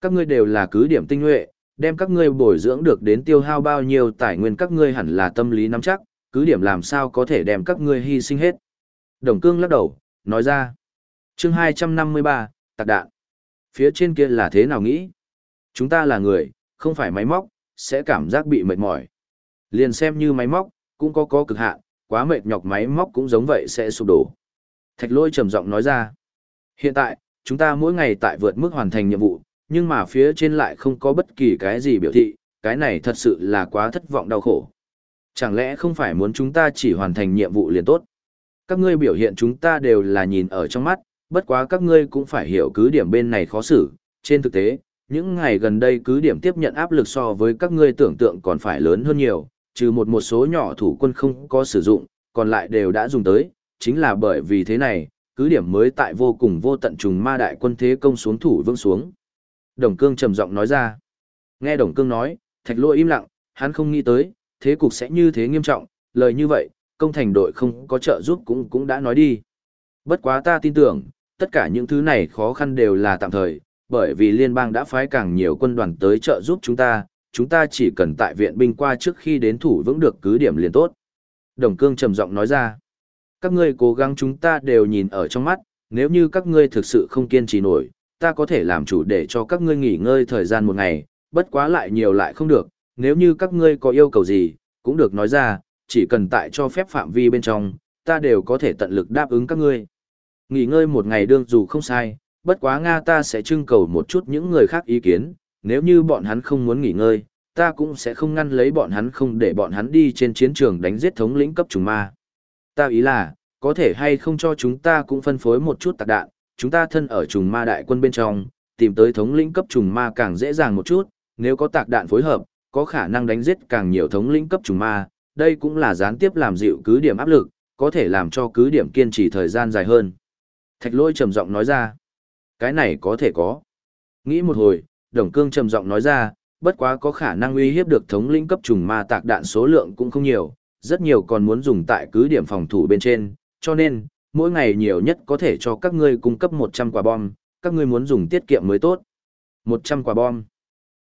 Các ngươi đều là cứ điểm tinh nhuệ, đem các ngươi bồi dưỡng được đến tiêu hao bao nhiêu tài nguyên các ngươi hẳn là tâm lý nắm chắc, cứ điểm làm sao có thể đem các ngươi hy sinh hết. Đồng cương lắc đầu, nói ra. chương 253, tạc đạn. Phía trên kia là thế nào nghĩ? Chúng ta là người, không phải máy móc, sẽ cảm giác bị mệt mỏi. Liền xem như máy móc, cũng có có cực hạn, quá mệt nhọc máy móc cũng giống vậy sẽ sụp đổ. Thạch lôi trầm giọng nói ra. Hiện tại, chúng ta mỗi ngày tại vượt mức hoàn thành nhiệm vụ, nhưng mà phía trên lại không có bất kỳ cái gì biểu thị, cái này thật sự là quá thất vọng đau khổ. Chẳng lẽ không phải muốn chúng ta chỉ hoàn thành nhiệm vụ liền tốt? Các ngươi biểu hiện chúng ta đều là nhìn ở trong mắt, bất quá các ngươi cũng phải hiểu cứ điểm bên này khó xử. Trên thực tế, những ngày gần đây cứ điểm tiếp nhận áp lực so với các ngươi tưởng tượng còn phải lớn hơn nhiều, trừ một một số nhỏ thủ quân không có sử dụng, còn lại đều đã dùng tới, chính là bởi vì thế này, cứ điểm mới tại vô cùng vô tận trùng ma đại quân thế công xuống thủ vương xuống. Đồng Cương trầm giọng nói ra. Nghe Đồng Cương nói, Thạch Lỗi im lặng, hắn không nghĩ tới, thế cục sẽ như thế nghiêm trọng, lời như vậy, công thành đội không có trợ giúp cũng cũng đã nói đi. Bất quá ta tin tưởng, tất cả những thứ này khó khăn đều là tạm thời, bởi vì liên bang đã phái càng nhiều quân đoàn tới trợ giúp chúng ta, chúng ta chỉ cần tại viện binh qua trước khi đến thủ vững được cứ điểm liền tốt. Đồng Cương trầm giọng nói ra, các ngươi cố gắng chúng ta đều nhìn ở trong mắt, nếu như các ngươi thực sự không kiên trì nổi, ta có thể làm chủ để cho các ngươi nghỉ ngơi thời gian một ngày, bất quá lại nhiều lại không được, nếu như các ngươi có yêu cầu gì, cũng được nói ra, chỉ cần tại cho phép phạm vi bên trong, ta đều có thể tận lực đáp ứng các ngươi. Nghỉ ngơi một ngày đương dù không sai, bất quá Nga ta sẽ trưng cầu một chút những người khác ý kiến, nếu như bọn hắn không muốn nghỉ ngơi, ta cũng sẽ không ngăn lấy bọn hắn không để bọn hắn đi trên chiến trường đánh giết thống lĩnh cấp trùng ma. Ta ý là, có thể hay không cho chúng ta cũng phân phối một chút tạc đạn, chúng ta thân ở trùng ma đại quân bên trong, tìm tới thống lĩnh cấp trùng ma càng dễ dàng một chút, nếu có tạc đạn phối hợp, có khả năng đánh giết càng nhiều thống lĩnh cấp trùng ma, đây cũng là gián tiếp làm dịu cứ điểm áp lực, có thể làm cho cứ điểm kiên trì thời gian dài hơn. Thạch lôi trầm giọng nói ra, cái này có thể có. Nghĩ một hồi, đồng cương trầm giọng nói ra, bất quá có khả năng uy hiếp được thống lĩnh cấp trùng ma tạc đạn số lượng cũng không nhiều, rất nhiều còn muốn dùng tại cứ điểm phòng thủ bên trên, cho nên, mỗi ngày nhiều nhất có thể cho các ngươi cung cấp 100 quả bom, các ngươi muốn dùng tiết kiệm mới tốt. 100 quả bom.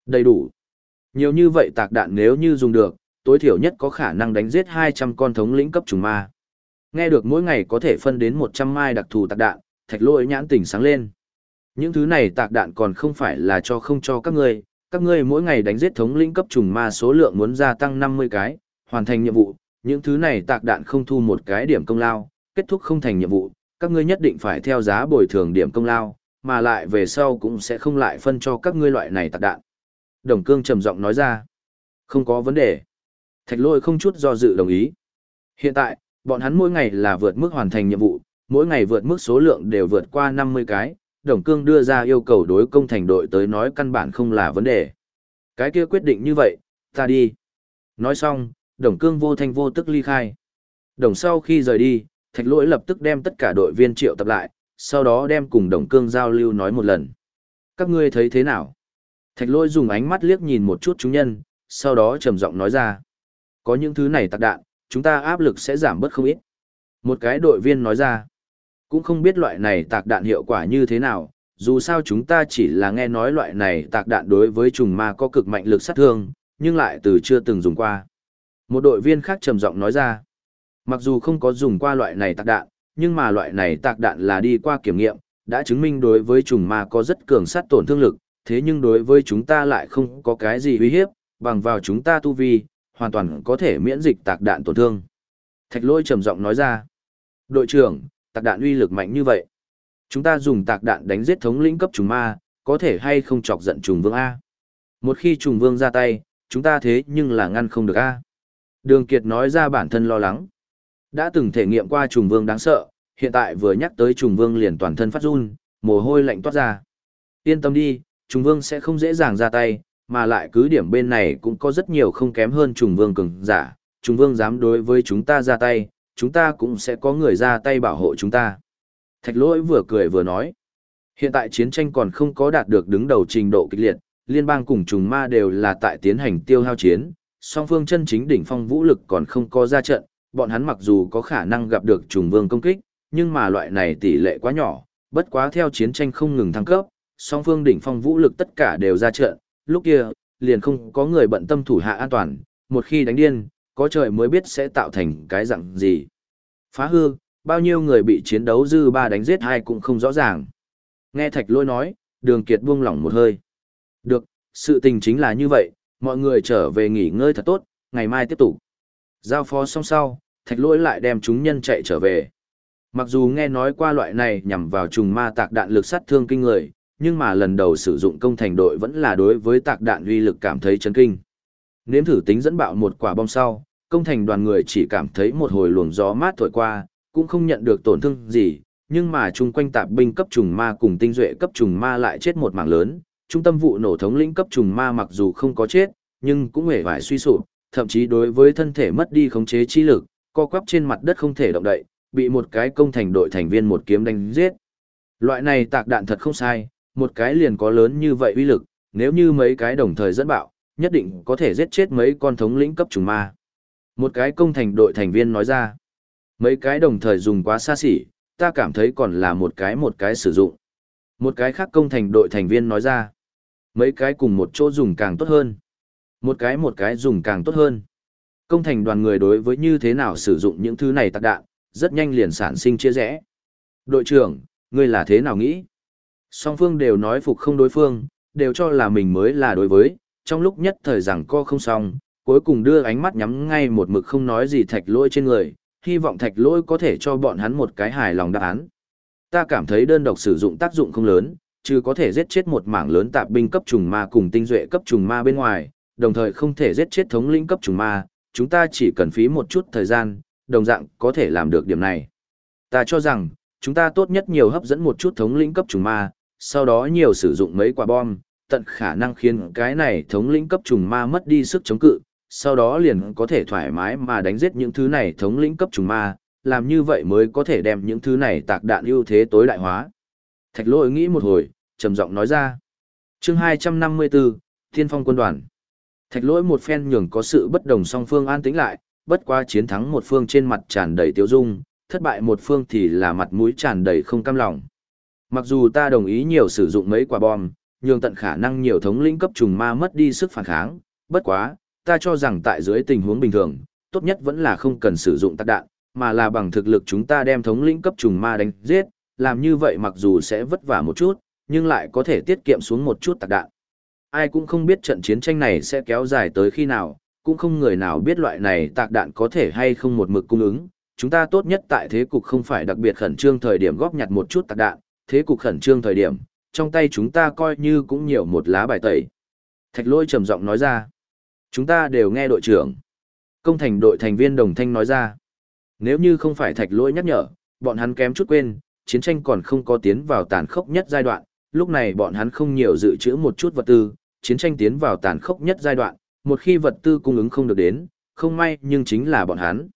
Đầy đủ. Nhiều như vậy tạc đạn nếu như dùng được, tối thiểu nhất có khả năng đánh giết 200 con thống lĩnh cấp trùng ma. Nghe được mỗi ngày có thể phân đến 100 mai đặc thù tạc đạn, thạch lôi nhãn tỉnh sáng lên. Những thứ này tạc đạn còn không phải là cho không cho các ngươi, các ngươi mỗi ngày đánh giết thống lĩnh cấp trùng ma số lượng muốn gia tăng 50 cái, hoàn thành nhiệm vụ, những thứ này tạc đạn không thu một cái điểm công lao, kết thúc không thành nhiệm vụ, các ngươi nhất định phải theo giá bồi thường điểm công lao, mà lại về sau cũng sẽ không lại phân cho các ngươi loại này tạc đạn. Đồng cương trầm giọng nói ra, không có vấn đề. Thạch lôi không chút do dự đồng ý. Hiện tại, bọn hắn mỗi ngày là vượt mức hoàn thành nhiệm vụ, mỗi ngày vượt mức số lượng đều vượt qua 50 cái, Đồng Cương đưa ra yêu cầu đối công thành đội tới nói căn bản không là vấn đề. Cái kia quyết định như vậy, ta đi. Nói xong, Đồng Cương vô thanh vô tức ly khai. Đồng sau khi rời đi, Thạch Lỗi lập tức đem tất cả đội viên triệu tập lại, sau đó đem cùng Đồng Cương giao lưu nói một lần. Các ngươi thấy thế nào? Thạch Lỗi dùng ánh mắt liếc nhìn một chút chúng nhân, sau đó trầm giọng nói ra. Có những thứ này tạc đạn, chúng ta áp lực sẽ giảm bớt không ít. Một cái đội viên nói ra. Cũng không biết loại này tạc đạn hiệu quả như thế nào, dù sao chúng ta chỉ là nghe nói loại này tạc đạn đối với trùng ma có cực mạnh lực sát thương, nhưng lại từ chưa từng dùng qua. Một đội viên khác trầm giọng nói ra. Mặc dù không có dùng qua loại này tạc đạn, nhưng mà loại này tạc đạn là đi qua kiểm nghiệm, đã chứng minh đối với trùng ma có rất cường sát tổn thương lực, thế nhưng đối với chúng ta lại không có cái gì uy hiếp, bằng vào chúng ta tu vi, hoàn toàn có thể miễn dịch tạc đạn tổn thương. Thạch lôi trầm giọng nói ra. Đội trưởng, tạc đạn uy lực mạnh như vậy. Chúng ta dùng tạc đạn đánh giết thống lĩnh cấp trùng ma, có thể hay không chọc giận trùng vương A. Một khi trùng vương ra tay, chúng ta thế nhưng là ngăn không được A. Đường Kiệt nói ra bản thân lo lắng. Đã từng thể nghiệm qua trùng vương đáng sợ, hiện tại vừa nhắc tới trùng vương liền toàn thân phát run, mồ hôi lạnh toát ra. Yên tâm đi, trùng vương sẽ không dễ dàng ra tay, mà lại cứ điểm bên này cũng có rất nhiều không kém hơn trùng vương cường giả. Trùng vương dám đối với chúng ta ra tay, chúng ta cũng sẽ có người ra tay bảo hộ chúng ta. Thạch lỗi vừa cười vừa nói. Hiện tại chiến tranh còn không có đạt được đứng đầu trình độ kịch liệt, liên bang cùng trùng ma đều là tại tiến hành tiêu hao chiến, song phương chân chính đỉnh phong vũ lực còn không có ra trận, bọn hắn mặc dù có khả năng gặp được trùng vương công kích, nhưng mà loại này tỷ lệ quá nhỏ, bất quá theo chiến tranh không ngừng thăng cấp, song phương đỉnh phong vũ lực tất cả đều ra trận, lúc kia, liền không có người bận tâm thủ hạ an toàn, một khi đánh điên, có trời mới biết sẽ tạo thành cái dạng gì. Phá hư, bao nhiêu người bị chiến đấu dư ba đánh giết hai cũng không rõ ràng. Nghe thạch lôi nói, đường kiệt buông lỏng một hơi. Được, sự tình chính là như vậy, mọi người trở về nghỉ ngơi thật tốt, ngày mai tiếp tục. Giao phó xong sau, thạch lỗi lại đem chúng nhân chạy trở về. Mặc dù nghe nói qua loại này nhằm vào trùng ma tạc đạn lực sát thương kinh người, nhưng mà lần đầu sử dụng công thành đội vẫn là đối với tạc đạn uy lực cảm thấy chấn kinh. Nếm thử tính dẫn bạo một quả bom sau, công thành đoàn người chỉ cảm thấy một hồi luồng gió mát thổi qua, cũng không nhận được tổn thương gì, nhưng mà chung quanh tạp binh cấp trùng ma cùng tinh duệ cấp trùng ma lại chết một mảng lớn, trung tâm vụ nổ thống lĩnh cấp trùng ma mặc dù không có chết, nhưng cũng hề vải suy sụp, thậm chí đối với thân thể mất đi khống chế chi lực, co quắp trên mặt đất không thể động đậy, bị một cái công thành đội thành viên một kiếm đánh giết. Loại này tạc đạn thật không sai, một cái liền có lớn như vậy uy lực, nếu như mấy cái đồng thời dẫn bạo, nhất định có thể giết chết mấy con thống lĩnh cấp trùng ma. Một cái công thành đội thành viên nói ra, mấy cái đồng thời dùng quá xa xỉ, ta cảm thấy còn là một cái một cái sử dụng. Một cái khác công thành đội thành viên nói ra, mấy cái cùng một chỗ dùng càng tốt hơn. Một cái một cái dùng càng tốt hơn. Công thành đoàn người đối với như thế nào sử dụng những thứ này tạc đạn, rất nhanh liền sản sinh chia rẽ. Đội trưởng, ngươi là thế nào nghĩ? Song phương đều nói phục không đối phương, đều cho là mình mới là đối với, trong lúc nhất thời rằng co không xong, cuối cùng đưa ánh mắt nhắm ngay một mực không nói gì thạch lôi trên người, hy vọng thạch lôi có thể cho bọn hắn một cái hài lòng đáp án. Ta cảm thấy đơn độc sử dụng tác dụng không lớn, chứ có thể giết chết một mảng lớn tạp binh cấp trùng ma cùng tinh duệ cấp trùng ma bên ngoài, đồng thời không thể giết chết thống lĩnh cấp trùng ma, chúng ta chỉ cần phí một chút thời gian, đồng dạng có thể làm được điểm này. Ta cho rằng, chúng ta tốt nhất nhiều hấp dẫn một chút thống lĩnh cấp trùng ma, sau đó nhiều sử dụng mấy quả bom, tận khả năng khiến cái này thống lĩnh cấp trùng ma mất đi sức chống cự, sau đó liền có thể thoải mái mà đánh giết những thứ này thống lĩnh cấp trùng ma, làm như vậy mới có thể đem những thứ này tạc đạn ưu thế tối đại hóa. Thạch lỗi nghĩ một hồi, trầm giọng nói ra. chương 254, Thiên phong quân đoàn. Thạch lỗi một phen nhường có sự bất đồng song phương an tĩnh lại, bất qua chiến thắng một phương trên mặt tràn đầy tiêu dung, thất bại một phương thì là mặt mũi tràn đầy không cam lòng. Mặc dù ta đồng ý nhiều sử dụng mấy quả bom, nhường tận khả năng nhiều thống lĩnh cấp trùng ma mất đi sức phản kháng, bất quá, ta cho rằng tại dưới tình huống bình thường, tốt nhất vẫn là không cần sử dụng tác đạn, mà là bằng thực lực chúng ta đem thống lĩnh cấp trùng ma đánh giết, làm như vậy mặc dù sẽ vất vả một chút, nhưng lại có thể tiết kiệm xuống một chút tạc đạn. Ai cũng không biết trận chiến tranh này sẽ kéo dài tới khi nào, cũng không người nào biết loại này tạc đạn có thể hay không một mực cung ứng. Chúng ta tốt nhất tại thế cục không phải đặc biệt khẩn trương thời điểm góp nhặt một chút tạc đạn, thế cục khẩn trương thời điểm, trong tay chúng ta coi như cũng nhiều một lá bài tẩy. Thạch lôi trầm giọng nói ra. Chúng ta đều nghe đội trưởng. Công thành đội thành viên đồng thanh nói ra. Nếu như không phải thạch lôi nhắc nhở, bọn hắn kém chút quên, chiến tranh còn không có tiến vào tàn khốc nhất giai đoạn, lúc này bọn hắn không nhiều dự trữ một chút vật tư, chiến tranh tiến vào tàn khốc nhất giai đoạn, một khi vật tư cung ứng không được đến, không may nhưng chính là bọn hắn.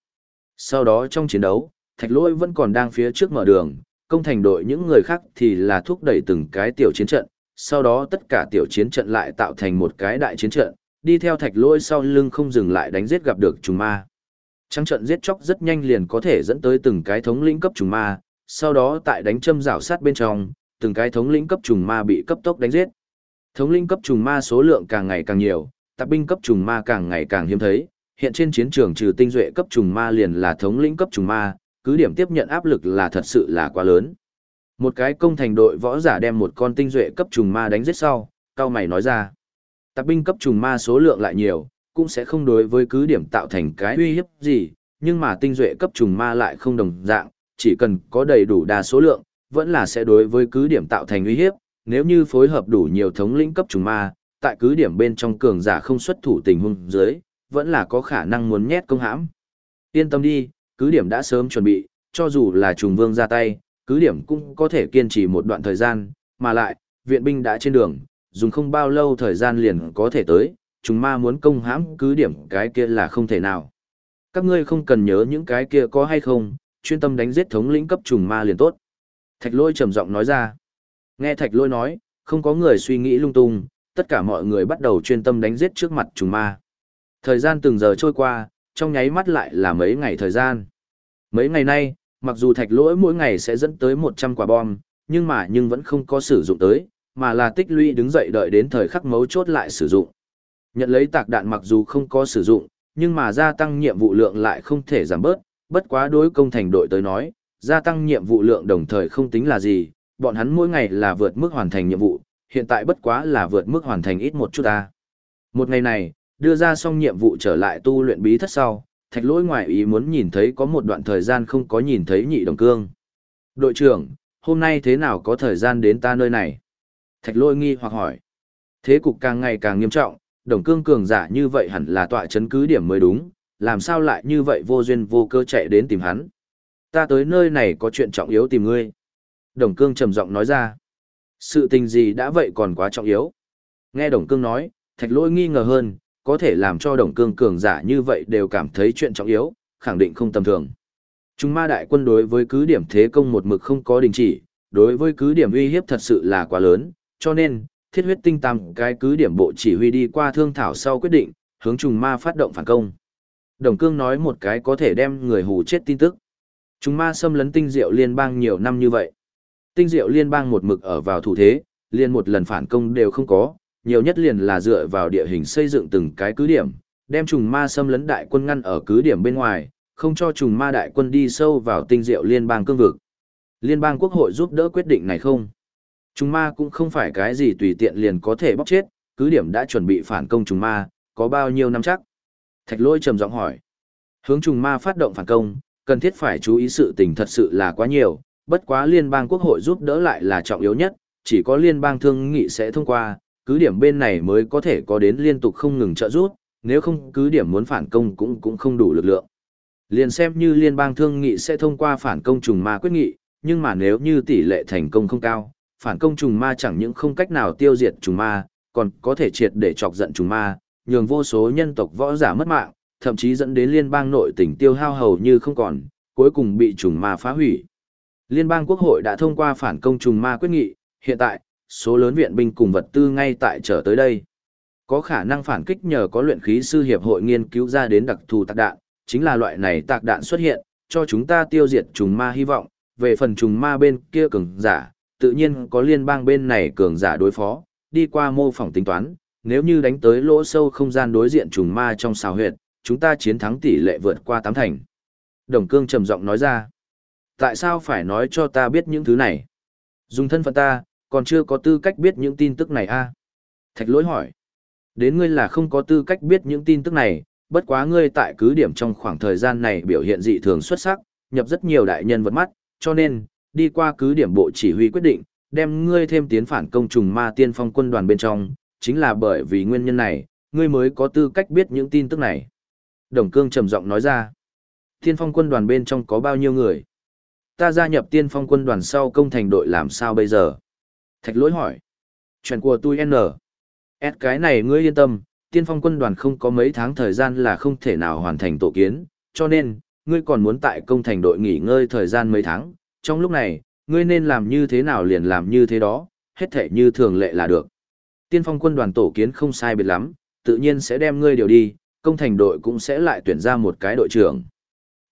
Sau đó trong chiến đấu, thạch lôi vẫn còn đang phía trước mở đường, công thành đội những người khác thì là thúc đẩy từng cái tiểu chiến trận, sau đó tất cả tiểu chiến trận lại tạo thành một cái đại chiến trận, đi theo thạch lôi sau lưng không dừng lại đánh giết gặp được trùng ma. Trắng trận giết chóc rất nhanh liền có thể dẫn tới từng cái thống lĩnh cấp trùng ma, sau đó tại đánh châm rào sát bên trong, từng cái thống lĩnh cấp trùng ma bị cấp tốc đánh giết. Thống lĩnh cấp trùng ma số lượng càng ngày càng nhiều, tạp binh cấp trùng ma càng ngày càng hiếm thấy, hiện trên chiến trường trừ tinh duệ cấp trùng ma liền là thống lĩnh cấp trùng ma, cứ điểm tiếp nhận áp lực là thật sự là quá lớn. Một cái công thành đội võ giả đem một con tinh duệ cấp trùng ma đánh giết sau, cao mày nói ra. Tạp binh cấp trùng ma số lượng lại nhiều, cũng sẽ không đối với cứ điểm tạo thành cái uy hiếp gì, nhưng mà tinh duệ cấp trùng ma lại không đồng dạng, chỉ cần có đầy đủ đa số lượng, vẫn là sẽ đối với cứ điểm tạo thành uy hiếp, nếu như phối hợp đủ nhiều thống lĩnh cấp trùng ma, tại cứ điểm bên trong cường giả không xuất thủ tình huống dưới, vẫn là có khả năng muốn nhét công hãm. Yên tâm đi, cứ điểm đã sớm chuẩn bị, cho dù là trùng vương ra tay, cứ điểm cũng có thể kiên trì một đoạn thời gian, mà lại, viện binh đã trên đường, dùng không bao lâu thời gian liền có thể tới, chúng ma muốn công hãm cứ điểm cái kia là không thể nào. Các ngươi không cần nhớ những cái kia có hay không, chuyên tâm đánh giết thống lĩnh cấp trùng ma liền tốt. Thạch lôi trầm giọng nói ra. Nghe thạch lôi nói, không có người suy nghĩ lung tung, tất cả mọi người bắt đầu chuyên tâm đánh giết trước mặt trùng ma. Thời gian từng giờ trôi qua, trong nháy mắt lại là mấy ngày thời gian. Mấy ngày nay, mặc dù thạch lỗi mỗi ngày sẽ dẫn tới 100 quả bom, nhưng mà nhưng vẫn không có sử dụng tới, mà là tích lũy đứng dậy đợi đến thời khắc mấu chốt lại sử dụng. Nhận lấy tạc đạn mặc dù không có sử dụng, nhưng mà gia tăng nhiệm vụ lượng lại không thể giảm bớt, bất quá đối công thành đội tới nói, gia tăng nhiệm vụ lượng đồng thời không tính là gì, bọn hắn mỗi ngày là vượt mức hoàn thành nhiệm vụ, hiện tại bất quá là vượt mức hoàn thành ít một chút ta. Một ngày này, đưa ra xong nhiệm vụ trở lại tu luyện bí thất sau, thạch lỗi ngoài ý muốn nhìn thấy có một đoạn thời gian không có nhìn thấy nhị đồng cương. Đội trưởng, hôm nay thế nào có thời gian đến ta nơi này? Thạch lỗi nghi hoặc hỏi. Thế cục càng ngày càng nghiêm trọng, đồng cương cường giả như vậy hẳn là tọa chấn cứ điểm mới đúng, làm sao lại như vậy vô duyên vô cơ chạy đến tìm hắn. Ta tới nơi này có chuyện trọng yếu tìm ngươi. Đồng cương trầm giọng nói ra. Sự tình gì đã vậy còn quá trọng yếu. Nghe đồng cương nói, thạch lỗi nghi ngờ hơn, có thể làm cho đồng cương cường giả như vậy đều cảm thấy chuyện trọng yếu, khẳng định không tầm thường. Trung ma đại quân đối với cứ điểm thế công một mực không có đình chỉ, đối với cứ điểm uy hiếp thật sự là quá lớn, cho nên, thiết huyết tinh tam cái cứ điểm bộ chỉ huy đi qua thương thảo sau quyết định, hướng trùng ma phát động phản công. Đồng cương nói một cái có thể đem người hù chết tin tức. Chúng ma xâm lấn tinh diệu liên bang nhiều năm như vậy. Tinh diệu liên bang một mực ở vào thủ thế, liên một lần phản công đều không có, nhiều nhất liền là dựa vào địa hình xây dựng từng cái cứ điểm, đem trùng ma xâm lấn đại quân ngăn ở cứ điểm bên ngoài, không cho trùng ma đại quân đi sâu vào tinh diệu liên bang cương vực. Liên bang quốc hội giúp đỡ quyết định này không? Trùng ma cũng không phải cái gì tùy tiện liền có thể bóc chết, cứ điểm đã chuẩn bị phản công trùng ma, có bao nhiêu năm chắc? Thạch lôi trầm giọng hỏi. Hướng trùng ma phát động phản công, cần thiết phải chú ý sự tình thật sự là quá nhiều, bất quá liên bang quốc hội giúp đỡ lại là trọng yếu nhất, chỉ có liên bang thương nghị sẽ thông qua, cứ điểm bên này mới có thể có đến liên tục không ngừng trợ giúp, nếu không cứ điểm muốn phản công cũng cũng không đủ lực lượng. Liền xem như liên bang thương nghị sẽ thông qua phản công trùng ma quyết nghị, nhưng mà nếu như tỷ lệ thành công không cao, phản công trùng ma chẳng những không cách nào tiêu diệt trùng ma, còn có thể triệt để chọc giận trùng ma, nhường vô số nhân tộc võ giả mất mạng, thậm chí dẫn đến liên bang nội tỉnh tiêu hao hầu như không còn, cuối cùng bị trùng ma phá hủy. Liên bang quốc hội đã thông qua phản công trùng ma quyết nghị, hiện tại, số lớn viện binh cùng vật tư ngay tại trở tới đây. Có khả năng phản kích nhờ có luyện khí sư hiệp hội nghiên cứu ra đến đặc thù tạc đạn, chính là loại này tạc đạn xuất hiện, cho chúng ta tiêu diệt trùng ma hy vọng, về phần trùng ma bên kia cường giả, tự nhiên có liên bang bên này cường giả đối phó, đi qua mô phỏng tính toán, nếu như đánh tới lỗ sâu không gian đối diện trùng ma trong xào huyệt, chúng ta chiến thắng tỷ lệ vượt qua tám thành. Đồng cương trầm giọng nói ra, tại sao phải nói cho ta biết những thứ này? Dùng thân phận ta, còn chưa có tư cách biết những tin tức này a à? Thạch lỗi hỏi. Đến ngươi là không có tư cách biết những tin tức này, bất quá ngươi tại cứ điểm trong khoảng thời gian này biểu hiện dị thường xuất sắc, nhập rất nhiều đại nhân vật mắt, cho nên, đi qua cứ điểm bộ chỉ huy quyết định, đem ngươi thêm tiến phản công trùng ma tiên phong quân đoàn bên trong, chính là bởi vì nguyên nhân này, ngươi mới có tư cách biết những tin tức này. Đồng cương trầm giọng nói ra, tiên phong quân đoàn bên trong có bao nhiêu người? Ta gia nhập tiên phong quân đoàn sau công thành đội làm sao bây giờ? Thạch lỗi hỏi. Chuyện của tôi N. S cái này ngươi yên tâm, tiên phong quân đoàn không có mấy tháng thời gian là không thể nào hoàn thành tổ kiến, cho nên, ngươi còn muốn tại công thành đội nghỉ ngơi thời gian mấy tháng, trong lúc này, ngươi nên làm như thế nào liền làm như thế đó, hết thể như thường lệ là được. Tiên phong quân đoàn tổ kiến không sai biệt lắm, tự nhiên sẽ đem ngươi điều đi, công thành đội cũng sẽ lại tuyển ra một cái đội trưởng.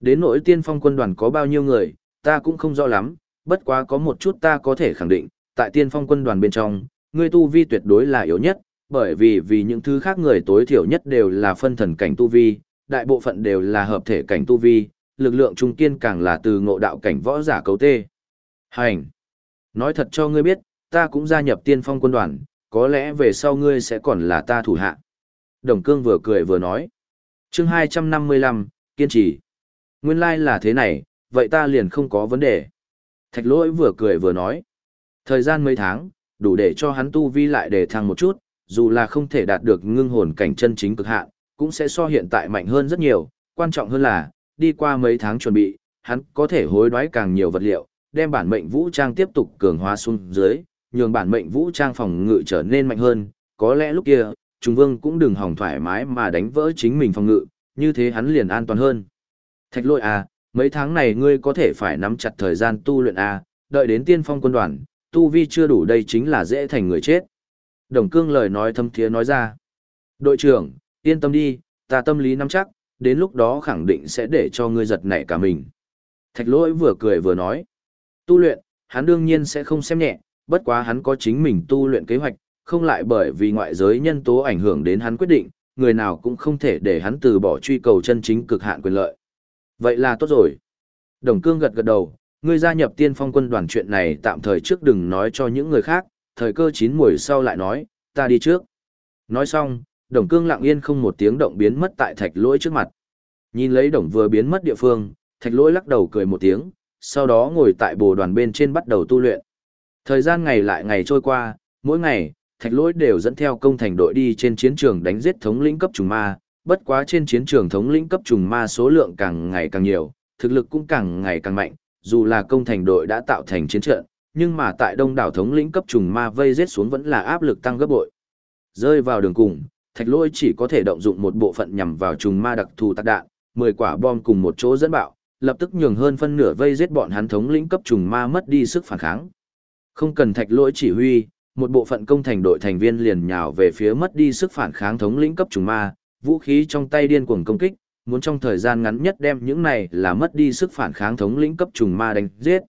Đến nỗi tiên phong quân đoàn có bao nhiêu người, ta cũng không rõ lắm, bất quá có một chút ta có thể khẳng định, tại tiên phong quân đoàn bên trong, ngươi tu vi tuyệt đối là yếu nhất, bởi vì vì những thứ khác người tối thiểu nhất đều là phân thần cảnh tu vi, đại bộ phận đều là hợp thể cảnh tu vi, lực lượng trung kiên càng là từ ngộ đạo cảnh võ giả cấu tê. Hành! Nói thật cho ngươi biết, ta cũng gia nhập tiên phong quân đoàn, có lẽ về sau ngươi sẽ còn là ta thủ hạ. Đồng cương vừa cười vừa nói. chương 255, kiên trì. Nguyên lai like là thế này, vậy ta liền không có vấn đề. Thạch lỗi vừa cười vừa nói. Thời gian mấy tháng, đủ để cho hắn tu vi lại để thăng một chút, dù là không thể đạt được ngưng hồn cảnh chân chính cực hạn, cũng sẽ so hiện tại mạnh hơn rất nhiều, quan trọng hơn là, đi qua mấy tháng chuẩn bị, hắn có thể hối đoái càng nhiều vật liệu, đem bản mệnh vũ trang tiếp tục cường hóa xuống dưới, nhường bản mệnh vũ trang phòng ngự trở nên mạnh hơn, có lẽ lúc kia, Trung Vương cũng đừng hỏng thoải mái mà đánh vỡ chính mình phòng ngự, như thế hắn liền an toàn hơn. Thạch lôi à, mấy tháng này ngươi có thể phải nắm chặt thời gian tu luyện à, đợi đến tiên phong quân đoàn, tu vi chưa đủ đây chính là dễ thành người chết. Đồng cương lời nói thâm thiế nói ra. Đội trưởng, yên tâm đi, ta tâm lý nắm chắc, đến lúc đó khẳng định sẽ để cho ngươi giật nảy cả mình. Thạch lỗi vừa cười vừa nói. Tu luyện, hắn đương nhiên sẽ không xem nhẹ, bất quá hắn có chính mình tu luyện kế hoạch, không lại bởi vì ngoại giới nhân tố ảnh hưởng đến hắn quyết định, người nào cũng không thể để hắn từ bỏ truy cầu chân chính cực hạn quyền lợi. Vậy là tốt rồi. Đồng cương gật gật đầu, ngươi gia nhập tiên phong quân đoàn chuyện này tạm thời trước đừng nói cho những người khác, thời cơ chín muồi sau lại nói, ta đi trước. Nói xong, đồng cương lặng yên không một tiếng động biến mất tại thạch lỗi trước mặt. Nhìn lấy đồng vừa biến mất địa phương, thạch lỗi lắc đầu cười một tiếng, sau đó ngồi tại bồ đoàn bên trên bắt đầu tu luyện. Thời gian ngày lại ngày trôi qua, mỗi ngày, thạch lỗi đều dẫn theo công thành đội đi trên chiến trường đánh giết thống lĩnh cấp trùng ma, bất quá trên chiến trường thống lĩnh cấp trùng ma số lượng càng ngày càng nhiều, thực lực cũng càng ngày càng mạnh, dù là công thành đội đã tạo thành chiến trận, nhưng mà tại đông đảo thống lĩnh cấp trùng ma vây giết xuống vẫn là áp lực tăng gấp bội. Rơi vào đường cùng, thạch lôi chỉ có thể động dụng một bộ phận nhằm vào trùng ma đặc thù tạc đạn, 10 quả bom cùng một chỗ dẫn bạo, lập tức nhường hơn phân nửa vây giết bọn hắn thống lĩnh cấp trùng ma mất đi sức phản kháng. Không cần thạch lỗi chỉ huy, một bộ phận công thành đội thành viên liền nhào về phía mất đi sức phản kháng thống lĩnh cấp trùng ma, vũ khí trong tay điên cuồng công kích, muốn trong thời gian ngắn nhất đem những này là mất đi sức phản kháng thống lĩnh cấp trùng ma đánh giết.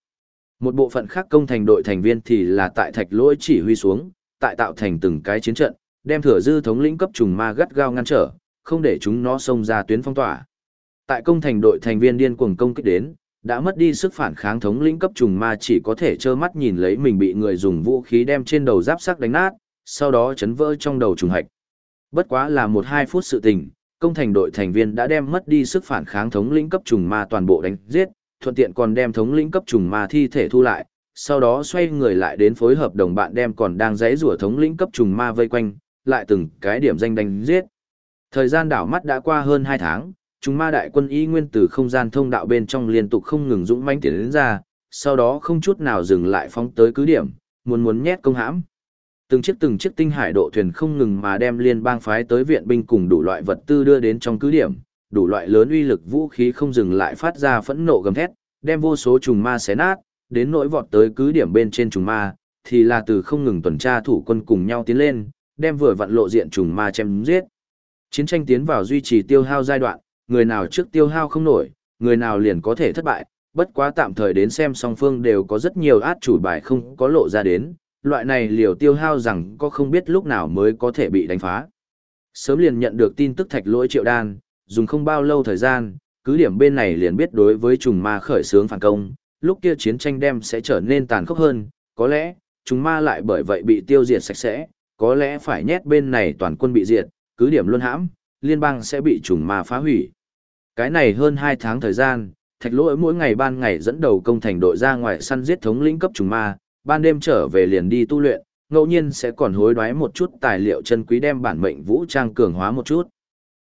Một bộ phận khác công thành đội thành viên thì là tại thạch lỗi chỉ huy xuống, tại tạo thành từng cái chiến trận, đem thừa dư thống lĩnh cấp trùng ma gắt gao ngăn trở, không để chúng nó xông ra tuyến phong tỏa. Tại công thành đội thành viên điên cuồng công kích đến, đã mất đi sức phản kháng thống lĩnh cấp trùng ma chỉ có thể trơ mắt nhìn lấy mình bị người dùng vũ khí đem trên đầu giáp sắc đánh nát, sau đó chấn vỡ trong đầu trùng hạch. Bất quá là một hai phút sự tình, công thành đội thành viên đã đem mất đi sức phản kháng thống lĩnh cấp trùng ma toàn bộ đánh giết, thuận tiện còn đem thống lĩnh cấp trùng ma thi thể thu lại, sau đó xoay người lại đến phối hợp đồng bạn đem còn đang giãy rủa thống lĩnh cấp trùng ma vây quanh, lại từng cái điểm danh đánh giết. Thời gian đảo mắt đã qua hơn 2 tháng, trùng ma đại quân y nguyên từ không gian thông đạo bên trong liên tục không ngừng dũng mãnh tiến đến ra, sau đó không chút nào dừng lại phóng tới cứ điểm, muốn muốn nhét công hãm. Từng chiếc từng chiếc tinh hải độ thuyền không ngừng mà đem liên bang phái tới viện binh cùng đủ loại vật tư đưa đến trong cứ điểm, đủ loại lớn uy lực vũ khí không dừng lại phát ra phẫn nộ gầm thét, đem vô số trùng ma xé nát, đến nỗi vọt tới cứ điểm bên trên trùng ma, thì là từ không ngừng tuần tra thủ quân cùng nhau tiến lên, đem vừa vặn lộ diện trùng ma chém giết. Chiến tranh tiến vào duy trì tiêu hao giai đoạn, người nào trước tiêu hao không nổi, người nào liền có thể thất bại, bất quá tạm thời đến xem song phương đều có rất nhiều át chủ bài không có lộ ra đến, loại này liều tiêu hao rằng có không biết lúc nào mới có thể bị đánh phá. Sớm liền nhận được tin tức thạch lỗi triệu đan, dùng không bao lâu thời gian, cứ điểm bên này liền biết đối với trùng ma khởi xướng phản công, lúc kia chiến tranh đem sẽ trở nên tàn khốc hơn, có lẽ, trùng ma lại bởi vậy bị tiêu diệt sạch sẽ, có lẽ phải nhét bên này toàn quân bị diệt, cứ điểm luôn hãm, liên bang sẽ bị trùng ma phá hủy. Cái này hơn 2 tháng thời gian, thạch lỗi mỗi ngày ban ngày dẫn đầu công thành đội ra ngoài săn giết thống lĩnh cấp trùng ma, ban đêm trở về liền đi tu luyện, ngẫu nhiên sẽ còn hối đoái một chút tài liệu chân quý đem bản mệnh vũ trang cường hóa một chút.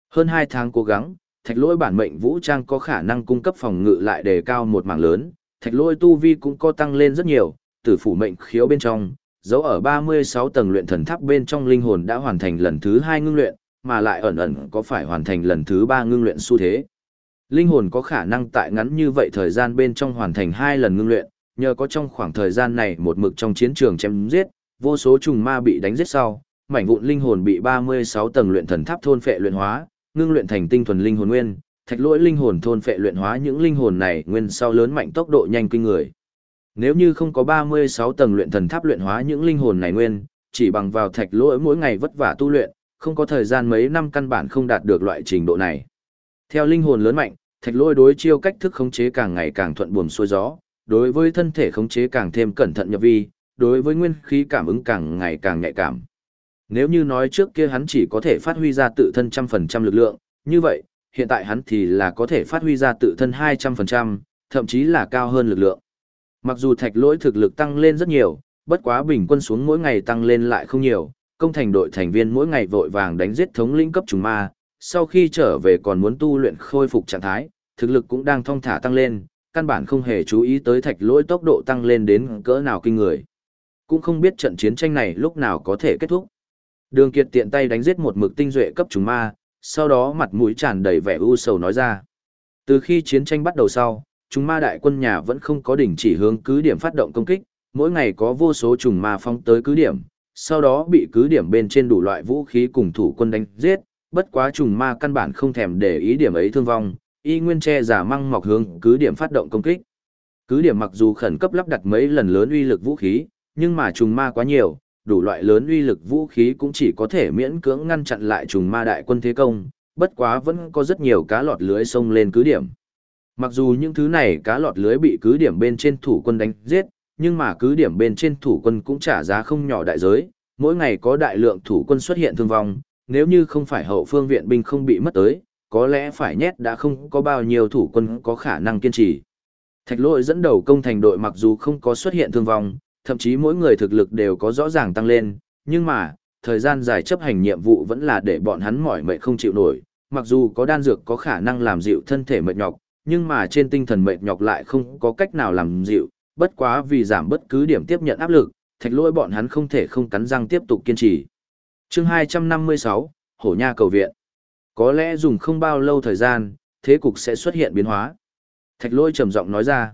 Hơn 2 tháng cố gắng, thạch lỗi bản mệnh vũ trang có khả năng cung cấp phòng ngự lại đề cao một mảng lớn, thạch lỗi tu vi cũng có tăng lên rất nhiều, tử phủ mệnh khiếu bên trong, dấu ở 36 tầng luyện thần tháp bên trong linh hồn đã hoàn thành lần thứ 2 ngưng luyện, mà lại ẩn ẩn có phải hoàn thành lần thứ 3 ngưng luyện xu thế. Linh hồn có khả năng tại ngắn như vậy thời gian bên trong hoàn thành hai lần ngưng luyện, nhờ có trong khoảng thời gian này một mực trong chiến trường chém giết, vô số trùng ma bị đánh giết sau, mảnh vụn linh hồn bị 36 tầng luyện thần tháp thôn phệ luyện hóa, ngưng luyện thành tinh thuần linh hồn nguyên, thạch lỗi linh hồn thôn phệ luyện hóa những linh hồn này nguyên sau lớn mạnh tốc độ nhanh kinh người. Nếu như không có 36 tầng luyện thần tháp luyện hóa những linh hồn này nguyên, chỉ bằng vào thạch lỗi mỗi ngày vất vả tu luyện, không có thời gian mấy năm căn bản không đạt được loại trình độ này. Theo linh hồn lớn mạnh, thạch lỗi đối chiêu cách thức khống chế càng ngày càng thuận buồm xuôi gió, đối với thân thể khống chế càng thêm cẩn thận nhập vi, đối với nguyên khí cảm ứng càng ngày càng nhạy cảm. Nếu như nói trước kia hắn chỉ có thể phát huy ra tự thân trăm phần trăm lực lượng, như vậy, hiện tại hắn thì là có thể phát huy ra tự thân hai trăm phần trăm, thậm chí là cao hơn lực lượng. Mặc dù thạch lỗi thực lực tăng lên rất nhiều, bất quá bình quân xuống mỗi ngày tăng lên lại không nhiều, công thành đội thành viên mỗi ngày vội vàng đánh giết thống lĩnh cấp trùng ma, sau khi trở về còn muốn tu luyện khôi phục trạng thái, thực lực cũng đang thong thả tăng lên, căn bản không hề chú ý tới thạch lỗi tốc độ tăng lên đến cỡ nào kinh người. Cũng không biết trận chiến tranh này lúc nào có thể kết thúc. Đường Kiệt tiện tay đánh giết một mực tinh duệ cấp trùng ma, sau đó mặt mũi tràn đầy vẻ u sầu nói ra. Từ khi chiến tranh bắt đầu sau, trùng ma đại quân nhà vẫn không có đỉnh chỉ hướng cứ điểm phát động công kích, mỗi ngày có vô số trùng ma phóng tới cứ điểm, sau đó bị cứ điểm bên trên đủ loại vũ khí cùng thủ quân đánh giết, bất quá trùng ma căn bản không thèm để ý điểm ấy thương vong, y nguyên che giả măng mọc hướng cứ điểm phát động công kích. Cứ điểm mặc dù khẩn cấp lắp đặt mấy lần lớn uy lực vũ khí, nhưng mà trùng ma quá nhiều, đủ loại lớn uy lực vũ khí cũng chỉ có thể miễn cưỡng ngăn chặn lại trùng ma đại quân thế công, bất quá vẫn có rất nhiều cá lọt lưới xông lên cứ điểm. Mặc dù những thứ này cá lọt lưới bị cứ điểm bên trên thủ quân đánh giết, nhưng mà cứ điểm bên trên thủ quân cũng trả giá không nhỏ đại giới, mỗi ngày có đại lượng thủ quân xuất hiện thương vong, nếu như không phải hậu phương viện binh không bị mất tới, có lẽ phải nhét đã không có bao nhiêu thủ quân có khả năng kiên trì. Thạch lỗi dẫn đầu công thành đội mặc dù không có xuất hiện thương vong, thậm chí mỗi người thực lực đều có rõ ràng tăng lên, nhưng mà, thời gian dài chấp hành nhiệm vụ vẫn là để bọn hắn mỏi mệt không chịu nổi, mặc dù có đan dược có khả năng làm dịu thân thể mệt nhọc, nhưng mà trên tinh thần mệt nhọc lại không có cách nào làm dịu, bất quá vì giảm bất cứ điểm tiếp nhận áp lực, thạch lỗi bọn hắn không thể không cắn răng tiếp tục kiên trì. chương 256, Hổ Nha cầu viện. Có lẽ dùng không bao lâu thời gian, thế cục sẽ xuất hiện biến hóa. Thạch lôi trầm giọng nói ra.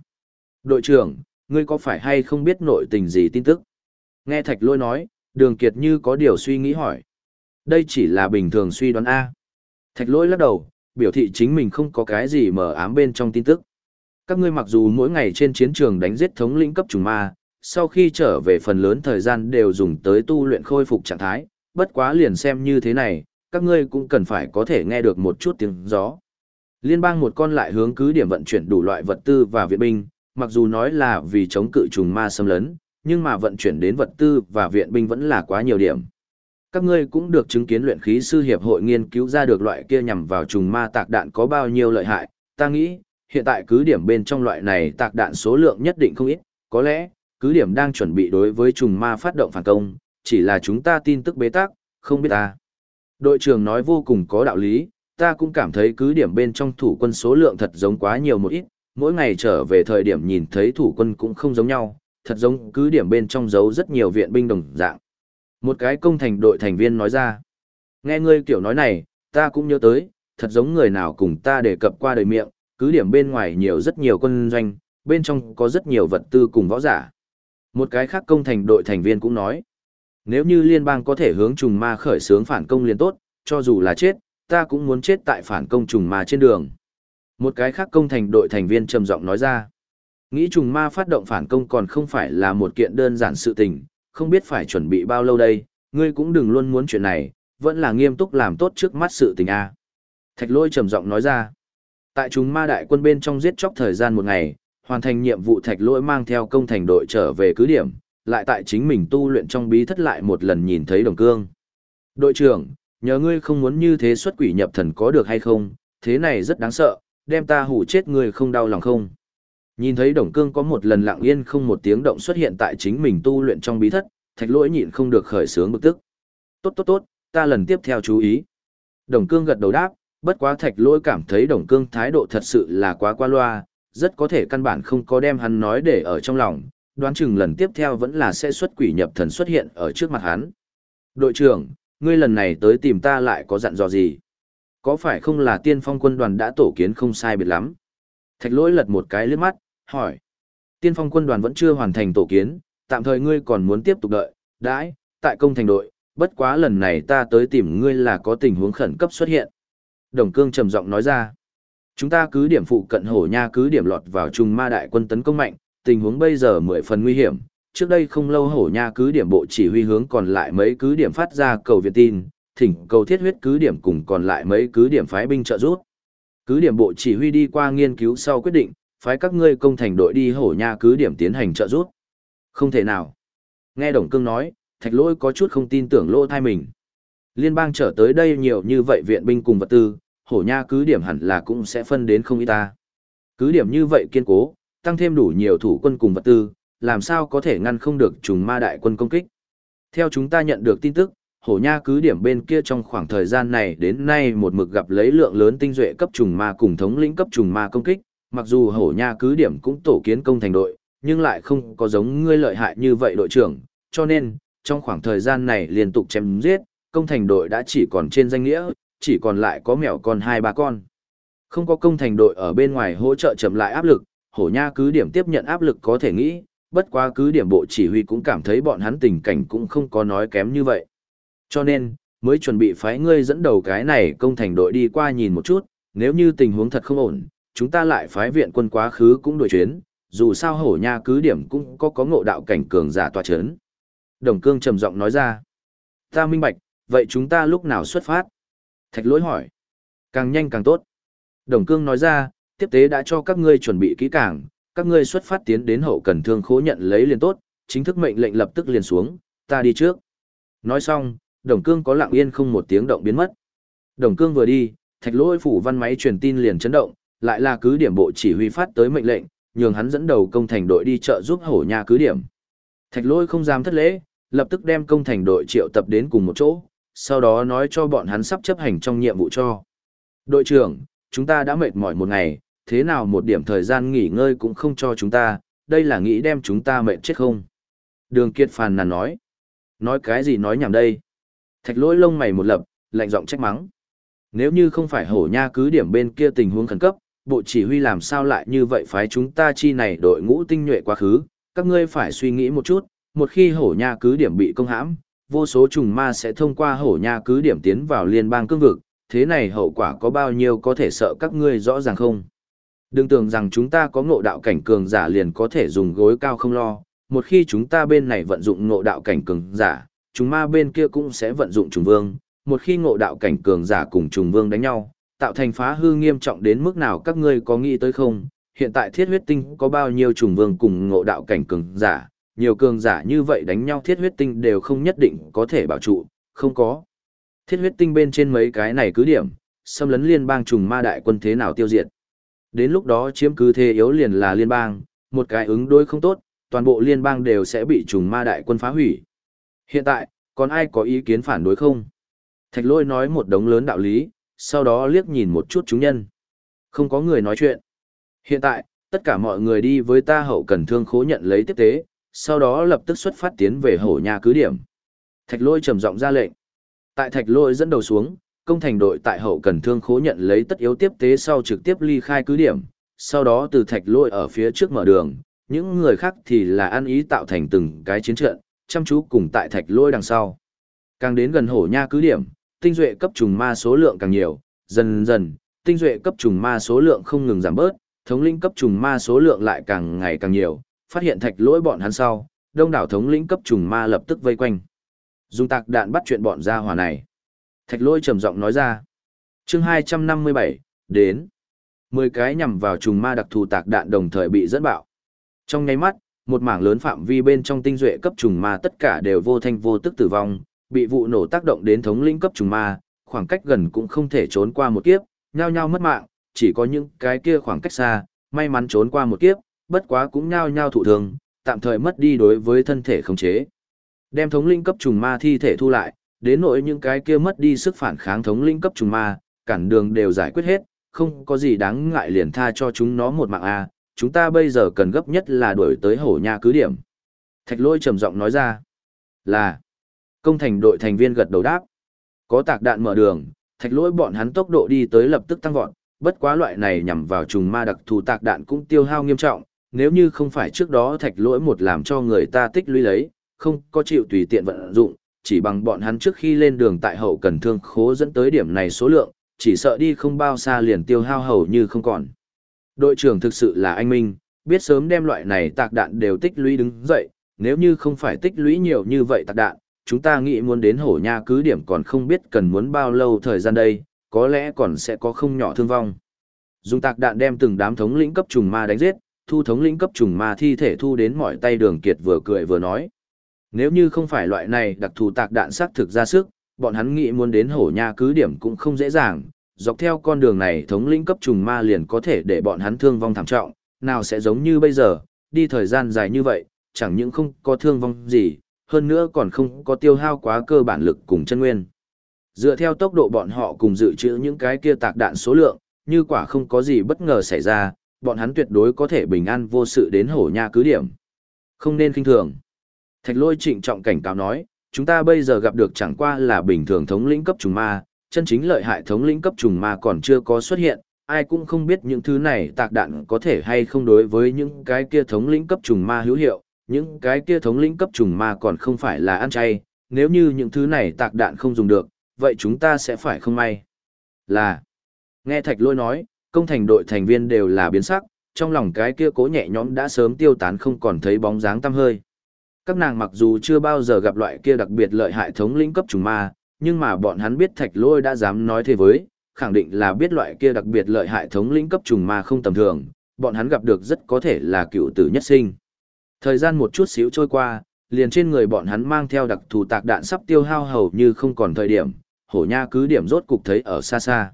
Đội trưởng, ngươi có phải hay không biết nội tình gì tin tức? Nghe thạch lôi nói, đường kiệt như có điều suy nghĩ hỏi. Đây chỉ là bình thường suy đoán A. Thạch lôi lắc đầu, biểu thị chính mình không có cái gì mở ám bên trong tin tức. Các ngươi mặc dù mỗi ngày trên chiến trường đánh giết thống lĩnh cấp trùng ma, sau khi trở về phần lớn thời gian đều dùng tới tu luyện khôi phục trạng thái, bất quá liền xem như thế này, các ngươi cũng cần phải có thể nghe được một chút tiếng gió. Liên bang một con lại hướng cứ điểm vận chuyển đủ loại vật tư và viện binh, mặc dù nói là vì chống cự trùng ma xâm lấn, nhưng mà vận chuyển đến vật tư và viện binh vẫn là quá nhiều điểm. Các ngươi cũng được chứng kiến luyện khí sư hiệp hội nghiên cứu ra được loại kia nhằm vào trùng ma tạc đạn có bao nhiêu lợi hại, ta nghĩ, hiện tại cứ điểm bên trong loại này tạc đạn số lượng nhất định không ít, có lẽ, cứ điểm đang chuẩn bị đối với trùng ma phát động phản công, chỉ là chúng ta tin tức bế tắc, không biết ta. Đội trưởng nói vô cùng có đạo lý, ta cũng cảm thấy cứ điểm bên trong thủ quân số lượng thật giống quá nhiều một ít, mỗi ngày trở về thời điểm nhìn thấy thủ quân cũng không giống nhau, thật giống cứ điểm bên trong giấu rất nhiều viện binh đồng dạng. Một cái công thành đội thành viên nói ra. Nghe ngươi kiểu nói này, ta cũng nhớ tới, thật giống người nào cùng ta đề cập qua đời miệng, cứ điểm bên ngoài nhiều rất nhiều quân doanh, bên trong có rất nhiều vật tư cùng võ giả. Một cái khác công thành đội thành viên cũng nói, nếu như liên bang có thể hướng trùng ma khởi xướng phản công liền tốt, cho dù là chết, ta cũng muốn chết tại phản công trùng ma trên đường. Một cái khác công thành đội thành viên trầm giọng nói ra, nghĩ trùng ma phát động phản công còn không phải là một kiện đơn giản sự tình, không biết phải chuẩn bị bao lâu đây, ngươi cũng đừng luôn muốn chuyện này, vẫn là nghiêm túc làm tốt trước mắt sự tình a. Thạch lôi trầm giọng nói ra, tại trùng ma đại quân bên trong giết chóc thời gian một ngày, hoàn thành nhiệm vụ thạch lỗi mang theo công thành đội trở về cứ điểm, lại tại chính mình tu luyện trong bí thất lại một lần nhìn thấy đồng cương. Đội trưởng, nhờ ngươi không muốn như thế xuất quỷ nhập thần có được hay không, thế này rất đáng sợ, đem ta hủ chết ngươi không đau lòng không. Nhìn thấy đồng cương có một lần lặng yên không một tiếng động xuất hiện tại chính mình tu luyện trong bí thất, thạch lỗi nhịn không được khởi sướng bực tức. Tốt tốt tốt, ta lần tiếp theo chú ý. Đồng cương gật đầu đáp, bất quá thạch lỗi cảm thấy đồng cương thái độ thật sự là quá qua loa, rất có thể căn bản không có đem hắn nói để ở trong lòng, đoán chừng lần tiếp theo vẫn là sẽ xuất quỷ nhập thần xuất hiện ở trước mặt hắn. Đội trưởng, ngươi lần này tới tìm ta lại có dặn dò gì? Có phải không là tiên phong quân đoàn đã tổ kiến không sai biệt lắm? Thạch lỗi lật một cái lướt mắt, hỏi. Tiên phong quân đoàn vẫn chưa hoàn thành tổ kiến, tạm thời ngươi còn muốn tiếp tục đợi, đãi, tại công thành đội, bất quá lần này ta tới tìm ngươi là có tình huống khẩn cấp xuất hiện. Đồng cương trầm giọng nói ra. Chúng ta cứ điểm phụ cận hổ nha cứ điểm lọt vào trùng ma đại quân tấn công mạnh, tình huống bây giờ mười phần nguy hiểm. Trước đây không lâu hổ nha cứ điểm bộ chỉ huy hướng còn lại mấy cứ điểm phát ra cầu viện tin, thỉnh cầu thiết huyết cứ điểm cùng còn lại mấy cứ điểm phái binh trợ giúp. Cứ điểm bộ chỉ huy đi qua nghiên cứu sau quyết định, phái các ngươi công thành đội đi hổ nha cứ điểm tiến hành trợ giúp. Không thể nào. Nghe Đồng Cương nói, thạch lỗi có chút không tin tưởng lỗ thai mình. Liên bang trở tới đây nhiều như vậy viện binh cùng vật tư, hổ nha cứ điểm hẳn là cũng sẽ phân đến không ít ta. Cứ điểm như vậy kiên cố, tăng thêm đủ nhiều thủ quân cùng vật tư, làm sao có thể ngăn không được trùng ma đại quân công kích. Theo chúng ta nhận được tin tức, hổ nha cứ điểm bên kia trong khoảng thời gian này đến nay một mực gặp lấy lượng lớn tinh duệ cấp trùng ma cùng thống lĩnh cấp trùng ma công kích, mặc dù hổ nha cứ điểm cũng tổ kiến công thành đội, nhưng lại không có giống ngươi lợi hại như vậy đội trưởng, cho nên, trong khoảng thời gian này liên tục chém giết, công thành đội đã chỉ còn trên danh nghĩa, chỉ còn lại có mèo con hai ba con. Không có công thành đội ở bên ngoài hỗ trợ chậm lại áp lực, hổ nha cứ điểm tiếp nhận áp lực có thể nghĩ, bất quá cứ điểm bộ chỉ huy cũng cảm thấy bọn hắn tình cảnh cũng không có nói kém như vậy. Cho nên, mới chuẩn bị phái ngươi dẫn đầu cái này công thành đội đi qua nhìn một chút, nếu như tình huống thật không ổn, chúng ta lại phái viện quân quá khứ cũng đổi chuyến, dù sao hổ nha cứ điểm cũng có có ngộ đạo cảnh cường giả tòa chấn. Đồng cương trầm giọng nói ra. Ta minh bạch, vậy chúng ta lúc nào xuất phát? Thạch lỗi hỏi. Càng nhanh càng tốt. Đồng cương nói ra, tiếp tế đã cho các ngươi chuẩn bị kỹ càng, các ngươi xuất phát tiến đến hậu cần thương khố nhận lấy liền tốt, chính thức mệnh lệnh lập tức liền xuống, ta đi trước. Nói xong, Đồng Cương có lặng yên không một tiếng động biến mất. Đồng Cương vừa đi, thạch lỗi phủ văn máy truyền tin liền chấn động, lại là cứ điểm bộ chỉ huy phát tới mệnh lệnh, nhường hắn dẫn đầu công thành đội đi trợ giúp hổ nha cứ điểm. Thạch lỗi không dám thất lễ, lập tức đem công thành đội triệu tập đến cùng một chỗ, sau đó nói cho bọn hắn sắp chấp hành trong nhiệm vụ cho. Đội trưởng, chúng ta đã mệt mỏi một ngày, thế nào một điểm thời gian nghỉ ngơi cũng không cho chúng ta, đây là nghĩ đem chúng ta mệt chết không? Đường Kiệt phàn nàn nói. Nói cái gì nói nhảm đây? Thạch lỗi lông mày một lập, lạnh giọng trách mắng. Nếu như không phải hổ nha cứ điểm bên kia tình huống khẩn cấp, bộ chỉ huy làm sao lại như vậy phái chúng ta chi này đội ngũ tinh nhuệ quá khứ, các ngươi phải suy nghĩ một chút, một khi hổ nha cứ điểm bị công hãm, vô số trùng ma sẽ thông qua hổ nha cứ điểm tiến vào liên bang cương vực, thế này hậu quả có bao nhiêu có thể sợ các ngươi rõ ràng không? Đừng tưởng rằng chúng ta có ngộ đạo cảnh cường giả liền có thể dùng gối cao không lo, một khi chúng ta bên này vận dụng ngộ đạo cảnh cường giả, chúng ma bên kia cũng sẽ vận dụng trùng vương, một khi ngộ đạo cảnh cường giả cùng trùng vương đánh nhau, tạo thành phá hư nghiêm trọng đến mức nào các ngươi có nghĩ tới không? Hiện tại thiết huyết tinh có bao nhiêu trùng vương cùng ngộ đạo cảnh cường giả, nhiều cường giả như vậy đánh nhau thiết huyết tinh đều không nhất định có thể bảo trụ, không có. Thiết huyết tinh bên trên mấy cái này cứ điểm, xâm lấn liên bang trùng ma đại quân thế nào tiêu diệt. Đến lúc đó chiếm cứ thế yếu liền là liên bang, một cái ứng đối không tốt, toàn bộ liên bang đều sẽ bị trùng ma đại quân phá hủy. Hiện tại, còn ai có ý kiến phản đối không? Thạch lôi nói một đống lớn đạo lý, sau đó liếc nhìn một chút chúng nhân. Không có người nói chuyện. Hiện tại, tất cả mọi người đi với ta hậu cần thương khố nhận lấy tiếp tế, sau đó lập tức xuất phát tiến về hổ nhà cứ điểm. Thạch lôi trầm giọng ra lệnh. Tại thạch lôi dẫn đầu xuống, công thành đội tại hậu cần thương khố nhận lấy tất yếu tiếp tế sau trực tiếp ly khai cứ điểm, sau đó từ thạch lôi ở phía trước mở đường, những người khác thì là ăn ý tạo thành từng cái chiến trận, chăm chú cùng tại thạch lôi đằng sau. Càng đến gần hổ nha cứ điểm, tinh duệ cấp trùng ma số lượng càng nhiều, dần dần, tinh duệ cấp trùng ma số lượng không ngừng giảm bớt, thống lĩnh cấp trùng ma số lượng lại càng ngày càng nhiều, phát hiện thạch lỗi bọn hắn sau, đông đảo thống lĩnh cấp trùng ma lập tức vây quanh. Dùng tạc đạn bắt chuyện bọn gia hỏa này. Thạch lôi trầm giọng nói ra. chương 257, đến. 10 cái nhằm vào trùng ma đặc thù tạc đạn đồng thời bị dẫn bạo. Trong nháy mắt, một mảng lớn phạm vi bên trong tinh duệ cấp trùng ma tất cả đều vô thanh vô tức tử vong, bị vụ nổ tác động đến thống lĩnh cấp trùng ma, khoảng cách gần cũng không thể trốn qua một kiếp, nhao nhao mất mạng, chỉ có những cái kia khoảng cách xa, may mắn trốn qua một kiếp, bất quá cũng nhao nhao thụ thương, tạm thời mất đi đối với thân thể khống chế. Đem thống linh cấp trùng ma thi thể thu lại, đến nỗi những cái kia mất đi sức phản kháng thống lĩnh cấp trùng ma, cản đường đều giải quyết hết, không có gì đáng ngại liền tha cho chúng nó một mạng a, chúng ta bây giờ cần gấp nhất là đuổi tới hổ nha cứ điểm. Thạch lôi trầm giọng nói ra, là, công thành đội thành viên gật đầu đáp, có tạc đạn mở đường, thạch lôi bọn hắn tốc độ đi tới lập tức tăng vọt, bất quá loại này nhằm vào trùng ma đặc thù tạc đạn cũng tiêu hao nghiêm trọng, nếu như không phải trước đó thạch lỗi một làm cho người ta tích lũy lấy, không có chịu tùy tiện vận dụng, chỉ bằng bọn hắn trước khi lên đường tại hậu cần thương khố dẫn tới điểm này số lượng, chỉ sợ đi không bao xa liền tiêu hao hầu như không còn. Đội trưởng thực sự là anh Minh, biết sớm đem loại này tạc đạn đều tích lũy đứng dậy, nếu như không phải tích lũy nhiều như vậy tạc đạn, chúng ta nghĩ muốn đến hổ nha cứ điểm còn không biết cần muốn bao lâu thời gian đây, có lẽ còn sẽ có không nhỏ thương vong. Dùng tạc đạn đem từng đám thống lĩnh cấp trùng ma đánh giết, thu thống lĩnh cấp trùng ma thi thể thu đến mọi tay đường kiệt vừa cười vừa nói. Nếu như không phải loại này đặc thù tạc đạn sát thực ra sức, bọn hắn nghĩ muốn đến hổ nha cứ điểm cũng không dễ dàng, dọc theo con đường này thống lĩnh cấp trùng ma liền có thể để bọn hắn thương vong thảm trọng, nào sẽ giống như bây giờ, đi thời gian dài như vậy, chẳng những không có thương vong gì, hơn nữa còn không có tiêu hao quá cơ bản lực cùng chân nguyên. Dựa theo tốc độ bọn họ cùng dự trữ những cái kia tạc đạn số lượng, như quả không có gì bất ngờ xảy ra, bọn hắn tuyệt đối có thể bình an vô sự đến hổ nha cứ điểm. Không nên kinh thường. Thạch lôi trịnh trọng cảnh cáo nói, chúng ta bây giờ gặp được chẳng qua là bình thường thống lĩnh cấp trùng ma, chân chính lợi hại thống lĩnh cấp trùng ma còn chưa có xuất hiện, ai cũng không biết những thứ này tạc đạn có thể hay không đối với những cái kia thống lĩnh cấp trùng ma hữu hiệu, những cái kia thống lĩnh cấp trùng ma còn không phải là ăn chay, nếu như những thứ này tạc đạn không dùng được, vậy chúng ta sẽ phải không may. Là, nghe thạch lôi nói, công thành đội thành viên đều là biến sắc, trong lòng cái kia cố nhẹ nhõm đã sớm tiêu tán không còn thấy bóng dáng tăm hơi. Các nàng mặc dù chưa bao giờ gặp loại kia đặc biệt lợi hại thống lĩnh cấp trùng ma, nhưng mà bọn hắn biết thạch lôi đã dám nói thế với, khẳng định là biết loại kia đặc biệt lợi hại thống lĩnh cấp trùng ma không tầm thường, bọn hắn gặp được rất có thể là cựu tử nhất sinh. Thời gian một chút xíu trôi qua, liền trên người bọn hắn mang theo đặc thù tạc đạn sắp tiêu hao hầu như không còn thời điểm, hổ nha cứ điểm rốt cục thấy ở xa xa.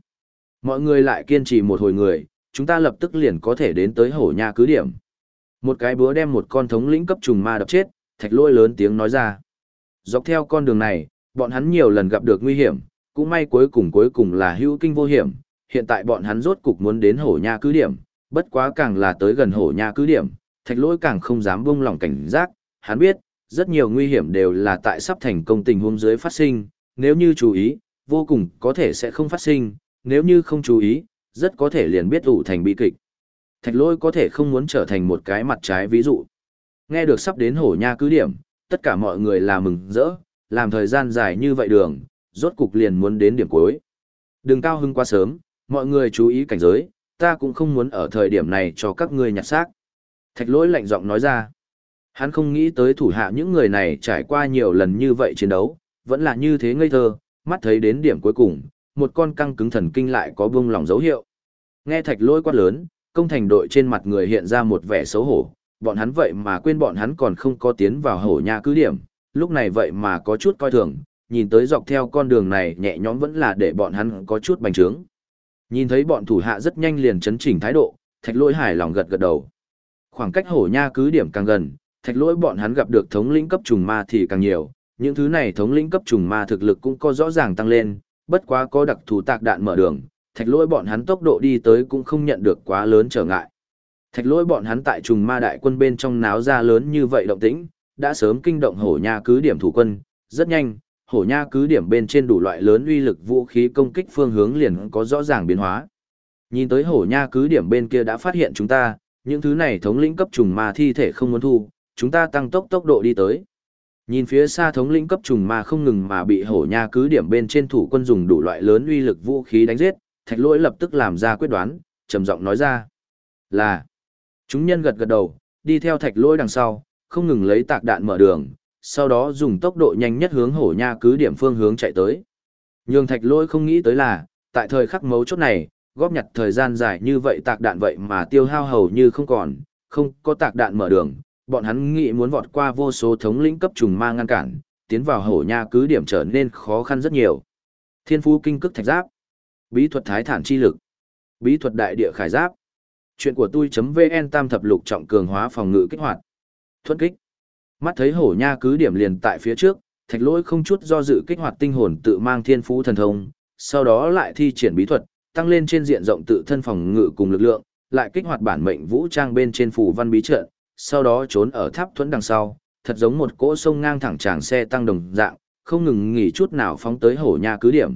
Mọi người lại kiên trì một hồi người, chúng ta lập tức liền có thể đến tới hổ nha cứ điểm. Một cái búa đem một con thống lĩnh cấp trùng ma đập chết, thạch lôi lớn tiếng nói ra. Dọc theo con đường này, bọn hắn nhiều lần gặp được nguy hiểm, cũng may cuối cùng cuối cùng là hữu kinh vô hiểm, hiện tại bọn hắn rốt cục muốn đến hổ nha cứ điểm, bất quá càng là tới gần hổ nha cứ điểm, thạch lôi càng không dám buông lỏng cảnh giác, hắn biết, rất nhiều nguy hiểm đều là tại sắp thành công tình huống dưới phát sinh, nếu như chú ý, vô cùng có thể sẽ không phát sinh, nếu như không chú ý, rất có thể liền biết ủ thành bi kịch. Thạch lôi có thể không muốn trở thành một cái mặt trái ví dụ. Nghe được sắp đến hổ nha cứ điểm, tất cả mọi người là mừng rỡ, làm thời gian dài như vậy đường, rốt cục liền muốn đến điểm cuối. Đừng cao hưng quá sớm, mọi người chú ý cảnh giới, ta cũng không muốn ở thời điểm này cho các ngươi nhặt xác. Thạch lỗi lạnh giọng nói ra. Hắn không nghĩ tới thủ hạ những người này trải qua nhiều lần như vậy chiến đấu, vẫn là như thế ngây thơ, mắt thấy đến điểm cuối cùng, một con căng cứng thần kinh lại có buông lòng dấu hiệu. Nghe thạch lỗi quát lớn, công thành đội trên mặt người hiện ra một vẻ xấu hổ, bọn hắn vậy mà quên bọn hắn còn không có tiến vào hổ nha cứ điểm, lúc này vậy mà có chút coi thường, nhìn tới dọc theo con đường này nhẹ nhõm vẫn là để bọn hắn có chút bành trướng. Nhìn thấy bọn thủ hạ rất nhanh liền chấn chỉnh thái độ, thạch lỗi hài lòng gật gật đầu. Khoảng cách hổ nha cứ điểm càng gần, thạch lỗi bọn hắn gặp được thống lĩnh cấp trùng ma thì càng nhiều, những thứ này thống lĩnh cấp trùng ma thực lực cũng có rõ ràng tăng lên, bất quá có đặc thù tạc đạn mở đường, thạch lỗi bọn hắn tốc độ đi tới cũng không nhận được quá lớn trở ngại. Thạch lỗi bọn hắn tại trùng ma đại quân bên trong náo ra lớn như vậy động tĩnh, đã sớm kinh động hổ nha cứ điểm thủ quân, rất nhanh, hổ nha cứ điểm bên trên đủ loại lớn uy lực vũ khí công kích phương hướng liền có rõ ràng biến hóa. Nhìn tới hổ nha cứ điểm bên kia đã phát hiện chúng ta, những thứ này thống lĩnh cấp trùng ma thi thể không muốn thu, chúng ta tăng tốc tốc độ đi tới. Nhìn phía xa thống lĩnh cấp trùng ma không ngừng mà bị hổ nha cứ điểm bên trên thủ quân dùng đủ loại lớn uy lực vũ khí đánh giết, thạch lỗi lập tức làm ra quyết đoán, trầm giọng nói ra là chúng nhân gật gật đầu, đi theo thạch lỗi đằng sau, không ngừng lấy tạc đạn mở đường, sau đó dùng tốc độ nhanh nhất hướng hổ nha cứ điểm phương hướng chạy tới. Nhường thạch lỗi không nghĩ tới là, tại thời khắc mấu chốt này, góp nhặt thời gian dài như vậy tạc đạn vậy mà tiêu hao hầu như không còn, không có tạc đạn mở đường, bọn hắn nghĩ muốn vọt qua vô số thống lĩnh cấp trùng ma ngăn cản, tiến vào hổ nha cứ điểm trở nên khó khăn rất nhiều. Thiên phú kinh cức thạch giáp, bí thuật thái thản chi lực, bí thuật đại địa khải giáp. Chuyện của tôi.vn tam thập lục trọng cường hóa phòng ngự kích hoạt. Thuận kích. Mắt thấy hổ nha cứ điểm liền tại phía trước, thạch lỗi không chút do dự kích hoạt tinh hồn tự mang thiên phú thần thông, sau đó lại thi triển bí thuật, tăng lên trên diện rộng tự thân phòng ngự cùng lực lượng, lại kích hoạt bản mệnh vũ trang bên trên phù văn bí trận, sau đó trốn ở tháp thuẫn đằng sau, thật giống một cỗ sông ngang thẳng tràng xe tăng đồng dạng, không ngừng nghỉ chút nào phóng tới hổ nha cứ điểm.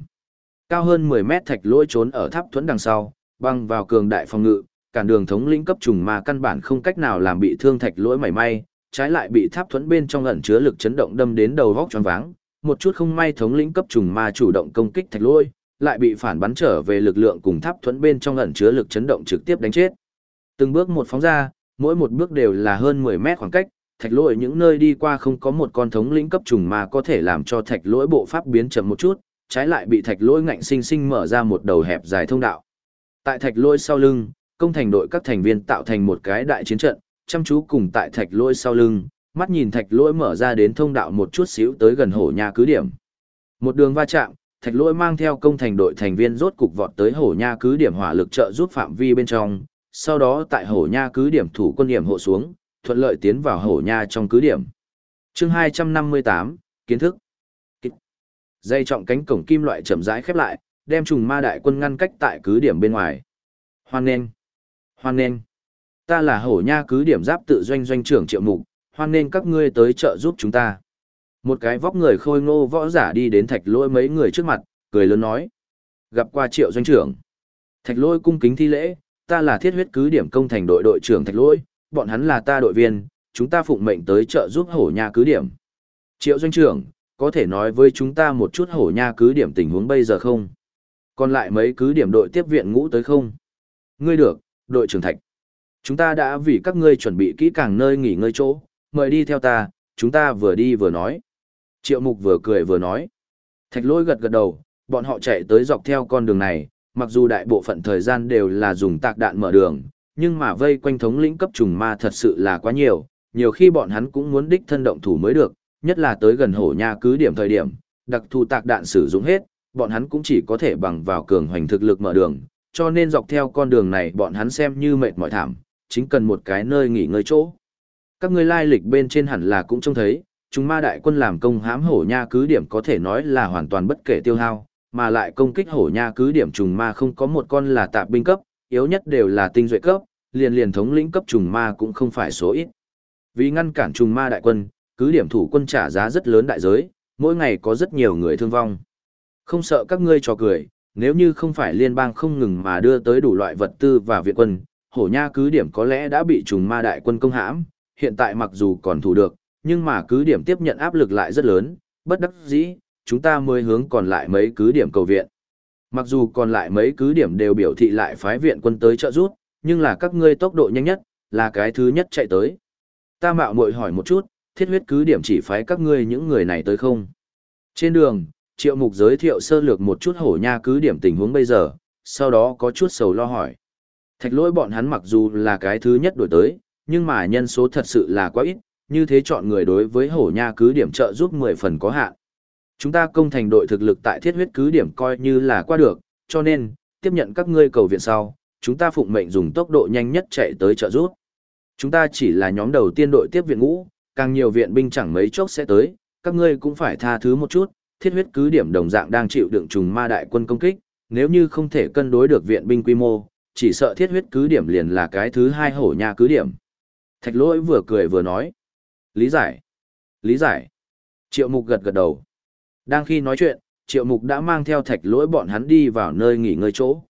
Cao hơn 10 mét thạch lỗi trốn ở tháp thuẫn đằng sau, băng vào cường đại phòng ngự, cản đường thống lĩnh cấp trùng ma căn bản không cách nào làm bị thương thạch lỗi mảy may, trái lại bị tháp thuẫn bên trong ẩn chứa lực chấn động đâm đến đầu vóc choáng váng, một chút không may thống lĩnh cấp trùng ma chủ động công kích thạch lôi, lại bị phản bắn trở về lực lượng cùng tháp thuẫn bên trong ẩn chứa lực chấn động trực tiếp đánh chết. Từng bước một phóng ra, mỗi một bước đều là hơn 10 mét khoảng cách, thạch lôi những nơi đi qua không có một con thống lĩnh cấp trùng ma có thể làm cho thạch lỗi bộ pháp biến chậm một chút, trái lại bị thạch lỗi ngạnh sinh sinh mở ra một đầu hẹp dài thông đạo. Tại thạch lôi sau lưng, công thành đội các thành viên tạo thành một cái đại chiến trận, chăm chú cùng tại thạch lỗi sau lưng, mắt nhìn thạch lỗi mở ra đến thông đạo một chút xíu tới gần hổ nha cứ điểm. Một đường va chạm, thạch lỗi mang theo công thành đội thành viên rốt cục vọt tới hổ nha cứ điểm hỏa lực trợ giúp phạm vi bên trong, sau đó tại hổ nha cứ điểm thủ quân điểm hộ xuống, thuận lợi tiến vào hổ nha trong cứ điểm. Chương 258, kiến thức. Dây trọng cánh cổng kim loại chậm rãi khép lại, đem trùng ma đại quân ngăn cách tại cứ điểm bên ngoài. Hoan nghênh, hoan nghênh ta là hổ nha cứ điểm giáp tự doanh doanh trưởng triệu mục, hoan nên các ngươi tới trợ giúp chúng ta. Một cái vóc người khôi ngô võ giả đi đến thạch lôi mấy người trước mặt, cười lớn nói. Gặp qua triệu doanh trưởng. Thạch lôi cung kính thi lễ, ta là thiết huyết cứ điểm công thành đội đội trưởng thạch lôi, bọn hắn là ta đội viên, chúng ta phụng mệnh tới trợ giúp hổ nha cứ điểm. Triệu doanh trưởng, có thể nói với chúng ta một chút hổ nha cứ điểm tình huống bây giờ không? Còn lại mấy cứ điểm đội tiếp viện ngũ tới không? Ngươi được, đội trưởng thạch. Chúng ta đã vì các ngươi chuẩn bị kỹ càng nơi nghỉ ngơi chỗ, mời đi theo ta, chúng ta vừa đi vừa nói. Triệu mục vừa cười vừa nói. Thạch lôi gật gật đầu, bọn họ chạy tới dọc theo con đường này, mặc dù đại bộ phận thời gian đều là dùng tạc đạn mở đường, nhưng mà vây quanh thống lĩnh cấp trùng ma thật sự là quá nhiều, nhiều khi bọn hắn cũng muốn đích thân động thủ mới được, nhất là tới gần hổ nha cứ điểm thời điểm, đặc thù tạc đạn sử dụng hết, bọn hắn cũng chỉ có thể bằng vào cường hoành thực lực mở đường, cho nên dọc theo con đường này bọn hắn xem như mệt mỏi thảm, chính cần một cái nơi nghỉ ngơi chỗ. Các ngươi lai lịch bên trên hẳn là cũng trông thấy, chúng ma đại quân làm công hãm hổ nha cứ điểm có thể nói là hoàn toàn bất kể tiêu hao, mà lại công kích hổ nha cứ điểm trùng ma không có một con là tạp binh cấp, yếu nhất đều là tinh duệ cấp, liền liền thống lĩnh cấp trùng ma cũng không phải số ít. Vì ngăn cản trùng ma đại quân, cứ điểm thủ quân trả giá rất lớn đại giới, mỗi ngày có rất nhiều người thương vong. Không sợ các ngươi trò cười, nếu như không phải liên bang không ngừng mà đưa tới đủ loại vật tư và viện quân, hổ nha cứ điểm có lẽ đã bị trùng ma đại quân công hãm, hiện tại mặc dù còn thủ được, nhưng mà cứ điểm tiếp nhận áp lực lại rất lớn, bất đắc dĩ, chúng ta mới hướng còn lại mấy cứ điểm cầu viện. Mặc dù còn lại mấy cứ điểm đều biểu thị lại phái viện quân tới trợ giúp, nhưng là các ngươi tốc độ nhanh nhất, là cái thứ nhất chạy tới. Ta mạo muội hỏi một chút, thiết huyết cứ điểm chỉ phái các ngươi những người này tới không? Trên đường, Triệu Mục giới thiệu sơ lược một chút hổ nha cứ điểm tình huống bây giờ, sau đó có chút sầu lo hỏi. Thạch lỗi bọn hắn mặc dù là cái thứ nhất đổi tới, nhưng mà nhân số thật sự là quá ít, như thế chọn người đối với hổ nha cứ điểm trợ giúp 10 phần có hạn. Chúng ta công thành đội thực lực tại thiết huyết cứ điểm coi như là qua được, cho nên, tiếp nhận các ngươi cầu viện sau, chúng ta phụng mệnh dùng tốc độ nhanh nhất chạy tới trợ giúp. Chúng ta chỉ là nhóm đầu tiên đội tiếp viện ngũ, càng nhiều viện binh chẳng mấy chốc sẽ tới, các ngươi cũng phải tha thứ một chút, thiết huyết cứ điểm đồng dạng đang chịu đựng trùng ma đại quân công kích, nếu như không thể cân đối được viện binh quy mô, chỉ sợ thiết huyết cứ điểm liền là cái thứ hai hổ nha cứ điểm. Thạch lỗi vừa cười vừa nói. Lý giải. Lý giải. Triệu mục gật gật đầu. Đang khi nói chuyện, triệu mục đã mang theo thạch lỗi bọn hắn đi vào nơi nghỉ ngơi chỗ.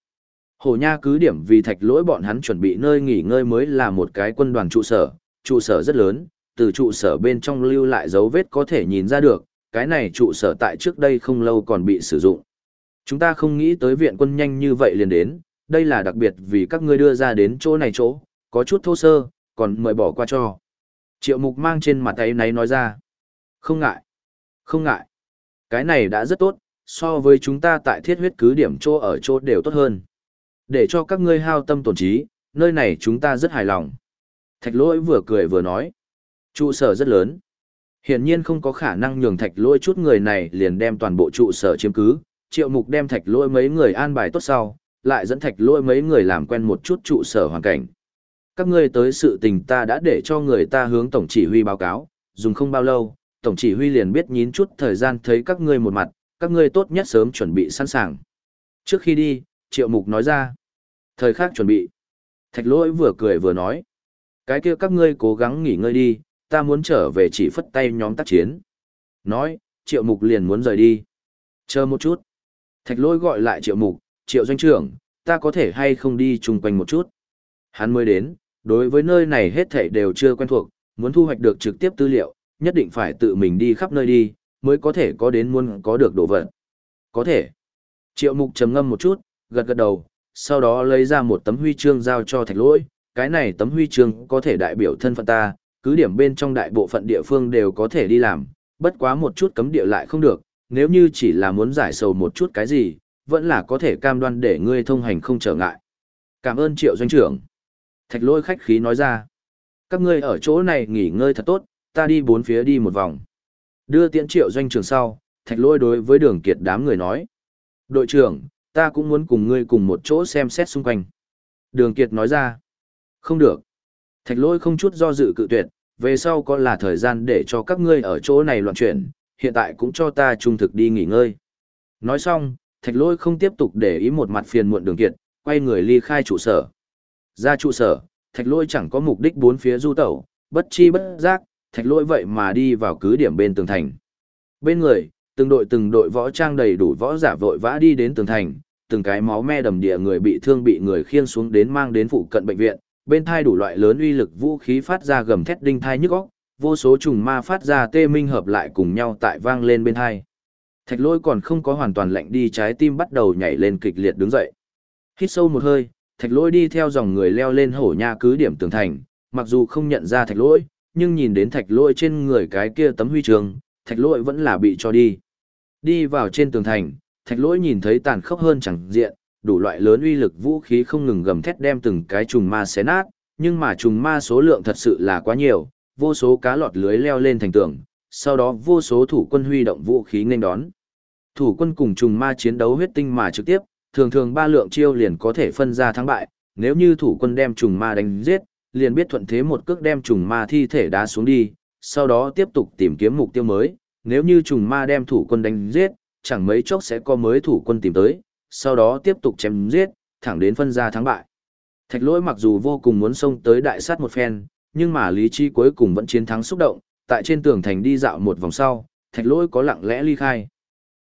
Hổ nha cứ điểm vì thạch lỗi bọn hắn chuẩn bị nơi nghỉ ngơi mới là một cái quân đoàn trụ sở, trụ sở rất lớn, từ trụ sở bên trong lưu lại dấu vết có thể nhìn ra được, cái này trụ sở tại trước đây không lâu còn bị sử dụng. Chúng ta không nghĩ tới viện quân nhanh như vậy liền đến, đây là đặc biệt vì các ngươi đưa ra đến chỗ này chỗ, có chút thô sơ, còn mời bỏ qua cho. Triệu mục mang trên mặt ấy náy nói ra. Không ngại. Không ngại. Cái này đã rất tốt, so với chúng ta tại thiết huyết cứ điểm chỗ ở chỗ đều tốt hơn. Để cho các ngươi hao tâm tổn trí, nơi này chúng ta rất hài lòng. Thạch lỗi vừa cười vừa nói. Trụ sở rất lớn. Hiển nhiên không có khả năng nhường thạch lỗi chút người này liền đem toàn bộ trụ sở chiếm cứ. Triệu mục đem thạch lỗi mấy người an bài tốt sau, lại dẫn thạch lỗi mấy người làm quen một chút trụ sở hoàn cảnh. Các ngươi tới sự tình ta đã để cho người ta hướng tổng chỉ huy báo cáo, dùng không bao lâu, tổng chỉ huy liền biết nhín chút thời gian thấy các ngươi một mặt, các ngươi tốt nhất sớm chuẩn bị sẵn sàng. Trước khi đi, triệu mục nói ra, thời khắc chuẩn bị. Thạch lỗi vừa cười vừa nói, cái kia các ngươi cố gắng nghỉ ngơi đi, ta muốn trở về chỉ phất tay nhóm tác chiến. Nói, triệu mục liền muốn rời đi. Chờ một chút. Thạch lôi gọi lại triệu mục, triệu doanh trưởng, ta có thể hay không đi chung quanh một chút. Hắn mới đến, đối với nơi này hết thảy đều chưa quen thuộc, muốn thu hoạch được trực tiếp tư liệu, nhất định phải tự mình đi khắp nơi đi, mới có thể có đến muốn có được đồ vật. Có thể. Triệu mục trầm ngâm một chút, gật gật đầu, sau đó lấy ra một tấm huy chương giao cho thạch lỗi, cái này tấm huy chương có thể đại biểu thân phận ta, cứ điểm bên trong đại bộ phận địa phương đều có thể đi làm, bất quá một chút cấm địa lại không được, nếu như chỉ là muốn giải sầu một chút cái gì, vẫn là có thể cam đoan để ngươi thông hành không trở ngại. Cảm ơn triệu doanh trưởng. Thạch lôi khách khí nói ra. Các ngươi ở chỗ này nghỉ ngơi thật tốt, ta đi bốn phía đi một vòng. Đưa tiễn triệu doanh trưởng sau, thạch lôi đối với đường kiệt đám người nói. Đội trưởng, ta cũng muốn cùng ngươi cùng một chỗ xem xét xung quanh. Đường kiệt nói ra. Không được. Thạch lôi không chút do dự cự tuyệt, về sau có là thời gian để cho các ngươi ở chỗ này loạn chuyển, hiện tại cũng cho ta trung thực đi nghỉ ngơi. Nói xong, thạch lôi không tiếp tục để ý một mặt phiền muộn đường kiệt, quay người ly khai trụ sở. Ra trụ sở, thạch lôi chẳng có mục đích bốn phía du tẩu, bất chi bất giác, thạch lôi vậy mà đi vào cứ điểm bên tường thành. Bên người, từng đội từng đội võ trang đầy đủ võ giả vội vã đi đến tường thành, từng cái máu me đầm địa người bị thương bị người khiêng xuống đến mang đến phụ cận bệnh viện, bên thai đủ loại lớn uy lực vũ khí phát ra gầm thét đinh thai nhức óc, vô số trùng ma phát ra tê minh hợp lại cùng nhau tại vang lên bên thai. Thạch lôi còn không có hoàn toàn lạnh đi trái tim bắt đầu nhảy lên kịch liệt đứng dậy. Hít sâu một hơi, Thạch lôi đi theo dòng người leo lên hổ nha cứ điểm tường thành, mặc dù không nhận ra thạch lôi nhưng nhìn đến thạch lôi trên người cái kia tấm huy chương, thạch lôi vẫn là bị cho đi. Đi vào trên tường thành, thạch lôi nhìn thấy tàn khốc hơn chẳng diện, đủ loại lớn uy lực vũ khí không ngừng gầm thét đem từng cái trùng ma xé nát, nhưng mà trùng ma số lượng thật sự là quá nhiều, vô số cá lọt lưới leo lên thành tường, sau đó vô số thủ quân huy động vũ khí nên đón. Thủ quân cùng trùng ma chiến đấu huyết tinh mà trực tiếp, thường thường ba lượng chiêu liền có thể phân ra thắng bại, nếu như thủ quân đem trùng ma đánh giết, liền biết thuận thế một cước đem trùng ma thi thể đá xuống đi, sau đó tiếp tục tìm kiếm mục tiêu mới, nếu như trùng ma đem thủ quân đánh giết, chẳng mấy chốc sẽ có mới thủ quân tìm tới, sau đó tiếp tục chém giết, thẳng đến phân ra thắng bại. Thạch lỗi mặc dù vô cùng muốn xông tới đại sát một phen, nhưng mà lý trí cuối cùng vẫn chiến thắng xúc động, tại trên tường thành đi dạo một vòng sau, thạch lỗi có lặng lẽ ly khai.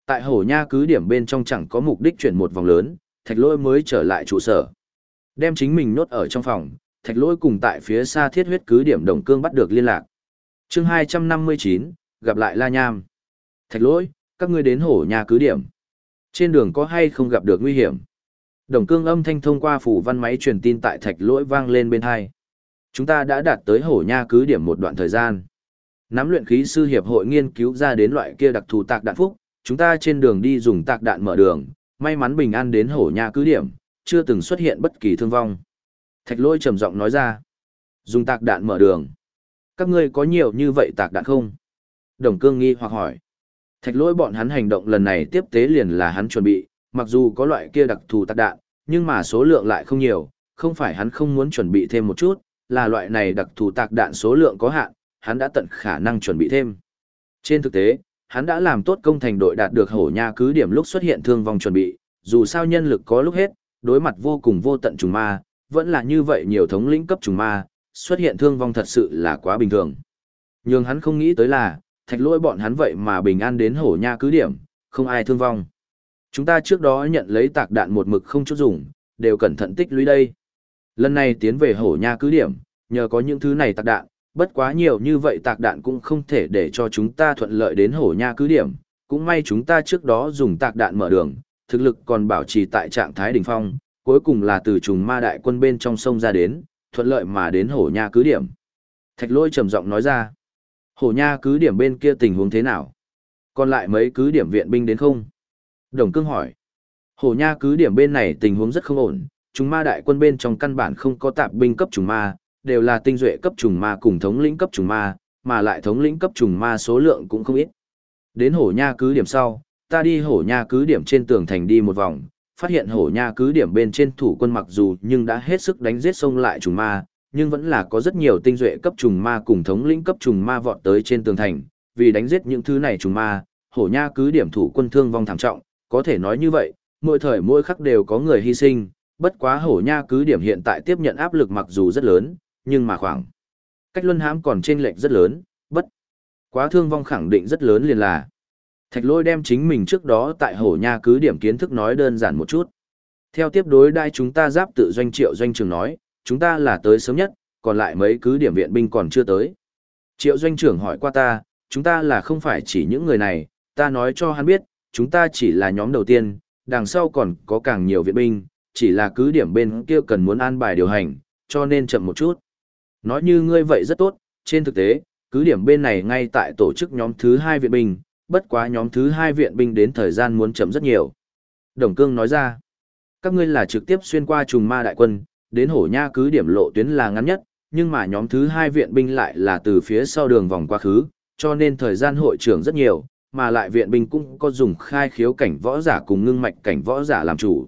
Tại hổ nha cứ điểm bên trong chẳng có mục đích chuyển một vòng lớn, thạch lỗi mới trở lại trụ sở. Đem chính mình nốt ở trong phòng, thạch lỗi cùng tại phía xa thiết huyết cứ điểm đồng cương bắt được liên lạc. chương 259, gặp lại La Nham. Thạch lỗi, các ngươi đến hổ nha cứ điểm. Trên đường có hay không gặp được nguy hiểm? Đồng cương âm thanh thông qua phủ văn máy truyền tin tại thạch lỗi vang lên bên hai. Chúng ta đã đạt tới hổ nha cứ điểm một đoạn thời gian. Nắm luyện khí sư hiệp hội nghiên cứu ra đến loại kia đặc thù tạc đạn phúc, chúng ta trên đường đi dùng tạc đạn mở đường, may mắn bình an đến hổ nha cứ điểm, chưa từng xuất hiện bất kỳ thương vong. Thạch lôi trầm giọng nói ra, dùng tạc đạn mở đường. Các ngươi có nhiều như vậy tạc đạn không? Đồng cương nghi hoặc hỏi. Thạch lỗi bọn hắn hành động lần này tiếp tế liền là hắn chuẩn bị, mặc dù có loại kia đặc thù tạc đạn, nhưng mà số lượng lại không nhiều, không phải hắn không muốn chuẩn bị thêm một chút, là loại này đặc thù tạc đạn số lượng có hạn, hắn đã tận khả năng chuẩn bị thêm. Trên thực tế, hắn đã làm tốt công thành đội đạt được hổ nha cứ điểm lúc xuất hiện thương vong chuẩn bị, dù sao nhân lực có lúc hết, đối mặt vô cùng vô tận trùng ma, vẫn là như vậy nhiều thống lĩnh cấp trùng ma, xuất hiện thương vong thật sự là quá bình thường. Nhưng hắn không nghĩ tới là, thạch lỗi bọn hắn vậy mà bình an đến hổ nha cứ điểm, không ai thương vong. Chúng ta trước đó nhận lấy tạc đạn một mực không chút dùng, đều cẩn thận tích lũy đây. Lần này tiến về hổ nha cứ điểm, nhờ có những thứ này tạc đạn, bất quá nhiều như vậy tạc đạn cũng không thể để cho chúng ta thuận lợi đến hổ nha cứ điểm, cũng may chúng ta trước đó dùng tạc đạn mở đường, thực lực còn bảo trì tại trạng thái đỉnh phong, cuối cùng là từ trùng ma đại quân bên trong sông ra đến, thuận lợi mà đến hổ nha cứ điểm. Thạch lôi trầm giọng nói ra, hổ nha cứ điểm bên kia tình huống thế nào? Còn lại mấy cứ điểm viện binh đến không? Đồng cương hỏi, hổ nha cứ điểm bên này tình huống rất không ổn, trùng ma đại quân bên trong căn bản không có tạp binh cấp trùng ma, đều là tinh duệ cấp trùng ma cùng thống lĩnh cấp trùng ma, mà lại thống lĩnh cấp trùng ma số lượng cũng không ít. Đến hổ nha cứ điểm sau, ta đi hổ nha cứ điểm trên tường thành đi một vòng, phát hiện hổ nha cứ điểm bên trên thủ quân mặc dù nhưng đã hết sức đánh giết sông lại trùng ma, nhưng vẫn là có rất nhiều tinh duệ cấp trùng ma cùng thống lĩnh cấp trùng ma vọt tới trên tường thành, vì đánh giết những thứ này trùng ma, hổ nha cứ điểm thủ quân thương vong thảm trọng, có thể nói như vậy, mỗi thời mỗi khắc đều có người hy sinh, bất quá hổ nha cứ điểm hiện tại tiếp nhận áp lực mặc dù rất lớn, nhưng mà khoảng cách luân hãm còn trên lệch rất lớn, bất quá thương vong khẳng định rất lớn liền là. Thạch lôi đem chính mình trước đó tại hổ nha cứ điểm kiến thức nói đơn giản một chút. Theo tiếp đối đai chúng ta giáp tự doanh triệu doanh trường nói, chúng ta là tới sớm nhất, còn lại mấy cứ điểm viện binh còn chưa tới. Triệu doanh trưởng hỏi qua ta, chúng ta là không phải chỉ những người này, ta nói cho hắn biết, chúng ta chỉ là nhóm đầu tiên, đằng sau còn có càng nhiều viện binh, chỉ là cứ điểm bên kia cần muốn an bài điều hành, cho nên chậm một chút. Nói như ngươi vậy rất tốt, trên thực tế, cứ điểm bên này ngay tại tổ chức nhóm thứ hai viện binh, bất quá nhóm thứ hai viện binh đến thời gian muốn chậm rất nhiều. Đồng Cương nói ra, các ngươi là trực tiếp xuyên qua trùng ma đại quân, đến hổ nha cứ điểm lộ tuyến là ngắn nhất, nhưng mà nhóm thứ hai viện binh lại là từ phía sau đường vòng qua khứ, cho nên thời gian hội trưởng rất nhiều, mà lại viện binh cũng có dùng khai khiếu cảnh võ giả cùng ngưng mạch cảnh võ giả làm chủ.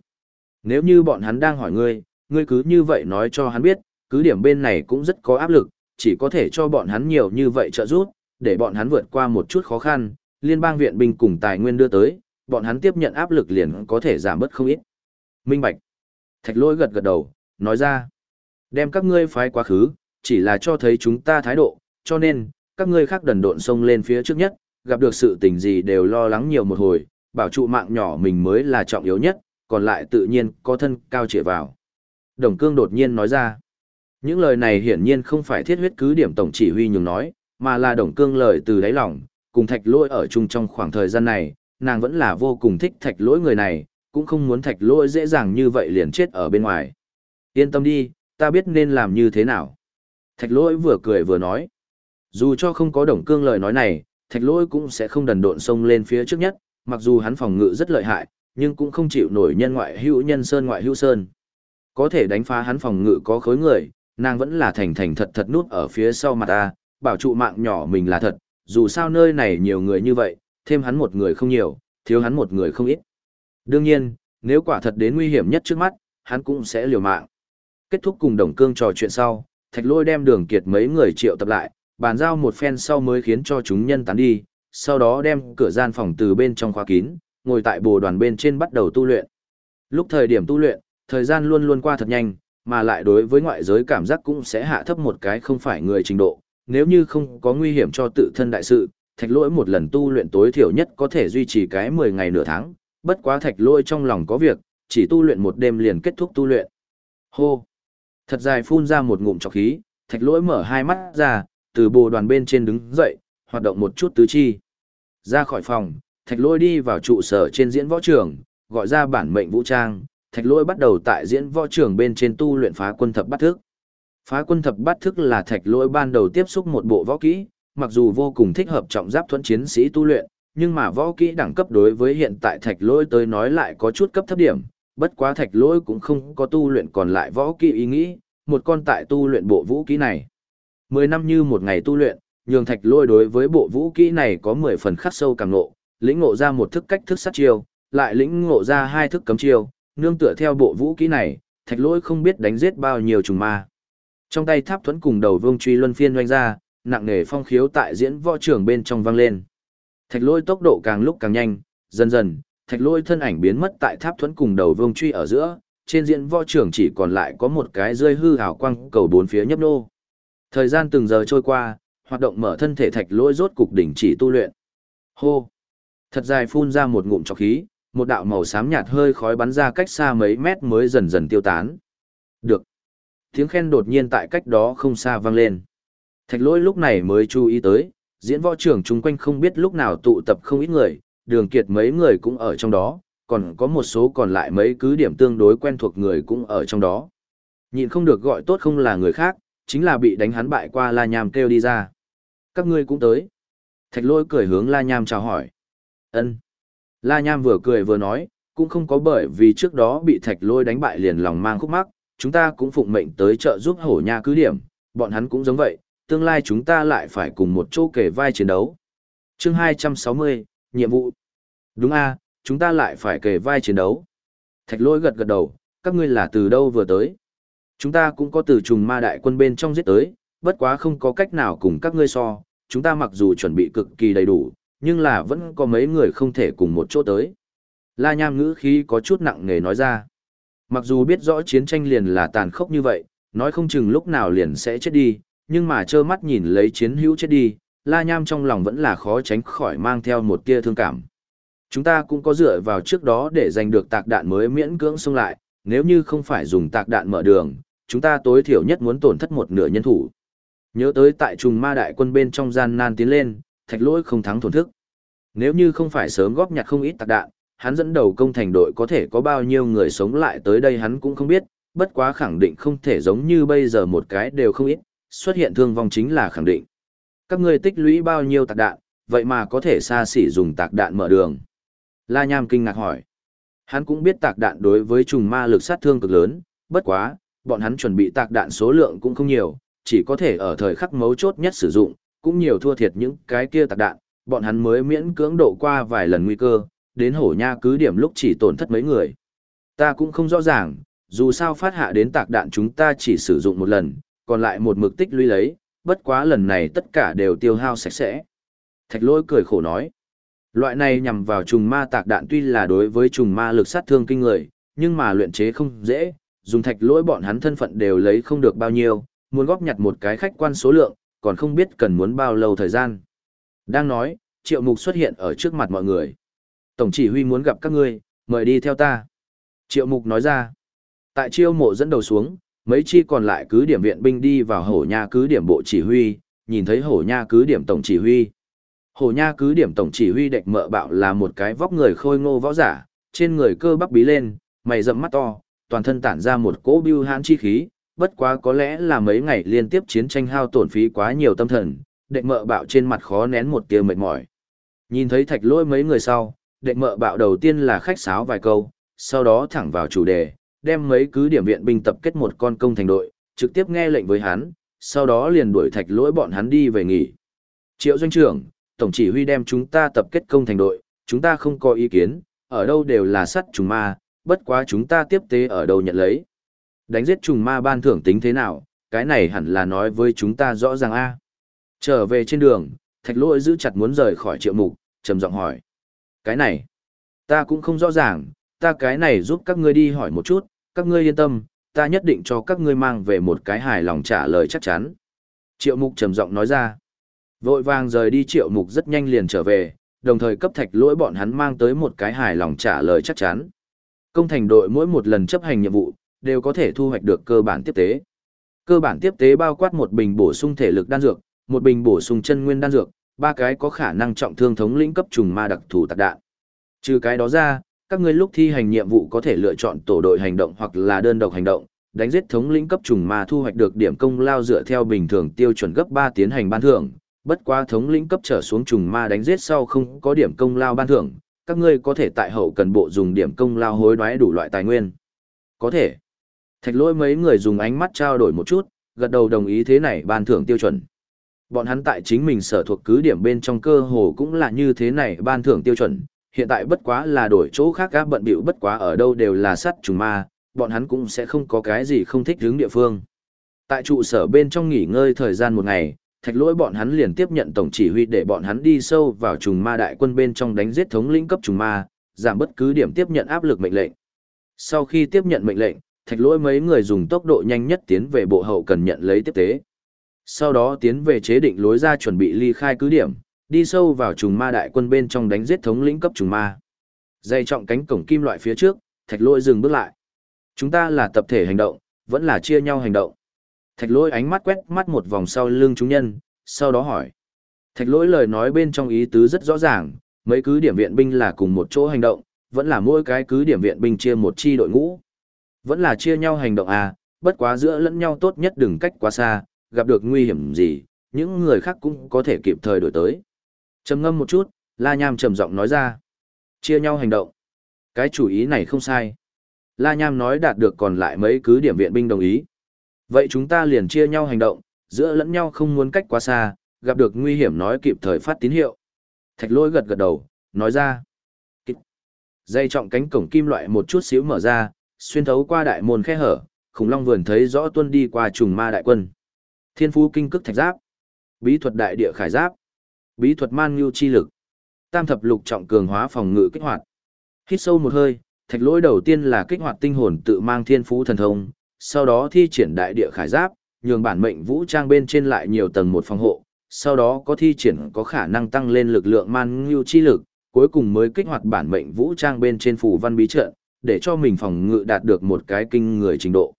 Nếu như bọn hắn đang hỏi ngươi, ngươi cứ như vậy nói cho hắn biết, cứ điểm bên này cũng rất có áp lực, chỉ có thể cho bọn hắn nhiều như vậy trợ giúp, để bọn hắn vượt qua một chút khó khăn, liên bang viện binh cùng tài nguyên đưa tới, bọn hắn tiếp nhận áp lực liền có thể giảm bớt không ít. Minh Bạch. Thạch lôi gật gật đầu, nói ra. Đem các ngươi phái quá khứ, chỉ là cho thấy chúng ta thái độ, cho nên, các ngươi khác đần độn xông lên phía trước nhất, gặp được sự tình gì đều lo lắng nhiều một hồi, bảo trụ mạng nhỏ mình mới là trọng yếu nhất, còn lại tự nhiên có thân cao trịa vào. Đồng cương đột nhiên nói ra. Những lời này hiển nhiên không phải thiết huyết cứ điểm tổng chỉ huy nhường nói, mà là đồng cương lời từ đáy lòng, cùng thạch lỗi ở chung trong khoảng thời gian này, nàng vẫn là vô cùng thích thạch lỗi người này, cũng không muốn thạch lỗi dễ dàng như vậy liền chết ở bên ngoài. Yên tâm đi, ta biết nên làm như thế nào. Thạch lỗi vừa cười vừa nói. Dù cho không có đồng cương lời nói này, thạch lỗi cũng sẽ không đần độn xông lên phía trước nhất, mặc dù hắn phòng ngự rất lợi hại, nhưng cũng không chịu nổi nhân ngoại hữu nhân sơn ngoại hữu sơn. Có thể đánh phá hắn phòng ngự có khối người, nàng vẫn là thành thành thật thật nút ở phía sau mặt ta, bảo trụ mạng nhỏ mình là thật, dù sao nơi này nhiều người như vậy, thêm hắn một người không nhiều, thiếu hắn một người không ít. Đương nhiên, nếu quả thật đến nguy hiểm nhất trước mắt, hắn cũng sẽ liều mạng. Kết thúc cùng đồng cương trò chuyện sau, thạch lôi đem đường kiệt mấy người triệu tập lại, bàn giao một phen sau mới khiến cho chúng nhân tán đi, sau đó đem cửa gian phòng từ bên trong khóa kín, ngồi tại bồ đoàn bên trên bắt đầu tu luyện. Lúc thời điểm tu luyện, thời gian luôn luôn qua thật nhanh, mà lại đối với ngoại giới cảm giác cũng sẽ hạ thấp một cái không phải người trình độ, nếu như không có nguy hiểm cho tự thân đại sự, thạch lỗi một lần tu luyện tối thiểu nhất có thể duy trì cái 10 ngày nửa tháng, bất quá thạch lỗi trong lòng có việc, chỉ tu luyện một đêm liền kết thúc tu luyện. Hô! Thật dài phun ra một ngụm trọc khí, thạch lỗi mở hai mắt ra, từ bồ đoàn bên trên đứng dậy, hoạt động một chút tứ chi. Ra khỏi phòng, thạch lỗi đi vào trụ sở trên diễn võ trường, gọi ra bản mệnh vũ trang, thạch lỗi bắt đầu tại diễn võ trường bên trên tu luyện phá quân thập bát thức. Phá quân thập bát thức là thạch lỗi ban đầu tiếp xúc một bộ võ kỹ, mặc dù vô cùng thích hợp trọng giáp thuẫn chiến sĩ tu luyện, nhưng mà võ kỹ đẳng cấp đối với hiện tại thạch lỗi tới nói lại có chút cấp thấp điểm, bất quá thạch lỗi cũng không có tu luyện còn lại võ kỹ ý nghĩ, một con tại tu luyện bộ vũ kỹ này. Mười năm như một ngày tu luyện, nhường thạch lỗi đối với bộ vũ kỹ này có mười phần khắc sâu càng ngộ, lĩnh ngộ ra một thức cách thức sát chiêu, lại lĩnh ngộ ra hai thức cấm chiêu, nương tựa theo bộ vũ kỹ này, thạch lỗi không biết đánh giết bao nhiêu trùng ma. Trong tay tháp thuẫn cùng đầu vương truy luân phiên doanh ra, nặng nề phong khiếu tại diễn võ trường bên trong vang lên. Thạch lỗi tốc độ càng lúc càng nhanh, dần dần, thạch lỗi thân ảnh biến mất tại tháp thuẫn cùng đầu vương truy ở giữa, trên diễn võ trường chỉ còn lại có một cái rơi hư hào quang cầu bốn phía nhấp nô. Thời gian từng giờ trôi qua, hoạt động mở thân thể thạch lỗi rốt cục đỉnh chỉ tu luyện. Hô! Thật dài phun ra một ngụm trọc khí, một đạo màu xám nhạt hơi khói bắn ra cách xa mấy mét mới dần dần tiêu tán. Được. Tiếng khen đột nhiên tại cách đó không xa vang lên. Thạch lỗi lúc này mới chú ý tới, diễn võ trưởng chung quanh không biết lúc nào tụ tập không ít người, đường kiệt mấy người cũng ở trong đó, còn có một số còn lại mấy cứ điểm tương đối quen thuộc người cũng ở trong đó. Nhìn không được gọi tốt không là người khác, chính là bị đánh hắn bại qua La Nham kêu đi ra. Các ngươi cũng tới. Thạch Lôi cười hướng La Nham chào hỏi. ân La Nham vừa cười vừa nói, cũng không có bởi vì trước đó bị thạch lôi đánh bại liền lòng mang khúc mắc, chúng ta cũng phụng mệnh tới trợ giúp hổ nha cứ điểm, bọn hắn cũng giống vậy, tương lai chúng ta lại phải cùng một chỗ kể vai chiến đấu. chương 260, nhiệm vụ. Đúng a chúng ta lại phải kể vai chiến đấu. Thạch Lỗi gật gật đầu, các ngươi là từ đâu vừa tới. Chúng ta cũng có từ trùng ma đại quân bên trong giết tới, bất quá không có cách nào cùng các ngươi so, chúng ta mặc dù chuẩn bị cực kỳ đầy đủ, nhưng là vẫn có mấy người không thể cùng một chỗ tới. La Nham ngữ khí có chút nặng nề nói ra. Mặc dù biết rõ chiến tranh liền là tàn khốc như vậy, nói không chừng lúc nào liền sẽ chết đi, nhưng mà trơ mắt nhìn lấy chiến hữu chết đi, La Nham trong lòng vẫn là khó tránh khỏi mang theo một tia thương cảm. Chúng ta cũng có dựa vào trước đó để giành được tạc đạn mới miễn cưỡng xông lại, nếu như không phải dùng tạc đạn mở đường, chúng ta tối thiểu nhất muốn tổn thất một nửa nhân thủ. Nhớ tới tại trùng ma đại quân bên trong gian nan tiến lên, thạch lỗi không thắng thổn thức. Nếu như không phải sớm góp nhặt không ít tạc đạn, hắn dẫn đầu công thành đội có thể có bao nhiêu người sống lại tới đây hắn cũng không biết, bất quá khẳng định không thể giống như bây giờ một cái đều không ít, xuất hiện thương vong chính là khẳng định. Các ngươi tích lũy bao nhiêu tạc đạn, vậy mà có thể xa xỉ dùng tạc đạn mở đường. La Nham kinh ngạc hỏi. Hắn cũng biết tạc đạn đối với trùng ma lực sát thương cực lớn, bất quá, bọn hắn chuẩn bị tạc đạn số lượng cũng không nhiều, chỉ có thể ở thời khắc mấu chốt nhất sử dụng, cũng nhiều thua thiệt những cái kia tạc đạn, bọn hắn mới miễn cưỡng độ qua vài lần nguy cơ, đến hổ nha cứ điểm lúc chỉ tổn thất mấy người. Ta cũng không rõ ràng, dù sao phát hạ đến tạc đạn chúng ta chỉ sử dụng một lần, còn lại một mực tích lũy lấy, bất quá lần này tất cả đều tiêu hao sạch sẽ. Thạch lỗi cười khổ nói, loại này nhằm vào trùng ma tạc đạn tuy là đối với trùng ma lực sát thương kinh người, nhưng mà luyện chế không dễ, dùng thạch lỗi bọn hắn thân phận đều lấy không được bao nhiêu, muốn góp nhặt một cái khách quan số lượng, còn không biết cần muốn bao lâu thời gian. Đang nói, triệu mục xuất hiện ở trước mặt mọi người. Tổng chỉ huy muốn gặp các ngươi, mời đi theo ta. Triệu mục nói ra. Tại chiêu mộ dẫn đầu xuống, mấy chi còn lại cứ điểm viện binh đi vào hổ nha cứ điểm bộ chỉ huy, nhìn thấy hổ nha cứ điểm tổng chỉ huy. Hổ nha cứ điểm tổng chỉ huy đệch mợ bạo là một cái vóc người khôi ngô võ giả, trên người cơ bắp bí lên, mày rậm mắt to, toàn thân tản ra một cỗ bưu hãn chi khí, bất quá có lẽ là mấy ngày liên tiếp chiến tranh hao tổn phí quá nhiều tâm thần, đệ mợ bạo trên mặt khó nén một tia mệt mỏi. Nhìn thấy thạch lỗi mấy người sau, đệ mợ bạo đầu tiên là khách sáo vài câu, sau đó thẳng vào chủ đề, đem mấy cứ điểm viện binh tập kết một con công thành đội, trực tiếp nghe lệnh với hắn, sau đó liền đuổi thạch lỗi bọn hắn đi về nghỉ. Triệu doanh trưởng, tổng chỉ huy đem chúng ta tập kết công thành đội, chúng ta không có ý kiến, ở đâu đều là sắt trùng ma, bất quá chúng ta tiếp tế ở đâu nhận lấy. Đánh giết trùng ma ban thưởng tính thế nào, cái này hẳn là nói với chúng ta rõ ràng a. Trở về trên đường, thạch lỗi giữ chặt muốn rời khỏi triệu mục, trầm giọng hỏi. Cái này, ta cũng không rõ ràng, ta cái này giúp các ngươi đi hỏi một chút, các ngươi yên tâm, ta nhất định cho các ngươi mang về một cái hài lòng trả lời chắc chắn. Triệu mục trầm giọng nói ra. Vội vàng rời đi triệu mục rất nhanh liền trở về, đồng thời cấp thạch lỗi bọn hắn mang tới một cái hài lòng trả lời chắc chắn. Công thành đội mỗi một lần chấp hành nhiệm vụ, đều có thể thu hoạch được cơ bản tiếp tế. Cơ bản tiếp tế bao quát một bình bổ sung thể lực đan dược, một bình bổ sung chân nguyên đan dược, ba cái có khả năng trọng thương thống lĩnh cấp trùng ma đặc thù tạc đạn. Trừ cái đó ra, các ngươi lúc thi hành nhiệm vụ có thể lựa chọn tổ đội hành động hoặc là đơn độc hành động, đánh giết thống lĩnh cấp trùng ma thu hoạch được điểm công lao dựa theo bình thường tiêu chuẩn gấp 3 tiến hành ban thưởng, bất quá thống lĩnh cấp trở xuống trùng ma đánh giết sau không có điểm công lao ban thưởng, các ngươi có thể tại hậu cần bộ dùng điểm công lao hối đoái đủ loại tài nguyên. Có thể. Thạch lỗi mấy người dùng ánh mắt trao đổi một chút, gật đầu đồng ý thế này ban thưởng tiêu chuẩn. Bọn hắn tại chính mình sở thuộc cứ điểm bên trong cơ hồ cũng là như thế này ban thưởng tiêu chuẩn, hiện tại bất quá là đổi chỗ khác các bận bịu bất quá ở đâu đều là sắt trùng ma, bọn hắn cũng sẽ không có cái gì không thích hướng địa phương. Tại trụ sở bên trong nghỉ ngơi thời gian một ngày, thạch lỗi bọn hắn liền tiếp nhận tổng chỉ huy để bọn hắn đi sâu vào trùng ma đại quân bên trong đánh giết thống lĩnh cấp trùng ma, giảm bất cứ điểm tiếp nhận áp lực mệnh lệnh. Sau khi tiếp nhận mệnh lệnh, thạch lỗi mấy người dùng tốc độ nhanh nhất tiến về bộ hậu cần nhận lấy tiếp tế. Sau đó tiến về chế định lối ra chuẩn bị ly khai cứ điểm, đi sâu vào trùng ma đại quân bên trong đánh giết thống lĩnh cấp trùng ma. Dây trọng cánh cổng kim loại phía trước, thạch lỗi dừng bước lại. Chúng ta là tập thể hành động, vẫn là chia nhau hành động. Thạch lỗi ánh mắt quét mắt một vòng sau lưng chúng nhân, sau đó hỏi. Thạch lỗi lời nói bên trong ý tứ rất rõ ràng, mấy cứ điểm viện binh là cùng một chỗ hành động, vẫn là mỗi cái cứ điểm viện binh chia một chi đội ngũ. Vẫn là chia nhau hành động à, bất quá giữa lẫn nhau tốt nhất đừng cách quá xa, gặp được nguy hiểm gì, những người khác cũng có thể kịp thời đổi tới. Trầm ngâm một chút, La Nham trầm giọng nói ra. Chia nhau hành động. Cái chủ ý này không sai. La Nham nói đạt được còn lại mấy cứ điểm viện binh đồng ý. Vậy chúng ta liền chia nhau hành động, giữa lẫn nhau không muốn cách quá xa, gặp được nguy hiểm nói kịp thời phát tín hiệu. Thạch lôi gật gật đầu, nói ra. Dây trọng cánh cổng kim loại một chút xíu mở ra, xuyên thấu qua đại môn khe hở, khủng long vườn thấy rõ tuân đi qua trùng ma đại quân. Thiên phú kinh cức thạch giáp, bí thuật đại địa khải giáp, bí thuật man nhu chi lực, tam thập lục trọng cường hóa phòng ngự kích hoạt. Hít sâu một hơi, thạch lỗi đầu tiên là kích hoạt tinh hồn tự mang thiên phú thần thông, sau đó thi triển đại địa khải giáp, nhường bản mệnh vũ trang bên trên lại nhiều tầng một phòng hộ, sau đó có thi triển có khả năng tăng lên lực lượng man ngưu chi lực, cuối cùng mới kích hoạt bản mệnh vũ trang bên trên phủ văn bí trận, để cho mình phòng ngự đạt được một cái kinh người trình độ.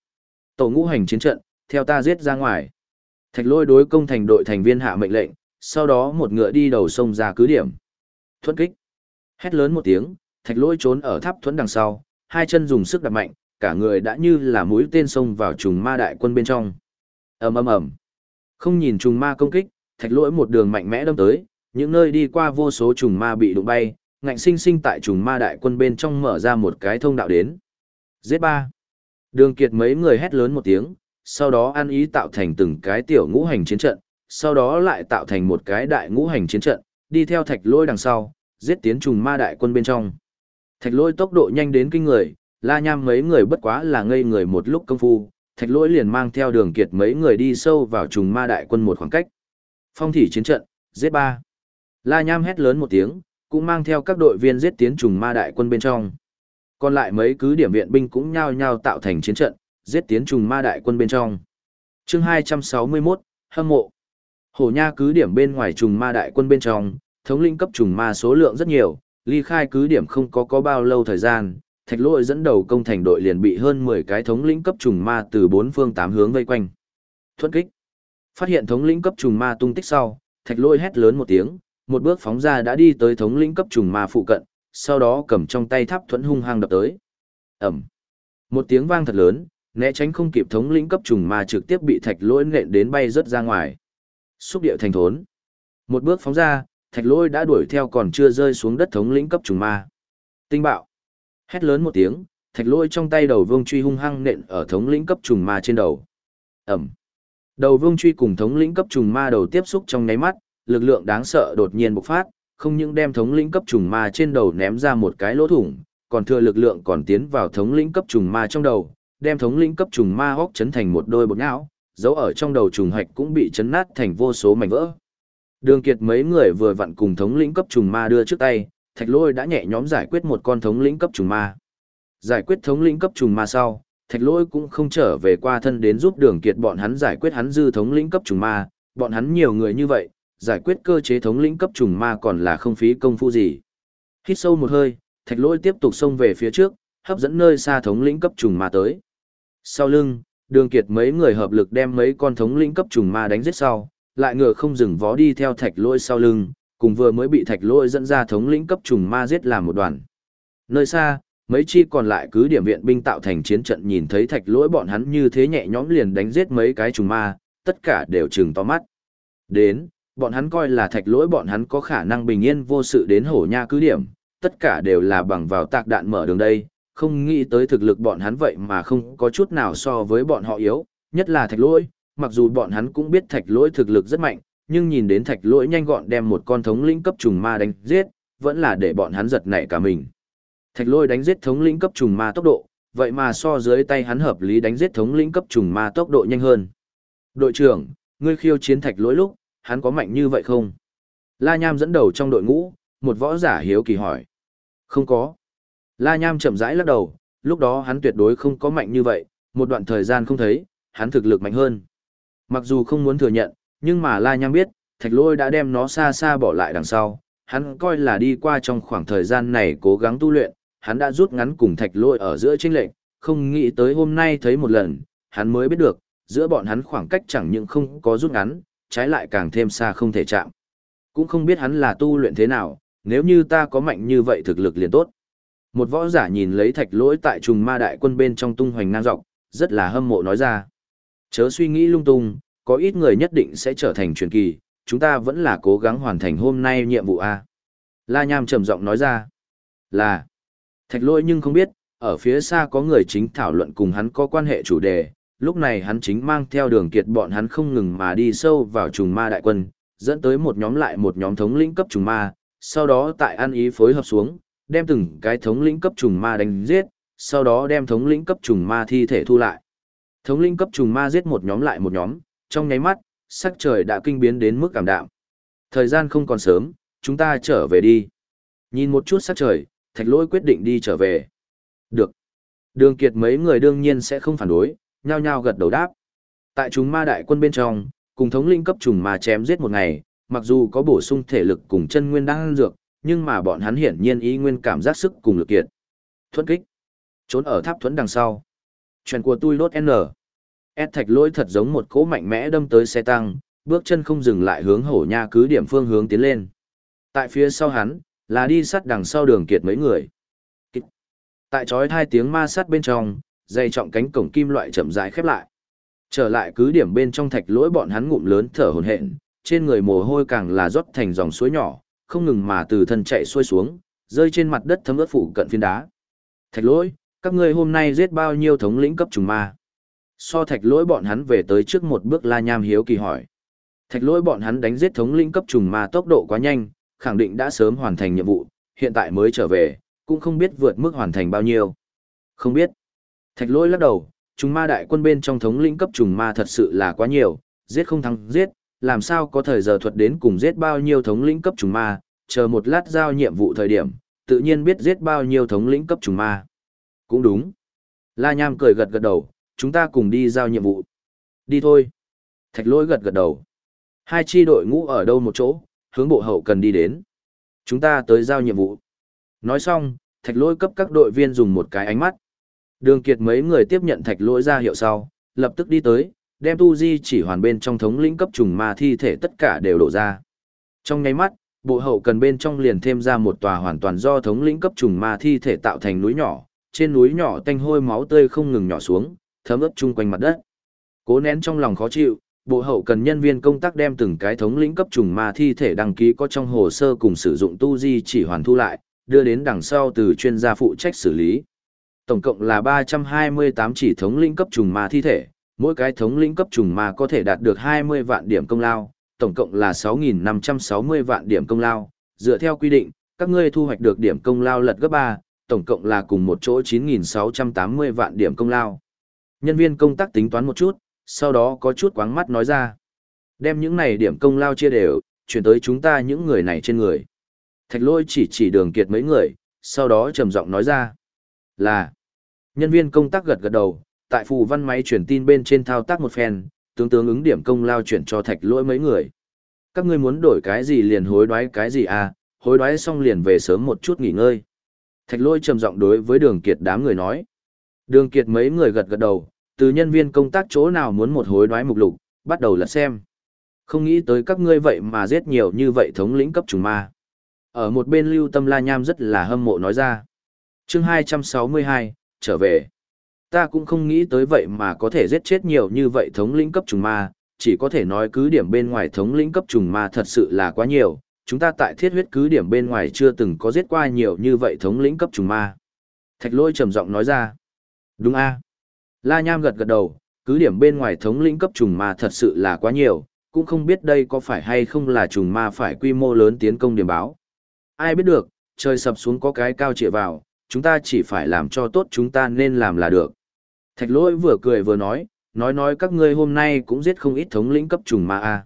Tổ ngũ hành chiến trận, theo ta giết ra ngoài. Thạch lôi đối công thành đội thành viên hạ mệnh lệnh, sau đó một ngựa đi đầu sông ra cứ điểm. thuận kích. Hét lớn một tiếng, thạch lôi trốn ở tháp thuẫn đằng sau, hai chân dùng sức đạp mạnh, cả người đã như là mũi tên xông vào trùng ma đại quân bên trong. ầm ầm ầm. Không nhìn trùng ma công kích, thạch lỗi một đường mạnh mẽ đâm tới, những nơi đi qua vô số trùng ma bị đụng bay, ngạnh sinh sinh tại trùng ma đại quân bên trong mở ra một cái thông đạo đến. Giết ba. Đường kiệt mấy người hét lớn một tiếng, sau đó ăn ý tạo thành từng cái tiểu ngũ hành chiến trận, sau đó lại tạo thành một cái đại ngũ hành chiến trận, đi theo thạch lôi đằng sau, giết tiến trùng ma đại quân bên trong. Thạch lôi tốc độ nhanh đến kinh người, la nham mấy người bất quá là ngây người một lúc công phu, thạch lỗi liền mang theo đường kiệt mấy người đi sâu vào trùng ma đại quân một khoảng cách. Phong thỉ chiến trận, giết ba. La nham hét lớn một tiếng, cũng mang theo các đội viên giết tiến trùng ma đại quân bên trong. Còn lại mấy cứ điểm viện binh cũng nhao nhao tạo thành chiến trận, giết tiến trùng ma đại quân bên trong. chương 261, hâm mộ. Hổ nha cứ điểm bên ngoài trùng ma đại quân bên trong, thống lĩnh cấp trùng ma số lượng rất nhiều, ly khai cứ điểm không có có bao lâu thời gian, thạch lỗi dẫn đầu công thành đội liền bị hơn 10 cái thống lĩnh cấp trùng ma từ bốn phương tám hướng vây quanh. thuất kích. Phát hiện thống lĩnh cấp trùng ma tung tích sau, thạch lỗi hét lớn một tiếng, một bước phóng ra đã đi tới thống lĩnh cấp trùng ma phụ cận, sau đó cầm trong tay tháp thuẫn hung hăng đập tới. Ẩm. Một tiếng vang thật lớn, né tránh không kịp thống lĩnh cấp trùng ma trực tiếp bị thạch lỗi nện đến bay rớt ra ngoài. Xúc điệu thành thốn. Một bước phóng ra, thạch lỗi đã đuổi theo còn chưa rơi xuống đất thống lĩnh cấp trùng ma. Tinh bạo. Hét lớn một tiếng, thạch lôi trong tay đầu vương truy hung hăng nện ở thống lĩnh cấp trùng ma trên đầu. Ẩm. Đầu vương truy cùng thống lĩnh cấp trùng ma đầu tiếp xúc trong nháy mắt, lực lượng đáng sợ đột nhiên bộc phát, không những đem thống lĩnh cấp trùng ma trên đầu ném ra một cái lỗ thủng, còn thừa lực lượng còn tiến vào thống lĩnh cấp trùng ma trong đầu, đem thống lĩnh cấp trùng ma hốc chấn thành một đôi bột não, dấu ở trong đầu trùng hạch cũng bị chấn nát thành vô số mảnh vỡ. Đường Kiệt mấy người vừa vặn cùng thống lĩnh cấp trùng ma đưa trước tay, Thạch Lôi đã nhẹ nhóm giải quyết một con thống lĩnh cấp trùng ma. Giải quyết thống lĩnh cấp trùng ma sau, Thạch Lôi cũng không trở về qua thân đến giúp Đường Kiệt bọn hắn giải quyết hắn dư thống lĩnh cấp trùng ma, bọn hắn nhiều người như vậy, giải quyết cơ chế thống lĩnh cấp trùng ma còn là không phí công phu gì. Hít sâu một hơi, Thạch Lôi tiếp tục xông về phía trước, hấp dẫn nơi xa thống lĩnh cấp trùng ma tới. Sau lưng, Đường Kiệt mấy người hợp lực đem mấy con thống lĩnh cấp trùng ma đánh giết sau, lại ngựa không dừng vó đi theo Thạch Lôi sau lưng, cùng vừa mới bị Thạch Lôi dẫn ra thống lĩnh cấp trùng ma giết làm một đoàn. Nơi xa, mấy chi còn lại cứ điểm viện binh tạo thành chiến trận nhìn thấy Thạch Lôi bọn hắn như thế nhẹ nhõm liền đánh giết mấy cái trùng ma, tất cả đều trừng to mắt. Đến, bọn hắn coi là Thạch Lôi bọn hắn có khả năng bình yên vô sự đến hổ nha cứ điểm, tất cả đều là bằng vào tạc đạn mở đường đây, không nghĩ tới thực lực bọn hắn vậy mà không có chút nào so với bọn họ yếu, nhất là thạch lỗi, mặc dù bọn hắn cũng biết thạch lỗi thực lực rất mạnh, nhưng nhìn đến thạch lỗi nhanh gọn đem một con thống lĩnh cấp trùng ma đánh giết, vẫn là để bọn hắn giật nảy cả mình. Thạch lỗi đánh giết thống lĩnh cấp trùng ma tốc độ, vậy mà so dưới tay hắn hợp lý đánh giết thống lĩnh cấp trùng ma tốc độ nhanh hơn. Đội trưởng, ngươi khiêu chiến thạch lỗi lúc, hắn có mạnh như vậy không? La Nham dẫn đầu trong đội ngũ, một võ giả hiếu kỳ hỏi. Không có. La Nham chậm rãi lắc đầu, lúc đó hắn tuyệt đối không có mạnh như vậy, một đoạn thời gian không thấy, hắn thực lực mạnh hơn. Mặc dù không muốn thừa nhận, nhưng mà La Nham biết, thạch lôi đã đem nó xa xa bỏ lại đằng sau, hắn coi là đi qua trong khoảng thời gian này cố gắng tu luyện, hắn đã rút ngắn cùng thạch lôi ở giữa tranh lệnh, không nghĩ tới hôm nay thấy một lần, hắn mới biết được, giữa bọn hắn khoảng cách chẳng những không có rút ngắn, trái lại càng thêm xa không thể chạm. Cũng không biết hắn là tu luyện thế nào, nếu như ta có mạnh như vậy thực lực liền tốt. Một võ giả nhìn lấy thạch lỗi tại trùng ma đại quân bên trong tung hoành ngang dọc, rất là hâm mộ nói ra. Chớ suy nghĩ lung tung, có ít người nhất định sẽ trở thành truyền kỳ, chúng ta vẫn là cố gắng hoàn thành hôm nay nhiệm vụ A. La Nham trầm giọng nói ra. Là. Thạch lôi nhưng không biết, ở phía xa có người chính thảo luận cùng hắn có quan hệ chủ đề, lúc này hắn chính mang theo đường kiệt bọn hắn không ngừng mà đi sâu vào trùng ma đại quân, dẫn tới một nhóm lại một nhóm thống lĩnh cấp trùng ma, sau đó tại ăn ý phối hợp xuống, đem từng cái thống lĩnh cấp trùng ma đánh giết, sau đó đem thống lĩnh cấp trùng ma thi thể thu lại. Thống lĩnh cấp trùng ma giết một nhóm lại một nhóm, trong nháy mắt, sắc trời đã kinh biến đến mức cảm đạm. Thời gian không còn sớm, chúng ta trở về đi. Nhìn một chút sắc trời, thạch lỗi quyết định đi trở về. Được. Đường kiệt mấy người đương nhiên sẽ không phản đối, nhao nhao gật đầu đáp. Tại chúng ma đại quân bên trong, cùng thống lĩnh cấp trùng ma chém giết một ngày, mặc dù có bổ sung thể lực cùng chân nguyên đang dược, nhưng mà bọn hắn hiển nhiên ý nguyên cảm giác sức cùng lực kiệt. Thuẫn kích. Trốn ở tháp thuẫn đằng sau. Chuyện của tôi đốt N. S thạch lỗi thật giống một cỗ mạnh mẽ đâm tới xe tăng, bước chân không dừng lại hướng hổ nha cứ điểm phương hướng tiến lên. Tại phía sau hắn, là đi sắt đằng sau đường kiệt mấy người. Tại chói hai tiếng ma sắt bên trong, dây trọng cánh cổng kim loại chậm rãi khép lại. Trở lại cứ điểm bên trong thạch lỗi bọn hắn ngụm lớn thở hổn hển, trên người mồ hôi càng là rót thành dòng suối nhỏ, không ngừng mà từ thân chạy xuôi xuống, rơi trên mặt đất thấm ướt phủ cận phiến đá. Thạch lỗi, các ngươi hôm nay giết bao nhiêu thống lĩnh cấp trùng ma? So thạch lỗi bọn hắn về tới trước một bước la nham hiếu kỳ hỏi. Thạch lỗi bọn hắn đánh giết thống lĩnh cấp trùng ma tốc độ quá nhanh, khẳng định đã sớm hoàn thành nhiệm vụ, hiện tại mới trở về, cũng không biết vượt mức hoàn thành bao nhiêu. Không biết. Thạch lỗi lắc đầu, trùng ma đại quân bên trong thống lĩnh cấp trùng ma thật sự là quá nhiều, giết không thắng giết, làm sao có thời giờ thuật đến cùng giết bao nhiêu thống lĩnh cấp trùng ma, chờ một lát giao nhiệm vụ thời điểm, tự nhiên biết giết bao nhiêu thống lĩnh cấp trùng ma. Cũng đúng. La Nham cười gật gật đầu, chúng ta cùng đi giao nhiệm vụ. Đi thôi. Thạch lỗi gật gật đầu. Hai chi đội ngũ ở đâu một chỗ, hướng bộ hậu cần đi đến. Chúng ta tới giao nhiệm vụ. Nói xong, thạch lỗi cấp các đội viên dùng một cái ánh mắt. Đường kiệt mấy người tiếp nhận thạch lỗi ra hiệu sau, lập tức đi tới, đem tu di chỉ hoàn bên trong thống lĩnh cấp trùng ma thi thể tất cả đều đổ ra. Trong ngay mắt, bộ hậu cần bên trong liền thêm ra một tòa hoàn toàn do thống lĩnh cấp trùng ma thi thể tạo thành núi nhỏ, trên núi nhỏ tanh hôi máu tươi không ngừng nhỏ xuống, thấm ướt chung quanh mặt đất. Cố nén trong lòng khó chịu, bộ hậu cần nhân viên công tác đem từng cái thống lĩnh cấp trùng ma thi thể đăng ký có trong hồ sơ cùng sử dụng tu di chỉ hoàn thu lại, đưa đến đằng sau từ chuyên gia phụ trách xử lý. Tổng cộng là 328 chỉ thống lĩnh cấp trùng ma thi thể, mỗi cái thống lĩnh cấp trùng ma có thể đạt được 20 vạn điểm công lao, tổng cộng là 6.560 vạn điểm công lao. Dựa theo quy định, các ngươi thu hoạch được điểm công lao lật gấp 3, tổng cộng là cùng một chỗ 9.680 vạn điểm công lao. Nhân viên công tác tính toán một chút, sau đó có chút quáng mắt nói ra. Đem những này điểm công lao chia đều, chuyển tới chúng ta những người này trên người. Thạch lôi chỉ chỉ đường kiệt mấy người, sau đó trầm giọng nói ra. Là, nhân viên công tác gật gật đầu, tại phù văn máy chuyển tin bên trên thao tác một phen, tướng tướng ứng điểm công lao chuyển cho thạch lỗi mấy người. Các ngươi muốn đổi cái gì liền hối đoái cái gì à, hối đoái xong liền về sớm một chút nghỉ ngơi. Thạch lỗi trầm giọng đối với đường kiệt đám người nói. Đường kiệt mấy người gật gật đầu, từ nhân viên công tác chỗ nào muốn một hối đoái mục lục, bắt đầu là xem. Không nghĩ tới các ngươi vậy mà giết nhiều như vậy thống lĩnh cấp trùng ma. Ở một bên lưu tâm la nham rất là hâm mộ nói ra. chương 262, trở về. Ta cũng không nghĩ tới vậy mà có thể giết chết nhiều như vậy thống lĩnh cấp trùng ma, chỉ có thể nói cứ điểm bên ngoài thống lĩnh cấp trùng ma thật sự là quá nhiều, chúng ta tại thiết huyết cứ điểm bên ngoài chưa từng có giết qua nhiều như vậy thống lĩnh cấp trùng ma. Thạch lôi trầm giọng nói ra. Đúng a La Nham gật gật đầu, cứ điểm bên ngoài thống lĩnh cấp trùng ma thật sự là quá nhiều, cũng không biết đây có phải hay không là trùng ma phải quy mô lớn tiến công điểm báo. Ai biết được, trời sập xuống có cái cao trịa vào, chúng ta chỉ phải làm cho tốt chúng ta nên làm là được. Thạch lỗi vừa cười vừa nói, nói nói các ngươi hôm nay cũng giết không ít thống lĩnh cấp trùng ma a.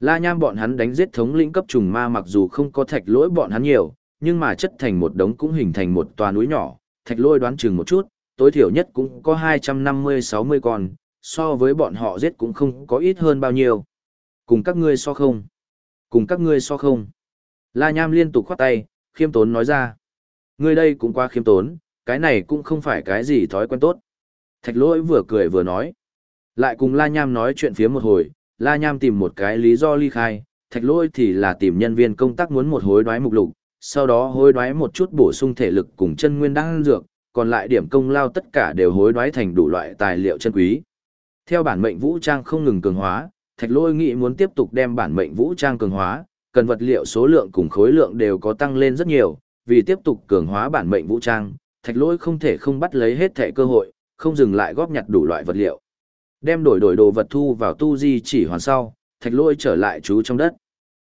La Nham bọn hắn đánh giết thống lĩnh cấp trùng ma mặc dù không có thạch lỗi bọn hắn nhiều, nhưng mà chất thành một đống cũng hình thành một tòa núi nhỏ, thạch lỗi đoán chừng một chút, tối thiểu nhất cũng có 250-60 con, so với bọn họ giết cũng không có ít hơn bao nhiêu. Cùng các ngươi so không? Cùng các ngươi so không? La Nham liên tục khoát tay, khiêm tốn nói ra. Ngươi đây cũng quá khiêm tốn, cái này cũng không phải cái gì thói quen tốt. Thạch lỗi vừa cười vừa nói. Lại cùng La Nham nói chuyện phía một hồi, La Nham tìm một cái lý do ly khai, thạch lỗi thì là tìm nhân viên công tác muốn một hối đoái mục lục, sau đó hối đoái một chút bổ sung thể lực cùng chân nguyên đan dược, còn lại điểm công lao tất cả đều hối đoái thành đủ loại tài liệu chân quý. Theo bản mệnh vũ trang không ngừng cường hóa, thạch lôi nghĩ muốn tiếp tục đem bản mệnh vũ trang cường hóa, cần vật liệu số lượng cùng khối lượng đều có tăng lên rất nhiều, vì tiếp tục cường hóa bản mệnh vũ trang, thạch lôi không thể không bắt lấy hết thể cơ hội, không dừng lại góp nhặt đủ loại vật liệu. Đem đổi đổi đồ vật thu vào tu di chỉ hoàn sau, thạch lôi trở lại trú trong đất.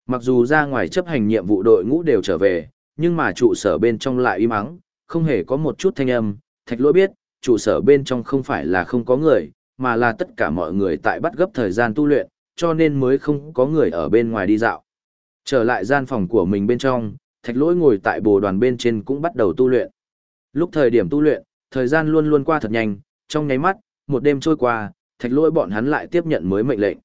Mặc dù ra ngoài chấp hành nhiệm vụ đội ngũ đều trở về, nhưng mà trụ sở bên trong lại im ắng, không hề có một chút thanh âm. Thạch lỗi biết, trụ sở bên trong không phải là không có người, mà là tất cả mọi người tại bắt gấp thời gian tu luyện, cho nên mới không có người ở bên ngoài đi dạo. Trở lại gian phòng của mình bên trong, thạch lỗi ngồi tại bồ đoàn bên trên cũng bắt đầu tu luyện. Lúc thời điểm tu luyện, thời gian luôn luôn qua thật nhanh, trong nháy mắt, một đêm trôi qua, thạch lỗi bọn hắn lại tiếp nhận mới mệnh lệnh.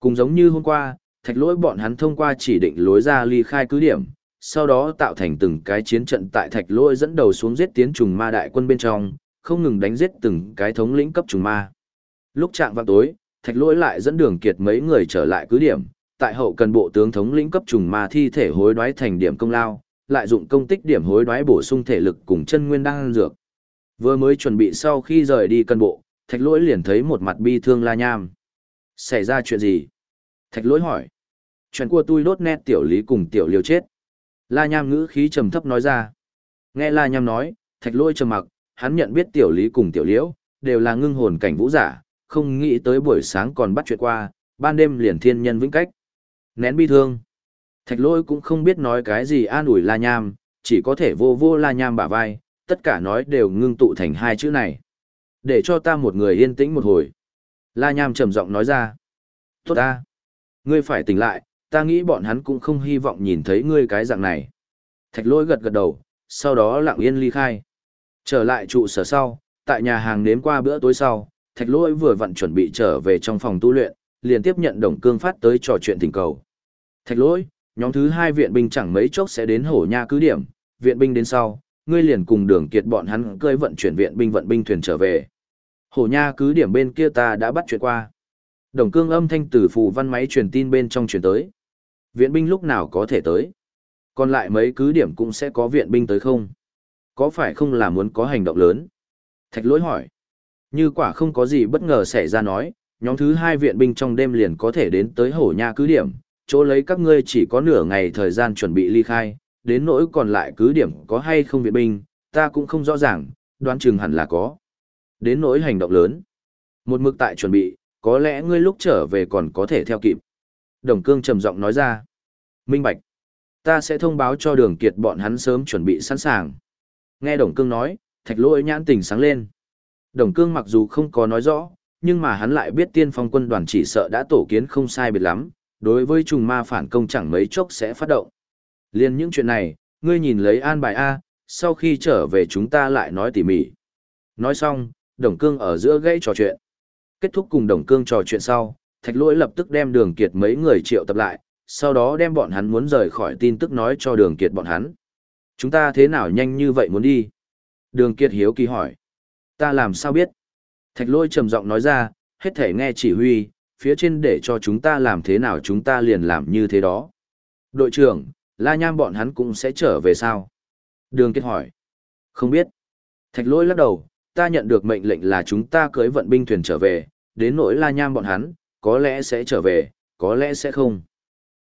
Cùng giống như hôm qua, thạch lỗi bọn hắn thông qua chỉ định lối ra ly khai cứ điểm, sau đó tạo thành từng cái chiến trận tại thạch lôi dẫn đầu xuống giết tiến trùng ma đại quân bên trong, không ngừng đánh giết từng cái thống lĩnh cấp trùng ma. Lúc trạng vào tối, thạch lôi lại dẫn đường kiệt mấy người trở lại cứ điểm, tại hậu cần bộ tướng thống lĩnh cấp trùng ma thi thể hối đoái thành điểm công lao, lại dụng công tích điểm hối đoái bổ sung thể lực cùng chân nguyên đang dược. Vừa mới chuẩn bị sau khi rời đi cân bộ, thạch lỗi liền thấy một mặt bi thương la nham. Xảy ra chuyện gì? Thạch lỗi hỏi. Chuyện của tôi đốt nét tiểu lý cùng tiểu liêu chết. La nham ngữ khí trầm thấp nói ra. Nghe la nham nói, thạch Lôi trầm mặc, hắn nhận biết tiểu lý cùng tiểu liễu, đều là ngưng hồn cảnh vũ giả, không nghĩ tới buổi sáng còn bắt chuyện qua, ban đêm liền thiên nhân vĩnh cách. Nén bi thương. Thạch Lôi cũng không biết nói cái gì an ủi la nham, chỉ có thể vô vô la nham bả vai, tất cả nói đều ngưng tụ thành hai chữ này. Để cho ta một người yên tĩnh một hồi. La nham trầm giọng nói ra. Tốt ta. Ngươi phải tỉnh lại, ta nghĩ bọn hắn cũng không hy vọng nhìn thấy ngươi cái dạng này. Thạch lỗi gật gật đầu, sau đó lặng yên ly khai. Trở lại trụ sở sau, tại nhà hàng nếm qua bữa tối sau, thạch lỗi vừa vặn chuẩn bị trở về trong phòng tu luyện, liền tiếp nhận đồng cương phát tới trò chuyện thỉnh cầu. Thạch lỗi, nhóm thứ hai viện binh chẳng mấy chốc sẽ đến hổ nha cứ điểm, viện binh đến sau, ngươi liền cùng đường kiệt bọn hắn cơi vận chuyển viện binh vận binh thuyền trở về. Hổ nha cứ điểm bên kia ta đã bắt chuyện qua. Đồng cương âm thanh từ phù văn máy truyền tin bên trong truyền tới. Viện binh lúc nào có thể tới? Còn lại mấy cứ điểm cũng sẽ có viện binh tới không? Có phải không là muốn có hành động lớn? Thạch lỗi hỏi. Như quả không có gì bất ngờ xảy ra nói, nhóm thứ hai viện binh trong đêm liền có thể đến tới hổ nha cứ điểm, chỗ lấy các ngươi chỉ có nửa ngày thời gian chuẩn bị ly khai, đến nỗi còn lại cứ điểm có hay không viện binh, ta cũng không rõ ràng, đoán chừng hẳn là có. Đến nỗi hành động lớn, một mực tại chuẩn bị, có lẽ ngươi lúc trở về còn có thể theo kịp. Đồng cương trầm giọng nói ra. Minh Bạch, ta sẽ thông báo cho đường kiệt bọn hắn sớm chuẩn bị sẵn sàng. Nghe Đồng cương nói, thạch lỗi nhãn tình sáng lên. Đồng cương mặc dù không có nói rõ, nhưng mà hắn lại biết tiên phong quân đoàn chỉ sợ đã tổ kiến không sai biệt lắm, đối với trùng ma phản công chẳng mấy chốc sẽ phát động. Liên những chuyện này, ngươi nhìn lấy an bài A, sau khi trở về chúng ta lại nói tỉ mỉ. Nói xong, Đồng Cương ở giữa gãy trò chuyện. Kết thúc cùng Đồng Cương trò chuyện sau, Thạch Lỗi lập tức đem Đường Kiệt mấy người triệu tập lại, sau đó đem bọn hắn muốn rời khỏi tin tức nói cho Đường Kiệt bọn hắn. Chúng ta thế nào nhanh như vậy muốn đi? Đường Kiệt hiếu kỳ hỏi. Ta làm sao biết? Thạch Lỗi trầm giọng nói ra, hết thể nghe chỉ huy, phía trên để cho chúng ta làm thế nào chúng ta liền làm như thế đó. Đội trưởng, La Nham bọn hắn cũng sẽ trở về sao? Đường Kiệt hỏi. Không biết. Thạch lỗi lắc đầu, ta nhận được mệnh lệnh là chúng ta cưới vận binh thuyền trở về, đến nỗi La Nham bọn hắn, có lẽ sẽ trở về, có lẽ sẽ không.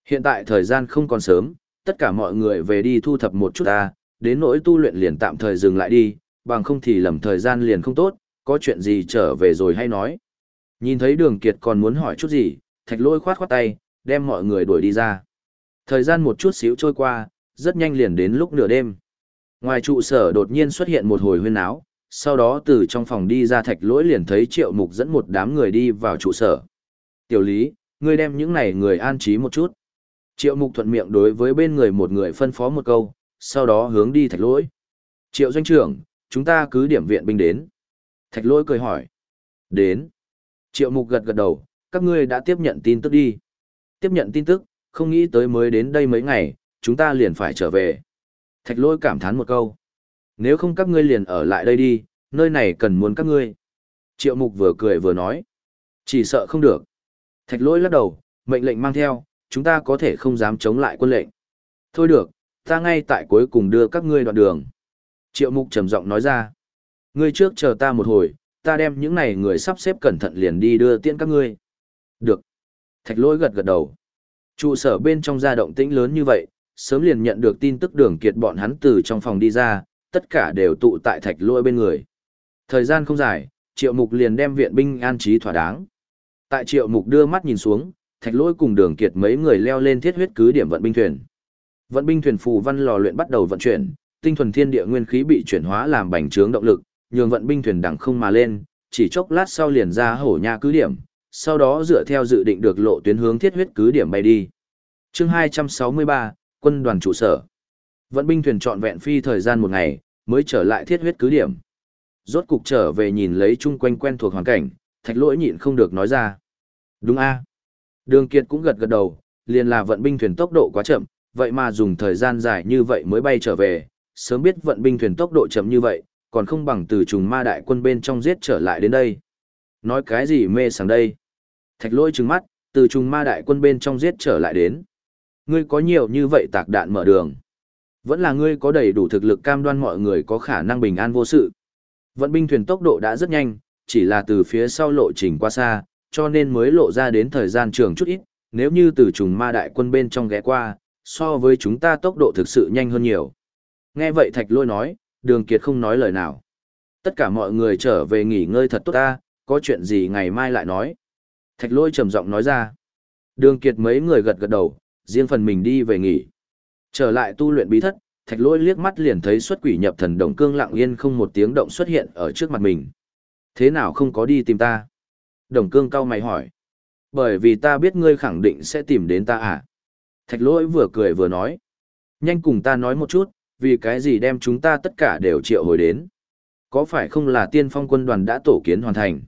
Hiện tại thời gian không còn sớm, tất cả mọi người về đi thu thập một chút ta, đến nỗi tu luyện liền tạm thời dừng lại đi, bằng không thì lầm thời gian liền không tốt, có chuyện gì trở về rồi hay nói. Nhìn thấy đường kiệt còn muốn hỏi chút gì, thạch lôi khoát khoát tay, đem mọi người đuổi đi ra. Thời gian một chút xíu trôi qua, rất nhanh liền đến lúc nửa đêm. Ngoài trụ sở đột nhiên xuất hiện một hồi huyên áo, sau đó từ trong phòng đi ra thạch lỗi liền thấy triệu mục dẫn một đám người đi vào trụ sở. Tiểu lý, ngươi đem những này người an trí một chút. Triệu mục thuận miệng đối với bên người một người phân phó một câu, sau đó hướng đi thạch lỗi. Triệu doanh trưởng, chúng ta cứ điểm viện binh đến. Thạch lỗi cười hỏi. Đến. Triệu mục gật gật đầu, các ngươi đã tiếp nhận tin tức đi. Tiếp nhận tin tức, không nghĩ tới mới đến đây mấy ngày, chúng ta liền phải trở về. Thạch lỗi cảm thán một câu. Nếu không các ngươi liền ở lại đây đi, nơi này cần muốn các ngươi. Triệu mục vừa cười vừa nói. Chỉ sợ không được. Thạch Lỗi lắc đầu, mệnh lệnh mang theo, chúng ta có thể không dám chống lại quân lệnh. Thôi được, ta ngay tại cuối cùng đưa các ngươi đoạn đường. Triệu mục trầm giọng nói ra. Ngươi trước chờ ta một hồi, ta đem những này người sắp xếp cẩn thận liền đi đưa tiễn các ngươi. Được. Thạch lỗi gật gật đầu. Trụ sở bên trong gia động tĩnh lớn như vậy, sớm liền nhận được tin tức đường kiệt bọn hắn từ trong phòng đi ra, tất cả đều tụ tại thạch lỗi bên người. Thời gian không dài, triệu mục liền đem viện binh an trí thỏa đáng. Tại triệu mục đưa mắt nhìn xuống, thạch lỗi cùng đường kiệt mấy người leo lên thiết huyết cứ điểm vận binh thuyền. Vận binh thuyền phù văn lò luyện bắt đầu vận chuyển, tinh thuần thiên địa nguyên khí bị chuyển hóa làm bành trướng động lực, nhường vận binh thuyền đẳng không mà lên, chỉ chốc lát sau liền ra hổ nha cứ điểm, sau đó dựa theo dự định được lộ tuyến hướng thiết huyết cứ điểm bay đi. chương 263, quân đoàn trụ sở. Vận binh thuyền trọn vẹn phi thời gian một ngày, mới trở lại thiết huyết cứ điểm. Rốt cục trở về nhìn lấy chung quanh quen thuộc hoàn cảnh, thạch lỗi nhịn không được nói ra. Đúng a Đường Kiệt cũng gật gật đầu, liền là vận binh thuyền tốc độ quá chậm, vậy mà dùng thời gian dài như vậy mới bay trở về, sớm biết vận binh thuyền tốc độ chậm như vậy, còn không bằng từ trùng ma đại quân bên trong giết trở lại đến đây. Nói cái gì mê sáng đây? Thạch lôi trừng mắt, từ trùng ma đại quân bên trong giết trở lại đến. Ngươi có nhiều như vậy tạc đạn mở đường. Vẫn là ngươi có đầy đủ thực lực cam đoan mọi người có khả năng bình an vô sự. Vận binh thuyền tốc độ đã rất nhanh, chỉ là từ phía sau lộ trình qua xa, cho nên mới lộ ra đến thời gian trường chút ít, nếu như từ trùng ma đại quân bên trong ghé qua, so với chúng ta tốc độ thực sự nhanh hơn nhiều. Nghe vậy thạch lôi nói, đường kiệt không nói lời nào. Tất cả mọi người trở về nghỉ ngơi thật tốt ta, có chuyện gì ngày mai lại nói. Thạch lôi trầm giọng nói ra. Đường kiệt mấy người gật gật đầu, riêng phần mình đi về nghỉ. Trở lại tu luyện bí thất, thạch lôi liếc mắt liền thấy xuất quỷ nhập thần đồng cương lặng yên không một tiếng động xuất hiện ở trước mặt mình. Thế nào không có đi tìm ta? Đồng cương cau mày hỏi. Bởi vì ta biết ngươi khẳng định sẽ tìm đến ta à? Thạch Lỗi vừa cười vừa nói. Nhanh cùng ta nói một chút, vì cái gì đem chúng ta tất cả đều triệu hồi đến. Có phải không là tiên phong quân đoàn đã tổ kiến hoàn thành?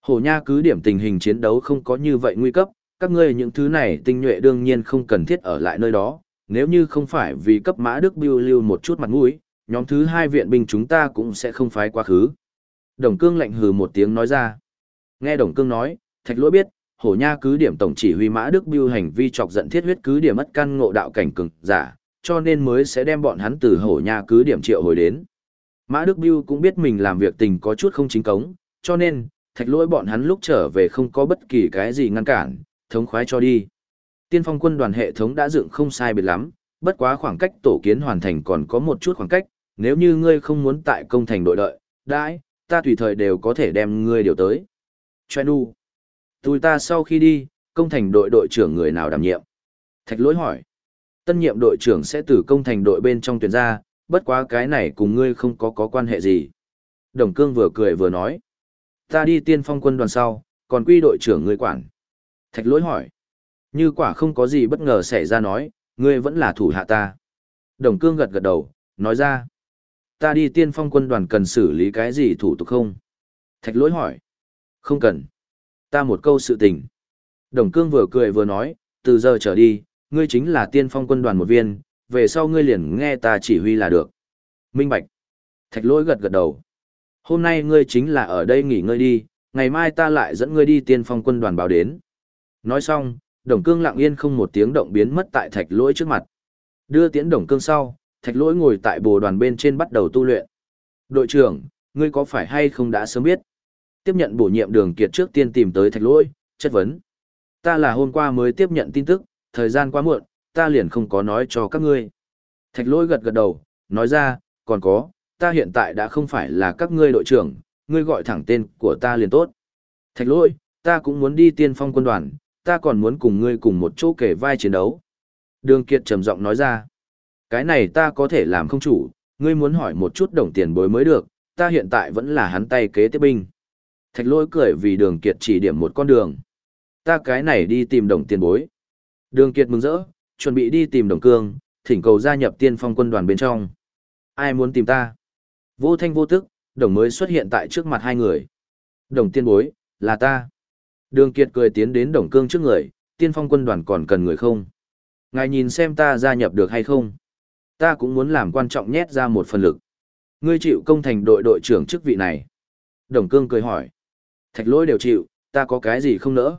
Hổ Nha cứ điểm tình hình chiến đấu không có như vậy nguy cấp, các ngươi những thứ này tinh nhuệ đương nhiên không cần thiết ở lại nơi đó, nếu như không phải vì cấp mã Đức Biêu lưu một chút mặt mũi, nhóm thứ hai viện binh chúng ta cũng sẽ không phái quá khứ. Đồng Cương lạnh hừ một tiếng nói ra. Nghe Đồng Cương nói, Thạch Lỗi biết, Hổ Nha cứ điểm tổng chỉ huy mã Đức Biêu hành vi chọc giận thiết huyết cứ điểm mất căn ngộ đạo cảnh cường giả, cho nên mới sẽ đem bọn hắn từ Hổ Nha cứ điểm triệu hồi đến. Mã Đức Biêu cũng biết mình làm việc tình có chút không chính cống, cho nên, thạch lỗi bọn hắn lúc trở về không có bất kỳ cái gì ngăn cản, thống khoái cho đi. Tiên phong quân đoàn hệ thống đã dựng không sai biệt lắm, bất quá khoảng cách tổ kiến hoàn thành còn có một chút khoảng cách, nếu như ngươi không muốn tại công thành đội đợi, đãi, ta tùy thời đều có thể đem ngươi điều tới. Choe nu. Tùi ta sau khi đi, công thành đội đội trưởng người nào đảm nhiệm? Thạch lỗi hỏi. Tân nhiệm đội trưởng sẽ từ công thành đội bên trong tuyển ra, bất quá cái này cùng ngươi không có có quan hệ gì. Đồng cương vừa cười vừa nói. Ta đi tiên phong quân đoàn sau, còn quy đội trưởng ngươi quản. Thạch lỗi hỏi. Như quả không có gì bất ngờ xảy ra nói, ngươi vẫn là thủ hạ ta. Đồng cương gật gật đầu, nói ra. Ta đi tiên phong quân đoàn cần xử lý cái gì thủ tục không? Thạch lỗi hỏi. Không cần. Ta một câu sự tình. Đồng cương vừa cười vừa nói, từ giờ trở đi, ngươi chính là tiên phong quân đoàn một viên, về sau ngươi liền nghe ta chỉ huy là được. Minh Bạch. Thạch lỗi gật gật đầu. Hôm nay ngươi chính là ở đây nghỉ ngơi đi, ngày mai ta lại dẫn ngươi đi tiên phong quân đoàn báo đến. Nói xong, đồng cương lặng yên không một tiếng động biến mất tại thạch lỗi trước mặt. Đưa tiễn đồng cương sau, thạch lỗi ngồi tại bồ đoàn bên trên bắt đầu tu luyện. Đội trưởng, ngươi có phải hay không đã sớm biết? Tiếp nhận bổ nhiệm đường kiệt trước tiên tìm tới thạch lỗi, chất vấn. Ta là hôm qua mới tiếp nhận tin tức, thời gian quá muộn, ta liền không có nói cho các ngươi. Thạch lỗi gật gật đầu, nói ra, còn có, ta hiện tại đã không phải là các ngươi đội trưởng, ngươi gọi thẳng tên của ta liền tốt. Thạch lỗi, ta cũng muốn đi tiên phong quân đoàn, ta còn muốn cùng ngươi cùng một chỗ kể vai chiến đấu. Đường Kiệt trầm giọng nói ra, cái này ta có thể làm không chủ, ngươi muốn hỏi một chút đồng tiền bối mới được, ta hiện tại vẫn là hắn tay kế tiếp binh. Thạch lỗi cười vì đường Kiệt chỉ điểm một con đường. Ta cái này đi tìm đồng tiền bối. Đường Kiệt mừng rỡ, chuẩn bị đi tìm đồng cương, thỉnh cầu gia nhập tiên phong quân đoàn bên trong. Ai muốn tìm ta? Vô thanh vô tức, đồng mới xuất hiện tại trước mặt hai người. Đồng tiên bối, là ta. Đường Kiệt cười tiến đến đồng cương trước người, tiên phong quân đoàn còn cần người không? Ngài nhìn xem ta gia nhập được hay không? Ta cũng muốn làm quan trọng nhét ra một phần lực. Ngươi chịu công thành đội đội trưởng chức vị này. Đồng cương cười hỏi. Thạch lỗi đều chịu, ta có cái gì không nỡ?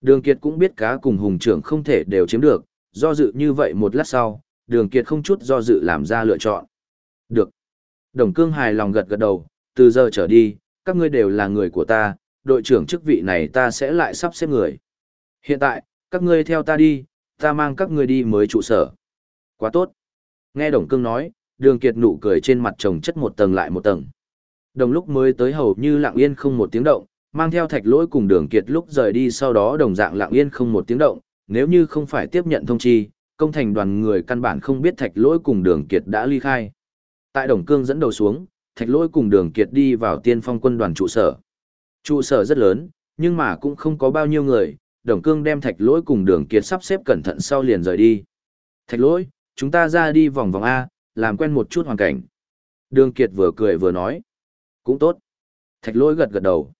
Đường Kiệt cũng biết cá cùng hùng trưởng không thể đều chiếm được, do dự như vậy một lát sau, đường Kiệt không chút do dự làm ra lựa chọn. Được. Đồng cương hài lòng gật gật đầu, từ giờ trở đi, các ngươi đều là người của ta, đội trưởng chức vị này ta sẽ lại sắp xếp người. Hiện tại, các ngươi theo ta đi, ta mang các ngươi đi mới trụ sở. Quá tốt. Nghe Đồng Cương nói, đường kiệt nụ cười trên mặt chồng chất một tầng lại một tầng. Đồng lúc mới tới hầu như lặng yên không một tiếng động, mang theo thạch lỗi cùng đường kiệt lúc rời đi sau đó đồng dạng lặng yên không một tiếng động, nếu như không phải tiếp nhận thông chi, công thành đoàn người căn bản không biết thạch lỗi cùng đường kiệt đã ly khai. Tại Đồng Cương dẫn đầu xuống, thạch lỗi cùng đường kiệt đi vào tiên phong quân đoàn trụ sở. Trụ sở rất lớn, nhưng mà cũng không có bao nhiêu người, Đồng Cương đem thạch lỗi cùng đường kiệt sắp xếp cẩn thận sau liền rời đi. Thạch lỗi, chúng ta ra đi vòng vòng A, làm quen một chút hoàn cảnh. Đường kiệt vừa cười vừa nói. Cũng tốt. Thạch lỗi gật gật đầu.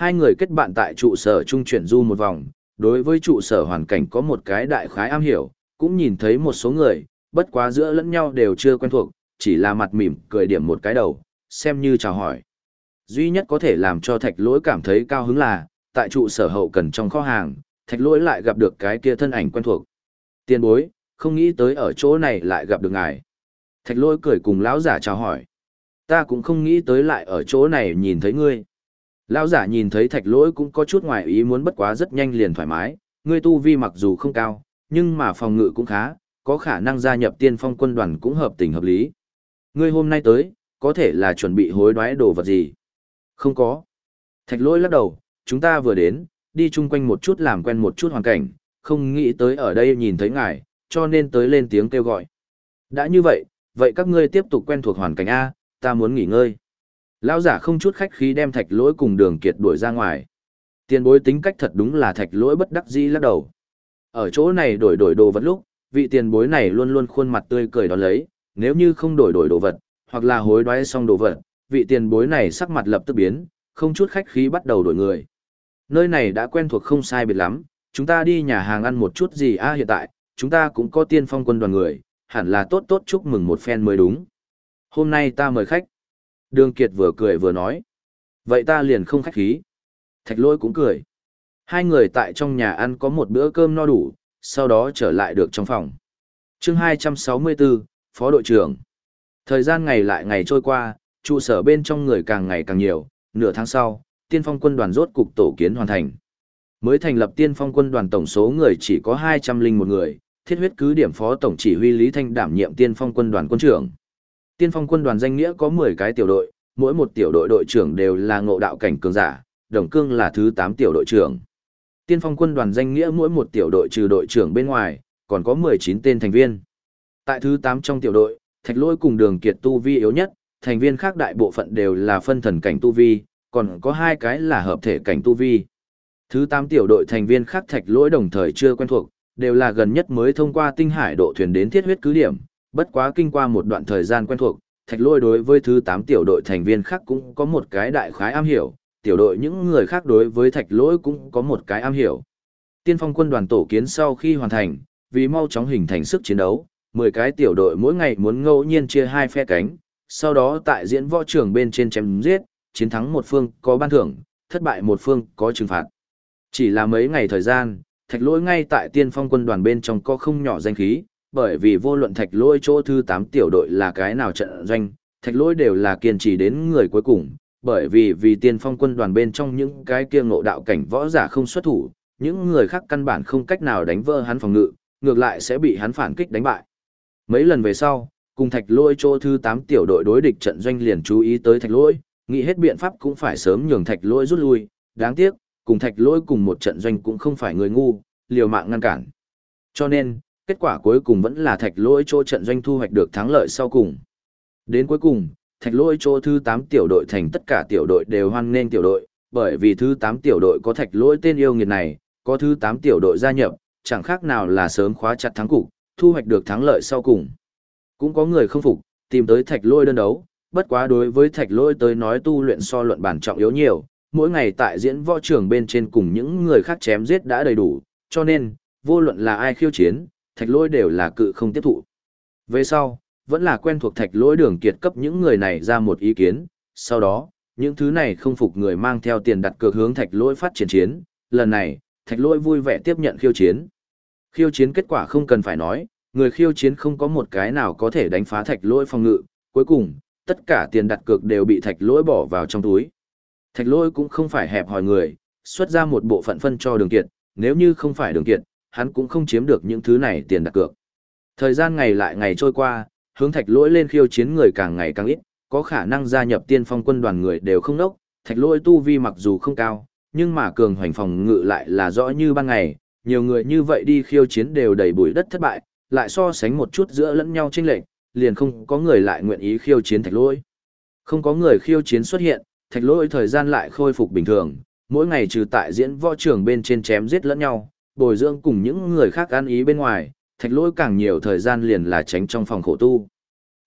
Hai người kết bạn tại trụ sở trung chuyển du một vòng, đối với trụ sở hoàn cảnh có một cái đại khái am hiểu, cũng nhìn thấy một số người, bất quá giữa lẫn nhau đều chưa quen thuộc, chỉ là mặt mỉm cười điểm một cái đầu, xem như chào hỏi. Duy nhất có thể làm cho thạch lỗi cảm thấy cao hứng là, tại trụ sở hậu cần trong kho hàng, thạch lỗi lại gặp được cái kia thân ảnh quen thuộc. Tiên bối, không nghĩ tới ở chỗ này lại gặp được ngài. Thạch lỗi cười cùng lão giả chào hỏi. Ta cũng không nghĩ tới lại ở chỗ này nhìn thấy ngươi. Lão giả nhìn thấy thạch lỗi cũng có chút ngoài ý muốn bất quá rất nhanh liền thoải mái, ngươi tu vi mặc dù không cao, nhưng mà phòng ngự cũng khá, có khả năng gia nhập tiên phong quân đoàn cũng hợp tình hợp lý. Ngươi hôm nay tới, có thể là chuẩn bị hối đoái đồ vật gì? Không có. Thạch lỗi lắc đầu, chúng ta vừa đến, đi chung quanh một chút làm quen một chút hoàn cảnh, không nghĩ tới ở đây nhìn thấy ngài, cho nên tới lên tiếng kêu gọi. Đã như vậy, vậy các ngươi tiếp tục quen thuộc hoàn cảnh A, ta muốn nghỉ ngơi. Lão giả không chút khách khí đem thạch lỗi cùng đường kiệt đuổi ra ngoài. Tiền bối tính cách thật đúng là thạch lỗi bất đắc dĩ lắc đầu. Ở chỗ này đổi đổi đồ vật lúc, vị tiền bối này luôn luôn khuôn mặt tươi cười đón lấy, nếu như không đổi đổi đồ vật, hoặc là hối đoái xong đồ vật, vị tiền bối này sắc mặt lập tức biến, không chút khách khí bắt đầu đổi người. Nơi này đã quen thuộc không sai biệt lắm, chúng ta đi nhà hàng ăn một chút gì a hiện tại, chúng ta cũng có tiên phong quân đoàn người, hẳn là tốt tốt chúc mừng một phen mới đúng. Hôm nay ta mời khách. Đường Kiệt vừa cười vừa nói. Vậy ta liền không khách khí. Thạch lôi cũng cười. Hai người tại trong nhà ăn có một bữa cơm no đủ, sau đó trở lại được trong phòng. chương 264, Phó đội trưởng. Thời gian ngày lại ngày trôi qua, trụ sở bên trong người càng ngày càng nhiều, nửa tháng sau, tiên phong quân đoàn rốt cục tổ kiến hoàn thành. Mới thành lập tiên phong quân đoàn tổng số người chỉ có 201 người, thiết huyết cứ điểm phó tổng chỉ huy Lý Thanh đảm nhiệm tiên phong quân đoàn quân trưởng. Tiên phong quân đoàn danh nghĩa có 10 cái tiểu đội, mỗi một tiểu đội đội trưởng đều là ngộ đạo cảnh cường giả, đồng cương là thứ 8 tiểu đội trưởng. Tiên phong quân đoàn danh nghĩa mỗi một tiểu đội trừ đội trưởng bên ngoài, còn có 19 tên thành viên. Tại thứ 8 trong tiểu đội, thạch lôi cùng đường kiệt tu vi yếu nhất, thành viên khác đại bộ phận đều là phân thần cảnh tu vi, còn có hai cái là hợp thể cảnh tu vi. Thứ 8 tiểu đội thành viên khác thạch lỗi đồng thời chưa quen thuộc, đều là gần nhất mới thông qua tinh hải độ thuyền đến thiết huyết cứ điểm, bất quá kinh qua một đoạn thời gian quen thuộc, thạch lôi đối với thứ 8 tiểu đội thành viên khác cũng có một cái đại khái am hiểu, tiểu đội những người khác đối với thạch lỗi cũng có một cái am hiểu. Tiên phong quân đoàn tổ kiến sau khi hoàn thành, vì mau chóng hình thành sức chiến đấu, 10 cái tiểu đội mỗi ngày muốn ngẫu nhiên chia hai phe cánh, sau đó tại diễn võ trường bên trên chém giết, chiến thắng một phương có ban thưởng, thất bại một phương có trừng phạt. Chỉ là mấy ngày thời gian, thạch lỗi ngay tại tiên phong quân đoàn bên trong có không nhỏ danh khí, bởi vì vô luận thạch lôi chỗ thứ 8 tiểu đội là cái nào trận doanh, thạch lôi đều là kiên trì đến người cuối cùng, bởi vì vì tiên phong quân đoàn bên trong những cái kia ngộ đạo cảnh võ giả không xuất thủ, những người khác căn bản không cách nào đánh vỡ hắn phòng ngự, ngược lại sẽ bị hắn phản kích đánh bại. Mấy lần về sau, cùng thạch lôi chỗ thứ 8 tiểu đội đối địch trận doanh liền chú ý tới thạch lôi nghĩ hết biện pháp cũng phải sớm nhường thạch lôi rút lui, đáng tiếc, cùng thạch lôi cùng một trận doanh cũng không phải người ngu, liều mạng ngăn cản. Cho nên, kết quả cuối cùng vẫn là thạch lỗi chỗ trận doanh thu hoạch được thắng lợi sau cùng. Đến cuối cùng, thạch lỗi chỗ thứ tám tiểu đội thành tất cả tiểu đội đều hoan nghênh tiểu đội, bởi vì thứ tám tiểu đội có thạch lỗi tên yêu nghiệt này, có thứ tám tiểu đội gia nhập, chẳng khác nào là sớm khóa chặt thắng cục, thu hoạch được thắng lợi sau cùng. Cũng có người không phục, tìm tới thạch lỗi đơn đấu, bất quá đối với thạch lỗi tới nói tu luyện so luận bản trọng yếu nhiều, mỗi ngày tại diễn võ trường bên trên cùng những người khác chém giết đã đầy đủ, cho nên, vô luận là ai khiêu chiến, thạch lỗi đều là cự không tiếp thụ. Về sau, vẫn là quen thuộc thạch lỗi đường kiệt cấp những người này ra một ý kiến, sau đó, những thứ này không phục người mang theo tiền đặt cược hướng thạch lỗi phát triển chiến, lần này, thạch lỗi vui vẻ tiếp nhận khiêu chiến. Khiêu chiến kết quả không cần phải nói, người khiêu chiến không có một cái nào có thể đánh phá thạch lỗi phòng ngự, cuối cùng, tất cả tiền đặt cược đều bị thạch lỗi bỏ vào trong túi. Thạch lỗi cũng không phải hẹp hòi người, xuất ra một bộ phận phân cho đường kiệt, nếu như không phải đường kiệt, hắn cũng không chiếm được những thứ này tiền đặt cược. Thời gian ngày lại ngày trôi qua, hướng thạch lỗi lên khiêu chiến người càng ngày càng ít, có khả năng gia nhập tiên phong quân đoàn người đều không đốc, thạch lỗi tu vi mặc dù không cao, nhưng mà cường hoành phòng ngự lại là rõ như ban ngày, nhiều người như vậy đi khiêu chiến đều đầy bụi đất thất bại, lại so sánh một chút giữa lẫn nhau chênh lệch, liền không có người lại nguyện ý khiêu chiến thạch lỗi. Không có người khiêu chiến xuất hiện, thạch lỗi thời gian lại khôi phục bình thường, mỗi ngày trừ tại diễn võ trường bên trên chém giết lẫn nhau, bồi dưỡng cùng những người khác ăn ý bên ngoài, thạch lỗi càng nhiều thời gian liền là tránh trong phòng khổ tu.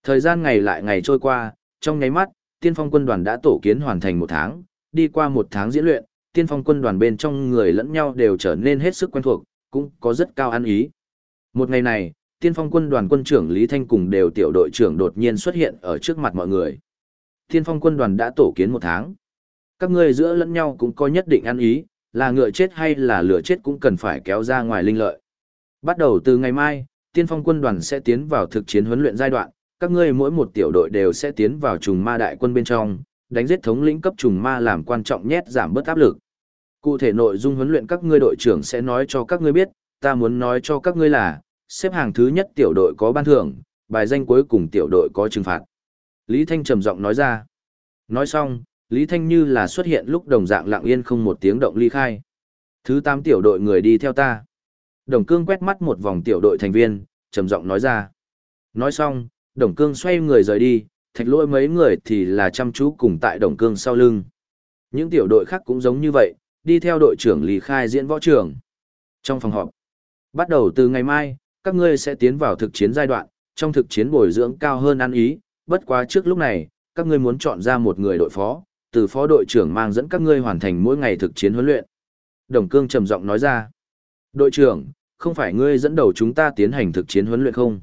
Thời gian ngày lại ngày trôi qua, trong nháy mắt, tiên phong quân đoàn đã tổ kiến hoàn thành một tháng, đi qua một tháng diễn luyện, tiên phong quân đoàn bên trong người lẫn nhau đều trở nên hết sức quen thuộc, cũng có rất cao ăn ý. Một ngày này, tiên phong quân đoàn quân trưởng Lý Thanh cùng đều tiểu đội trưởng đột nhiên xuất hiện ở trước mặt mọi người. Tiên phong quân đoàn đã tổ kiến một tháng. Các ngươi giữa lẫn nhau cũng có nhất định ăn ý, là ngựa chết hay là lửa chết cũng cần phải kéo ra ngoài linh lợi. Bắt đầu từ ngày mai, tiên phong quân đoàn sẽ tiến vào thực chiến huấn luyện giai đoạn, các ngươi mỗi một tiểu đội đều sẽ tiến vào trùng ma đại quân bên trong, đánh giết thống lĩnh cấp trùng ma làm quan trọng nhét giảm bớt áp lực. Cụ thể nội dung huấn luyện các ngươi đội trưởng sẽ nói cho các ngươi biết, ta muốn nói cho các ngươi là, xếp hàng thứ nhất tiểu đội có ban thưởng, bài danh cuối cùng tiểu đội có trừng phạt. Lý Thanh trầm giọng nói ra. Nói xong, Lý Thanh như là xuất hiện lúc đồng dạng lặng yên không một tiếng động ly khai. Thứ 8 tiểu đội người đi theo ta. Đồng Cương quét mắt một vòng tiểu đội thành viên, trầm giọng nói ra. Nói xong, Đồng Cương xoay người rời đi, thạch lỗi mấy người thì là chăm chú cùng tại Đồng Cương sau lưng. Những tiểu đội khác cũng giống như vậy, đi theo đội trưởng lý khai diễn võ trưởng. Trong phòng họp, bắt đầu từ ngày mai, các ngươi sẽ tiến vào thực chiến giai đoạn, trong thực chiến bồi dưỡng cao hơn ăn ý, bất quá trước lúc này, các ngươi muốn chọn ra một người đội phó, từ phó đội trưởng mang dẫn các ngươi hoàn thành mỗi ngày thực chiến huấn luyện. Đồng Cương trầm giọng nói ra. Đội trưởng, không phải ngươi dẫn đầu chúng ta tiến hành thực chiến huấn luyện không?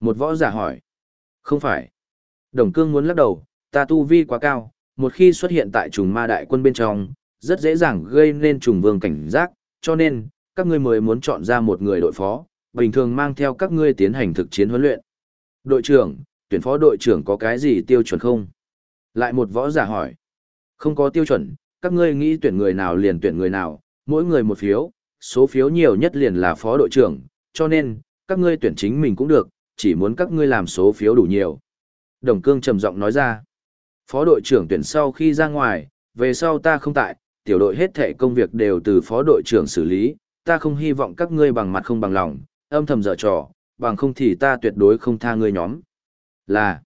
Một võ giả hỏi. Không phải. Đồng Cương muốn lắc đầu, ta tu vi quá cao, một khi xuất hiện tại trùng ma đại quân bên trong, rất dễ dàng gây nên trùng vương cảnh giác, cho nên, các ngươi mới muốn chọn ra một người đội phó, bình thường mang theo các ngươi tiến hành thực chiến huấn luyện. Đội trưởng, tuyển phó đội trưởng có cái gì tiêu chuẩn không? Lại một võ giả hỏi. Không có tiêu chuẩn, các ngươi nghĩ tuyển người nào liền tuyển người nào, mỗi người một phiếu, số phiếu nhiều nhất liền là phó đội trưởng, cho nên, các ngươi tuyển chính mình cũng được, chỉ muốn các ngươi làm số phiếu đủ nhiều. Đồng cương trầm giọng nói ra. Phó đội trưởng tuyển sau khi ra ngoài, về sau ta không tại, tiểu đội hết thệ công việc đều từ phó đội trưởng xử lý, ta không hy vọng các ngươi bằng mặt không bằng lòng, âm thầm dở trò, bằng không thì ta tuyệt đối không tha ngươi nhóm. Là,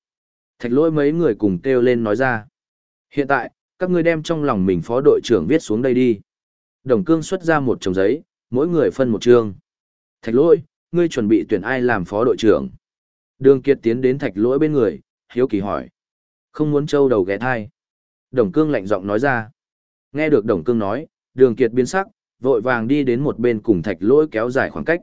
thạch lỗi mấy người cùng kêu lên nói ra. Hiện tại, các ngươi đem trong lòng mình phó đội trưởng viết xuống đây đi. Đồng cương xuất ra một chồng giấy, mỗi người phân một chương. Thạch lỗi, ngươi chuẩn bị tuyển ai làm phó đội trưởng? Đường Kiệt tiến đến thạch lỗi bên người, hiếu kỳ hỏi. Không muốn trâu đầu ghé thai. Đồng cương lạnh giọng nói ra. Nghe được đồng cương nói, đường Kiệt biến sắc, vội vàng đi đến một bên cùng thạch lỗi kéo dài khoảng cách.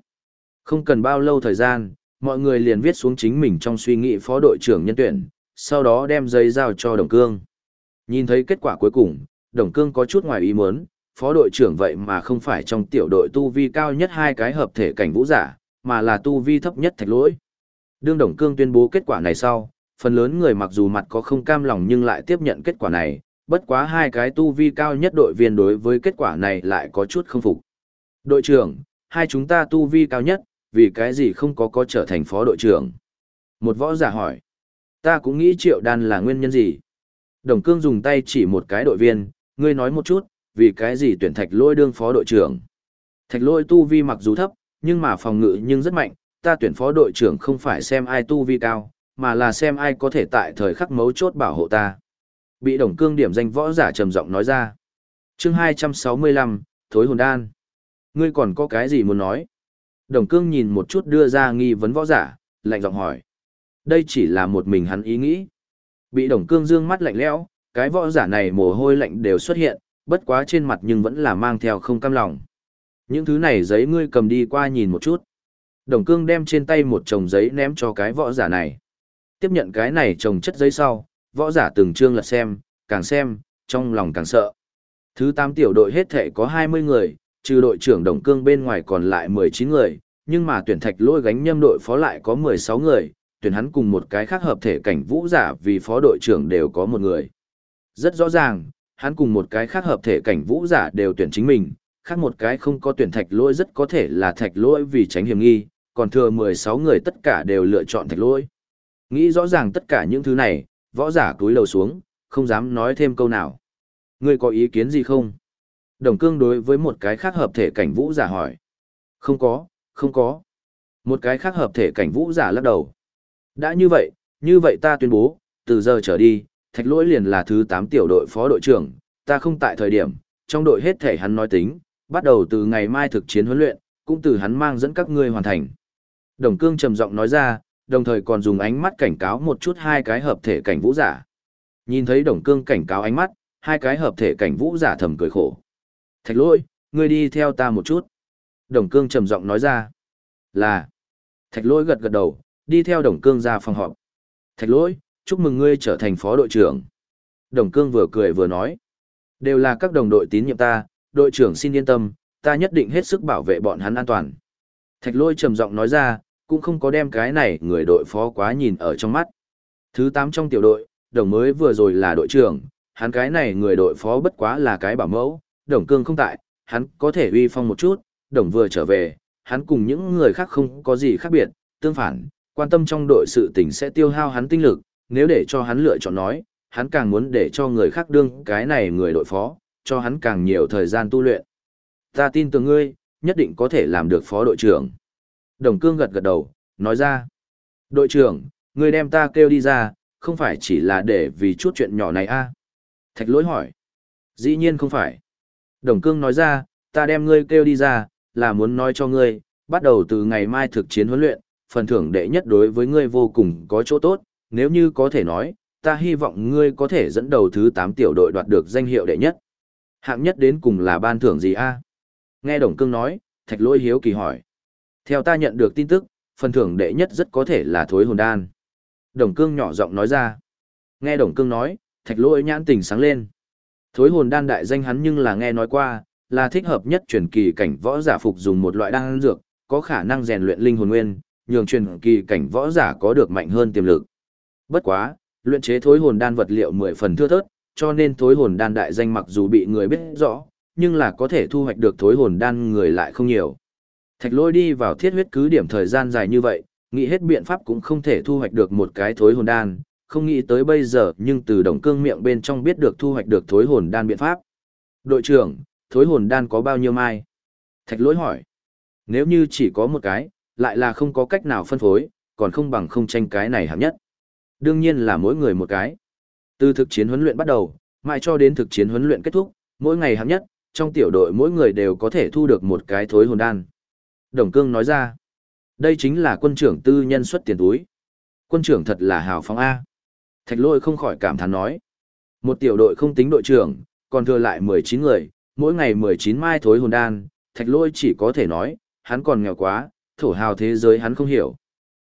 Không cần bao lâu thời gian, mọi người liền viết xuống chính mình trong suy nghĩ phó đội trưởng nhân tuyển, sau đó đem giấy giao cho đồng cương. Nhìn thấy kết quả cuối cùng, đồng cương có chút ngoài ý muốn, phó đội trưởng vậy mà không phải trong tiểu đội tu vi cao nhất hai cái hợp thể cảnh vũ giả, mà là tu vi thấp nhất thạch lỗi. Đương Đồng Cương tuyên bố kết quả này sau, phần lớn người mặc dù mặt có không cam lòng nhưng lại tiếp nhận kết quả này, bất quá hai cái tu vi cao nhất đội viên đối với kết quả này lại có chút không phục. Đội trưởng, hai chúng ta tu vi cao nhất, vì cái gì không có có trở thành phó đội trưởng? Một võ giả hỏi. Ta cũng nghĩ triệu đan là nguyên nhân gì? Đồng Cương dùng tay chỉ một cái đội viên, ngươi nói một chút, vì cái gì tuyển thạch lôi đương phó đội trưởng? Thạch lôi tu vi mặc dù thấp, nhưng mà phòng ngự nhưng rất mạnh, ta tuyển phó đội trưởng không phải xem ai tu vi cao, mà là xem ai có thể tại thời khắc mấu chốt bảo hộ ta. Bị đồng cương điểm danh võ giả trầm giọng nói ra. chương 265, Thối hồn đan. Ngươi còn có cái gì muốn nói? Đồng cương nhìn một chút đưa ra nghi vấn võ giả, lạnh giọng hỏi. Đây chỉ là một mình hắn ý nghĩ. Bị đồng cương dương mắt lạnh lẽo, cái võ giả này mồ hôi lạnh đều xuất hiện, bất quá trên mặt nhưng vẫn là mang theo không cam lòng. Những thứ này giấy ngươi cầm đi qua nhìn một chút. Đồng cương đem trên tay một chồng giấy ném cho cái võ giả này. Tiếp nhận cái này chồng chất giấy sau, võ giả từng chương lật xem, càng xem, trong lòng càng sợ. Thứ 8 tiểu đội hết thể có 20 người, trừ đội trưởng đồng cương bên ngoài còn lại 19 người, nhưng mà tuyển thạch lôi gánh nhâm đội phó lại có 16 người, tuyển hắn cùng một cái khác hợp thể cảnh vũ giả vì phó đội trưởng đều có một người. Rất rõ ràng, hắn cùng một cái khác hợp thể cảnh vũ giả đều tuyển chính mình, khác một cái không có tuyển thạch lỗi rất có thể là thạch lỗi vì tránh hiểm nghi, còn thừa 16 người tất cả đều lựa chọn thạch lỗi. Nghĩ rõ ràng tất cả những thứ này, võ giả cúi đầu xuống, không dám nói thêm câu nào. Ngươi có ý kiến gì không? Đồng cương đối với một cái khác hợp thể cảnh vũ giả hỏi. Không có, không có. Một cái khác hợp thể cảnh vũ giả lắc đầu. Đã như vậy, như vậy ta tuyên bố, từ giờ trở đi, thạch lỗi liền là thứ 8 tiểu đội phó đội trưởng, ta không tại thời điểm, trong đội hết thể hắn nói tính, bắt đầu từ ngày mai thực chiến huấn luyện, cũng từ hắn mang dẫn các ngươi hoàn thành. Đồng cương trầm giọng nói ra, đồng thời còn dùng ánh mắt cảnh cáo một chút hai cái hợp thể cảnh vũ giả. Nhìn thấy đồng cương cảnh cáo ánh mắt, hai cái hợp thể cảnh vũ giả thầm cười khổ. Thạch lỗi, ngươi đi theo ta một chút. Đồng cương trầm giọng nói ra. Là. Thạch lỗi gật gật đầu, đi theo đồng cương ra phòng họp. Thạch lỗi, chúc mừng ngươi trở thành phó đội trưởng. Đồng cương vừa cười vừa nói. Đều là các đồng đội tín nhiệm ta, đội trưởng xin yên tâm, ta nhất định hết sức bảo vệ bọn hắn an toàn. Thạch Lỗi trầm giọng nói ra, cũng không có đem cái này người đội phó quá nhìn ở trong mắt. Thứ 8 trong tiểu đội, đồng mới vừa rồi là đội trưởng, hắn cái này người đội phó bất quá là cái bảo mẫu, đồng cương không tại, hắn có thể uy phong một chút, đồng vừa trở về, hắn cùng những người khác không có gì khác biệt, tương phản, quan tâm trong đội sự tình sẽ tiêu hao hắn tinh lực, nếu để cho hắn lựa chọn nói, hắn càng muốn để cho người khác đương cái này người đội phó, cho hắn càng nhiều thời gian tu luyện. Ta tin tưởng ngươi, nhất định có thể làm được phó đội trưởng. Đồng cương gật gật đầu, nói ra. Đội trưởng, ngươi đem ta kêu đi ra, không phải chỉ là để vì chút chuyện nhỏ này a à? Thạch lỗi hỏi. Dĩ nhiên không phải. Đồng cương nói ra, ta đem ngươi kêu đi ra, là muốn nói cho ngươi, bắt đầu từ ngày mai thực chiến huấn luyện, phần thưởng đệ nhất đối với ngươi vô cùng có chỗ tốt, nếu như có thể nói, ta hy vọng ngươi có thể dẫn đầu thứ 8 tiểu đội đoạt được danh hiệu đệ nhất. Hạng nhất đến cùng là ban thưởng gì a? Nghe Đồng Cương nói, Thạch Lỗi hiếu kỳ hỏi. Theo ta nhận được tin tức, phần thưởng đệ nhất rất có thể là thối hồn đan. Đồng Cương nhỏ giọng nói ra. Nghe Đồng Cương nói, Thạch Lỗi nhãn tình sáng lên. Thối hồn đan đại danh hắn nhưng là nghe nói qua, là thích hợp nhất truyền kỳ cảnh võ giả phục dùng một loại đan dược, có khả năng rèn luyện linh hồn nguyên, nhường truyền kỳ cảnh võ giả có được mạnh hơn tiềm lực. Bất quá, luyện chế thối hồn đan vật liệu mười phần thưa thớt, cho nên thối hồn đan đại danh mặc dù bị người biết rõ, nhưng là có thể thu hoạch được thối hồn đan người lại không nhiều. Thạch lôi đi vào thiết huyết cứ điểm thời gian dài như vậy, nghĩ hết biện pháp cũng không thể thu hoạch được một cái thối hồn đan, không nghĩ tới bây giờ nhưng từ đồng cương miệng bên trong biết được thu hoạch được thối hồn đan biện pháp. Đội trưởng, thối hồn đan có bao nhiêu mai? Thạch lỗi hỏi. Nếu như chỉ có một cái, lại là không có cách nào phân phối, còn không bằng không tranh cái này hạng nhất. Đương nhiên là mỗi người một cái. Từ thực chiến huấn luyện bắt đầu, mãi cho đến thực chiến huấn luyện kết thúc, mỗi ngày hạng nhất, trong tiểu đội mỗi người đều có thể thu được một cái thối hồn đan. Đồng Cương nói ra, đây chính là quân trưởng tư nhân xuất tiền túi. Quân trưởng thật là hào phóng A. Thạch lôi không khỏi cảm thán nói. Một tiểu đội không tính đội trưởng, còn thừa lại 19 người, mỗi ngày 19 mai thối hồn đan, thạch lôi chỉ có thể nói, hắn còn nghèo quá, thổ hào thế giới hắn không hiểu.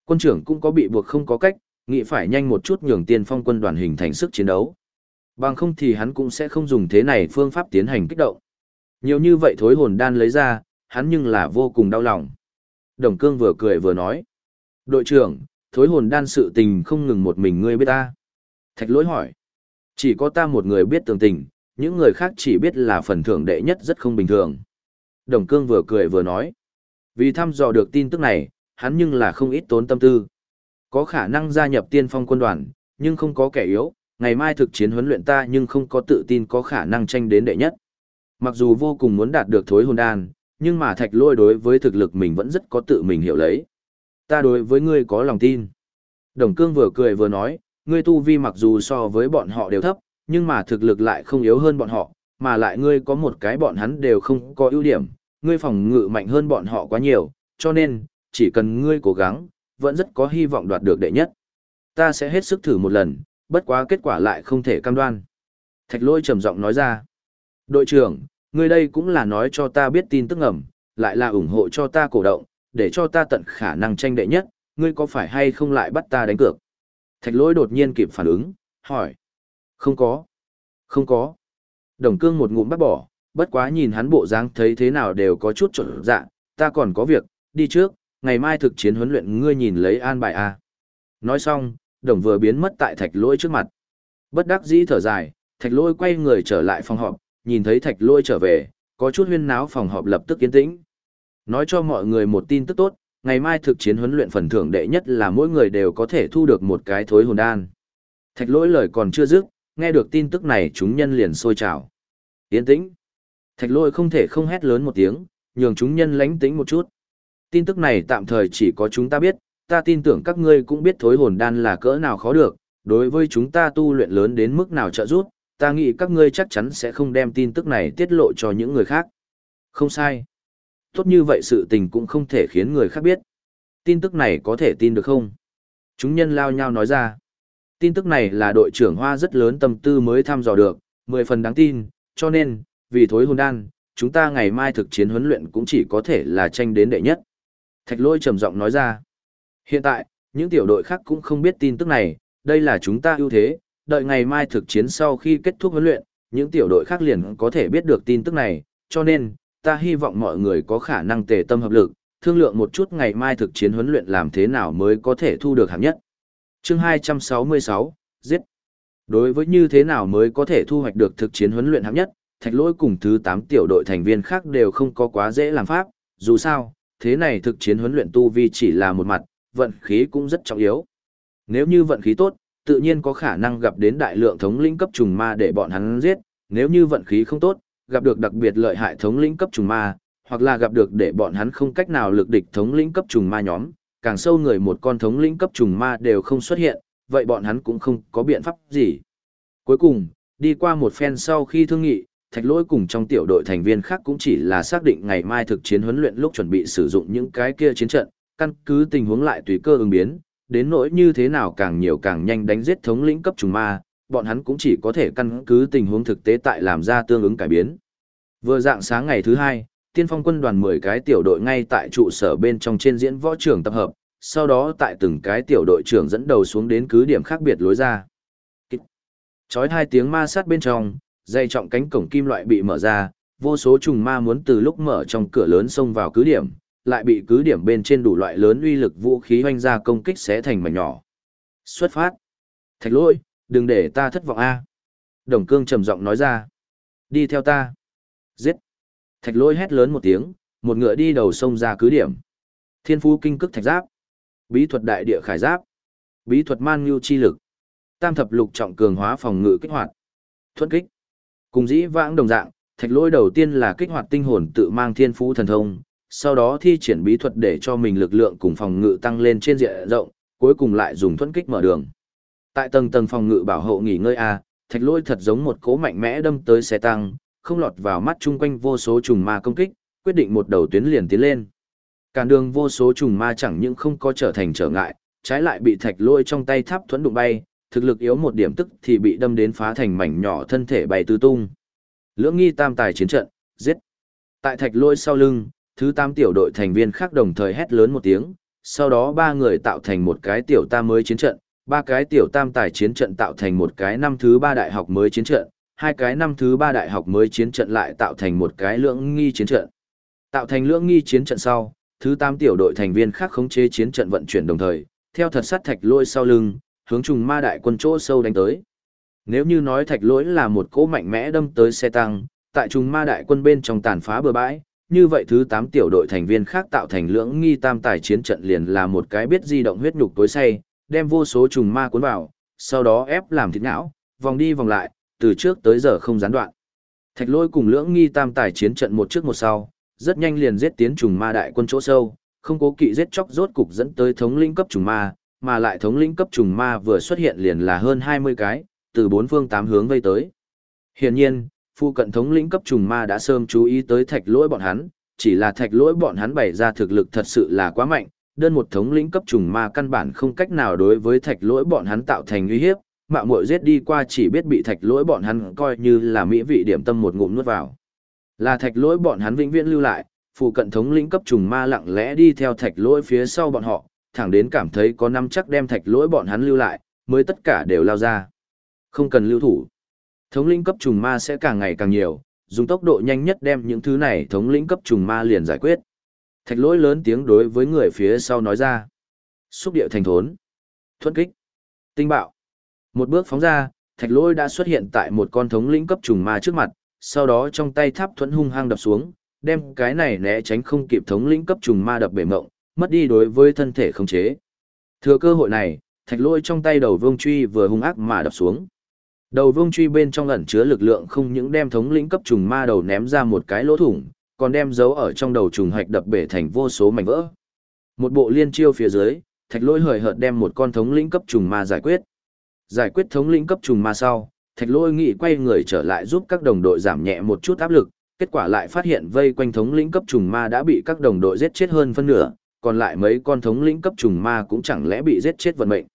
Quân trưởng cũng có bị buộc không có cách, nghĩ phải nhanh một chút nhường tiên phong quân đoàn hình thành sức chiến đấu. Bằng không thì hắn cũng sẽ không dùng thế này phương pháp tiến hành kích động. Nhiều như vậy thối hồn đan lấy ra, hắn nhưng là vô cùng đau lòng. Đồng cương vừa cười vừa nói. Đội trưởng, thối hồn đan sự tình không ngừng một mình ngươi biết ta. Thạch lỗi hỏi. Chỉ có ta một người biết tường tình, những người khác chỉ biết là phần thưởng đệ nhất rất không bình thường. Đồng cương vừa cười vừa nói. Vì thăm dò được tin tức này, hắn nhưng là không ít tốn tâm tư. Có khả năng gia nhập tiên phong quân đoàn, nhưng không có kẻ yếu, ngày mai thực chiến huấn luyện ta nhưng không có tự tin có khả năng tranh đến đệ nhất. Mặc dù vô cùng muốn đạt được thối hồn đan, nhưng mà thạch lôi đối với thực lực mình vẫn rất có tự mình hiểu lấy. Ta đối với ngươi có lòng tin. Đồng cương vừa cười vừa nói, ngươi tu vi mặc dù so với bọn họ đều thấp, nhưng mà thực lực lại không yếu hơn bọn họ, mà lại ngươi có một cái bọn hắn đều không có ưu điểm, ngươi phòng ngự mạnh hơn bọn họ quá nhiều, cho nên, chỉ cần ngươi cố gắng, vẫn rất có hy vọng đoạt được đệ nhất. Ta sẽ hết sức thử một lần, bất quá kết quả lại không thể cam đoan. Thạch lôi trầm giọng nói ra. Đội trưởng, ngươi đây cũng là nói cho ta biết tin tức ngầm, lại là ủng hộ cho ta cổ động, để cho ta tận khả năng tranh đệ nhất, ngươi có phải hay không lại bắt ta đánh cược? Thạch Lôi đột nhiên kịp phản ứng, hỏi. Không có. Không có. Đồng cương một ngụm bắt bỏ, bất quá nhìn hắn bộ dáng thấy thế nào đều có chút trộn dạ, ta còn có việc, đi trước, ngày mai thực chiến huấn luyện ngươi nhìn lấy an bài a. Nói xong, đồng vừa biến mất tại thạch lỗi trước mặt. Bất đắc dĩ thở dài, thạch lỗi quay người trở lại phòng họp, nhìn thấy thạch lỗi trở về, có chút huyên náo phòng họp lập tức yên tĩnh. Nói cho mọi người một tin tức tốt, ngày mai thực chiến huấn luyện phần thưởng đệ nhất là mỗi người đều có thể thu được một cái thối hồn đan. Thạch lỗi lời còn chưa dứt, nghe được tin tức này chúng nhân liền sôi trào. Yên tĩnh. Thạch lỗi không thể không hét lớn một tiếng, nhường chúng nhân lánh tĩnh một chút. Tin tức này tạm thời chỉ có chúng ta biết, ta tin tưởng các ngươi cũng biết thối hồn đan là cỡ nào khó được, đối với chúng ta tu luyện lớn đến mức nào trợ giúp, ta nghĩ các ngươi chắc chắn sẽ không đem tin tức này tiết lộ cho những người khác. Không sai. Tốt như vậy sự tình cũng không thể khiến người khác biết. Tin tức này có thể tin được không? Chúng nhân lao nhau nói ra. Tin tức này là đội trưởng Hoa rất lớn tâm tư mới thăm dò được, mười phần đáng tin, cho nên, vì thối hồn đan, chúng ta ngày mai thực chiến huấn luyện cũng chỉ có thể là tranh đến đệ nhất. Thạch lôi trầm giọng nói ra. Hiện tại, những tiểu đội khác cũng không biết tin tức này, đây là chúng ta ưu thế, đợi ngày mai thực chiến sau khi kết thúc huấn luyện, những tiểu đội khác liền có thể biết được tin tức này, cho nên, ta hy vọng mọi người có khả năng tề tâm hợp lực, thương lượng một chút ngày mai thực chiến huấn luyện làm thế nào mới có thể thu được hạng nhất. Chương 266, giết. Đối với như thế nào mới có thể thu hoạch được thực chiến huấn luyện hạng nhất, thạch lỗi cùng thứ 8 tiểu đội thành viên khác đều không có quá dễ làm pháp, dù sao, thế này thực chiến huấn luyện tu vi chỉ là một mặt, vận khí cũng rất trọng yếu. Nếu như vận khí tốt, tự nhiên có khả năng gặp đến đại lượng thống lĩnh cấp trùng ma để bọn hắn giết, nếu như vận khí không tốt, gặp được đặc biệt lợi hại thống lĩnh cấp trùng ma, hoặc là gặp được để bọn hắn không cách nào lực địch thống lĩnh cấp trùng ma nhóm, càng sâu người một con thống lĩnh cấp trùng ma đều không xuất hiện, vậy bọn hắn cũng không có biện pháp gì. Cuối cùng, đi qua một phen sau khi thương nghị, thạch lỗi cùng trong tiểu đội thành viên khác cũng chỉ là xác định ngày mai thực chiến huấn luyện lúc chuẩn bị sử dụng những cái kia chiến trận, căn cứ tình huống lại tùy cơ ứng biến, đến nỗi như thế nào càng nhiều càng nhanh đánh giết thống lĩnh cấp trùng ma, bọn hắn cũng chỉ có thể căn cứ tình huống thực tế tại làm ra tương ứng cải biến. Vừa dạng sáng ngày thứ hai, tiên phong quân đoàn 10 cái tiểu đội ngay tại trụ sở bên trong trên diễn võ trường tập hợp, sau đó tại từng cái tiểu đội trưởng dẫn đầu xuống đến cứ điểm khác biệt lối ra. Chói hai tiếng ma sát bên trong, dây trọng cánh cổng kim loại bị mở ra, vô số trùng ma muốn từ lúc mở trong cửa lớn xông vào cứ điểm, lại bị cứ điểm bên trên đủ loại lớn uy lực vũ khí hoanh ra công kích xé thành mảnh nhỏ. Xuất phát. Thạch lỗi, đừng để ta thất vọng a. Đồng cương trầm giọng nói ra. Đi theo ta. Giết. Thạch lỗi hét lớn một tiếng, một ngựa đi đầu sông ra cứ điểm. Thiên phú kinh cức thạch giáp. Bí thuật đại địa khải giáp. Bí thuật man nhu chi lực. Tam thập lục trọng cường hóa phòng ngự kích hoạt. Thuận kích. Cùng dĩ vãng đồng dạng, thạch lỗi đầu tiên là kích hoạt tinh hồn tự mang thiên phú thần thông, sau đó thi triển bí thuật để cho mình lực lượng cùng phòng ngự tăng lên trên diện rộng, cuối cùng lại dùng thuẫn kích mở đường. Tại tầng tầng phòng ngự bảo hộ nghỉ ngơi a, thạch lôi thật giống một cỗ mạnh mẽ đâm tới xe tăng, không lọt vào mắt chung quanh vô số trùng ma công kích, quyết định một đầu tuyến liền tiến lên. Cản đường vô số trùng ma chẳng những không có trở thành trở ngại, trái lại bị thạch lôi trong tay tháp thuẫn đụng bay, thực lực yếu một điểm tức thì bị đâm đến phá thành mảnh nhỏ thân thể bày tứ tung. Lưỡng nghi tam tài chiến trận, giết. Tại thạch lôi sau lưng, thứ tám tiểu đội thành viên khác đồng thời hét lớn một tiếng, sau đó ba người tạo thành một cái tiểu tam mới chiến trận, ba cái tiểu tam tài chiến trận tạo thành một cái năm thứ ba đại học mới chiến trận, hai cái năm thứ ba đại học mới chiến trận lại tạo thành một cái lưỡng nghi chiến trận. Tạo thành lưỡng nghi chiến trận sau, thứ tám tiểu đội thành viên khác khống chế chiến trận vận chuyển đồng thời, theo thật sát thạch lôi sau lưng, hướng trùng ma đại quân chỗ sâu đánh tới. Nếu như nói thạch lỗi là một cỗ mạnh mẽ đâm tới xe tăng, tại trùng ma đại quân bên trong tàn phá bờ bãi, như vậy thứ 8 tiểu đội thành viên khác tạo thành lưỡng nghi tam tài chiến trận liền là một cái biết di động huyết nhục tối say, đem vô số trùng ma cuốn vào, sau đó ép làm thịt não, vòng đi vòng lại, từ trước tới giờ không gián đoạn. Thạch lôi cùng lưỡng nghi tam tài chiến trận một trước một sau, rất nhanh liền giết tiến trùng ma đại quân chỗ sâu, không cố kỵ giết chóc rốt cục dẫn tới thống lĩnh cấp trùng ma, mà lại thống lĩnh cấp trùng ma vừa xuất hiện liền là hơn 20 cái, từ bốn phương tám hướng vây tới. Hiển nhiên, phu cận thống lĩnh cấp trùng ma đã sớm chú ý tới thạch lỗi bọn hắn, chỉ là thạch lỗi bọn hắn bày ra thực lực thật sự là quá mạnh, đơn một thống lĩnh cấp trùng ma căn bản không cách nào đối với thạch lỗi bọn hắn tạo thành uy hiếp, mạo muội giết đi qua chỉ biết bị thạch lỗi bọn hắn coi như là mỹ vị điểm tâm một ngụm nuốt vào. Là thạch lỗi bọn hắn vĩnh viễn lưu lại, phụ cận thống lĩnh cấp trùng ma lặng lẽ đi theo thạch lỗi phía sau bọn họ, thẳng đến cảm thấy có năm chắc đem thạch lỗi bọn hắn lưu lại, mới tất cả đều lao ra. Không cần lưu thủ. Thống lĩnh cấp trùng ma sẽ càng ngày càng nhiều, dùng tốc độ nhanh nhất đem những thứ này thống lĩnh cấp trùng ma liền giải quyết. Thạch lỗi lớn tiếng đối với người phía sau nói ra. Xúc điệu thành thốn. Thuận kích. Tinh bạo. Một bước phóng ra, thạch lỗi đã xuất hiện tại một con thống lĩnh cấp trùng ma trước mặt, sau đó trong tay tháp thuẫn hung hăng đập xuống, đem cái này né tránh không kịp thống lĩnh cấp trùng ma đập bể mộng, mất đi đối với thân thể không chế. Thừa cơ hội này, thạch lôi trong tay đầu vương truy vừa hung ác mà đập xuống. Đầu vương truy bên trong ẩn chứa lực lượng không những đem thống lĩnh cấp trùng ma đầu ném ra một cái lỗ thủng, còn đem dấu ở trong đầu trùng hạch đập bể thành vô số mảnh vỡ. Một bộ liên chiêu phía dưới, thạch lôi hời hợt đem một con thống lĩnh cấp trùng ma giải quyết. Giải quyết thống lĩnh cấp trùng ma sau, thạch lôi nghĩ quay người trở lại giúp các đồng đội giảm nhẹ một chút áp lực, kết quả lại phát hiện vây quanh thống lĩnh cấp trùng ma đã bị các đồng đội giết chết hơn phân nửa, còn lại mấy con thống lĩnh cấp trùng ma cũng chẳng lẽ bị giết chết vận mệnh.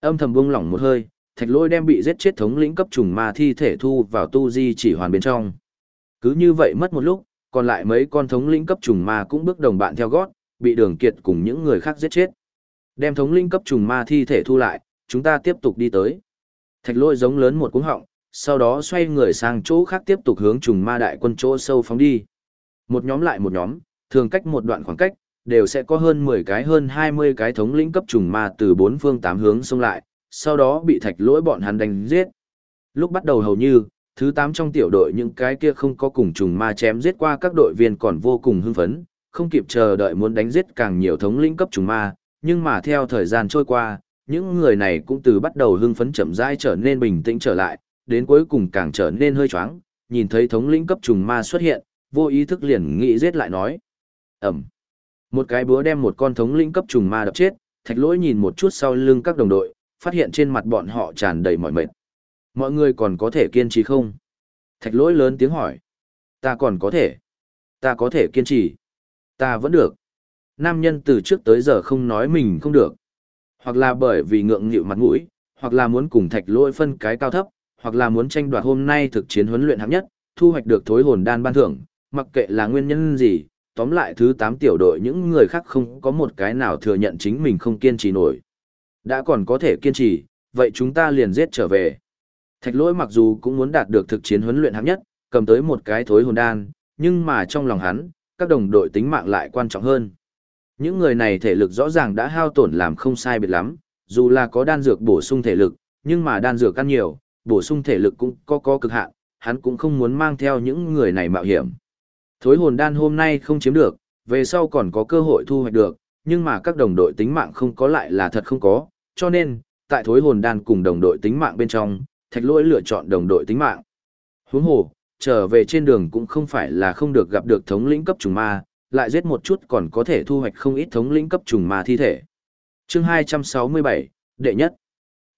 Âm thầm buông lỏng một hơi, thạch lôi đem bị giết chết thống lĩnh cấp trùng ma thi thể thu vào tu di chỉ hoàn bên trong. Cứ như vậy mất một lúc, còn lại mấy con thống lĩnh cấp trùng ma cũng bước đồng bạn theo gót, bị đường kiệt cùng những người khác giết chết. Đem thống lĩnh cấp trùng ma thi thể thu lại, chúng ta tiếp tục đi tới. Thạch lôi giống lớn một cú họng, sau đó xoay người sang chỗ khác tiếp tục hướng trùng ma đại quân chỗ sâu phóng đi. Một nhóm lại một nhóm, thường cách một đoạn khoảng cách, đều sẽ có hơn 10 cái hơn 20 cái thống lĩnh cấp trùng ma từ bốn phương tám hướng xông lại, sau đó bị thạch lỗi bọn hắn đánh giết. Lúc bắt đầu hầu như, thứ 8 trong tiểu đội những cái kia không có cùng trùng ma chém giết qua các đội viên còn vô cùng hưng phấn, không kịp chờ đợi muốn đánh giết càng nhiều thống lĩnh cấp trùng ma, nhưng mà theo thời gian trôi qua, những người này cũng từ bắt đầu hưng phấn chậm rãi trở nên bình tĩnh trở lại, đến cuối cùng càng trở nên hơi choáng, nhìn thấy thống lĩnh cấp trùng ma xuất hiện, vô ý thức liền nghĩ giết lại nói. Ẩm. Một cái búa đem một con thống lĩnh cấp trùng ma đập chết, thạch lỗi nhìn một chút sau lưng các đồng đội, phát hiện trên mặt bọn họ tràn đầy mỏi mệt. Mọi người còn có thể kiên trì không? Thạch lỗi lớn tiếng hỏi. Ta còn có thể. Ta có thể kiên trì. Ta vẫn được. Nam nhân từ trước tới giờ không nói mình không được. Hoặc là bởi vì ngượng nghịu mặt mũi, hoặc là muốn cùng thạch lỗi phân cái cao thấp, hoặc là muốn tranh đoạt hôm nay thực chiến huấn luyện hạng nhất, thu hoạch được thối hồn đan ban thưởng, mặc kệ là nguyên nhân gì, tóm lại thứ 8 tiểu đội những người khác không có một cái nào thừa nhận chính mình không kiên trì nổi. Đã còn có thể kiên trì, vậy chúng ta liền giết trở về. Thạch lỗi mặc dù cũng muốn đạt được thực chiến huấn luyện hạng nhất, cầm tới một cái thối hồn đan, nhưng mà trong lòng hắn, các đồng đội tính mạng lại quan trọng hơn. Những người này thể lực rõ ràng đã hao tổn làm không sai biệt lắm, dù là có đan dược bổ sung thể lực, nhưng mà đan dược ăn nhiều, bổ sung thể lực cũng có có cực hạn, hắn cũng không muốn mang theo những người này mạo hiểm. Thối hồn đan hôm nay không chiếm được, về sau còn có cơ hội thu hoạch được, nhưng mà các đồng đội tính mạng không có lại là thật không có, cho nên, tại thối hồn đan cùng đồng đội tính mạng bên trong, thạch lỗi lựa chọn đồng đội tính mạng. Huống hồ, trở về trên đường cũng không phải là không được gặp được thống lĩnh cấp trùng ma, lại giết một chút còn có thể thu hoạch không ít thống lĩnh cấp trùng ma thi thể. chương 267, đệ nhất.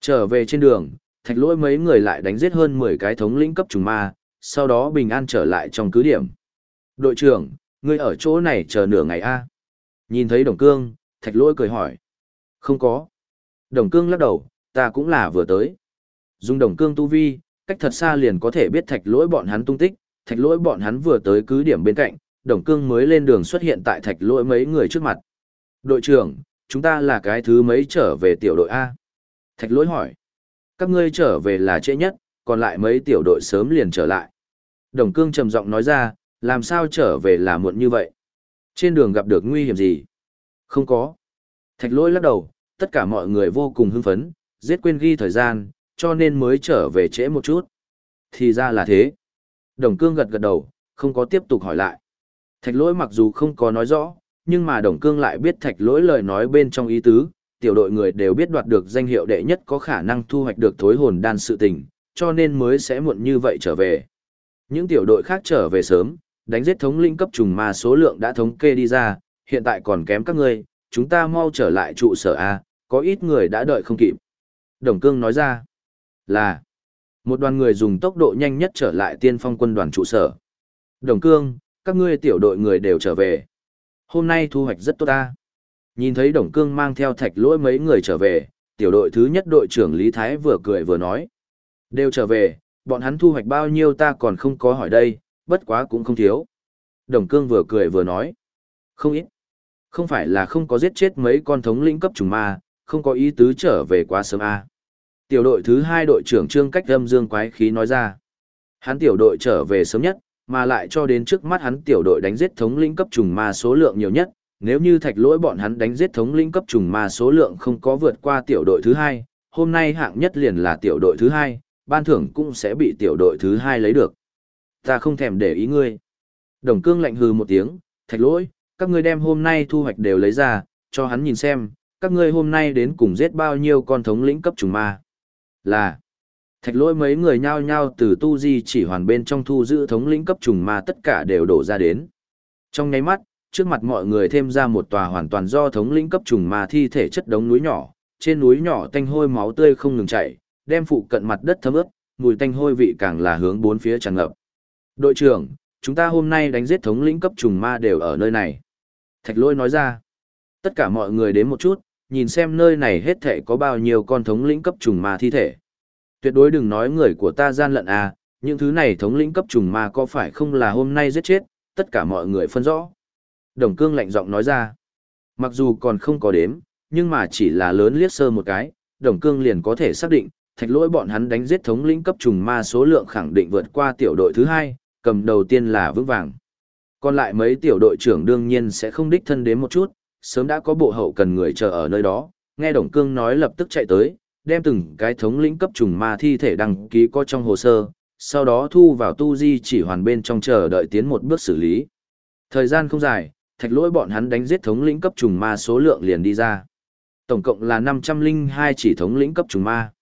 Trở về trên đường, thạch lỗi mấy người lại đánh giết hơn 10 cái thống lĩnh cấp trùng ma, sau đó bình an trở lại trong cứ điểm. Đội trưởng, ngươi ở chỗ này chờ nửa ngày a Nhìn thấy đồng cương, thạch lỗi cười hỏi. Không có. Đồng cương lắc đầu, ta cũng là vừa tới. Dùng đồng cương tu vi, cách thật xa liền có thể biết thạch lỗi bọn hắn tung tích, thạch lỗi bọn hắn vừa tới cứ điểm bên cạnh, đồng cương mới lên đường xuất hiện tại thạch lỗi mấy người trước mặt. Đội trưởng, chúng ta là cái thứ mấy trở về tiểu đội A. Thạch lỗi hỏi. Các ngươi trở về là trễ nhất, còn lại mấy tiểu đội sớm liền trở lại. Đồng cương trầm giọng nói ra, làm sao trở về là muộn như vậy? Trên đường gặp được nguy hiểm gì? Không có. Thạch lỗi lắc đầu, tất cả mọi người vô cùng hưng phấn, giết quên ghi thời gian, cho nên mới trở về trễ một chút. Thì ra là thế. Đồng cương gật gật đầu, không có tiếp tục hỏi lại. Thạch lỗi mặc dù không có nói rõ, nhưng mà đồng cương lại biết thạch lỗi lời nói bên trong ý tứ, tiểu đội người đều biết đoạt được danh hiệu đệ nhất có khả năng thu hoạch được thối hồn đan sự tình, cho nên mới sẽ muộn như vậy trở về. Những tiểu đội khác trở về sớm, đánh giết thống linh cấp trùng ma số lượng đã thống kê đi ra, hiện tại còn kém các ngươi, chúng ta mau trở lại trụ sở A, có ít người đã đợi không kịp. Đồng cương nói ra, là một đoàn người dùng tốc độ nhanh nhất trở lại tiên phong quân đoàn trụ sở. Đồng cương, các ngươi tiểu đội người đều trở về. Hôm nay thu hoạch rất tốt ta. Nhìn thấy Đồng Cương mang theo thạch lỗi mấy người trở về, tiểu đội thứ nhất đội trưởng Lý Thái vừa cười vừa nói. Đều trở về, bọn hắn thu hoạch bao nhiêu ta còn không có hỏi đây, bất quá cũng không thiếu. Đồng Cương vừa cười vừa nói. Không ít. Không phải là không có giết chết mấy con thống lĩnh cấp trùng ma, không có ý tứ trở về quá sớm a. À. Tiểu đội thứ hai đội trưởng Trương Cách Âm Dương Quái Khí nói ra. Hắn tiểu đội trở về sớm nhất, mà lại cho đến trước mắt hắn tiểu đội đánh giết thống lĩnh cấp trùng ma số lượng nhiều nhất, nếu như thạch lỗi bọn hắn đánh giết thống lĩnh cấp trùng ma số lượng không có vượt qua tiểu đội thứ hai, hôm nay hạng nhất liền là tiểu đội thứ hai, ban thưởng cũng sẽ bị tiểu đội thứ hai lấy được. Ta không thèm để ý ngươi. Đồng cương lạnh hừ một tiếng, thạch lỗi, các ngươi đem hôm nay thu hoạch đều lấy ra, cho hắn nhìn xem, các ngươi hôm nay đến cùng giết bao nhiêu con thống lĩnh cấp trùng ma. Là, thạch lỗi mấy người nhao nhao từ tu di chỉ hoàn bên trong thu giữ thống lĩnh cấp trùng ma tất cả đều đổ ra đến. Trong nháy mắt, trước mặt mọi người thêm ra một tòa hoàn toàn do thống lĩnh cấp trùng ma thi thể chất đống núi nhỏ, trên núi nhỏ tanh hôi máu tươi không ngừng chảy, đem phụ cận mặt đất thấm ướt, mùi tanh hôi vị càng là hướng bốn phía tràn ngập. Đội trưởng, chúng ta hôm nay đánh giết thống lĩnh cấp trùng ma đều ở nơi này. Thạch lôi nói ra, tất cả mọi người đến một chút, nhìn xem nơi này hết thể có bao nhiêu con thống lĩnh cấp trùng ma thi thể. Tuyệt đối đừng nói người của ta gian lận à, những thứ này thống lĩnh cấp trùng ma có phải không là hôm nay giết chết, tất cả mọi người phân rõ. Đồng cương lạnh giọng nói ra. Mặc dù còn không có đếm, nhưng mà chỉ là lớn liếc sơ một cái, đồng cương liền có thể xác định, thạch lỗi bọn hắn đánh giết thống lĩnh cấp trùng ma số lượng khẳng định vượt qua tiểu đội thứ hai, cầm đầu tiên là vững vàng. Còn lại mấy tiểu đội trưởng đương nhiên sẽ không đích thân đến một chút, sớm đã có bộ hậu cần người chờ ở nơi đó, nghe Đồng Cương nói lập tức chạy tới, đem từng cái thống lĩnh cấp trùng ma thi thể đăng ký có trong hồ sơ, sau đó thu vào tu di chỉ hoàn bên trong chờ đợi tiến một bước xử lý. Thời gian không dài, thạch lỗi bọn hắn đánh giết thống lĩnh cấp trùng ma số lượng liền đi ra. Tổng cộng là 502 chỉ thống lĩnh cấp trùng ma.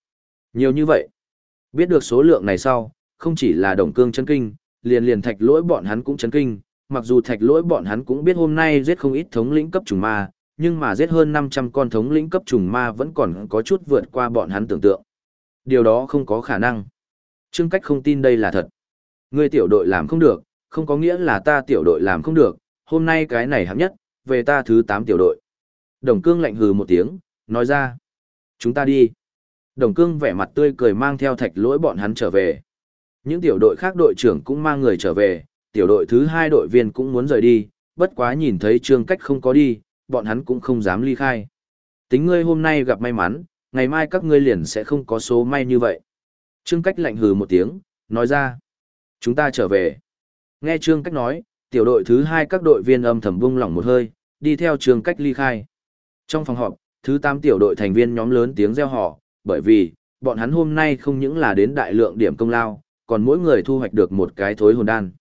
Nhiều như vậy. Biết được số lượng này sau, không chỉ là đồng cương chân kinh, liền liền thạch lỗi bọn hắn cũng chấn kinh, mặc dù thạch lỗi bọn hắn cũng biết hôm nay giết không ít thống lĩnh cấp trùng ma, nhưng mà giết hơn 500 con thống lĩnh cấp trùng ma vẫn còn có chút vượt qua bọn hắn tưởng tượng. Điều đó không có khả năng. Trương Cách không tin đây là thật. Ngươi tiểu đội làm không được, không có nghĩa là ta tiểu đội làm không được, hôm nay cái này hạng nhất, về ta thứ 8 tiểu đội. Đồng cương lạnh hừ một tiếng, nói ra. Chúng ta đi. Đồng cương vẻ mặt tươi cười mang theo thạch lỗi bọn hắn trở về. Những tiểu đội khác đội trưởng cũng mang người trở về, tiểu đội thứ hai đội viên cũng muốn rời đi, bất quá nhìn thấy trương cách không có đi, bọn hắn cũng không dám ly khai. Tính ngươi hôm nay gặp may mắn, ngày mai các ngươi liền sẽ không có số may như vậy. Trương cách lạnh hừ một tiếng, nói ra. Chúng ta trở về. Nghe trương cách nói, tiểu đội thứ hai các đội viên âm thầm vung lỏng một hơi, đi theo trương cách ly khai. Trong phòng họp, thứ tám tiểu đội thành viên nhóm lớn tiếng reo hò, bởi vì, bọn hắn hôm nay không những là đến đại lượng điểm công lao, còn mỗi người thu hoạch được một cái thối hồn đan.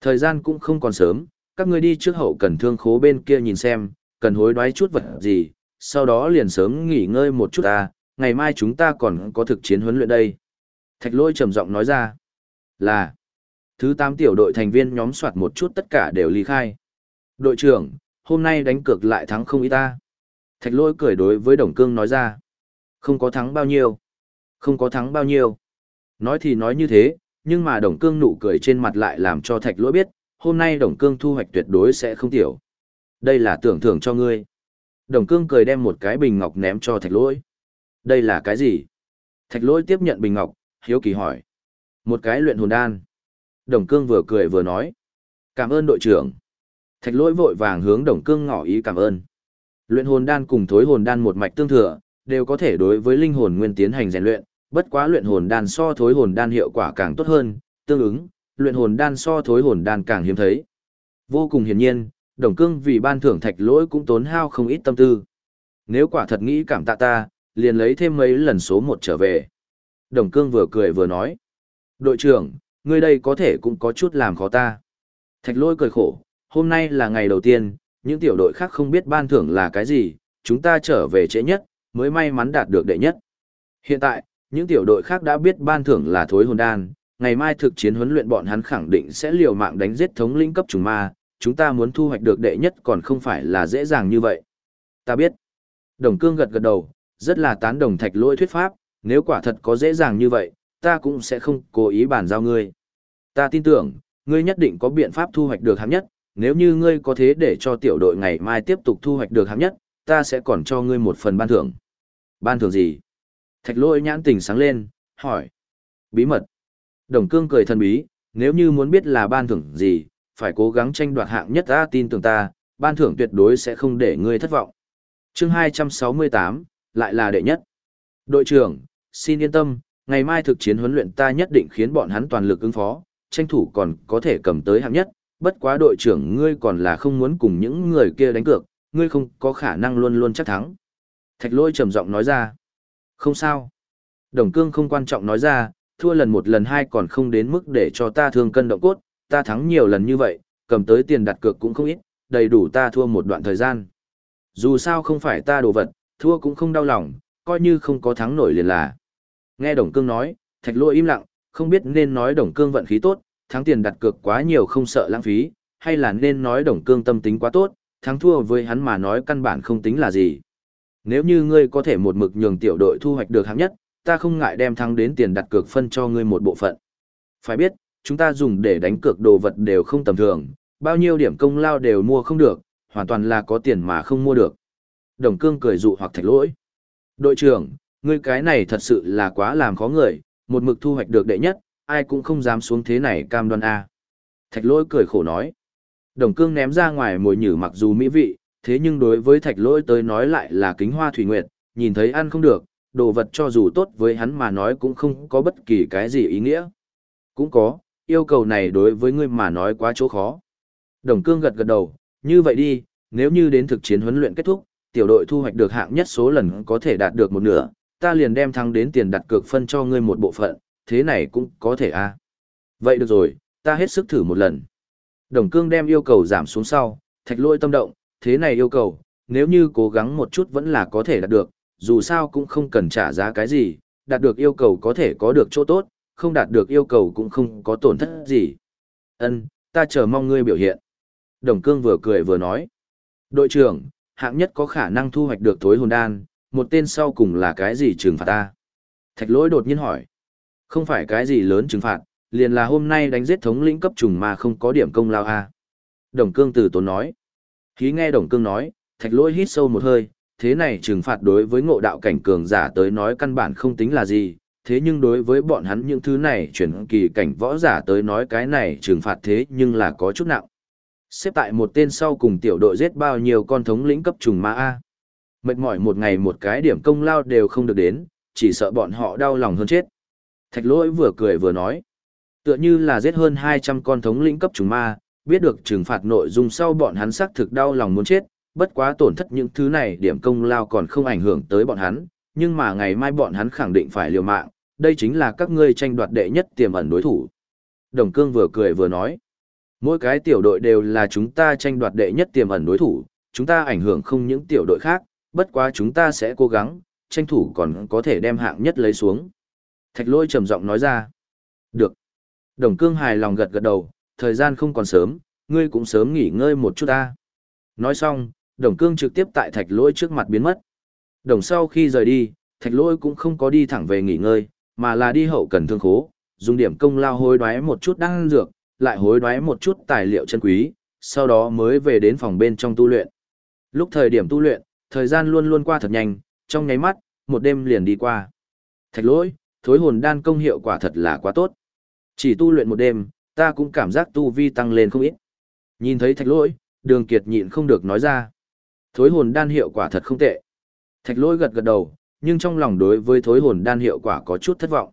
Thời gian cũng không còn sớm, các ngươi đi trước hậu cần thương khố bên kia nhìn xem, cần hối đoái chút vật gì, sau đó liền sớm nghỉ ngơi một chút ta, ngày mai chúng ta còn có thực chiến huấn luyện đây. Thạch lôi trầm giọng nói ra, là, thứ 8 tiểu đội thành viên nhóm soạt một chút tất cả đều ly khai. Đội trưởng, hôm nay đánh cược lại thắng không ít ta. Thạch lôi cười đối với Đồng Cương nói ra, không có thắng bao nhiêu, không có thắng bao nhiêu. Nói thì nói như thế, nhưng mà Đồng Cương nụ cười trên mặt lại làm cho Thạch Lỗi biết, hôm nay Đồng Cương thu hoạch tuyệt đối sẽ không tiểu. Đây là tưởng thưởng cho ngươi. Đồng Cương cười đem một cái bình ngọc ném cho Thạch Lỗi. Đây là cái gì? Thạch Lỗi tiếp nhận bình ngọc, hiếu kỳ hỏi. Một cái luyện hồn đan. Đồng Cương vừa cười vừa nói. Cảm ơn đội trưởng. Thạch lỗi vội vàng hướng Đồng Cương ngỏ ý cảm ơn. Luyện hồn đan cùng thối hồn đan một mạch tương thừa, đều có thể đối với linh hồn nguyên tiến hành rèn luyện, bất quá luyện hồn đan so thối hồn đan hiệu quả càng tốt hơn, tương ứng, luyện hồn đan so thối hồn đan càng hiếm thấy. Vô cùng hiển nhiên, Đồng Cương vì ban thưởng thạch lỗi cũng tốn hao không ít tâm tư. Nếu quả thật nghĩ cảm tạ ta, liền lấy thêm mấy lần số một trở về. Đồng Cương vừa cười vừa nói. Đội trưởng, ngươi đây có thể cũng có chút làm khó ta. Thạch Lỗi cười khổ, hôm nay là ngày đầu tiên, những tiểu đội khác không biết ban thưởng là cái gì, chúng ta trở về trễ nhất, mới may mắn đạt được đệ nhất. Hiện tại, những tiểu đội khác đã biết ban thưởng là thối hồn đan, ngày mai thực chiến huấn luyện bọn hắn khẳng định sẽ liều mạng đánh giết thống lĩnh cấp trùng ma, chúng ta muốn thu hoạch được đệ nhất còn không phải là dễ dàng như vậy. Ta biết. Đồng cương gật gật đầu, rất là tán đồng thạch lỗi thuyết pháp, nếu quả thật có dễ dàng như vậy, ta cũng sẽ không cố ý bàn giao ngươi. Ta tin tưởng, ngươi nhất định có biện pháp thu hoạch được hạng nhất, nếu như ngươi có thế để cho tiểu đội ngày mai tiếp tục thu hoạch được hạng nhất, ta sẽ còn cho ngươi một phần ban thưởng. Ban thưởng gì? Thạch lôi nhãn tình sáng lên, hỏi. Bí mật. Đồng cương cười thân bí, nếu như muốn biết là ban thưởng gì, phải cố gắng tranh đoạt hạng nhất ta tin tưởng ta, ban thưởng tuyệt đối sẽ không để ngươi thất vọng. chương 268, lại là đệ nhất. Đội trưởng, xin yên tâm, ngày mai thực chiến huấn luyện ta nhất định khiến bọn hắn toàn lực ứng phó, tranh thủ còn có thể cầm tới hạng nhất, bất quá đội trưởng ngươi còn là không muốn cùng những người kia đánh cược, ngươi không có khả năng luôn luôn chắc thắng. Thạch lôi trầm giọng nói ra. Không sao. Đồng cương không quan trọng nói ra, thua lần một lần hai còn không đến mức để cho ta thương cân động cốt, ta thắng nhiều lần như vậy, cầm tới tiền đặt cược cũng không ít, đầy đủ ta thua một đoạn thời gian. Dù sao không phải ta đồ vật, thua cũng không đau lòng, coi như không có thắng nổi liền là. Nghe Đồng Cương nói, Thạch Lôi im lặng, không biết nên nói Đồng Cương vận khí tốt, thắng tiền đặt cược quá nhiều không sợ lãng phí, hay là nên nói Đồng Cương tâm tính quá tốt, thắng thua với hắn mà nói căn bản không tính là gì. Nếu như ngươi có thể một mực nhường tiểu đội thu hoạch được hạng nhất, ta không ngại đem thắng đến tiền đặt cược phân cho ngươi một bộ phận. Phải biết, chúng ta dùng để đánh cược đồ vật đều không tầm thường, bao nhiêu điểm công lao đều mua không được, hoàn toàn là có tiền mà không mua được. Đồng cương cười dụ hoặc thạch lỗi. Đội trưởng, ngươi cái này thật sự là quá làm khó người, một mực thu hoạch được đệ nhất, ai cũng không dám xuống thế này cam đoan A. Thạch lỗi cười khổ nói. Đồng cương ném ra ngoài mồi nhử mặc dù mỹ vị, thế nhưng đối với thạch lỗi tới nói lại là kính hoa thủy nguyệt, nhìn thấy ăn không được, đồ vật cho dù tốt với hắn mà nói cũng không có bất kỳ cái gì ý nghĩa. Cũng có, yêu cầu này đối với ngươi mà nói quá chỗ khó. Đồng cương gật gật đầu, như vậy đi, nếu như đến thực chiến huấn luyện kết thúc, tiểu đội thu hoạch được hạng nhất số lần có thể đạt được một nửa, ta liền đem thắng đến tiền đặt cược phân cho ngươi một bộ phận, thế này cũng có thể a. À? Vậy được rồi, ta hết sức thử một lần. Đồng cương đem yêu cầu giảm xuống sau, thạch lôi tâm động, thế này yêu cầu, nếu như cố gắng một chút vẫn là có thể đạt được, dù sao cũng không cần trả giá cái gì, đạt được yêu cầu có thể có được chỗ tốt, không đạt được yêu cầu cũng không có tổn thất gì. Ân, ta chờ mong ngươi biểu hiện. Đồng cương vừa cười vừa nói. Đội trưởng, hạng nhất có khả năng thu hoạch được thối hồn đan, một tên sau cùng là cái gì trừng phạt ta? Thạch lỗi đột nhiên hỏi. Không phải cái gì lớn trừng phạt, liền là hôm nay đánh giết thống lĩnh cấp trùng mà không có điểm công lao a. À. Đồng cương từ tốn nói. Hí nghe đồng cương nói, thạch lỗi hít sâu một hơi, thế này trừng phạt đối với ngộ đạo cảnh cường giả tới nói căn bản không tính là gì, thế nhưng đối với bọn hắn những thứ này chuyển kỳ cảnh võ giả tới nói cái này trừng phạt thế nhưng là có chút nặng. Xếp tại một tên sau cùng tiểu đội giết bao nhiêu con thống lĩnh cấp trùng ma A. Mệt mỏi một ngày một cái điểm công lao đều không được đến, chỉ sợ bọn họ đau lòng hơn chết. Thạch lỗi vừa cười vừa nói. Tựa như là giết hơn 200 con thống lĩnh cấp trùng ma, biết được trừng phạt nội dung sau bọn hắn xác thực đau lòng muốn chết, bất quá tổn thất những thứ này điểm công lao còn không ảnh hưởng tới bọn hắn, nhưng mà ngày mai bọn hắn khẳng định phải liều mạng, đây chính là các ngươi tranh đoạt đệ nhất tiềm ẩn đối thủ. Đồng Cương vừa cười vừa nói, mỗi cái tiểu đội đều là chúng ta tranh đoạt đệ nhất tiềm ẩn đối thủ, chúng ta ảnh hưởng không những tiểu đội khác, bất quá chúng ta sẽ cố gắng, tranh thủ còn có thể đem hạng nhất lấy xuống. Thạch lôi trầm giọng nói ra, được. Đồng Cương hài lòng gật gật đầu, thời gian không còn sớm, ngươi cũng sớm nghỉ ngơi một chút ta. Nói xong, Đồng Cương trực tiếp tại thạch lôi trước mặt biến mất. Đồng sau khi rời đi, thạch lôi cũng không có đi thẳng về nghỉ ngơi, mà là đi hậu cần thương khố, dùng điểm công lao hối đoái một chút đan dược, lại hối đoái một chút tài liệu chân quý, sau đó mới về đến phòng bên trong tu luyện. Lúc thời điểm tu luyện, thời gian luôn luôn qua thật nhanh, trong nháy mắt, một đêm liền đi qua. Thạch lỗi, thối hồn đan công hiệu quả thật là quá tốt. Chỉ tu luyện một đêm, ta cũng cảm giác tu vi tăng lên không ít. Nhìn thấy thạch lỗi, đường kiệt nhịn không được nói ra. Thối hồn đan hiệu quả thật không tệ. Thạch lỗi gật gật đầu, nhưng trong lòng đối với thối hồn đan hiệu quả có chút thất vọng.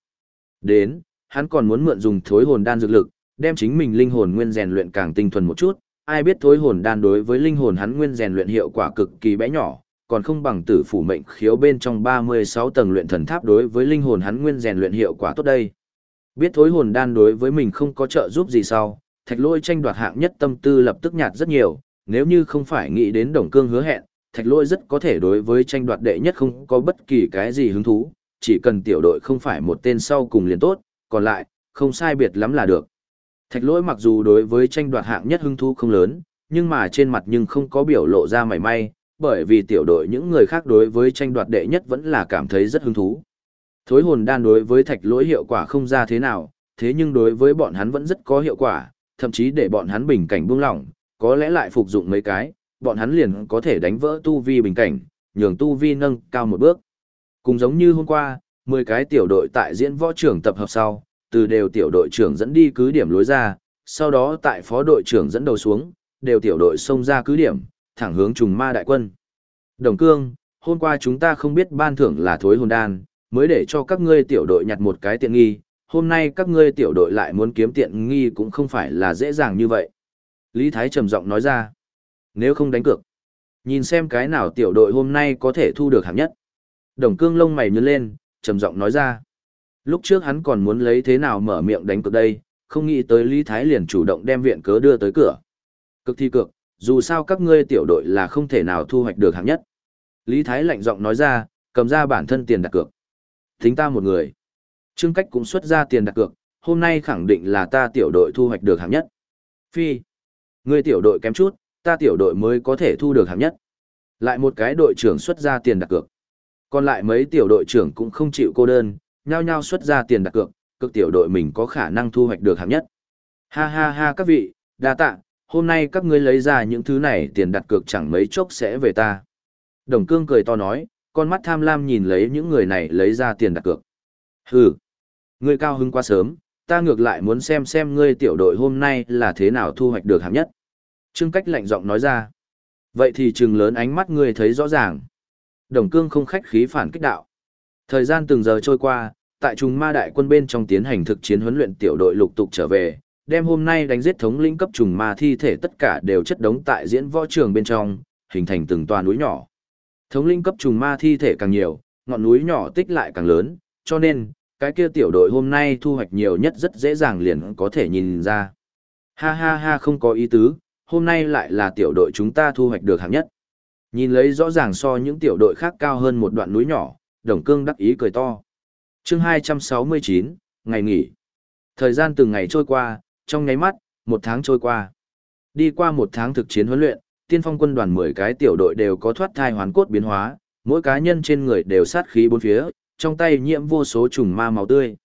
Đến, hắn còn muốn mượn dùng thối hồn đan dược lực, đem chính mình linh hồn nguyên rèn luyện càng tinh thuần một chút. Ai biết thối hồn đan đối với linh hồn hắn nguyên rèn luyện hiệu quả cực kỳ bé nhỏ, còn không bằng tử phủ mệnh khiếu bên trong 36 tầng luyện thần tháp đối với linh hồn hắn nguyên rèn luyện hiệu quả tốt đây. Biết thối hồn đan đối với mình không có trợ giúp gì sau, thạch lôi tranh đoạt hạng nhất tâm tư lập tức nhạt rất nhiều, nếu như không phải nghĩ đến đồng cương hứa hẹn, thạch lôi rất có thể đối với tranh đoạt đệ nhất không có bất kỳ cái gì hứng thú, chỉ cần tiểu đội không phải một tên sau cùng liền tốt, còn lại, không sai biệt lắm là được. Thạch lỗi mặc dù đối với tranh đoạt hạng nhất hứng thú không lớn, nhưng mà trên mặt nhưng không có biểu lộ ra mảy may, bởi vì tiểu đội những người khác đối với tranh đoạt đệ nhất vẫn là cảm thấy rất hứng thú. Thối hồn đan đối với thạch lỗi hiệu quả không ra thế nào, thế nhưng đối với bọn hắn vẫn rất có hiệu quả, thậm chí để bọn hắn bình cảnh buông lỏng, có lẽ lại phục dụng mấy cái, bọn hắn liền có thể đánh vỡ tu vi bình cảnh, nhường tu vi nâng cao một bước. Cùng giống như hôm qua, 10 cái tiểu đội tại diễn võ trưởng tập hợp sau, từ đều tiểu đội trưởng dẫn đi cứ điểm lối ra, sau đó tại phó đội trưởng dẫn đầu xuống, đều tiểu đội xông ra cứ điểm, thẳng hướng trùng ma đại quân. Đồng cương, hôm qua chúng ta không biết ban thưởng là thối hồn đan, mới để cho các ngươi tiểu đội nhặt một cái tiện nghi, hôm nay các ngươi tiểu đội lại muốn kiếm tiện nghi cũng không phải là dễ dàng như vậy. Lý Thái trầm giọng nói ra, nếu không đánh cược, nhìn xem cái nào tiểu đội hôm nay có thể thu được hạng nhất. Đồng cương lông mày nhướng lên, trầm giọng nói ra. Lúc trước hắn còn muốn lấy thế nào mở miệng đánh cược đây, không nghĩ tới Lý Thái liền chủ động đem viện cớ đưa tới cửa. Cực thi cược, dù sao các ngươi tiểu đội là không thể nào thu hoạch được hạng nhất. Lý Thái lạnh giọng nói ra, cầm ra bản thân tiền đặt cược. Tính ta một người. Trương Cách cũng xuất ra tiền đặt cược, hôm nay khẳng định là ta tiểu đội thu hoạch được hạng nhất. Phi. Ngươi tiểu đội kém chút, ta tiểu đội mới có thể thu được hạng nhất. Lại một cái đội trưởng xuất ra tiền đặt cược. Còn lại mấy tiểu đội trưởng cũng không chịu cô đơn, nhao nhao xuất ra tiền đặt cược, cực tiểu đội mình có khả năng thu hoạch được hạng nhất. Ha ha ha các vị, đa tạ, hôm nay các ngươi lấy ra những thứ này tiền đặt cược chẳng mấy chốc sẽ về ta. Đồng cương cười to nói, con mắt tham lam nhìn lấy những người này lấy ra tiền đặt cược. Hừ, ngươi cao hứng quá sớm, ta ngược lại muốn xem xem ngươi tiểu đội hôm nay là thế nào thu hoạch được hạng nhất. Trương cách lạnh giọng nói ra. Vậy thì trừng lớn ánh mắt ngươi thấy rõ ràng. Đồng cương không khách khí phản kích đạo. Thời gian từng giờ trôi qua, tại trùng ma đại quân bên trong tiến hành thực chiến huấn luyện tiểu đội lục tục trở về, đem hôm nay đánh giết thống lĩnh cấp trùng ma thi thể tất cả đều chất đống tại diễn võ trường bên trong, hình thành từng toa núi nhỏ. Thống linh cấp trùng ma thi thể càng nhiều, ngọn núi nhỏ tích lại càng lớn, cho nên, cái kia tiểu đội hôm nay thu hoạch nhiều nhất rất dễ dàng liền có thể nhìn ra. Ha ha ha không có ý tứ, hôm nay lại là tiểu đội chúng ta thu hoạch được hạng nhất. Nhìn lấy rõ ràng so những tiểu đội khác cao hơn một đoạn núi nhỏ, đồng cương đắc ý cười to. chương 269, ngày nghỉ. Thời gian từng ngày trôi qua, trong nháy mắt, một tháng trôi qua. Đi qua một tháng thực chiến huấn luyện, tiên phong quân đoàn 10 cái tiểu đội đều có thoát thai hoàn cốt biến hóa, mỗi cá nhân trên người đều sát khí bốn phía, trong tay nhiễm vô số trùng ma máu tươi.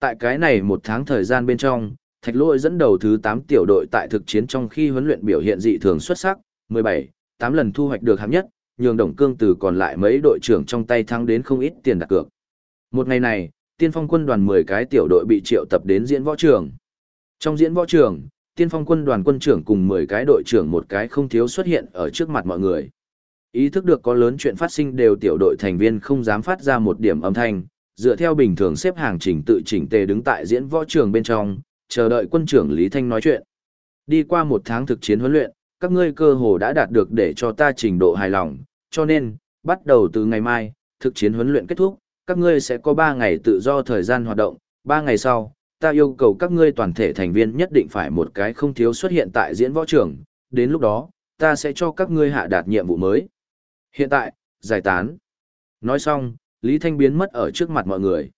Tại cái này một tháng thời gian bên trong, Thạch Lỗi dẫn đầu thứ 8 tiểu đội tại thực chiến trong khi huấn luyện biểu hiện dị thường xuất sắc, 17, 8 lần thu hoạch được hạng nhất, nhường Đồng Cương từ còn lại mấy đội trưởng trong tay thắng đến không ít tiền đặt cược. Một ngày này, tiên phong quân đoàn 10 cái tiểu đội bị triệu tập đến diễn võ trường. Trong diễn võ trường, tiên phong quân đoàn quân trưởng cùng 10 cái đội trưởng một cái không thiếu xuất hiện ở trước mặt mọi người. Ý thức được có lớn chuyện phát sinh đều tiểu đội thành viên không dám phát ra một điểm âm thanh, dựa theo bình thường xếp hàng chỉnh tự chỉnh tề đứng tại diễn võ trường bên trong, chờ đợi quân trưởng Lý Thanh nói chuyện. Đi qua một tháng thực chiến huấn luyện, các ngươi cơ hồ đã đạt được để cho ta trình độ hài lòng, cho nên, bắt đầu từ ngày mai, thực chiến huấn luyện kết thúc, các ngươi sẽ có 3 ngày tự do thời gian hoạt động, 3 ngày sau, ta yêu cầu các ngươi toàn thể thành viên nhất định phải một cái không thiếu xuất hiện tại diễn võ trường, đến lúc đó, ta sẽ cho các ngươi hạ đạt nhiệm vụ mới. Hiện tại, giải tán. Nói xong, Lý Thanh biến mất ở trước mặt mọi người.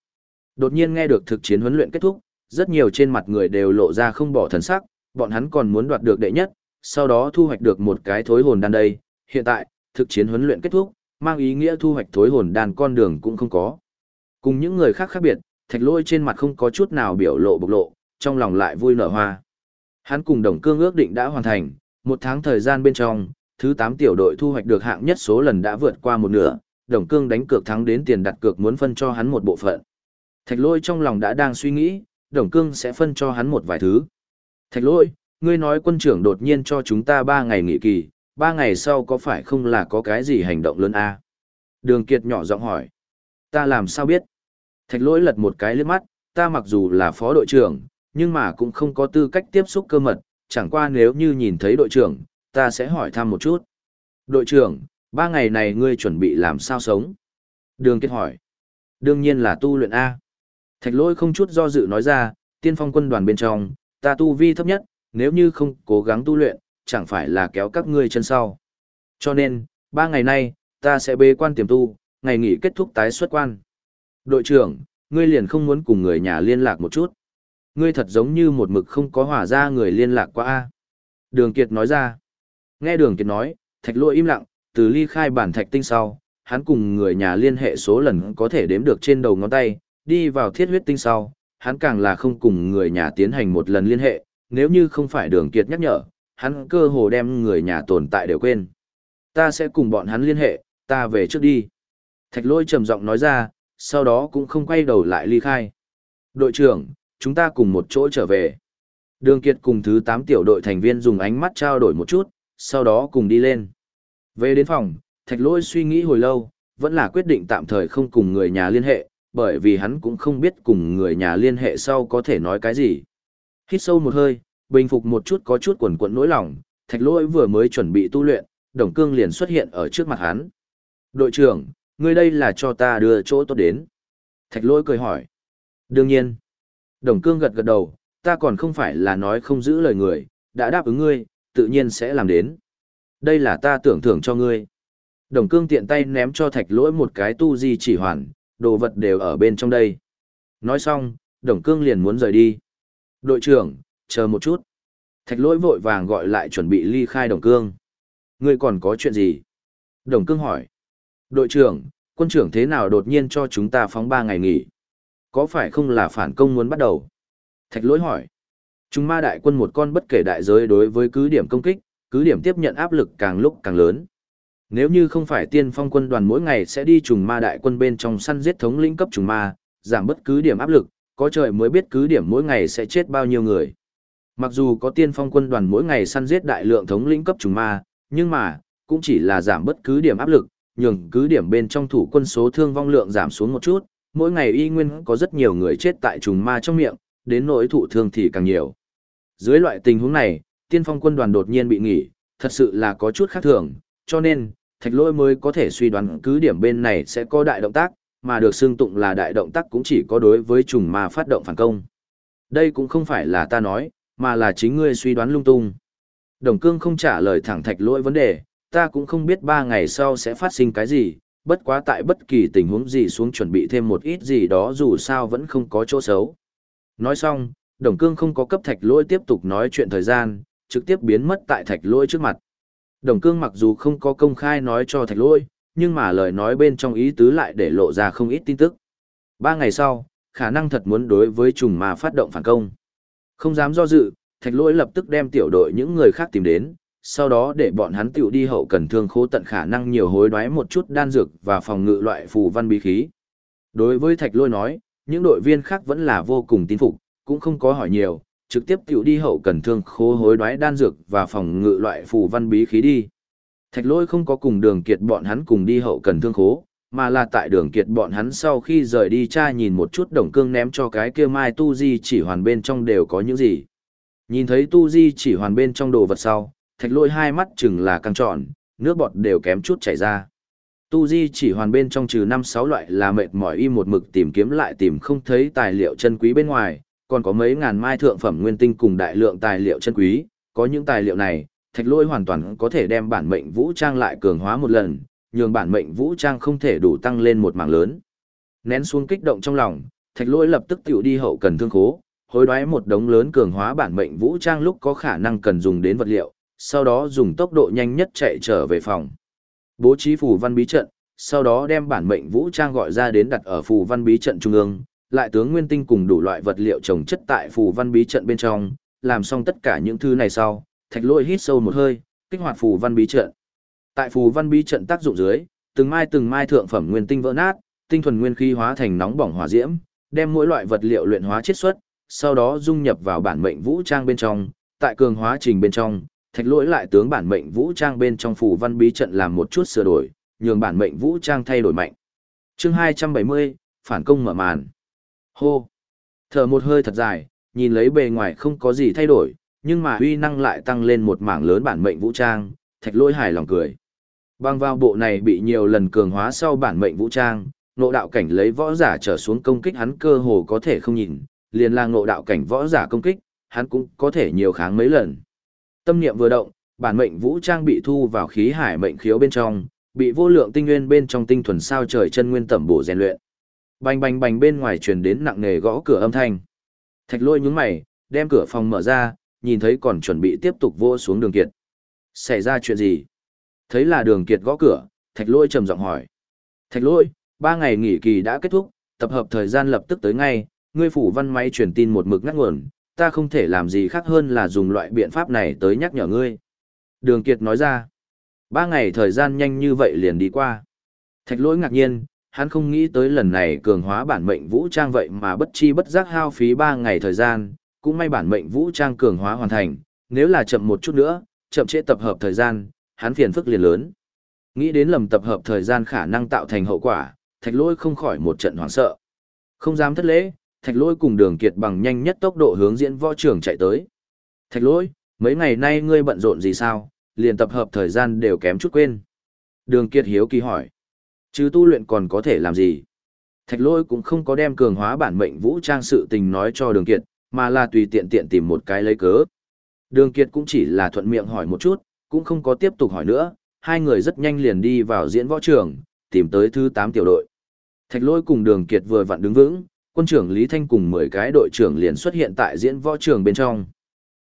Đột nhiên nghe được thực chiến huấn luyện kết thúc, rất nhiều trên mặt người đều lộ ra không bỏ thần sắc, bọn hắn còn muốn đoạt được đệ nhất, sau đó thu hoạch được một cái thối hồn đan đây. Hiện tại, thực chiến huấn luyện kết thúc, mang ý nghĩa thu hoạch thối hồn đan con đường cũng không có. Cùng những người khác khác biệt, thạch lôi trên mặt không có chút nào biểu lộ bộc lộ, trong lòng lại vui nở hoa. Hắn cùng đồng cương ước định đã hoàn thành, một tháng thời gian bên trong, thứ tám tiểu đội thu hoạch được hạng nhất số lần đã vượt qua một nửa, đồng cương đánh cược thắng đến tiền đặt cược muốn phân cho hắn một bộ phận. Thạch lôi trong lòng đã đang suy nghĩ, đồng cương sẽ phân cho hắn một vài thứ. Thạch lôi, ngươi nói quân trưởng đột nhiên cho chúng ta ba ngày nghỉ kỳ, ba ngày sau có phải không là có cái gì hành động lớn a? Đường Kiệt nhỏ giọng hỏi. Ta làm sao biết? Thạch lỗi lật một cái liếc mắt, ta mặc dù là phó đội trưởng, nhưng mà cũng không có tư cách tiếp xúc cơ mật, chẳng qua nếu như nhìn thấy đội trưởng, ta sẽ hỏi thăm một chút. Đội trưởng, ba ngày này ngươi chuẩn bị làm sao sống? Đường kết hỏi. Đương nhiên là tu luyện A. Thạch lỗi không chút do dự nói ra, tiên phong quân đoàn bên trong, ta tu vi thấp nhất, nếu như không cố gắng tu luyện, chẳng phải là kéo các ngươi chân sau. Cho nên, ba ngày nay, ta sẽ bế quan tiềm tu, ngày nghỉ kết thúc tái xuất quan. Đội trưởng, ngươi liền không muốn cùng người nhà liên lạc một chút. Ngươi thật giống như một mực không có hỏa ra người liên lạc qua A. Đường Kiệt nói ra. Nghe Đường Kiệt nói, thạch Lỗi im lặng, từ ly khai bản thạch tinh sau, hắn cùng người nhà liên hệ số lần có thể đếm được trên đầu ngón tay, đi vào thiết huyết tinh sau, hắn càng là không cùng người nhà tiến hành một lần liên hệ, nếu như không phải Đường Kiệt nhắc nhở, hắn cơ hồ đem người nhà tồn tại đều quên. Ta sẽ cùng bọn hắn liên hệ, ta về trước đi. Thạch Lỗi trầm giọng nói ra, sau đó cũng không quay đầu lại ly khai. Đội trưởng, chúng ta cùng một chỗ trở về. Đường Kiệt cùng thứ 8 tiểu đội thành viên dùng ánh mắt trao đổi một chút, sau đó cùng đi lên. Về đến phòng, thạch lôi suy nghĩ hồi lâu, vẫn là quyết định tạm thời không cùng người nhà liên hệ, bởi vì hắn cũng không biết cùng người nhà liên hệ sau có thể nói cái gì. Hít sâu một hơi, bình phục một chút có chút quẩn quẩn nỗi lòng, thạch lôi vừa mới chuẩn bị tu luyện, đồng cương liền xuất hiện ở trước mặt hắn. Đội trưởng, ngươi đây là cho ta đưa chỗ tốt đến. Thạch lỗi cười hỏi. Đương nhiên. Đồng cương gật gật đầu, ta còn không phải là nói không giữ lời người, đã đáp ứng ngươi, tự nhiên sẽ làm đến. Đây là ta tưởng thưởng cho ngươi. Đồng cương tiện tay ném cho thạch lỗi một cái tu di chỉ hoàn, đồ vật đều ở bên trong đây. Nói xong, đồng cương liền muốn rời đi. Đội trưởng, chờ một chút. Thạch lỗi vội vàng gọi lại chuẩn bị ly khai đồng cương. Ngươi còn có chuyện gì? Đồng cương hỏi. Đội trưởng, quân trưởng thế nào đột nhiên cho chúng ta phóng ba ngày nghỉ? Có phải không là phản công muốn bắt đầu? Thạch lỗi hỏi. Chúng ma đại quân một con bất kể đại giới đối với cứ điểm công kích, cứ điểm tiếp nhận áp lực càng lúc càng lớn. Nếu như không phải tiên phong quân đoàn mỗi ngày sẽ đi trùng ma đại quân bên trong săn giết thống lĩnh cấp trùng ma, giảm bất cứ điểm áp lực, có trời mới biết cứ điểm mỗi ngày sẽ chết bao nhiêu người. Mặc dù có tiên phong quân đoàn mỗi ngày săn giết đại lượng thống lĩnh cấp trùng ma, nhưng mà, cũng chỉ là giảm bất cứ điểm áp lực, nhường cứ điểm bên trong thủ quân số thương vong lượng giảm xuống một chút, mỗi ngày y nguyên có rất nhiều người chết tại trùng ma trong miệng, đến nỗi thụ thương thì càng nhiều. Dưới loại tình huống này, tiên phong quân đoàn đột nhiên bị nghỉ, thật sự là có chút khác thường, cho nên, thạch lôi mới có thể suy đoán cứ điểm bên này sẽ có đại động tác, mà được xưng tụng là đại động tác cũng chỉ có đối với trùng ma phát động phản công. Đây cũng không phải là ta nói, mà là chính ngươi suy đoán lung tung. Đồng cương không trả lời thẳng thạch lỗi vấn đề, ta cũng không biết ba ngày sau sẽ phát sinh cái gì, bất quá tại bất kỳ tình huống gì xuống chuẩn bị thêm một ít gì đó dù sao vẫn không có chỗ xấu. Nói xong, Đồng Cương không có cấp thạch lỗi tiếp tục nói chuyện thời gian, trực tiếp biến mất tại thạch lỗi trước mặt. Đồng Cương mặc dù không có công khai nói cho thạch lỗi, nhưng mà lời nói bên trong ý tứ lại để lộ ra không ít tin tức. Ba ngày sau, khả năng thật muốn đối với trùng mà phát động phản công. Không dám do dự, thạch lỗi lập tức đem tiểu đội những người khác tìm đến, sau đó để bọn hắn tiểu đi hậu cần thương khố tận khả năng nhiều hối đoái một chút đan dược và phòng ngự loại phù văn bí khí. Đối với thạch Lôi nói, những đội viên khác vẫn là vô cùng tin phục, cũng không có hỏi nhiều, trực tiếp tiểu đi hậu cần thương khố hối đoái đan dược và phòng ngự loại phù văn bí khí đi. Thạch Lôi không có cùng đường kiệt bọn hắn cùng đi hậu cần thương khố, mà là tại đường kiệt bọn hắn sau khi rời đi cha nhìn một chút đồng cương ném cho cái kia mai tu di chỉ hoàn bên trong đều có những gì. Nhìn thấy tu di chỉ hoàn bên trong đồ vật sau, thạch lôi hai mắt chừng là căng tròn, nước bọt đều kém chút chảy ra. Tu Di chỉ hoàn bên trong trừ năm sáu loại là mệt mỏi y một mực tìm kiếm lại tìm không thấy tài liệu chân quý bên ngoài, còn có mấy ngàn mai thượng phẩm nguyên tinh cùng đại lượng tài liệu chân quý, có những tài liệu này, thạch lôi hoàn toàn có thể đem bản mệnh vũ trang lại cường hóa một lần, nhường bản mệnh vũ trang không thể đủ tăng lên một mảng lớn. Nén xuống kích động trong lòng, thạch lôi lập tức tiểu đi hậu cần thương khố, hối đoái một đống lớn cường hóa bản mệnh vũ trang lúc có khả năng cần dùng đến vật liệu, sau đó dùng tốc độ nhanh nhất chạy trở về phòng. Bố trí phù văn bí trận, sau đó đem bản mệnh vũ trang gọi ra đến đặt ở phù văn bí trận trung ương, lại tướng nguyên tinh cùng đủ loại vật liệu trồng chất tại phù văn bí trận bên trong, làm xong tất cả những thứ này sau, thạch lôi hít sâu một hơi, kích hoạt phù văn bí trận. Tại phù văn bí trận tác dụng dưới, từng mai từng mai thượng phẩm nguyên tinh vỡ nát, tinh thuần nguyên khí hóa thành nóng bỏng hỏa diễm, đem mỗi loại vật liệu luyện hóa chiết xuất, sau đó dung nhập vào bản mệnh vũ trang bên trong, tại cường hóa trình bên trong, thạch lỗi lại tướng bản mệnh vũ trang bên trong phù văn bí trận làm một chút sửa đổi, nhường bản mệnh vũ trang thay đổi mạnh. Chương 270, phản công mở màn. Hô. Thở một hơi thật dài, nhìn lấy bề ngoài không có gì thay đổi, nhưng mà uy năng lại tăng lên một mảng lớn bản mệnh vũ trang, thạch lỗi hài lòng cười. Bang vào bộ này bị nhiều lần cường hóa sau bản mệnh vũ trang, nộ đạo cảnh lấy võ giả trở xuống công kích hắn cơ hồ có thể không nhìn, liền là ngộ đạo cảnh võ giả công kích, hắn cũng có thể nhiều kháng mấy lần. Tâm niệm vừa động, bản mệnh vũ trang bị thu vào khí hải mệnh khiếu bên trong, bị vô lượng tinh nguyên bên trong tinh thuần sao trời chân nguyên tẩm bổ rèn luyện. Bành bành bành bên ngoài truyền đến nặng nề gõ cửa âm thanh. Thạch Lôi nhướng mày, đem cửa phòng mở ra, nhìn thấy còn chuẩn bị tiếp tục vô xuống Đường Kiệt. Xảy ra chuyện gì? Thấy là Đường Kiệt gõ cửa, Thạch Lôi trầm giọng hỏi. Thạch Lôi, ba ngày nghỉ kỳ đã kết thúc, tập hợp thời gian lập tức tới ngay, ngươi phủ văn máy truyền tin một mực ngắt nguồn, ta không thể làm gì khác hơn là dùng loại biện pháp này tới nhắc nhở ngươi. Đường Kiệt nói ra, ba ngày thời gian nhanh như vậy liền đi qua. Thạch lỗi ngạc nhiên, hắn không nghĩ tới lần này cường hóa bản mệnh vũ trang vậy mà bất chi bất giác hao phí ba ngày thời gian, cũng may bản mệnh vũ trang cường hóa hoàn thành, nếu là chậm một chút nữa, chậm trễ tập hợp thời gian, hắn phiền phức liền lớn. Nghĩ đến lầm tập hợp thời gian khả năng tạo thành hậu quả, thạch lỗi không khỏi một trận hoảng sợ. Không dám thất lễ, thạch lỗi cùng đường kiệt bằng nhanh nhất tốc độ hướng diễn võ trường chạy tới. Thạch lỗi, mấy ngày nay ngươi bận rộn gì sao, liền tập hợp thời gian đều kém chút quên. Đường kiệt hiếu kỳ hỏi. Chứ tu luyện còn có thể làm gì? Thạch lỗi cũng không có đem cường hóa bản mệnh vũ trang sự tình nói cho đường kiệt, mà là tùy tiện tiện tìm một cái lấy cớ. Đường kiệt cũng chỉ là thuận miệng hỏi một chút, cũng không có tiếp tục hỏi nữa, hai người rất nhanh liền đi vào diễn võ trường, tìm tới thứ 8 tiểu đội. Thạch lỗi cùng đường kiệt vừa vặn đứng vững, quân trưởng Lý Thanh cùng 10 cái đội trưởng liền xuất hiện tại diễn võ trường bên trong.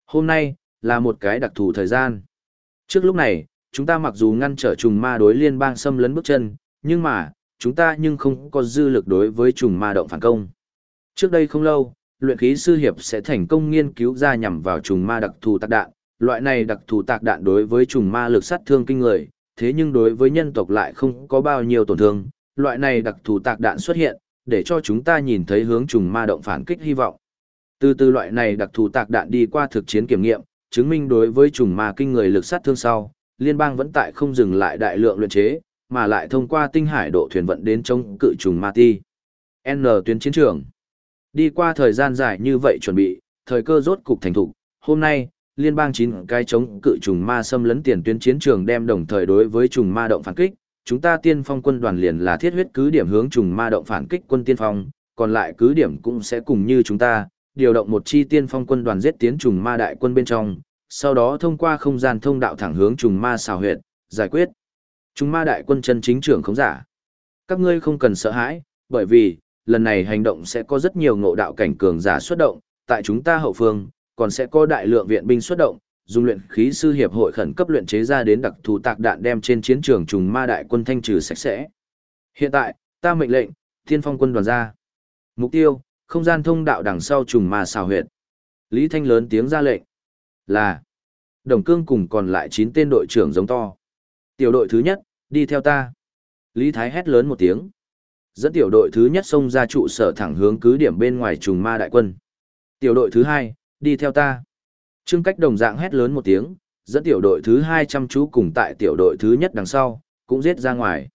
Hôm nay, là một cái đặc thù thời gian. Trước lúc này, chúng ta mặc dù ngăn trở trùng ma đối liên bang xâm lấn bước chân, nhưng mà, chúng ta nhưng không có dư lực đối với trùng ma động phản công. Trước đây không lâu, luyện khí sư hiệp sẽ thành công nghiên cứu ra nhằm vào trùng ma đặc thù tạc đạn. Loại này đặc thù tạc đạn đối với trùng ma lực sát thương kinh người, thế nhưng đối với nhân tộc lại không có bao nhiêu tổn thương. Loại này đặc thù tạc đạn xuất hiện, để cho chúng ta nhìn thấy hướng trùng ma động phản kích hy vọng. Từ từ loại này đặc thù tạc đạn đi qua thực chiến kiểm nghiệm, chứng minh đối với trùng ma kinh người lực sát thương sau, liên bang vẫn tại không dừng lại đại lượng luyện chế, mà lại thông qua tinh hải độ thuyền vận đến chống cự trùng ma ti. N tuyến chiến trường. Đi qua thời gian dài như vậy chuẩn bị, thời cơ rốt cục thành thục, hôm nay, liên bang chín cái chống cự trùng ma xâm lấn tiền tuyến chiến trường đem đồng thời đối với trùng ma động phản kích, chúng ta tiên phong quân đoàn liền là thiết huyết cứ điểm hướng trùng ma động phản kích quân tiên phong, còn lại cứ điểm cũng sẽ cùng như chúng ta, điều động một chi tiên phong quân đoàn giết tiến trùng ma đại quân bên trong, sau đó thông qua không gian thông đạo thẳng hướng trùng ma xào huyệt, giải quyết. Trùng ma đại quân chân chính trưởng không giả. Các ngươi không cần sợ hãi, bởi vì, lần này hành động sẽ có rất nhiều ngộ đạo cảnh cường giả xuất động, tại chúng ta hậu phương, còn sẽ có đại lượng viện binh xuất động, dùng luyện khí sư hiệp hội khẩn cấp luyện chế ra đến đặc thù tạc đạn đem trên chiến trường trùng ma đại quân thanh trừ sạch sẽ. Hiện tại, ta mệnh lệnh, thiên phong quân đoàn ra. Mục tiêu, không gian thông đạo đằng sau trùng ma xào huyệt. Lý Thanh lớn tiếng ra lệnh. Là. Đồng cương cùng còn lại 9 tên đội trưởng giống to. Tiểu đội thứ nhất, đi theo ta. Lý Thái hét lớn một tiếng. Dẫn tiểu đội thứ nhất xông ra trụ sở thẳng hướng cứ điểm bên ngoài trùng ma đại quân. Tiểu đội thứ hai, đi theo ta. Trương Cách đồng dạng hét lớn một tiếng, dẫn tiểu đội thứ hai chăm chú cùng tại tiểu đội thứ nhất đằng sau, cũng giết ra ngoài.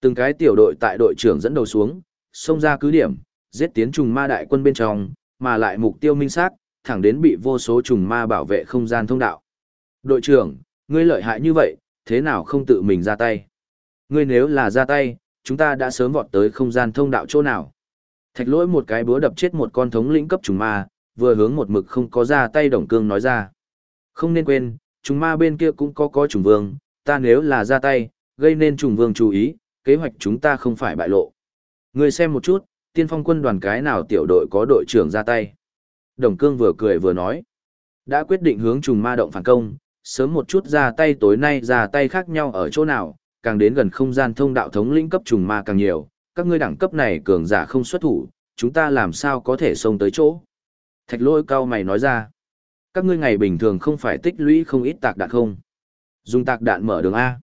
Từng cái tiểu đội tại đội trưởng dẫn đầu xuống, xông ra cứ điểm, giết tiến trùng ma đại quân bên trong, mà lại mục tiêu minh xác, thẳng đến bị vô số trùng ma bảo vệ không gian thông đạo. Đội trưởng, ngươi lợi hại như vậy, thế nào không tự mình ra tay? Ngươi nếu là ra tay, chúng ta đã sớm vọt tới không gian thông đạo chỗ nào. Thạch lỗi một cái búa đập chết một con thống lĩnh cấp trùng ma, vừa hướng một mực không có ra tay đồng cương nói ra. Không nên quên, trùng ma bên kia cũng có có trùng vương, ta nếu là ra tay, gây nên trùng vương chú ý, kế hoạch chúng ta không phải bại lộ. Người xem một chút, tiên phong quân đoàn cái nào tiểu đội có đội trưởng ra tay. Đồng cương vừa cười vừa nói. Đã quyết định hướng trùng ma động phản công, sớm một chút ra tay tối nay ra tay khác nhau ở chỗ nào, càng đến gần không gian thông đạo thống lĩnh cấp trùng ma càng nhiều, các ngươi đẳng cấp này cường giả không xuất thủ, chúng ta làm sao có thể xông tới chỗ. Thạch lôi cao mày nói ra, các ngươi ngày bình thường không phải tích lũy không ít tạc đạn không? Dùng tạc đạn mở đường A.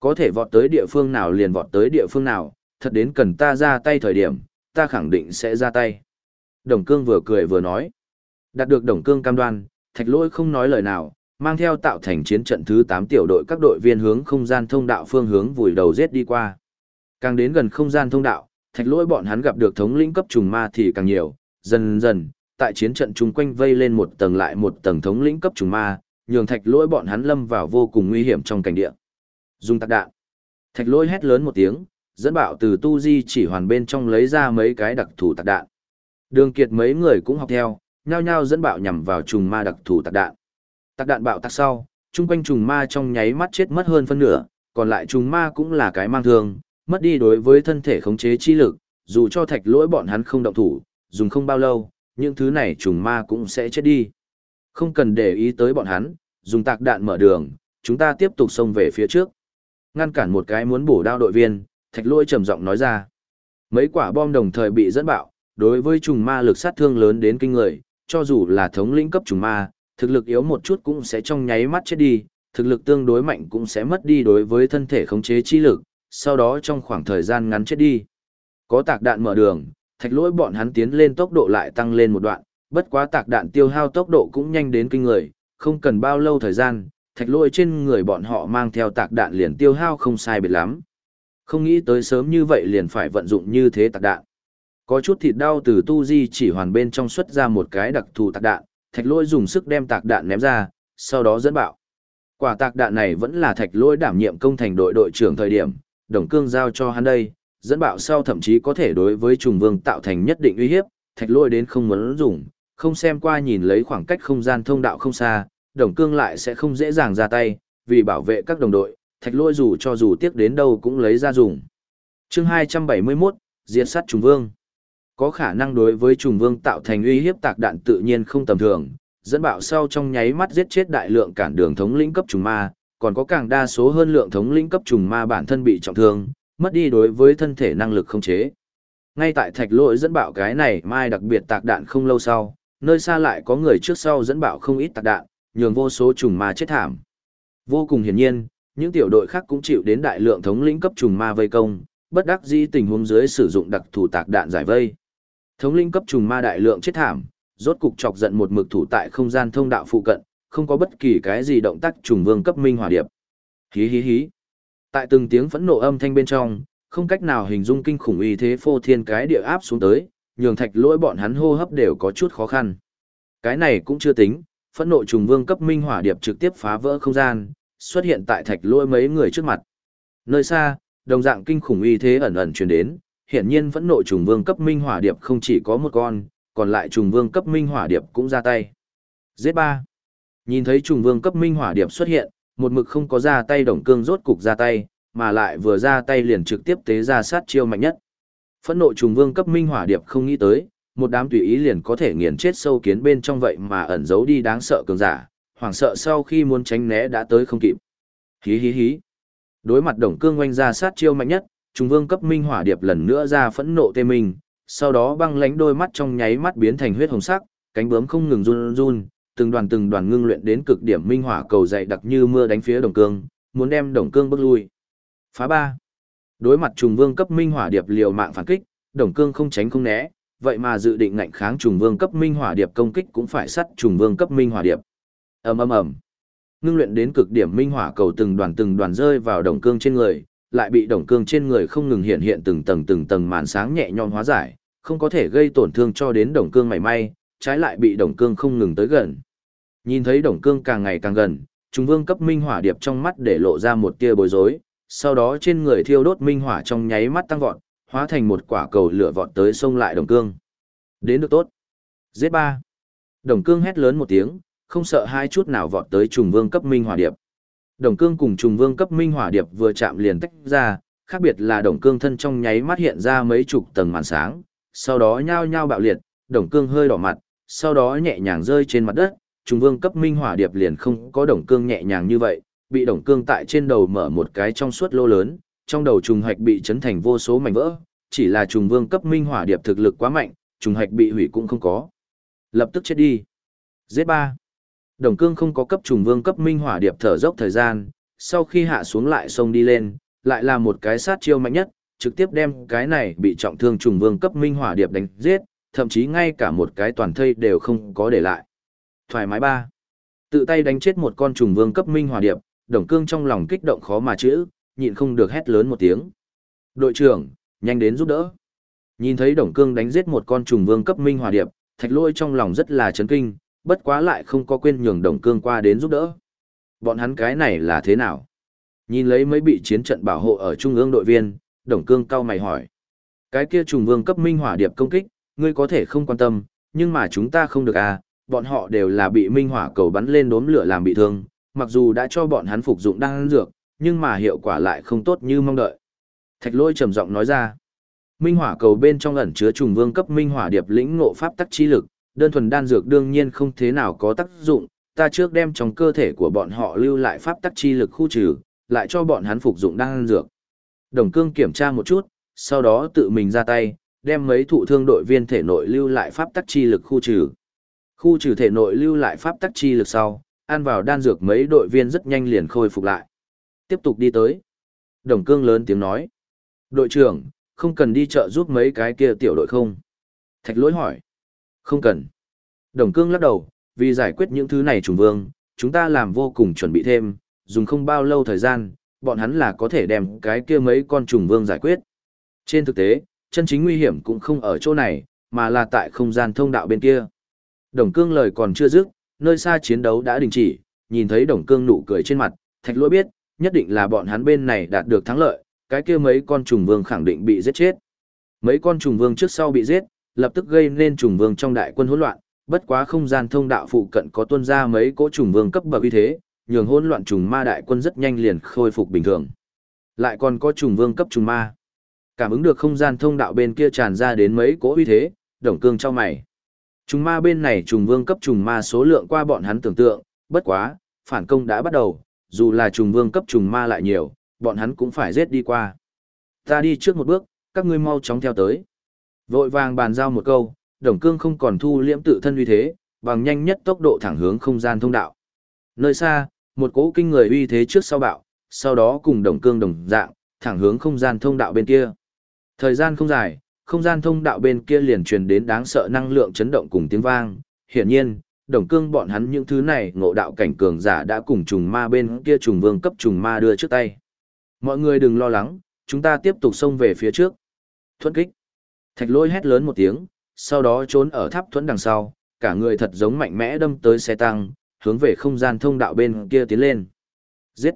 Có thể vọt tới địa phương nào liền vọt tới địa phương nào, thật đến cần ta ra tay thời điểm, ta khẳng định sẽ ra tay. Đồng cương vừa cười vừa nói. Đạt được đồng cương cam đoan, thạch lôi không nói lời nào, mang theo tạo thành chiến trận thứ 8 tiểu đội các đội viên hướng không gian thông đạo phương hướng vùi đầu giết đi qua. Càng đến gần không gian thông đạo, thạch lỗi bọn hắn gặp được thống lĩnh cấp trùng ma thì càng nhiều, dần dần, tại chiến trận chung quanh vây lên một tầng lại một tầng thống lĩnh cấp trùng ma, nhường thạch lỗi bọn hắn lâm vào vô cùng nguy hiểm trong cảnh địa. Dùng tạc đạn. Thạch lỗi hét lớn một tiếng, dẫn bạo từ tu di chỉ hoàn bên trong lấy ra mấy cái đặc thù tạc đạn. Đường kiệt mấy người cũng học theo, nhao nhao dẫn bạo nhằm vào trùng ma đặc thù tạc đạn. Tạc đạn bạo tạc sau, chung quanh trùng ma trong nháy mắt chết mất hơn phân nửa, còn lại trùng ma cũng là cái mang thương, mất đi đối với thân thể khống chế chi lực, dù cho thạch lỗi bọn hắn không động thủ, dùng không bao lâu, những thứ này trùng ma cũng sẽ chết đi. Không cần để ý tới bọn hắn, dùng tạc đạn mở đường, chúng ta tiếp tục xông về phía trước. Ngăn cản một cái muốn bổ đao đội viên, thạch lôi trầm giọng nói ra. Mấy quả bom đồng thời bị dẫn bạo, đối với trùng ma lực sát thương lớn đến kinh người, cho dù là thống lĩnh cấp trùng ma, thực lực yếu một chút cũng sẽ trong nháy mắt chết đi, thực lực tương đối mạnh cũng sẽ mất đi đối với thân thể khống chế chi lực, sau đó trong khoảng thời gian ngắn chết đi. Có tạc đạn mở đường, thạch lỗi bọn hắn tiến lên tốc độ lại tăng lên một đoạn, bất quá tạc đạn tiêu hao tốc độ cũng nhanh đến kinh người, không cần bao lâu thời gian, thạch lỗi trên người bọn họ mang theo tạc đạn liền tiêu hao không sai biệt lắm. Không nghĩ tới sớm như vậy liền phải vận dụng như thế tạc đạn. Có chút thịt đau từ tu di chỉ hoàn bên trong xuất ra một cái đặc thù tạc đạn, thạch lỗi dùng sức đem tạc đạn ném ra, sau đó dẫn bạo. Quả tạc đạn này vẫn là thạch lỗi đảm nhiệm công thành đội đội trưởng thời điểm, đồng cương giao cho hắn đây, dẫn bạo sau thậm chí có thể đối với trùng vương tạo thành nhất định uy hiếp, thạch lôi đến không muốn dùng, không xem qua nhìn lấy khoảng cách không gian thông đạo không xa, đồng cương lại sẽ không dễ dàng ra tay, vì bảo vệ các đồng đội, thạch lôi dù cho dù tiếc đến đâu cũng lấy ra dùng. chương 271, diệt sát trùng vương. Có khả năng đối với trùng vương tạo thành uy hiếp tạc đạn tự nhiên không tầm thường, dẫn bạo sau trong nháy mắt giết chết đại lượng cản đường thống lĩnh cấp trùng ma, còn có càng đa số hơn lượng thống lĩnh cấp trùng ma bản thân bị trọng thương, mất đi đối với thân thể năng lực không chế. Ngay tại thạch lỗi dẫn bạo cái này mai đặc biệt tạc đạn không lâu sau, nơi xa lại có người trước sau dẫn bạo không ít tạc đạn, nhường vô số trùng ma chết thảm. Vô cùng hiển nhiên, những tiểu đội khác cũng chịu đến đại lượng thống lĩnh cấp trùng ma vây công, bất đắc dĩ tình huống dưới sử dụng đặc thù tạc đạn giải vây. Thống lĩnh cấp trùng ma đại lượng chết thảm, rốt cục chọc giận một mực thủ tại không gian thông đạo phụ cận, không có bất kỳ cái gì động tác trùng vương cấp minh hỏa điệp. Hí hí hí. Tại từng tiếng phẫn nộ âm thanh bên trong, không cách nào hình dung kinh khủng uy thế phô thiên cái địa áp xuống tới, nhường thạch lỗi bọn hắn hô hấp đều có chút khó khăn. Cái này cũng chưa tính, phẫn nộ trùng vương cấp minh hỏa điệp trực tiếp phá vỡ không gian, xuất hiện tại thạch lỗi mấy người trước mặt. Nơi xa, đồng dạng kinh khủng uy thế ẩn ẩn truyền đến, hiển nhiên phẫn nộ trùng vương cấp minh hỏa điệp không chỉ có một con, còn lại trùng vương cấp minh hỏa điệp cũng ra tay. Z3 Nhìn thấy trùng vương cấp minh hỏa điệp xuất hiện, một mực không có ra tay đồng cương rốt cục ra tay, mà lại vừa ra tay liền trực tiếp tế ra sát chiêu mạnh nhất. Phẫn nộ trùng vương cấp minh hỏa điệp không nghĩ tới, một đám tùy ý liền có thể nghiền chết sâu kiến bên trong vậy mà ẩn giấu đi đáng sợ cường giả, hoảng sợ sau khi muốn tránh né đã tới không kịp. Hí hí hí. Đối mặt đồng cương oanh ra sát chiêu mạnh nhất, trùng vương cấp minh hỏa điệp lần nữa ra phẫn nộ tê minh, sau đó băng lánh đôi mắt trong nháy mắt biến thành huyết hồng sắc, cánh bướm không ngừng run run, từng đoàn từng đoàn ngưng luyện đến cực điểm minh hỏa cầu dày đặc như mưa đánh phía đồng cương, muốn đem đồng cương bước lui. Phá ba. Đối mặt trùng vương cấp minh hỏa điệp liều mạng phản kích, đồng cương không tránh không né, vậy mà dự định ngạnh kháng trùng vương cấp minh hỏa điệp công kích cũng phải sắt trùng vương cấp minh hỏa điệp. Ầm ầm ầm. Ngưng luyện đến cực điểm minh hỏa cầu từng đoàn từng đoàn rơi vào đồng cương trên người, lại bị đồng cương trên người không ngừng hiện hiện từng tầng từng tầng màn sáng nhẹ nhõm hóa giải, không có thể gây tổn thương cho đến đồng cương mảy may, trái lại bị đồng cương không ngừng tới gần. Nhìn thấy đồng cương càng ngày càng gần, Trung Vương cấp minh hỏa điệp trong mắt để lộ ra một tia bối rối, sau đó trên người thiêu đốt minh hỏa trong nháy mắt tăng vọt, hóa thành một quả cầu lửa vọt tới sông lại đồng cương. Đến được tốt. Giết ba. Đồng cương hét lớn một tiếng, không sợ hai chút nào vọt tới trùng vương cấp minh hỏa điệp. Đồng cương cùng trùng vương cấp minh hỏa điệp vừa chạm liền tách ra, khác biệt là đồng cương thân trong nháy mắt hiện ra mấy chục tầng màn sáng, sau đó nhao nhao bạo liệt, đồng cương hơi đỏ mặt, sau đó nhẹ nhàng rơi trên mặt đất, trùng vương cấp minh hỏa điệp liền không có đồng cương nhẹ nhàng như vậy, bị đồng cương tại trên đầu mở một cái trong suốt lô lớn, trong đầu trùng hạch bị chấn thành vô số mảnh vỡ, chỉ là trùng vương cấp minh hỏa điệp thực lực quá mạnh, trùng hạch bị hủy cũng không có. Lập tức chết đi. Giết ba. Đồng cương không có cấp trùng vương cấp minh hỏa điệp thở dốc thời gian, sau khi hạ xuống lại sông đi lên, lại là một cái sát chiêu mạnh nhất, trực tiếp đem cái này bị trọng thương trùng vương cấp minh hỏa điệp đánh giết, thậm chí ngay cả một cái toàn thây đều không có để lại. Thoải mái ba. Tự tay đánh chết một con trùng vương cấp minh hỏa điệp, đồng cương trong lòng kích động khó mà chữ, nhịn không được hét lớn một tiếng. Đội trưởng, nhanh đến giúp đỡ. Nhìn thấy đồng cương đánh giết một con trùng vương cấp minh hỏa điệp, thạch lôi trong lòng rất là chấn kinh, bất quá lại không có quên nhường đồng cương qua đến giúp đỡ. Bọn hắn cái này là thế nào? Nhìn lấy mấy bị chiến trận bảo hộ ở trung ương đội viên, đồng cương cau mày hỏi. Cái kia trùng vương cấp minh hỏa điệp công kích, ngươi có thể không quan tâm, nhưng mà chúng ta không được à, bọn họ đều là bị minh hỏa cầu bắn lên đốm lửa làm bị thương, mặc dù đã cho bọn hắn phục dụng đan dược, nhưng mà hiệu quả lại không tốt như mong đợi. Thạch lôi trầm giọng nói ra. Minh hỏa cầu bên trong ẩn chứa trùng vương cấp minh hỏa điệp lĩnh ngộ pháp tắc chi lực, đơn thuần đan dược đương nhiên không thế nào có tác dụng, ta trước đem trong cơ thể của bọn họ lưu lại pháp tắc chi lực khu trừ, lại cho bọn hắn phục dụng đan dược. Đồng cương kiểm tra một chút, sau đó tự mình ra tay, đem mấy thụ thương đội viên thể nội lưu lại pháp tắc chi lực khu trừ. Khu trừ thể nội lưu lại pháp tắc chi lực sau, ăn vào đan dược mấy đội viên rất nhanh liền khôi phục lại. Tiếp tục đi tới. Đồng cương lớn tiếng nói. Đội trưởng, không cần đi chợ giúp mấy cái kia tiểu đội không? Thạch lỗi hỏi. Không cần. Đồng cương lắc đầu, vì giải quyết những thứ này trùng vương, chúng ta làm vô cùng chuẩn bị thêm, dùng không bao lâu thời gian, bọn hắn là có thể đem cái kia mấy con trùng vương giải quyết. Trên thực tế, chân chính nguy hiểm cũng không ở chỗ này, mà là tại không gian thông đạo bên kia. Đồng cương lời còn chưa dứt, nơi xa chiến đấu đã đình chỉ, nhìn thấy đồng cương nụ cười trên mặt, thạch lỗi biết, nhất định là bọn hắn bên này đạt được thắng lợi, cái kia mấy con trùng vương khẳng định bị giết chết. Mấy con trùng vương trước sau bị giết, lập tức gây nên trùng vương trong đại quân hỗn loạn, bất quá không gian thông đạo phụ cận có tuôn ra mấy cỗ trùng vương cấp bậc uy thế, nhường hỗn loạn trùng ma đại quân rất nhanh liền khôi phục bình thường. Lại còn có trùng vương cấp trùng ma. Cảm ứng được không gian thông đạo bên kia tràn ra đến mấy cỗ uy thế, đồng cương cho mày. Trùng ma bên này trùng vương cấp trùng ma số lượng qua bọn hắn tưởng tượng, bất quá, phản công đã bắt đầu, dù là trùng vương cấp trùng ma lại nhiều, bọn hắn cũng phải giết đi qua. Ta đi trước một bước, các ngươi mau chóng theo tới. Vội vàng bàn giao một câu, đồng cương không còn thu liễm tự thân uy thế, bằng nhanh nhất tốc độ thẳng hướng không gian thông đạo. Nơi xa, một cỗ kinh người uy thế trước sau bạo, sau đó cùng đồng cương đồng dạng, thẳng hướng không gian thông đạo bên kia. Thời gian không dài, không gian thông đạo bên kia liền truyền đến đáng sợ năng lượng chấn động cùng tiếng vang. Hiển nhiên, đồng cương bọn hắn những thứ này ngộ đạo cảnh cường giả đã cùng trùng ma bên kia trùng vương cấp trùng ma đưa trước tay. Mọi người đừng lo lắng, chúng ta tiếp tục xông về phía trước. Thuẫn kích. Thạch lôi hét lớn một tiếng, sau đó trốn ở tháp thuẫn đằng sau, cả người thật giống mạnh mẽ đâm tới xe tăng, hướng về không gian thông đạo bên kia tiến lên. Giết!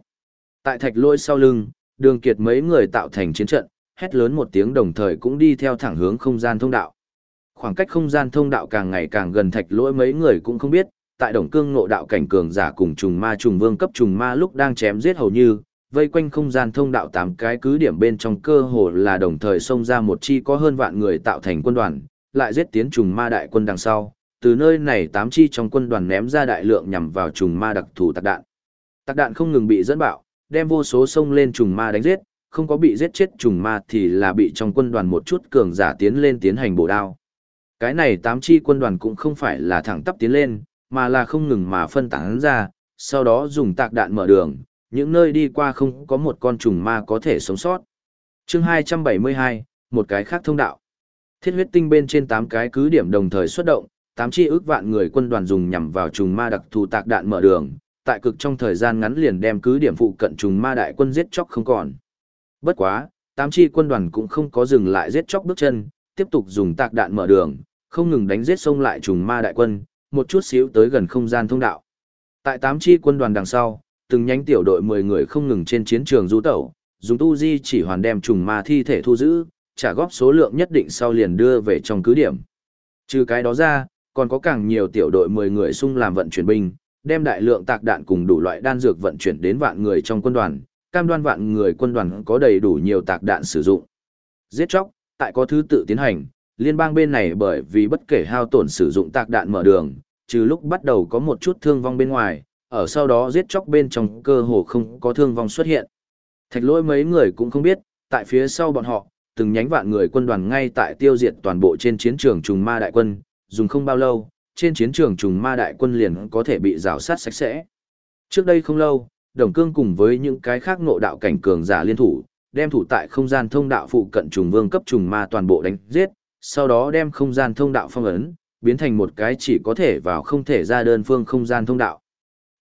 Tại thạch lôi sau lưng, đường kiệt mấy người tạo thành chiến trận, hét lớn một tiếng đồng thời cũng đi theo thẳng hướng không gian thông đạo. Khoảng cách không gian thông đạo càng ngày càng gần thạch lỗi mấy người cũng không biết, tại đồng cương ngộ đạo cảnh cường giả cùng trùng ma trùng vương cấp trùng ma lúc đang chém giết hầu như, vây quanh không gian thông đạo tám cái cứ điểm bên trong cơ hồ là đồng thời xông ra một chi có hơn vạn người tạo thành quân đoàn, lại giết tiến trùng ma đại quân đằng sau, từ nơi này tám chi trong quân đoàn ném ra đại lượng nhằm vào trùng ma đặc thù tạc đạn. Tạc đạn không ngừng bị dẫn bạo, đem vô số sông lên trùng ma đánh giết, không có bị giết chết trùng ma thì là bị trong quân đoàn một chút cường giả tiến lên tiến hành bổ đao. Cái này tám chi quân đoàn cũng không phải là thẳng tắp tiến lên, mà là không ngừng mà phân tán ra, sau đó dùng tạc đạn mở đường, những nơi đi qua không có một con trùng ma có thể sống sót. chương 272, một cái khác thông đạo. Thiết huyết tinh bên trên 8 cái cứ điểm đồng thời xuất động, 8 chi ước vạn người quân đoàn dùng nhằm vào trùng ma đặc thù tạc đạn mở đường, tại cực trong thời gian ngắn liền đem cứ điểm phụ cận trùng ma đại quân giết chóc không còn. Bất quá, tám chi quân đoàn cũng không có dừng lại giết chóc bước chân, tiếp tục dùng tạc đạn mở đường, không ngừng đánh giết xông lại trùng ma đại quân, một chút xíu tới gần không gian thông đạo. Tại tám chi quân đoàn đằng sau, từng nhánh tiểu đội 10 người không ngừng trên chiến trường du tẩu, dùng tu di chỉ hoàn đem trùng ma thi thể thu giữ, trả góp số lượng nhất định sau liền đưa về trong cứ điểm. Trừ cái đó ra, còn có càng nhiều tiểu đội 10 người xung làm vận chuyển binh, đem đại lượng tạc đạn cùng đủ loại đan dược vận chuyển đến vạn người trong quân đoàn, cam đoan vạn người quân đoàn có đầy đủ nhiều tạc đạn sử dụng. Giết chóc, tại có thứ tự tiến hành, liên bang bên này bởi vì bất kể hao tổn sử dụng tạc đạn mở đường, trừ lúc bắt đầu có một chút thương vong bên ngoài, ở sau đó giết chóc bên trong cơ hồ không có thương vong xuất hiện. Thạch lỗi mấy người cũng không biết, tại phía sau bọn họ, từng nhánh vạn người quân đoàn ngay tại tiêu diệt toàn bộ trên chiến trường trùng ma đại quân, dùng không bao lâu, trên chiến trường trùng ma đại quân liền có thể bị rào sát sạch sẽ. Trước đây không lâu, Đồng Cương cùng với những cái khác ngộ đạo cảnh cường giả liên thủ, đem thủ tại không gian thông đạo phụ cận trùng vương cấp trùng ma toàn bộ đánh giết, sau đó đem không gian thông đạo phong ấn, biến thành một cái chỉ có thể vào không thể ra đơn phương không gian thông đạo.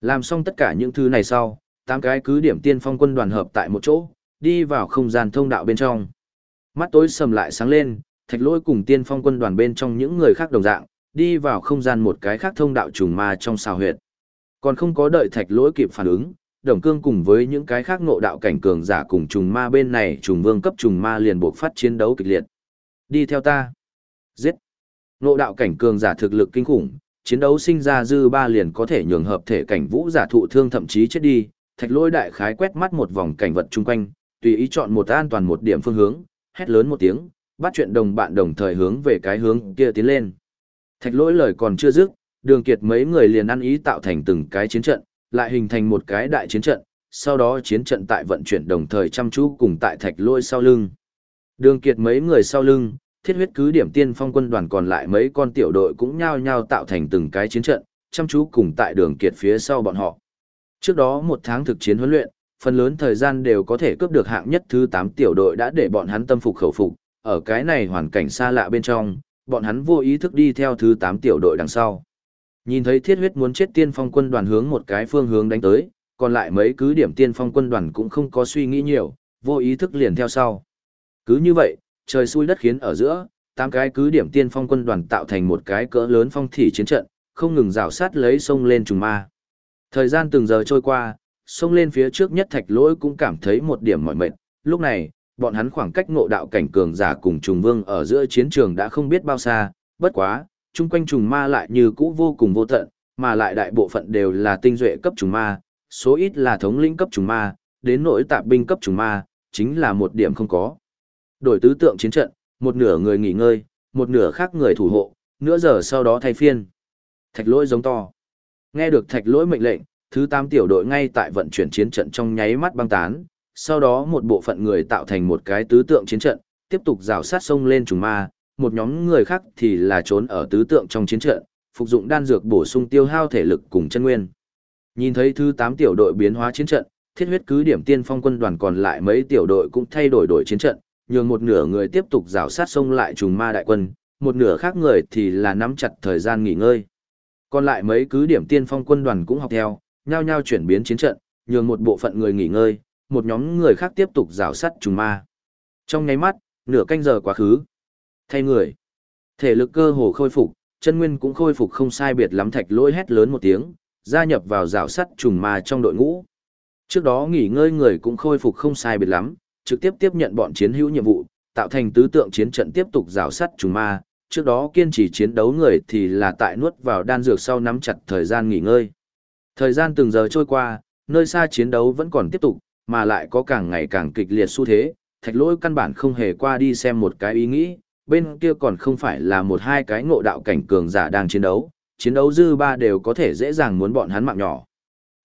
Làm xong tất cả những thứ này sau, tám cái cứ điểm tiên phong quân đoàn hợp tại một chỗ, đi vào không gian thông đạo bên trong. Mắt tối sầm lại sáng lên, thạch lỗi cùng tiên phong quân đoàn bên trong những người khác đồng dạng, đi vào không gian một cái khác thông đạo trùng ma trong xào huyệt. Còn không có đợi thạch lỗi kịp phản ứng, đồng cương cùng với những cái khác ngộ đạo cảnh cường giả cùng trùng ma bên này trùng vương cấp trùng ma liền buộc phát chiến đấu kịch liệt. Đi theo ta. Giết. Ngộ đạo cảnh cường giả thực lực kinh khủng, chiến đấu sinh ra dư ba liền có thể nhường hợp thể cảnh vũ giả thụ thương thậm chí chết đi. Thạch lỗi đại khái quét mắt một vòng cảnh vật chung quanh, tùy ý chọn một an toàn một điểm phương hướng, hét lớn một tiếng, bắt chuyện đồng bạn đồng thời hướng về cái hướng kia tiến lên. Thạch lỗi lời còn chưa dứt, đường kiệt mấy người liền ăn ý tạo thành từng cái chiến trận, lại hình thành một cái đại chiến trận, sau đó chiến trận tại vận chuyển đồng thời chăm chú cùng tại thạch lôi sau lưng. Đường kiệt mấy người sau lưng, thiết huyết cứ điểm tiên phong quân đoàn còn lại mấy con tiểu đội cũng nhao nhao tạo thành từng cái chiến trận, chăm chú cùng tại đường kiệt phía sau bọn họ. Trước đó một tháng thực chiến huấn luyện, phần lớn thời gian đều có thể cướp được hạng nhất thứ 8 tiểu đội đã để bọn hắn tâm phục khẩu phục, ở cái này hoàn cảnh xa lạ bên trong, bọn hắn vô ý thức đi theo thứ 8 tiểu đội đằng sau. Nhìn thấy thiết huyết muốn chết tiên phong quân đoàn hướng một cái phương hướng đánh tới, còn lại mấy cứ điểm tiên phong quân đoàn cũng không có suy nghĩ nhiều, vô ý thức liền theo sau. Cứ như vậy, trời xui đất khiến ở giữa, tám cái cứ điểm tiên phong quân đoàn tạo thành một cái cỡ lớn phong thị chiến trận, không ngừng rào sát lấy sông lên trùng ma. Thời gian từng giờ trôi qua, sông lên phía trước nhất thạch lỗi cũng cảm thấy một điểm mỏi mệt, lúc này, bọn hắn khoảng cách ngộ đạo cảnh cường giả cùng trùng vương ở giữa chiến trường đã không biết bao xa, bất quá, chung quanh trùng ma lại như cũ vô cùng vô tận, mà lại đại bộ phận đều là tinh duệ cấp trùng ma, số ít là thống lĩnh cấp trùng ma, đến nỗi tạp binh cấp trùng ma, chính là một điểm không có. Đổi tứ tượng chiến trận, một nửa người nghỉ ngơi, một nửa khác người thủ hộ, nửa giờ sau đó thay phiên. Thạch lỗi giống to. Nghe được thạch lỗi mệnh lệnh, thứ 8 tiểu đội ngay tại vận chuyển chiến trận trong nháy mắt băng tán, sau đó một bộ phận người tạo thành một cái tứ tượng chiến trận, tiếp tục rào sát sông lên trùng ma, một nhóm người khác thì là trốn ở tứ tượng trong chiến trận, phục dụng đan dược bổ sung tiêu hao thể lực cùng chân nguyên. Nhìn thấy thứ 8 tiểu đội biến hóa chiến trận, thiết huyết cứ điểm tiên phong quân đoàn còn lại mấy tiểu đội cũng thay đổi đổi chiến trận, nhường một nửa người tiếp tục rào sát sông lại trùng ma đại quân, một nửa khác người thì là nắm chặt thời gian nghỉ ngơi. Còn lại mấy cứ điểm tiên phong quân đoàn cũng học theo, nhao nhao chuyển biến chiến trận, nhường một bộ phận người nghỉ ngơi, một nhóm người khác tiếp tục rào sát trùng ma. Trong nháy mắt, nửa canh giờ quá khứ. Thay người. Thể lực cơ hồ khôi phục, chân nguyên cũng khôi phục không sai biệt lắm thạch lỗi hét lớn một tiếng, gia nhập vào rào sắt trùng ma trong đội ngũ. Trước đó nghỉ ngơi người cũng khôi phục không sai biệt lắm, trực tiếp tiếp nhận bọn chiến hữu nhiệm vụ, tạo thành tứ tượng chiến trận tiếp tục rào sắt trùng ma. Trước đó kiên trì chiến đấu người thì là tại nuốt vào đan dược sau nắm chặt thời gian nghỉ ngơi. Thời gian từng giờ trôi qua, nơi xa chiến đấu vẫn còn tiếp tục, mà lại có càng ngày càng kịch liệt xu thế, thạch lỗi căn bản không hề qua đi xem một cái ý nghĩ, bên kia còn không phải là một hai cái ngộ đạo cảnh cường giả đang chiến đấu, chiến đấu dư ba đều có thể dễ dàng muốn bọn hắn mạng nhỏ.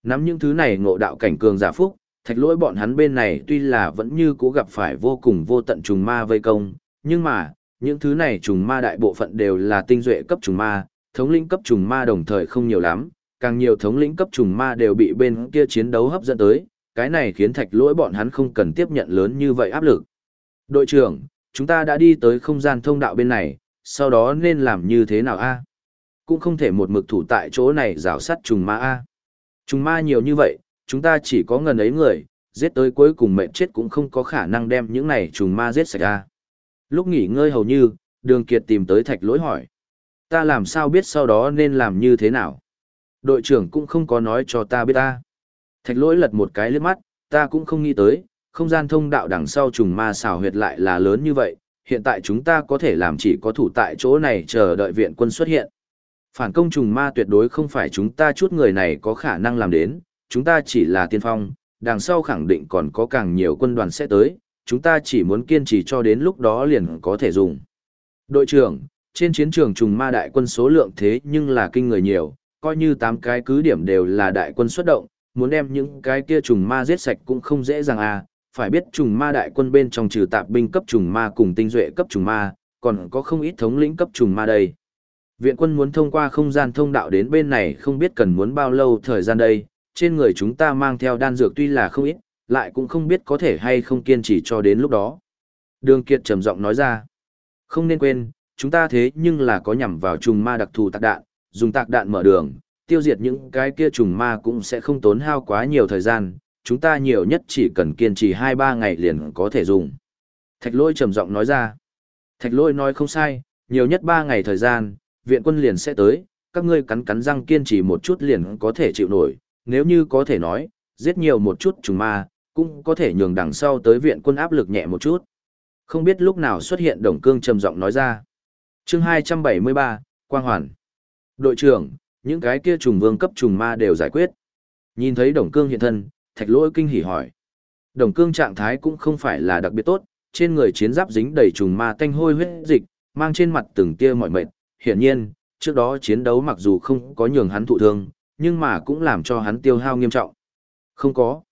Nắm những thứ này ngộ đạo cảnh cường giả phúc, thạch lỗi bọn hắn bên này tuy là vẫn như cố gặp phải vô cùng vô tận trùng ma vây công, nhưng mà, những thứ này trùng ma đại bộ phận đều là tinh duệ cấp trùng ma, thống lĩnh cấp trùng ma đồng thời không nhiều lắm, càng nhiều thống lĩnh cấp trùng ma đều bị bên kia chiến đấu hấp dẫn tới, cái này khiến thạch lỗi bọn hắn không cần tiếp nhận lớn như vậy áp lực. Đội trưởng, chúng ta đã đi tới không gian thông đạo bên này, sau đó nên làm như thế nào a? Cũng không thể một mực thủ tại chỗ này rào sắt trùng ma a. Trùng ma nhiều như vậy, chúng ta chỉ có ngần ấy người, giết tới cuối cùng mệnh chết cũng không có khả năng đem những này trùng ma giết sạch a. Lúc nghỉ ngơi hầu như, đường kiệt tìm tới thạch lỗi hỏi. Ta làm sao biết sau đó nên làm như thế nào? Đội trưởng cũng không có nói cho ta biết ta. Thạch lỗi lật một cái liếc mắt, ta cũng không nghĩ tới, không gian thông đạo đằng sau trùng ma xào huyệt lại là lớn như vậy, hiện tại chúng ta có thể làm chỉ có thủ tại chỗ này chờ đợi viện quân xuất hiện. Phản công trùng ma tuyệt đối không phải chúng ta chút người này có khả năng làm đến, chúng ta chỉ là tiên phong, đằng sau khẳng định còn có càng nhiều quân đoàn sẽ tới, chúng ta chỉ muốn kiên trì cho đến lúc đó liền có thể dùng. Đội trưởng, trên chiến trường trùng ma đại quân số lượng thế nhưng là kinh người nhiều, coi như 8 cái cứ điểm đều là đại quân xuất động, muốn đem những cái kia trùng ma giết sạch cũng không dễ dàng à, phải biết trùng ma đại quân bên trong trừ tạp binh cấp trùng ma cùng tinh duệ cấp trùng ma, còn có không ít thống lĩnh cấp trùng ma đây. Viện quân muốn thông qua không gian thông đạo đến bên này không biết cần muốn bao lâu thời gian đây, trên người chúng ta mang theo đan dược tuy là không ít, lại cũng không biết có thể hay không kiên trì cho đến lúc đó. Đường Kiệt trầm giọng nói ra, không nên quên, chúng ta thế nhưng là có nhằm vào trùng ma đặc thù tạc đạn, dùng tạc đạn mở đường, tiêu diệt những cái kia trùng ma cũng sẽ không tốn hao quá nhiều thời gian, chúng ta nhiều nhất chỉ cần kiên trì 2-3 ngày liền có thể dùng. Thạch lôi trầm giọng nói ra. Thạch lôi nói không sai, nhiều nhất 3 ngày thời gian, viện quân liền sẽ tới, các ngươi cắn cắn răng kiên trì một chút liền có thể chịu nổi, nếu như có thể nói, giết nhiều một chút trùng ma, cũng có thể nhường đằng sau tới viện quân áp lực nhẹ một chút. Không biết lúc nào xuất hiện đồng cương trầm giọng nói ra. chương 273, Quang Hoàn. Đội trưởng, những cái kia trùng vương cấp trùng ma đều giải quyết. Nhìn thấy đồng cương hiện thân, thạch lỗi kinh hỉ hỏi. Đồng cương trạng thái cũng không phải là đặc biệt tốt, trên người chiến giáp dính đầy trùng ma tanh hôi huyết dịch, mang trên mặt từng tia mọi mệt. Hiển nhiên, trước đó chiến đấu mặc dù không có nhường hắn thụ thương, nhưng mà cũng làm cho hắn tiêu hao nghiêm trọng. Không có.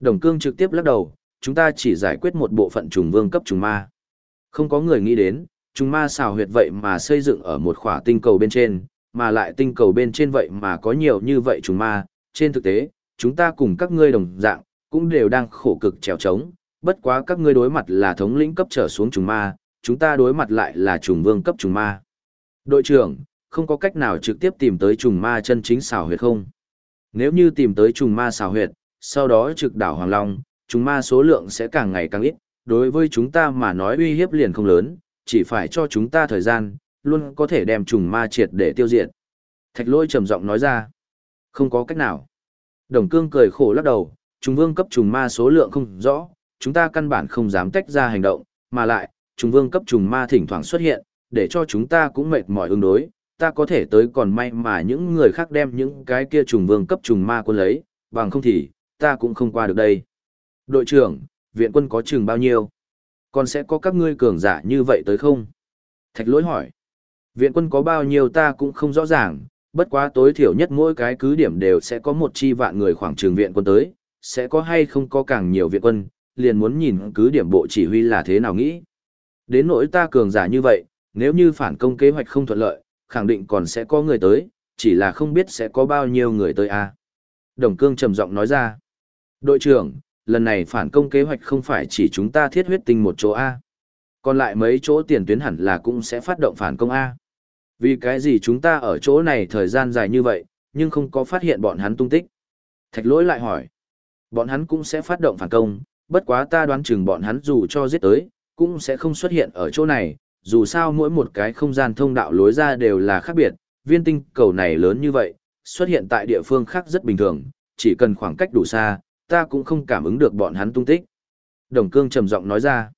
Đồng cương trực tiếp lắc đầu, chúng ta chỉ giải quyết một bộ phận trùng vương cấp trùng ma. Không có người nghĩ đến, trùng ma xào huyệt vậy mà xây dựng ở một khỏa tinh cầu bên trên, mà lại tinh cầu bên trên vậy mà có nhiều như vậy trùng ma. Trên thực tế, chúng ta cùng các ngươi đồng dạng, cũng đều đang khổ cực trèo trống, bất quá các ngươi đối mặt là thống lĩnh cấp trở xuống trùng ma, chúng ta đối mặt lại là trùng vương cấp trùng ma. Đội trưởng, không có cách nào trực tiếp tìm tới trùng ma chân chính xào huyệt không? Nếu như tìm tới trùng ma xào huyệt, sau đó trực đảo Hoàng Long, trùng ma số lượng sẽ càng ngày càng ít, đối với chúng ta mà nói uy hiếp liền không lớn, chỉ phải cho chúng ta thời gian, luôn có thể đem trùng ma triệt để tiêu diệt. Thạch lôi trầm giọng nói ra, không có cách nào. Đồng cương cười khổ lắc đầu, trùng vương cấp trùng ma số lượng không rõ, chúng ta căn bản không dám tách ra hành động, mà lại, trùng vương cấp trùng ma thỉnh thoảng xuất hiện, để cho chúng ta cũng mệt mỏi ứng đối, ta có thể tới còn may mà những người khác đem những cái kia trùng vương cấp trùng ma quân lấy, bằng không thì, ta cũng không qua được đây. Đội trưởng, viện quân có chừng bao nhiêu? Còn sẽ có các ngươi cường giả như vậy tới không? Thạch lỗi hỏi. Viện quân có bao nhiêu ta cũng không rõ ràng, bất quá tối thiểu nhất mỗi cái cứ điểm đều sẽ có một chi vạn người khoảng trường viện quân tới, sẽ có hay không có càng nhiều viện quân, liền muốn nhìn cứ điểm bộ chỉ huy là thế nào nghĩ. Đến nỗi ta cường giả như vậy, nếu như phản công kế hoạch không thuận lợi, khẳng định còn sẽ có người tới, chỉ là không biết sẽ có bao nhiêu người tới a. À. Đồng cương trầm giọng nói ra. Đội trưởng, lần này phản công kế hoạch không phải chỉ chúng ta thiết huyết tinh một chỗ A. Còn lại mấy chỗ tiền tuyến hẳn là cũng sẽ phát động phản công A. Vì cái gì chúng ta ở chỗ này thời gian dài như vậy, nhưng không có phát hiện bọn hắn tung tích. Thạch lỗi lại hỏi. Bọn hắn cũng sẽ phát động phản công, bất quá ta đoán chừng bọn hắn dù cho giết tới, cũng sẽ không xuất hiện ở chỗ này, dù sao mỗi một cái không gian thông đạo lối ra đều là khác biệt, viên tinh cầu này lớn như vậy, xuất hiện tại địa phương khác rất bình thường, chỉ cần khoảng cách đủ xa, ta cũng không cảm ứng được bọn hắn tung tích. Đồng cương trầm giọng nói ra,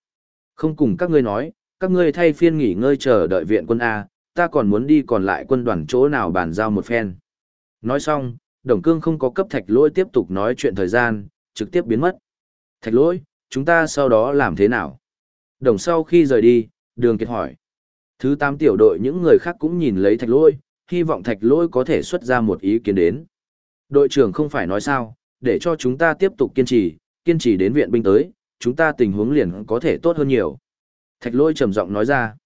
không cùng các ngươi nói, các ngươi thay phiên nghỉ ngơi chờ đợi viện quân A, ta còn muốn đi còn lại quân đoàn chỗ nào bàn giao một phen. Nói xong, đồng cương không có cấp thạch lỗi tiếp tục nói chuyện thời gian, trực tiếp biến mất. Thạch lỗi, chúng ta sau đó làm thế nào? Đồng sau khi rời đi, đường kiệt hỏi. Thứ 8 tiểu đội những người khác cũng nhìn lấy thạch lỗi, hy vọng thạch lỗi có thể xuất ra một ý kiến đến. Đội trưởng không phải nói sao, để cho chúng ta tiếp tục kiên trì, kiên trì đến viện binh tới, chúng ta tình huống liền có thể tốt hơn nhiều. Thạch Lỗi trầm giọng nói ra,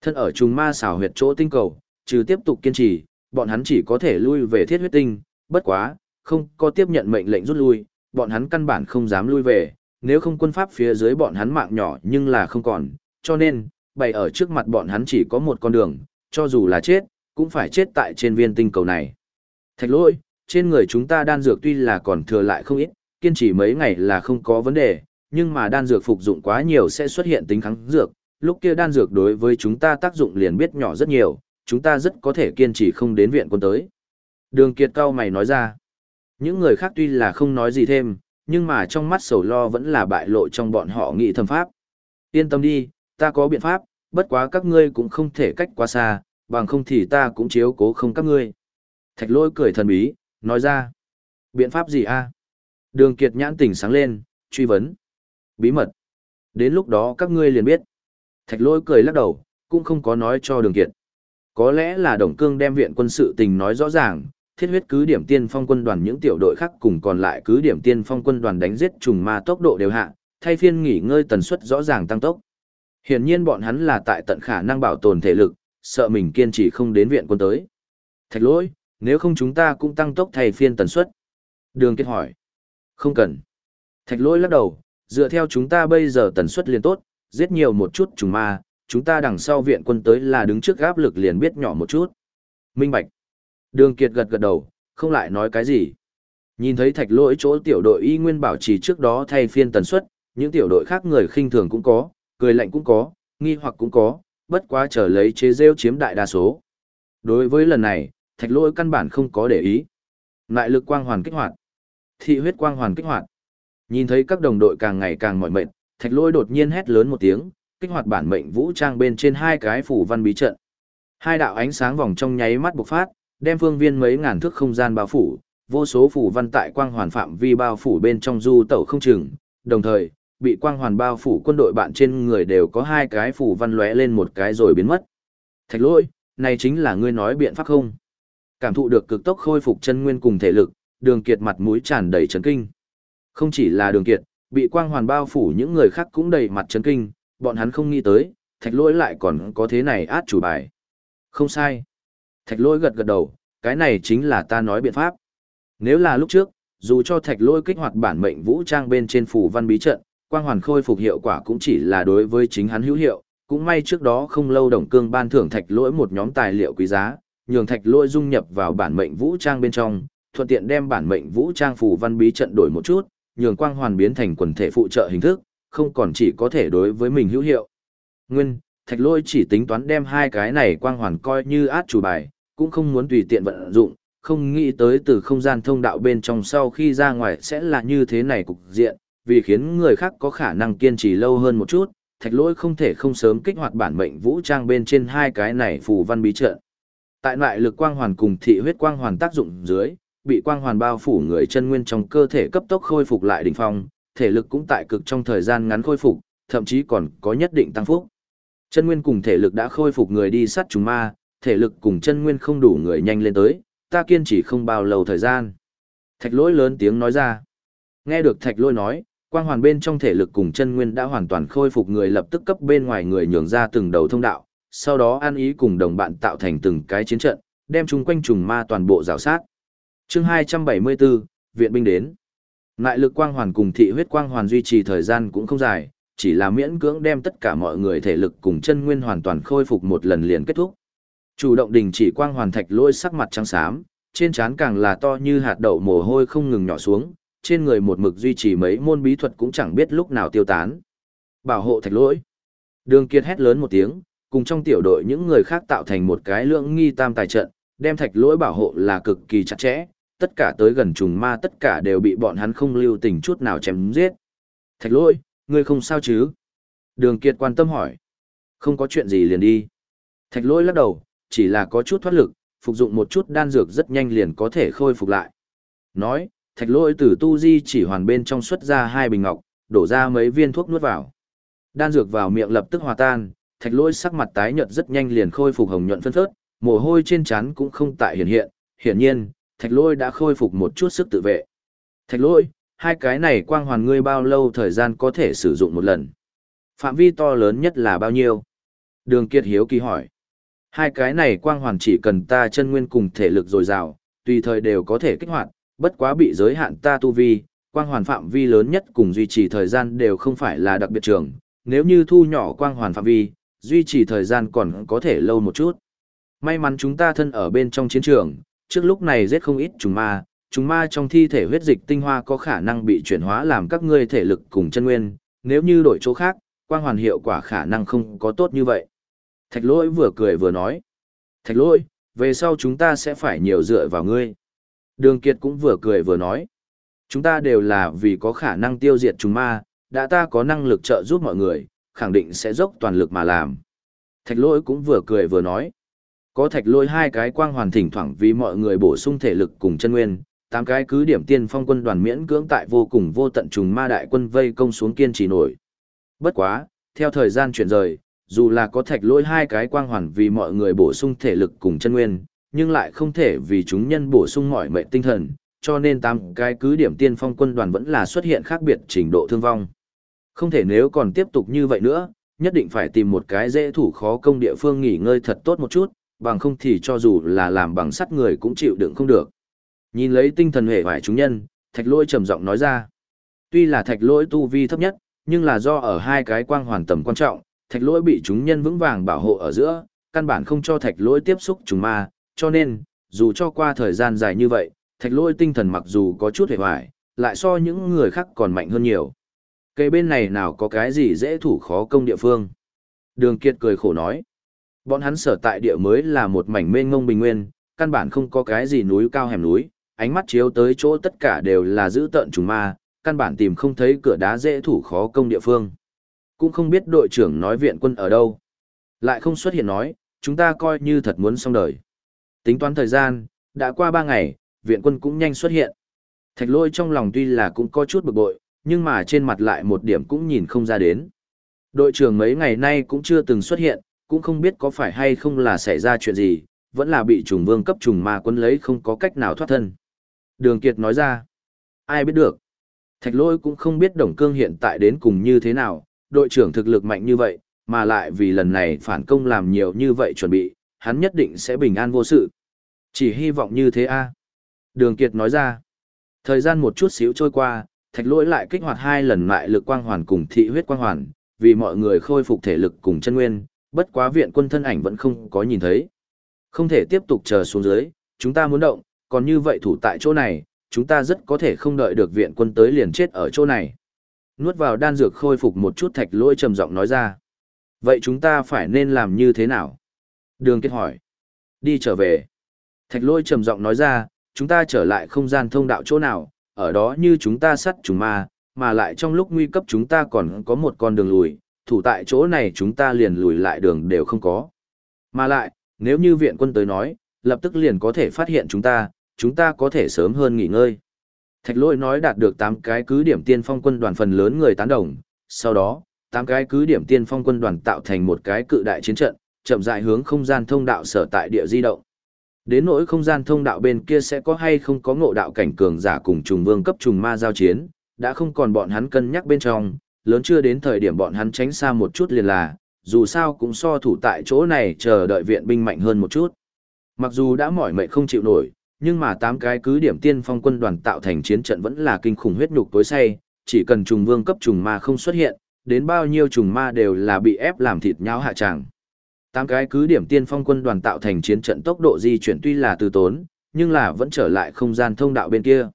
thân ở trùng ma xảo huyệt chỗ tinh cầu, trừ tiếp tục kiên trì, bọn hắn chỉ có thể lui về thiết huyết tinh, bất quá, không có tiếp nhận mệnh lệnh rút lui, bọn hắn căn bản không dám lui về, nếu không quân pháp phía dưới bọn hắn mạng nhỏ nhưng là không còn, cho nên, bày ở trước mặt bọn hắn chỉ có một con đường, cho dù là chết, cũng phải chết tại trên viên tinh cầu này. Thạch lôi, trên người chúng ta đan dược tuy là còn thừa lại không ít, kiên trì mấy ngày là không có vấn đề, nhưng mà đan dược phục dụng quá nhiều sẽ xuất hiện tính kháng dược, lúc kia đan dược đối với chúng ta tác dụng liền biết nhỏ rất nhiều, chúng ta rất có thể kiên trì không đến viện quân tới. Đường Kiệt cao mày nói ra, những người khác tuy là không nói gì thêm, nhưng mà trong mắt sầu lo vẫn là bại lộ trong bọn họ nghị thầm pháp. Yên tâm đi, ta có biện pháp, bất quá các ngươi cũng không thể cách quá xa, bằng không thì ta cũng chiếu cố không các ngươi. Thạch lôi cười thần bí, nói ra. Biện pháp gì a? Đường kiệt nhãn tỉnh sáng lên, truy vấn. Bí mật. Đến lúc đó các ngươi liền biết. Thạch lôi cười lắc đầu, cũng không có nói cho đường kiệt. Có lẽ là Đồng Cương đem viện quân sự tình nói rõ ràng, thiết huyết cứ điểm tiên phong quân đoàn những tiểu đội khác cùng còn lại cứ điểm tiên phong quân đoàn đánh giết trùng ma tốc độ đều hạ, thay phiên nghỉ ngơi tần suất rõ ràng tăng tốc. Hiển nhiên bọn hắn là tại tận khả năng bảo tồn thể lực, sợ mình kiên trì không đến viện quân tới. Thạch lỗi, nếu không chúng ta cũng tăng tốc thay phiên tần suất. Đường Kiệt hỏi. Không cần. Thạch lỗi lắc đầu, dựa theo chúng ta bây giờ tần suất liền tốt, giết nhiều một chút trùng ma, chúng ta đằng sau viện quân tới là đứng trước áp lực liền biết nhỏ một chút. Minh Bạch. Đường Kiệt gật gật đầu, không lại nói cái gì. Nhìn thấy thạch lỗi chỗ tiểu đội y nguyên bảo trì trước đó thay phiên tần suất, những tiểu đội khác người khinh thường cũng có, cười lạnh cũng có, nghi hoặc cũng có, bất quá trở lấy chế rêu chiếm đại đa số. Đối với lần này, thạch lỗi căn bản không có để ý. Nại lực quang hoàn kích hoạt. Thị huyết quang hoàn kích hoạt. Nhìn thấy các đồng đội càng ngày càng mỏi mệt, thạch lỗi đột nhiên hét lớn một tiếng, kích hoạt bản mệnh vũ trang bên trên hai cái phủ văn bí trận. Hai đạo ánh sáng vòng trong nháy mắt bộc phát, đem phương viên mấy ngàn thước không gian bao phủ, vô số phủ văn tại quang hoàn phạm vi bao phủ bên trong du tẩu không chừng, đồng thời, bị quang hoàn bao phủ quân đội bạn trên người đều có hai cái phủ văn lóe lên một cái rồi biến mất. Thạch lỗi, này chính là ngươi nói biện pháp không? Cảm thụ được cực tốc khôi phục chân nguyên cùng thể lực, đường kiệt mặt mũi tràn đầy chấn kinh. Không chỉ là đường kiệt, bị quang hoàn bao phủ những người khác cũng đầy mặt chấn kinh, bọn hắn không nghĩ tới, thạch lỗi lại còn có thế này át chủ bài. Không sai. Thạch lỗi gật gật đầu, cái này chính là ta nói biện pháp. Nếu là lúc trước, dù cho thạch lỗi kích hoạt bản mệnh vũ trang bên trên phủ văn bí trận, quang hoàn khôi phục hiệu quả cũng chỉ là đối với chính hắn hữu hiệu, cũng may trước đó không lâu đồng cương ban thưởng thạch lỗi một nhóm tài liệu quý giá, nhường thạch lỗi dung nhập vào bản mệnh vũ trang bên trong, thuận tiện đem bản mệnh vũ trang phủ văn bí trận đổi một chút, nhường quang hoàn biến thành quần thể phụ trợ hình thức, không còn chỉ có thể đối với mình hữu hiệu. Nguyên, thạch lôi chỉ tính toán đem hai cái này quang hoàn coi như át chủ bài, cũng không muốn tùy tiện vận dụng, không nghĩ tới từ không gian thông đạo bên trong sau khi ra ngoài sẽ là như thế này cục diện, vì khiến người khác có khả năng kiên trì lâu hơn một chút, thạch lỗi không thể không sớm kích hoạt bản mệnh vũ trang bên trên hai cái này phù văn bí trợ, Tại lại lực quang hoàn cùng thị huyết quang hoàn tác dụng dưới, bị quang hoàn bao phủ người chân nguyên trong cơ thể cấp tốc khôi phục lại đỉnh phong, thể lực cũng tại cực trong thời gian ngắn khôi phục, thậm chí còn có nhất định tăng phúc. Chân nguyên cùng thể lực đã khôi phục người đi sát trùng ma, thể lực cùng chân nguyên không đủ người nhanh lên tới, ta kiên trì không bao lâu thời gian. Thạch lỗi lớn tiếng nói ra. Nghe được thạch lỗi nói, quang hoàn bên trong thể lực cùng chân nguyên đã hoàn toàn khôi phục người lập tức cấp bên ngoài người nhường ra từng đầu thông đạo, sau đó an ý cùng đồng bạn tạo thành từng cái chiến trận, đem chúng quanh trùng ma toàn bộ rào sát chương 274, viện binh đến. Ngại lực quang hoàn cùng thị huyết quang hoàn duy trì thời gian cũng không dài, chỉ là miễn cưỡng đem tất cả mọi người thể lực cùng chân nguyên hoàn toàn khôi phục một lần liền kết thúc. Chủ động đình chỉ quang hoàn thạch lôi sắc mặt trắng xám, trên trán càng là to như hạt đậu mồ hôi không ngừng nhỏ xuống, trên người một mực duy trì mấy môn bí thuật cũng chẳng biết lúc nào tiêu tán. Bảo hộ thạch lỗi. Đường Kiệt hét lớn một tiếng, cùng trong tiểu đội những người khác tạo thành một cái lượng nghi tam tài trận, đem thạch lỗi bảo hộ là cực kỳ chặt chẽ, tất cả tới gần trùng ma tất cả đều bị bọn hắn không lưu tình chút nào chém giết. Thạch lỗi, ngươi không sao chứ? Đường Kiệt quan tâm hỏi. Không có chuyện gì liền đi. Thạch lỗi lắc đầu, chỉ là có chút thoát lực, phục dụng một chút đan dược rất nhanh liền có thể khôi phục lại. Nói, thạch lỗi từ tu di chỉ hoàn bên trong xuất ra hai bình ngọc, đổ ra mấy viên thuốc nuốt vào. Đan dược vào miệng lập tức hòa tan, thạch lỗi sắc mặt tái nhợt rất nhanh liền khôi phục hồng nhuận phân phớt, mồ hôi trên trán cũng không tại hiện hiện, hiển nhiên, thạch Lôi đã khôi phục một chút sức tự vệ. Thạch Lôi, hai cái này quang hoàn ngươi bao lâu thời gian có thể sử dụng một lần? Phạm vi to lớn nhất là bao nhiêu? Đường Kiệt Hiếu kỳ hỏi. Hai cái này quang hoàn chỉ cần ta chân nguyên cùng thể lực dồi dào, tùy thời đều có thể kích hoạt, bất quá bị giới hạn ta tu vi, quang hoàn phạm vi lớn nhất cùng duy trì thời gian đều không phải là đặc biệt trường, nếu như thu nhỏ quang hoàn phạm vi, duy trì thời gian còn có thể lâu một chút. May mắn chúng ta thân ở bên trong chiến trường, trước lúc này giết không ít trùng ma, trùng ma trong thi thể huyết dịch tinh hoa có khả năng bị chuyển hóa làm các ngươi thể lực cùng chân nguyên, nếu như đổi chỗ khác, quang hoàn hiệu quả khả năng không có tốt như vậy. Thạch lỗi vừa cười vừa nói. Thạch lỗi, về sau chúng ta sẽ phải nhiều dựa vào ngươi. Đường Kiệt cũng vừa cười vừa nói. Chúng ta đều là vì có khả năng tiêu diệt chúng ma, đã ta có năng lực trợ giúp mọi người, khẳng định sẽ dốc toàn lực mà làm. Thạch lỗi cũng vừa cười vừa nói. Có thạch lôi hai cái quang hoàn thỉnh thoảng vì mọi người bổ sung thể lực cùng chân nguyên, tám cái cứ điểm tiên phong quân đoàn miễn cưỡng tại vô cùng vô tận trùng ma đại quân vây công xuống kiên trì nổi. Bất quá, theo thời gian chuyển rời, dù là có thạch lỗi hai cái quang hoàn vì mọi người bổ sung thể lực cùng chân nguyên, nhưng lại không thể vì chúng nhân bổ sung mọi mệnh tinh thần, cho nên tám cái cứ điểm tiên phong quân đoàn vẫn là xuất hiện khác biệt trình độ thương vong. Không thể nếu còn tiếp tục như vậy nữa, nhất định phải tìm một cái dễ thủ khó công địa phương nghỉ ngơi thật tốt một chút, bằng không thì cho dù là làm bằng sắt người cũng chịu đựng không được. Nhìn lấy tinh thần hệ vải chúng nhân, thạch lỗi trầm giọng nói ra. Tuy là thạch lỗi tu vi thấp nhất, nhưng là do ở hai cái quang hoàn tầm quan trọng, thạch lỗi bị chúng nhân vững vàng bảo hộ ở giữa, căn bản không cho thạch lỗi tiếp xúc chúng ma, cho nên, dù cho qua thời gian dài như vậy, thạch lỗi tinh thần mặc dù có chút hề hoài, lại so những người khác còn mạnh hơn nhiều. Cây bên này nào có cái gì dễ thủ khó công địa phương. Đường Kiệt cười khổ nói. Bọn hắn sở tại địa mới là một mảnh mênh ngông bình nguyên, căn bản không có cái gì núi cao hẻm núi, ánh mắt chiếu tới chỗ tất cả đều là giữ tợn trùng ma, căn bản tìm không thấy cửa đá dễ thủ khó công địa phương. Cũng không biết đội trưởng nói viện quân ở đâu. Lại không xuất hiện nói, chúng ta coi như thật muốn xong đời. Tính toán thời gian, đã qua ba ngày, viện quân cũng nhanh xuất hiện. Thạch lôi trong lòng tuy là cũng có chút bực bội, nhưng mà trên mặt lại một điểm cũng nhìn không ra đến. Đội trưởng mấy ngày nay cũng chưa từng xuất hiện, cũng không biết có phải hay không là xảy ra chuyện gì, vẫn là bị trùng vương cấp trùng ma quân lấy không có cách nào thoát thân. Đường Kiệt nói ra, ai biết được. Thạch lôi cũng không biết Đồng Cương hiện tại đến cùng như thế nào, đội trưởng thực lực mạnh như vậy, mà lại vì lần này phản công làm nhiều như vậy chuẩn bị, hắn nhất định sẽ bình an vô sự. Chỉ hy vọng như thế a. Đường Kiệt nói ra, thời gian một chút xíu trôi qua, thạch lỗi lại kích hoạt hai lần mại lực quang hoàn cùng thị huyết quang hoàn, vì mọi người khôi phục thể lực cùng chân nguyên, bất quá viện quân thân ảnh vẫn không có nhìn thấy. Không thể tiếp tục chờ xuống dưới, chúng ta muốn động, còn như vậy thủ tại chỗ này, chúng ta rất có thể không đợi được viện quân tới liền chết ở chỗ này. Nuốt vào đan dược khôi phục một chút thạch lỗi trầm giọng nói ra. Vậy chúng ta phải nên làm như thế nào? Đường kết hỏi. Đi trở về. Thạch lỗi trầm giọng nói ra, chúng ta trở lại không gian thông đạo chỗ nào, ở đó như chúng ta sắt chúng ma, mà lại trong lúc nguy cấp chúng ta còn có một con đường lùi, thủ tại chỗ này chúng ta liền lùi lại đường đều không có. Mà lại, nếu như viện quân tới nói, lập tức liền có thể phát hiện chúng ta, chúng ta có thể sớm hơn nghỉ ngơi. Thạch lôi nói đạt được 8 cái cứ điểm tiên phong quân đoàn phần lớn người tán đồng, sau đó, 8 cái cứ điểm tiên phong quân đoàn tạo thành một cái cự đại chiến trận, chậm rãi hướng không gian thông đạo sở tại địa di động. Đến nỗi không gian thông đạo bên kia sẽ có hay không có ngộ đạo cảnh cường giả cùng trùng vương cấp trùng ma giao chiến, đã không còn bọn hắn cân nhắc bên trong, lớn chưa đến thời điểm bọn hắn tránh xa một chút liền là, dù sao cũng so thủ tại chỗ này chờ đợi viện binh mạnh hơn một chút. Mặc dù đã mỏi mệt không chịu nổi, nhưng mà tám cái cứ điểm tiên phong quân đoàn tạo thành chiến trận vẫn là kinh khủng huyết nhục tối say, chỉ cần trùng vương cấp trùng ma không xuất hiện, đến bao nhiêu trùng ma đều là bị ép làm thịt nháo hạ tràng. Tám cái cứ điểm tiên phong quân đoàn tạo thành chiến trận tốc độ di chuyển tuy là từ tốn, nhưng là vẫn trở lại không gian thông đạo bên kia.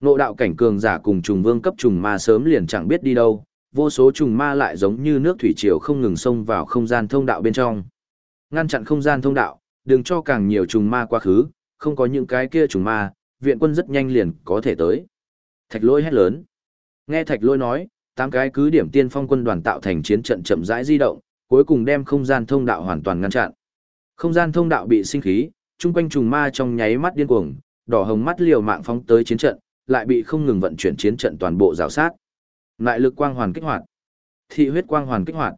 Nộ đạo cảnh cường giả cùng trùng vương cấp trùng ma sớm liền chẳng biết đi đâu, vô số trùng ma lại giống như nước thủy triều không ngừng xông vào không gian thông đạo bên trong. Ngăn chặn không gian thông đạo, đừng cho càng nhiều trùng ma quá khứ, không có những cái kia trùng ma, viện quân rất nhanh liền có thể tới. Thạch lôi hét lớn. Nghe thạch lôi nói, tám cái cứ điểm tiên phong quân đoàn tạo thành chiến trận chậm rãi di động, cuối cùng đem không gian thông đạo hoàn toàn ngăn chặn. Không gian thông đạo bị sinh khí, chung quanh trùng ma trong nháy mắt điên cuồng, đỏ hồng mắt liều mạng phóng tới chiến trận, lại bị không ngừng vận chuyển chiến trận toàn bộ rào sát. Lại lực quang hoàn kích hoạt, thị huyết quang hoàn kích hoạt.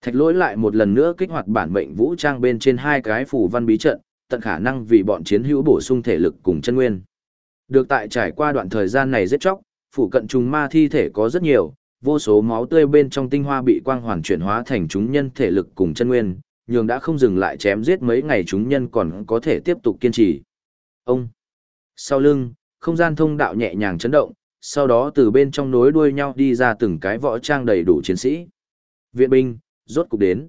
Thạch lỗi lại một lần nữa kích hoạt bản mệnh vũ trang bên trên hai cái phủ văn bí trận, tận khả năng vì bọn chiến hữu bổ sung thể lực cùng chân nguyên. Được tại trải qua đoạn thời gian này rất chóc, phủ cận trùng ma thi thể có rất nhiều, vô số máu tươi bên trong tinh hoa bị quang hoàn chuyển hóa thành chúng nhân thể lực cùng chân nguyên, nhường đã không dừng lại chém giết mấy ngày chúng nhân còn có thể tiếp tục kiên trì. Ông! Sau lưng, không gian thông đạo nhẹ nhàng chấn động, sau đó từ bên trong nối đuôi nhau đi ra từng cái võ trang đầy đủ chiến sĩ. Viện binh, rốt cục đến.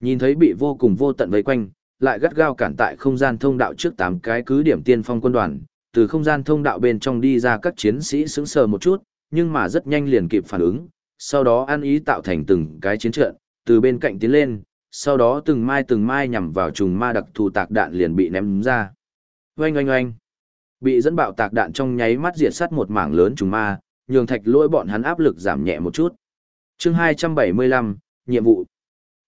Nhìn thấy bị vô cùng vô tận vây quanh, lại gắt gao cản tại không gian thông đạo trước tám cái cứ điểm tiên phong quân đoàn, từ không gian thông đạo bên trong đi ra các chiến sĩ sững sờ một chút, nhưng mà rất nhanh liền kịp phản ứng, sau đó ăn ý tạo thành từng cái chiến trận, từ bên cạnh tiến lên, sau đó từng mai từng mai nhằm vào trùng ma đặc thù tạc đạn liền bị ném ra. Oanh oanh oanh. Bị dẫn bạo tạc đạn trong nháy mắt diệt sát một mảng lớn trùng ma, nhường thạch lỗi bọn hắn áp lực giảm nhẹ một chút. chương 275, nhiệm vụ.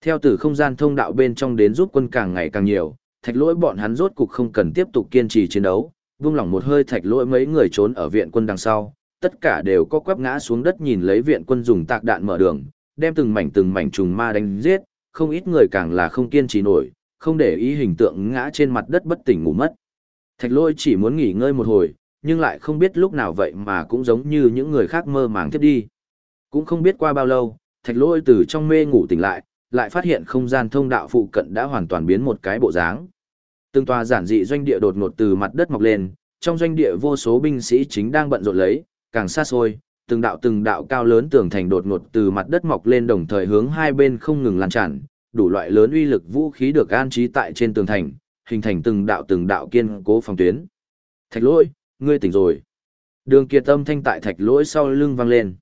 Theo từ không gian thông đạo bên trong đến giúp quân càng ngày càng nhiều, thạch lỗi bọn hắn rốt cục không cần tiếp tục kiên trì chiến đấu, vung lỏng một hơi thạch lỗi mấy người trốn ở viện quân đằng sau, tất cả đều có quắp ngã xuống đất nhìn lấy viện quân dùng tạc đạn mở đường, đem từng mảnh từng mảnh trùng ma đánh giết, không ít người càng là không kiên trì nổi, không để ý hình tượng ngã trên mặt đất bất tỉnh ngủ mất. Thạch lôi chỉ muốn nghỉ ngơi một hồi, nhưng lại không biết lúc nào vậy mà cũng giống như những người khác mơ màng tiếp đi. Cũng không biết qua bao lâu, thạch lôi từ trong mê ngủ tỉnh lại, lại phát hiện không gian thông đạo phụ cận đã hoàn toàn biến một cái bộ dáng. Từng tòa giản dị doanh địa đột ngột từ mặt đất mọc lên, trong doanh địa vô số binh sĩ chính đang bận rộn lấy, càng xa xôi, từng đạo từng đạo cao lớn tường thành đột ngột từ mặt đất mọc lên đồng thời hướng hai bên không ngừng lan tràn, đủ loại lớn uy lực vũ khí được an trí tại trên tường thành, hình thành từng đạo từng đạo kiên cố phòng tuyến. Thạch lỗi, ngươi tỉnh rồi. Đường kiệt tâm thanh tại thạch lỗi sau lưng vang lên.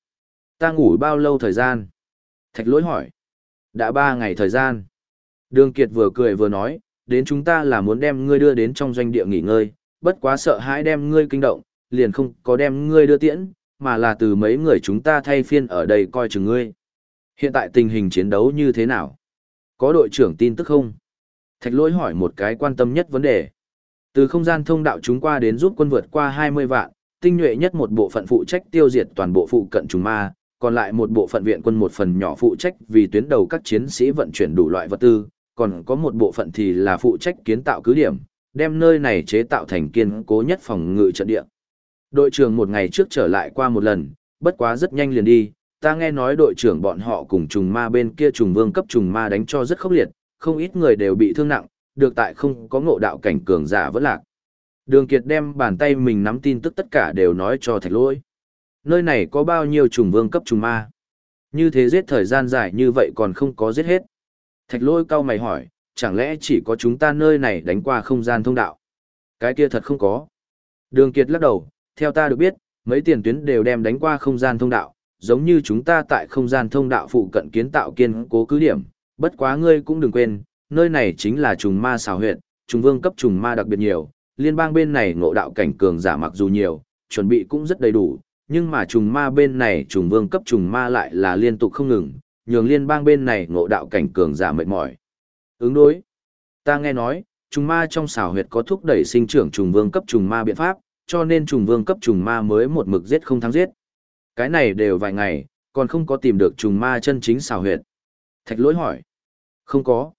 Ta ngủ bao lâu thời gian? Thạch lỗi hỏi. Đã ba ngày thời gian. Đường kiệt vừa cười vừa nói, đến chúng ta là muốn đem ngươi đưa đến trong doanh địa nghỉ ngơi, bất quá sợ hãi đem ngươi kinh động, liền không có đem ngươi đưa tiễn, mà là từ mấy người chúng ta thay phiên ở đây coi chừng ngươi. Hiện tại tình hình chiến đấu như thế nào? Có đội trưởng tin tức không? Thạch lỗi hỏi một cái quan tâm nhất vấn đề. Từ không gian thông đạo chúng qua đến giúp quân vượt qua 20 vạn, tinh nhuệ nhất một bộ phận phụ trách tiêu diệt toàn bộ phụ cận trùng ma, còn lại một bộ phận viện quân một phần nhỏ phụ trách vì tuyến đầu các chiến sĩ vận chuyển đủ loại vật tư, còn có một bộ phận thì là phụ trách kiến tạo cứ điểm, đem nơi này chế tạo thành kiên cố nhất phòng ngự trận địa. Đội trưởng một ngày trước trở lại qua một lần, bất quá rất nhanh liền đi, ta nghe nói đội trưởng bọn họ cùng trùng ma bên kia trùng vương cấp trùng ma đánh cho rất khốc liệt, không ít người đều bị thương nặng, được tại không có ngộ đạo cảnh cường giả vẫn lạc. Đường Kiệt đem bàn tay mình nắm tin tức tất cả đều nói cho thạch lỗi. Nơi này có bao nhiêu trùng vương cấp trùng ma? Như thế giết thời gian dài như vậy còn không có giết hết. Thạch lỗi cao mày hỏi, chẳng lẽ chỉ có chúng ta nơi này đánh qua không gian thông đạo? Cái kia thật không có. Đường Kiệt lắc đầu, theo ta được biết, mấy tiền tuyến đều đem đánh qua không gian thông đạo, giống như chúng ta tại không gian thông đạo phụ cận kiến tạo kiên cố cứ điểm, bất quá ngươi cũng đừng quên, nơi này chính là trùng ma xào huyện, trùng vương cấp trùng ma đặc biệt nhiều, liên bang bên này ngộ đạo cảnh cường giả mặc dù nhiều, chuẩn bị cũng rất đầy đủ, nhưng mà trùng ma bên này trùng vương cấp trùng ma lại là liên tục không ngừng, nhường liên bang bên này ngộ đạo cảnh cường giả mệt mỏi. Ứng đối, ta nghe nói, trùng ma trong xào huyệt có thúc đẩy sinh trưởng trùng vương cấp trùng ma biện pháp, cho nên trùng vương cấp trùng ma mới một mực giết không thắng giết. Cái này đều vài ngày, còn không có tìm được trùng ma chân chính xào huyệt. Thạch lỗi hỏi. Không có.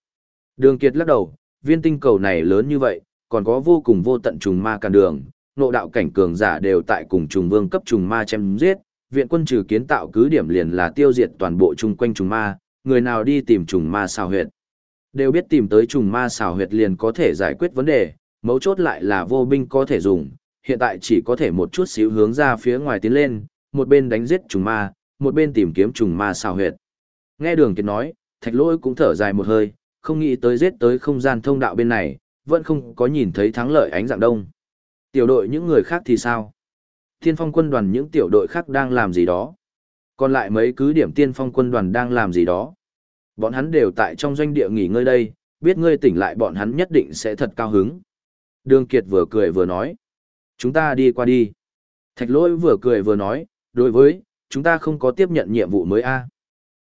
Đường Kiệt lắc đầu, viên tinh cầu này lớn như vậy, còn có vô cùng vô tận trùng ma càn đường, nộ đạo cảnh cường giả đều tại cùng trùng vương cấp trùng ma chém giết, viện quân trừ kiến tạo cứ điểm liền là tiêu diệt toàn bộ chung quanh trùng ma, người nào đi tìm trùng ma xào huyệt. Đều biết tìm tới trùng ma xào huyệt liền có thể giải quyết vấn đề, mấu chốt lại là vô binh có thể dùng, hiện tại chỉ có thể một chút xíu hướng ra phía ngoài tiến lên, một bên đánh giết trùng ma, một bên tìm kiếm trùng ma xào huyệt. Nghe đường kiệt nói, thạch lỗi cũng thở dài một hơi, không nghĩ tới giết tới không gian thông đạo bên này, vẫn không có nhìn thấy thắng lợi ánh dạng đông. Tiểu đội những người khác thì sao? Tiên phong quân đoàn những tiểu đội khác đang làm gì đó? Còn lại mấy cứ điểm tiên phong quân đoàn đang làm gì đó? Bọn hắn đều tại trong doanh địa nghỉ ngơi đây, biết ngươi tỉnh lại bọn hắn nhất định sẽ thật cao hứng. Đường Kiệt vừa cười vừa nói. Chúng ta đi qua đi. Thạch lỗi vừa cười vừa nói, đối với, chúng ta không có tiếp nhận nhiệm vụ mới a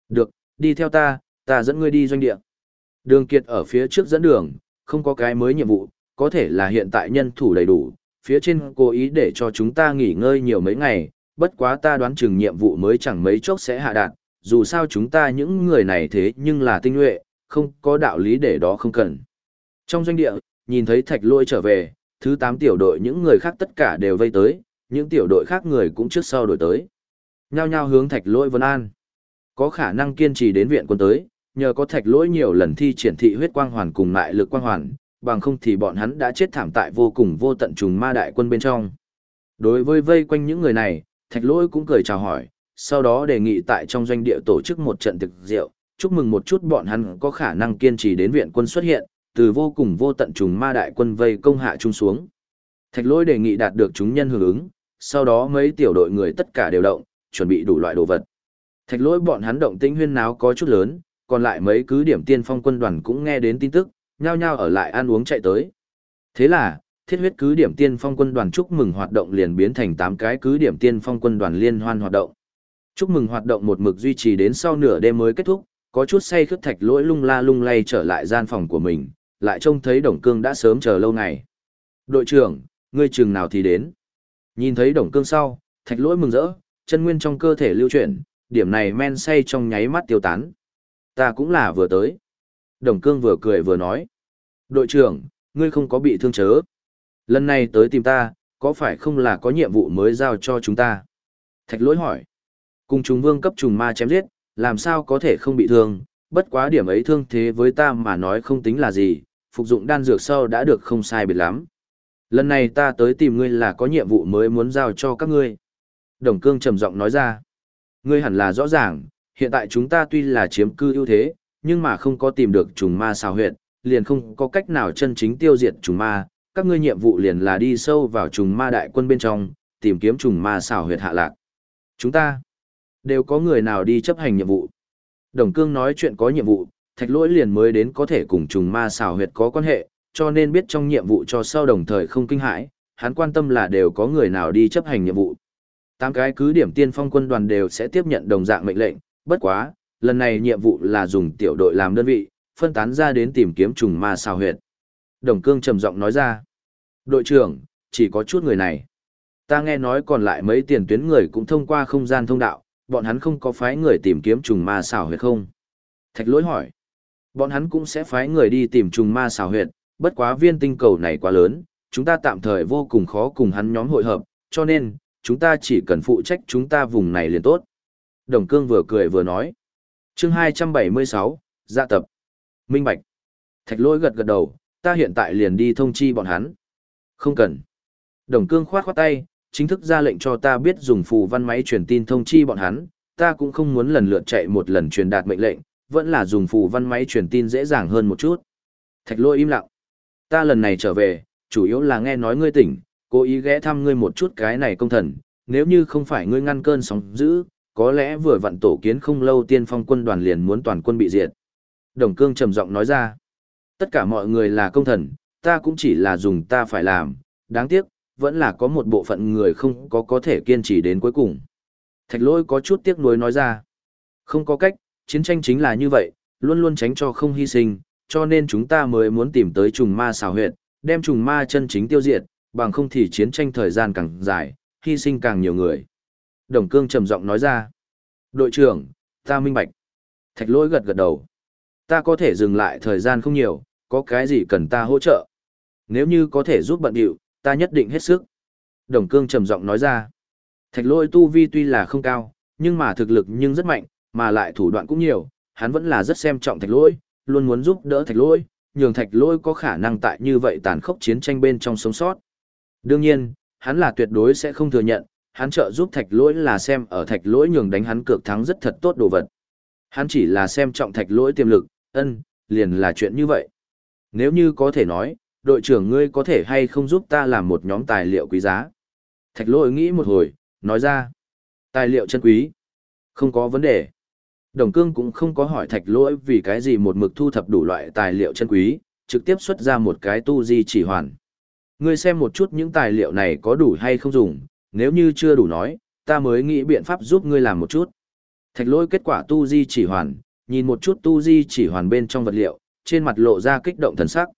Được, đi theo ta, ta dẫn ngươi đi doanh địa. Đường Kiệt ở phía trước dẫn đường, không có cái mới nhiệm vụ, có thể là hiện tại nhân thủ đầy đủ, phía trên cố ý để cho chúng ta nghỉ ngơi nhiều mấy ngày, bất quá ta đoán chừng nhiệm vụ mới chẳng mấy chốc sẽ hạ đạt, dù sao chúng ta những người này thế nhưng là tinh nhuệ, không có đạo lý để đó không cần. Trong doanh địa, nhìn thấy thạch lôi trở về, thứ 8 tiểu đội những người khác tất cả đều vây tới, những tiểu đội khác người cũng trước sau đổi tới. Nhao nhao hướng thạch lôi vân an. Có khả năng kiên trì đến viện quân tới, nhờ có thạch lỗi nhiều lần thi triển thị huyết quang hoàn cùng lại lực quang hoàn, bằng không thì bọn hắn đã chết thảm tại vô cùng vô tận trùng ma đại quân bên trong. Đối với vây quanh những người này, thạch lỗi cũng cười chào hỏi, sau đó đề nghị tại trong doanh địa tổ chức một trận thực rượu, chúc mừng một chút bọn hắn có khả năng kiên trì đến viện quân xuất hiện, từ vô cùng vô tận trùng ma đại quân vây công hạ trung xuống. Thạch lỗi đề nghị đạt được chúng nhân hưởng ứng, sau đó mấy tiểu đội người tất cả đều động, chuẩn bị đủ loại đồ vật. Thạch lỗi bọn hắn động tĩnh huyên náo có chút lớn, còn lại mấy cứ điểm tiên phong quân đoàn cũng nghe đến tin tức, nhao nhao ở lại ăn uống chạy tới. Thế là, thiết huyết cứ điểm tiên phong quân đoàn chúc mừng hoạt động liền biến thành 8 cái cứ điểm tiên phong quân đoàn liên hoan hoạt động. Chúc mừng hoạt động một mực duy trì đến sau nửa đêm mới kết thúc, có chút say khướt thạch lỗi lung la lung lay trở lại gian phòng của mình, lại trông thấy Đồng Cương đã sớm chờ lâu ngày. Đội trưởng, ngươi chừng nào thì đến. Nhìn thấy Đồng Cương sau, thạch lỗi mừng rỡ, chân nguyên trong cơ thể lưu chuyển, điểm này men say trong nháy mắt tiêu tán. Ta cũng là vừa tới. Đồng Cương vừa cười vừa nói. Đội trưởng, ngươi không có bị thương chớ. Lần này tới tìm ta, có phải không là có nhiệm vụ mới giao cho chúng ta? Thạch lỗi hỏi. Cùng chúng vương cấp trùng ma chém giết, làm sao có thể không bị thương, bất quá điểm ấy thương thế với ta mà nói không tính là gì, phục dụng đan dược sau đã được không sai biệt lắm. Lần này ta tới tìm ngươi là có nhiệm vụ mới muốn giao cho các ngươi. Đồng cương trầm giọng nói ra. Ngươi hẳn là rõ ràng, hiện tại chúng ta tuy là chiếm cư ưu thế, nhưng mà không có tìm được trùng ma xào huyệt, liền không có cách nào chân chính tiêu diệt trùng ma. Các ngươi nhiệm vụ liền là đi sâu vào trùng ma đại quân bên trong, tìm kiếm trùng ma xào huyệt hạ lạc. Chúng ta đều có người nào đi chấp hành nhiệm vụ. Đồng cương nói chuyện có nhiệm vụ, thạch lỗi liền mới đến có thể cùng trùng ma xào huyệt có quan hệ, cho nên biết trong nhiệm vụ cho sau đồng thời không kinh hãi, hắn quan tâm là đều có người nào đi chấp hành nhiệm vụ. Tám cái cứ điểm tiên phong quân đoàn đều sẽ tiếp nhận đồng dạng mệnh lệnh, bất quá, lần này nhiệm vụ là dùng tiểu đội làm đơn vị, phân tán ra đến tìm kiếm trùng ma xào huyệt. Đồng cương trầm giọng nói ra, đội trưởng, chỉ có chút người này. Ta nghe nói còn lại mấy tiền tuyến người cũng thông qua không gian thông đạo, bọn hắn không có phái người tìm kiếm trùng ma xào huyệt không? Thạch lỗi hỏi. Bọn hắn cũng sẽ phái người đi tìm trùng ma xào huyệt, bất quá viên tinh cầu này quá lớn, chúng ta tạm thời vô cùng khó cùng hắn nhóm hội hợp, cho nên, chúng ta chỉ cần phụ trách chúng ta vùng này liền tốt. Đồng cương vừa cười vừa nói. chương 276, dạ tập. Minh Bạch. Thạch lỗi gật gật đầu, ta hiện tại liền đi thông chi bọn hắn. Không cần. Đồng cương khoát khoát tay, chính thức ra lệnh cho ta biết dùng phù văn máy truyền tin thông chi bọn hắn, ta cũng không muốn lần lượt chạy một lần truyền đạt mệnh lệnh, vẫn là dùng phù văn máy truyền tin dễ dàng hơn một chút. Thạch lôi im lặng. Ta lần này trở về, chủ yếu là nghe nói ngươi tỉnh, cố ý ghé thăm ngươi một chút cái này công thần, nếu như không phải ngươi ngăn cơn sóng dữ, có lẽ vừa vặn tổ kiến không lâu tiên phong quân đoàn liền muốn toàn quân bị diệt. Đồng cương trầm giọng nói ra, tất cả mọi người là công thần, ta cũng chỉ là dùng ta phải làm, đáng tiếc, vẫn là có một bộ phận người không có có thể kiên trì đến cuối cùng. Thạch lôi có chút tiếc nuối nói ra. Không có cách, chiến tranh chính là như vậy, luôn luôn tránh cho không hy sinh, cho nên chúng ta mới muốn tìm tới trùng ma xào huyệt, đem trùng ma chân chính tiêu diệt, bằng không thì chiến tranh thời gian càng dài, hy sinh càng nhiều người. Đồng cương trầm giọng nói ra. Đội trưởng, ta minh bạch. Thạch Lỗi gật gật đầu. Ta có thể dừng lại thời gian không nhiều, có cái gì cần ta hỗ trợ. Nếu như có thể giúp bận điệu, ta nhất định hết sức. Đồng cương trầm giọng nói ra. Thạch Lỗi tu vi tuy là không cao, nhưng mà thực lực nhưng rất mạnh, mà lại thủ đoạn cũng nhiều, hắn vẫn là rất xem trọng thạch Lỗi, luôn muốn giúp đỡ thạch Lỗi, nhường thạch Lỗi có khả năng tại như vậy tàn khốc chiến tranh bên trong sống sót. Đương nhiên, hắn là tuyệt đối sẽ không thừa nhận, hắn trợ giúp thạch lỗi là xem ở thạch lỗi nhường đánh hắn cược thắng rất thật tốt đồ vật. Hắn chỉ là xem trọng thạch lỗi tiềm lực, ân, liền là chuyện như vậy. Nếu như có thể nói, đội trưởng ngươi có thể hay không giúp ta làm một nhóm tài liệu quý giá. Thạch lỗi nghĩ một hồi, nói ra. Tài liệu chân quý. Không có vấn đề. Đồng cương cũng không có hỏi thạch lỗi vì cái gì một mực thu thập đủ loại tài liệu chân quý, trực tiếp xuất ra một cái tu di chỉ hoàn. Ngươi xem một chút những tài liệu này có đủ hay không dùng, nếu như chưa đủ nói, ta mới nghĩ biện pháp giúp ngươi làm một chút. Thạch lỗi kết quả tu di chỉ hoàn, nhìn một chút tu di chỉ hoàn bên trong vật liệu, trên mặt lộ ra kích động thần sắc.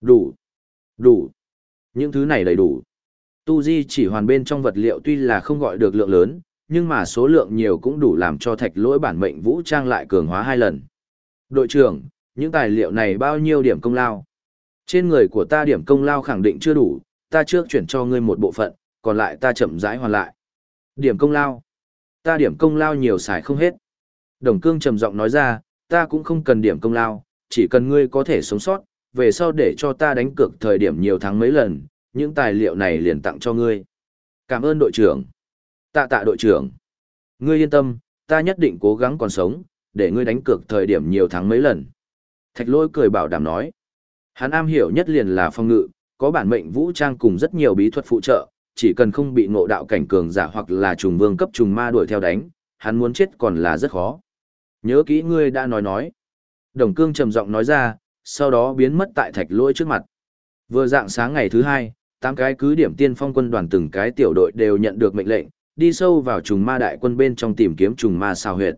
Đủ. Đủ. Những thứ này đầy đủ. Tu di chỉ hoàn bên trong vật liệu tuy là không gọi được lượng lớn, nhưng mà số lượng nhiều cũng đủ làm cho thạch lỗi bản mệnh vũ trang lại cường hóa hai lần. Đội trưởng, những tài liệu này bao nhiêu điểm công lao? Trên người của ta điểm công lao khẳng định chưa đủ, ta trước chuyển cho ngươi một bộ phận, còn lại ta chậm rãi hoàn lại. Điểm công lao. Ta điểm công lao nhiều xài không hết. Đồng cương trầm giọng nói ra, ta cũng không cần điểm công lao, chỉ cần ngươi có thể sống sót, về sau để cho ta đánh cược thời điểm nhiều tháng mấy lần, những tài liệu này liền tặng cho ngươi. Cảm ơn đội trưởng. Tạ tạ đội trưởng. Ngươi yên tâm, ta nhất định cố gắng còn sống, để ngươi đánh cược thời điểm nhiều tháng mấy lần. Thạch lôi cười bảo đảm nói. Hắn am hiểu nhất liền là phong ngự, có bản mệnh vũ trang cùng rất nhiều bí thuật phụ trợ, chỉ cần không bị ngộ đạo cảnh cường giả hoặc là trùng vương cấp trùng ma đuổi theo đánh, hắn muốn chết còn là rất khó. Nhớ kỹ ngươi đã nói nói. Đồng cương trầm giọng nói ra, sau đó biến mất tại thạch lỗi trước mặt. Vừa dạng sáng ngày thứ hai, tám cái cứ điểm tiên phong quân đoàn từng cái tiểu đội đều nhận được mệnh lệnh, đi sâu vào trùng ma đại quân bên trong tìm kiếm trùng ma sao huyệt.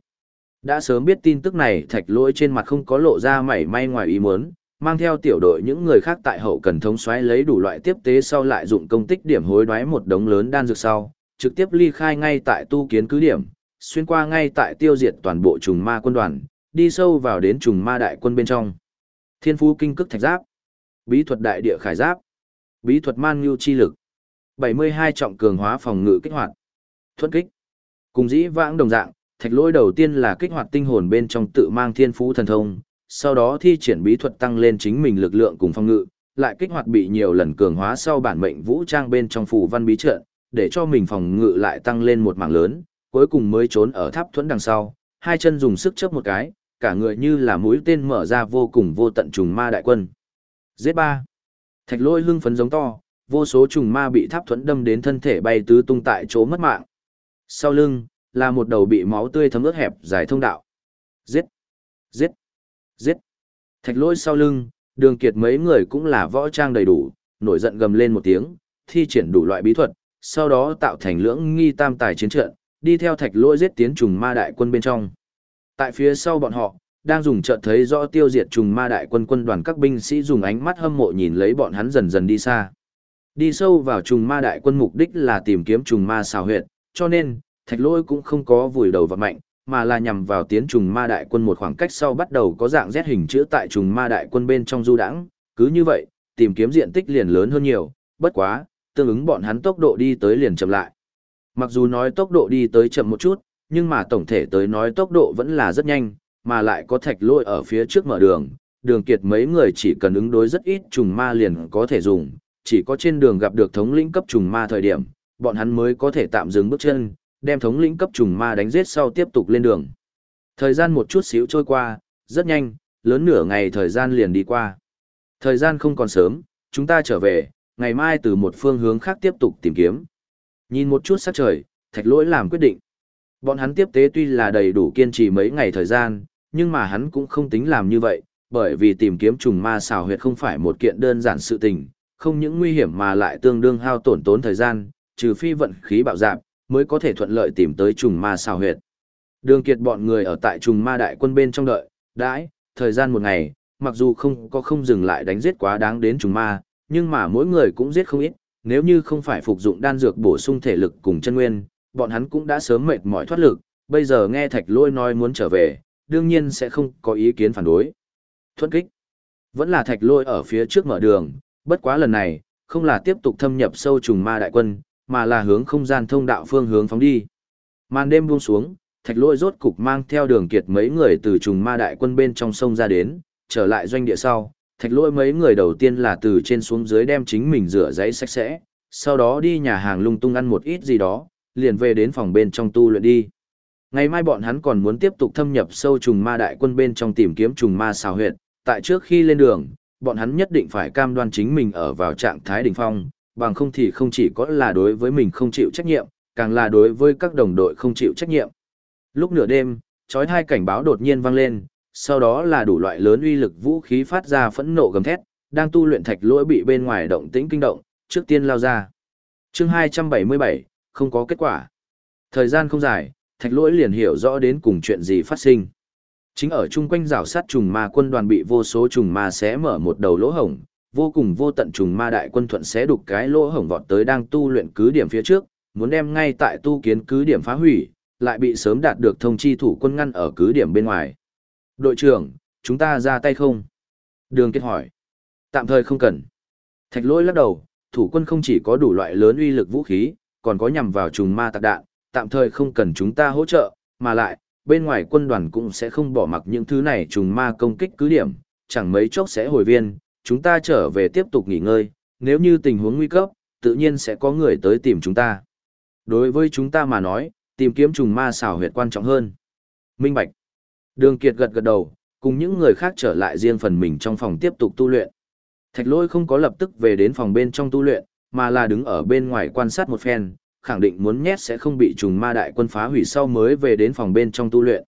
Đã sớm biết tin tức này thạch lỗi trên mặt không có lộ ra mảy may ngoài ý muốn, mang theo tiểu đội những người khác tại hậu cần thống xoáy lấy đủ loại tiếp tế sau lại dụng công tích điểm hối đoái một đống lớn đan dược sau, trực tiếp ly khai ngay tại tu kiến cứ điểm, xuyên qua ngay tại tiêu diệt toàn bộ trùng ma quân đoàn, đi sâu vào đến trùng ma đại quân bên trong. Thiên phú kinh cức thạch giáp, bí thuật đại địa khải giáp, bí thuật man nhu chi lực, 72 trọng cường hóa phòng ngự kích hoạt, thuẫn kích. Cùng dĩ vãng đồng dạng, thạch lôi đầu tiên là kích hoạt tinh hồn bên trong tự mang thiên phú thần thông, sau đó thi triển bí thuật tăng lên chính mình lực lượng cùng phòng ngự, lại kích hoạt bị nhiều lần cường hóa sau bản mệnh vũ trang bên trong phù văn bí trận, để cho mình phòng ngự lại tăng lên một mảng lớn, cuối cùng mới trốn ở tháp thuẫn đằng sau, hai chân dùng sức chớp một cái, cả người như là mũi tên mở ra vô cùng vô tận trùng ma đại quân. Giết ba. Thạch lôi hưng phấn giống to, vô số trùng ma bị tháp thuẫn đâm đến thân thể bay tứ tung tại chỗ mất mạng. Sau lưng, là một đầu bị máu tươi thấm ướt hẹp dài thông đạo. Giết! Giết! Giết! Thạch lôi sau lưng, đường kiệt mấy người cũng là võ trang đầy đủ, nổi giận gầm lên một tiếng, thi triển đủ loại bí thuật, sau đó tạo thành lưỡng nghi tam tài chiến trận, đi theo thạch lôi giết tiến trùng ma đại quân bên trong. Tại phía sau bọn họ, đang dùng trận thấy rõ tiêu diệt trùng ma đại quân quân đoàn các binh sĩ dùng ánh mắt hâm mộ nhìn lấy bọn hắn dần dần đi xa. Đi sâu vào trùng ma đại quân mục đích là tìm kiếm trùng ma xào huyệt, cho nên, thạch lôi cũng không có vùi đầu vào mạnh, mà là nhằm vào tiến trùng ma đại quân một khoảng cách sau bắt đầu có dạng Z hình chữ tại trùng ma đại quân bên trong du đãng. Cứ như vậy, tìm kiếm diện tích liền lớn hơn nhiều, bất quá, tương ứng bọn hắn tốc độ đi tới liền chậm lại. Mặc dù nói tốc độ đi tới chậm một chút, nhưng mà tổng thể tới nói tốc độ vẫn là rất nhanh, mà lại có thạch lôi ở phía trước mở đường, đường kiệt mấy người chỉ cần ứng đối rất ít trùng ma liền có thể dùng, chỉ có trên đường gặp được thống lĩnh cấp trùng ma thời điểm, bọn hắn mới có thể tạm dừng bước chân, đem thống lĩnh cấp trùng ma đánh giết sau tiếp tục lên đường. Thời gian một chút xíu trôi qua, rất nhanh, lớn nửa ngày thời gian liền đi qua. Thời gian không còn sớm, chúng ta trở về, ngày mai từ một phương hướng khác tiếp tục tìm kiếm. Nhìn một chút sắc trời, thạch lỗi làm quyết định. Bọn hắn tiếp tế tuy là đầy đủ kiên trì mấy ngày thời gian, nhưng mà hắn cũng không tính làm như vậy, bởi vì tìm kiếm trùng ma xào huyệt không phải một kiện đơn giản sự tình, không những nguy hiểm mà lại tương đương hao tổn tốn thời gian, trừ phi vận khí bạo dạp, mới có thể thuận lợi tìm tới trùng ma xào huyệt. Đường kiệt bọn người ở tại trùng ma đại quân bên trong đợi, đãi, thời gian một ngày, mặc dù không có không dừng lại đánh giết quá đáng đến trùng ma, nhưng mà mỗi người cũng giết không ít, nếu như không phải phục dụng đan dược bổ sung thể lực cùng chân nguyên, bọn hắn cũng đã sớm mệt mỏi thoát lực, bây giờ nghe thạch lôi nói muốn trở về, đương nhiên sẽ không có ý kiến phản đối. Thuận kích, vẫn là thạch lôi ở phía trước mở đường, bất quá lần này, không là tiếp tục thâm nhập sâu trùng ma đại quân, mà là hướng không gian thông đạo phương hướng phóng đi. Màn đêm buông xuống, thạch lôi rốt cục mang theo đường kiệt mấy người từ trùng ma đại quân bên trong sông ra đến, trở lại doanh địa sau. Thạch lôi mấy người đầu tiên là từ trên xuống dưới đem chính mình rửa giấy sạch sẽ, sau đó đi nhà hàng lung tung ăn một ít gì đó, liền về đến phòng bên trong tu luyện đi. Ngày mai bọn hắn còn muốn tiếp tục thâm nhập sâu trùng ma đại quân bên trong tìm kiếm trùng ma xào huyệt, tại trước khi lên đường, bọn hắn nhất định phải cam đoan chính mình ở vào trạng thái đỉnh phong, bằng không thì không chỉ có là đối với mình không chịu trách nhiệm, càng là đối với các đồng đội không chịu trách nhiệm. Lúc nửa đêm, chói hai cảnh báo đột nhiên vang lên, sau đó là đủ loại lớn uy lực vũ khí phát ra phẫn nộ gầm thét, đang tu luyện thạch lỗi bị bên ngoài động tĩnh kinh động, trước tiên lao ra. Chương 277, không có kết quả. Thời gian không dài, thạch lỗi liền hiểu rõ đến cùng chuyện gì phát sinh. Chính ở chung quanh rào sát trùng ma quân đoàn bị vô số trùng ma xé mở một đầu lỗ hổng, vô cùng vô tận trùng ma đại quân thuận xé đục cái lỗ hổng vọt tới đang tu luyện cứ điểm phía trước, muốn đem ngay tại tu kiến cứ điểm phá hủy, lại bị sớm đạt được thông chi thủ quân ngăn ở cứ điểm bên ngoài. Đội trưởng, chúng ta ra tay không? Đường kết hỏi. Tạm thời không cần. Thạch lỗi lắc đầu, thủ quân không chỉ có đủ loại lớn uy lực vũ khí, còn có nhằm vào trùng ma tạc đạn, tạm thời không cần chúng ta hỗ trợ, mà lại, bên ngoài quân đoàn cũng sẽ không bỏ mặc những thứ này trùng ma công kích cứ điểm, chẳng mấy chốc sẽ hồi viên, chúng ta trở về tiếp tục nghỉ ngơi, nếu như tình huống nguy cấp, tự nhiên sẽ có người tới tìm chúng ta. Đối với chúng ta mà nói, tìm kiếm trùng ma xảo huyệt quan trọng hơn. Minh Bạch. Đường Kiệt gật gật đầu, cùng những người khác trở lại riêng phần mình trong phòng tiếp tục tu luyện. Thạch lôi không có lập tức về đến phòng bên trong tu luyện, mà là đứng ở bên ngoài quan sát một phen, khẳng định muốn nhét sẽ không bị trùng ma đại quân phá hủy sau mới về đến phòng bên trong tu luyện.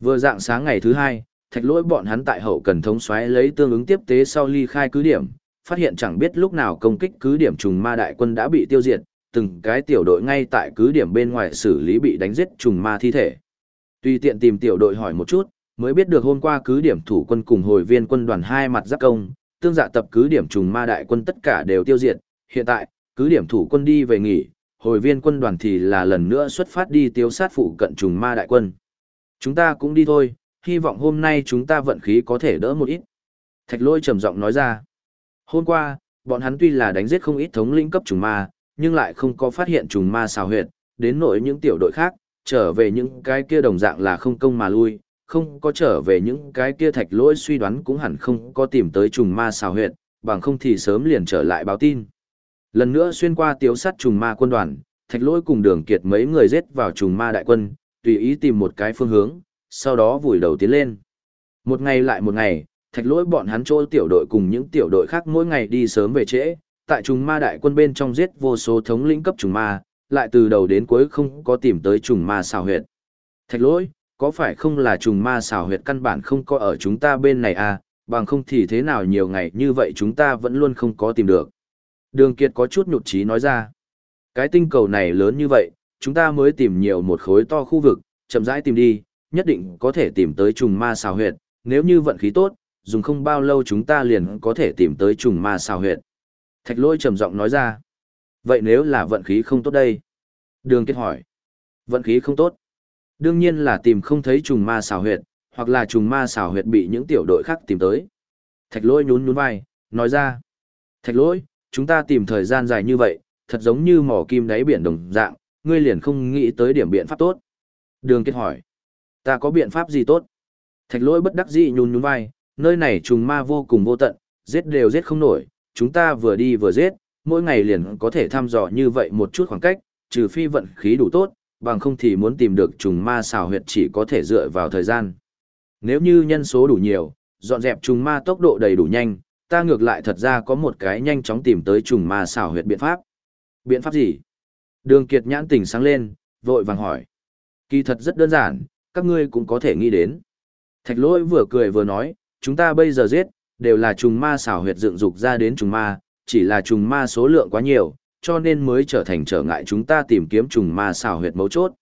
Vừa dạng sáng ngày thứ hai, thạch lỗi bọn hắn tại hậu cần thống xoáy lấy tương ứng tiếp tế sau ly khai cứ điểm, phát hiện chẳng biết lúc nào công kích cứ điểm trùng ma đại quân đã bị tiêu diệt, từng cái tiểu đội ngay tại cứ điểm bên ngoài xử lý bị đánh giết trùng ma thi thể. Tùy tiện tìm tiểu đội hỏi một chút, mới biết được hôm qua cứ điểm thủ quân cùng hồi viên quân đoàn hai mặt giáp công, tương dạ tập cứ điểm trùng ma đại quân tất cả đều tiêu diệt, hiện tại, cứ điểm thủ quân đi về nghỉ, hồi viên quân đoàn thì là lần nữa xuất phát đi tiêu sát phụ cận trùng ma đại quân. Chúng ta cũng đi thôi, hy vọng hôm nay chúng ta vận khí có thể đỡ một ít. Thạch lôi trầm giọng nói ra. Hôm qua, bọn hắn tuy là đánh giết không ít thống lĩnh cấp trùng ma, nhưng lại không có phát hiện trùng ma xào huyệt, đến nỗi những tiểu đội khác, trở về những cái kia đồng dạng là không công mà lui, không có trở về những cái kia thạch lỗi suy đoán cũng hẳn không có tìm tới trùng ma xào huyệt, bằng không thì sớm liền trở lại báo tin. Lần nữa xuyên qua tiếu sát trùng ma quân đoàn, thạch lỗi cùng đường kiệt mấy người giết vào trùng ma đại quân, tùy ý tìm một cái phương hướng, sau đó vùi đầu tiến lên. Một ngày lại một ngày, thạch lỗi bọn hắn trôi tiểu đội cùng những tiểu đội khác mỗi ngày đi sớm về trễ, tại trùng ma đại quân bên trong giết vô số thống lĩnh cấp trùng ma, lại từ đầu đến cuối không có tìm tới trùng ma xào huyệt. Thạch lỗi, có phải không là trùng ma xào huyệt căn bản không có ở chúng ta bên này à, bằng không thì thế nào nhiều ngày như vậy chúng ta vẫn luôn không có tìm được. Đường Kiệt có chút nhụt chí nói ra. Cái tinh cầu này lớn như vậy, chúng ta mới tìm nhiều một khối to khu vực, chậm rãi tìm đi, nhất định có thể tìm tới trùng ma xào huyệt, nếu như vận khí tốt, dùng không bao lâu chúng ta liền có thể tìm tới trùng ma xào huyệt. Thạch lôi trầm giọng nói ra. Vậy nếu là vận khí không tốt đây? Đường kết hỏi. Vận khí không tốt. Đương nhiên là tìm không thấy trùng ma xào huyệt, hoặc là trùng ma xào huyệt bị những tiểu đội khác tìm tới. Thạch lôi nhún nhún vai, nói ra. Thạch lôi, chúng ta tìm thời gian dài như vậy, thật giống như mỏ kim đáy biển đồng dạng, ngươi liền không nghĩ tới điểm biện pháp tốt. Đường kết hỏi. Ta có biện pháp gì tốt? Thạch Lỗi bất đắc dĩ nhún nhún vai, nơi này trùng ma vô cùng vô tận, giết đều giết không nổi, chúng ta vừa đi vừa giết, mỗi ngày liền có thể thăm dò như vậy một chút khoảng cách, trừ phi vận khí đủ tốt, bằng không thì muốn tìm được trùng ma xào huyệt chỉ có thể dựa vào thời gian. Nếu như nhân số đủ nhiều, dọn dẹp trùng ma tốc độ đầy đủ nhanh, ta ngược lại thật ra có một cái nhanh chóng tìm tới trùng ma xào huyệt biện pháp. Biện pháp gì? Đường Kiệt nhãn tỉnh sáng lên, vội vàng hỏi. Kỳ thật rất đơn giản, các ngươi cũng có thể nghĩ đến. Thạch lỗi vừa cười vừa nói, chúng ta bây giờ giết, đều là trùng ma xảo huyệt dựng dục ra đến trùng ma, chỉ là trùng ma số lượng quá nhiều, cho nên mới trở thành trở ngại chúng ta tìm kiếm trùng ma xảo huyệt mấu chốt.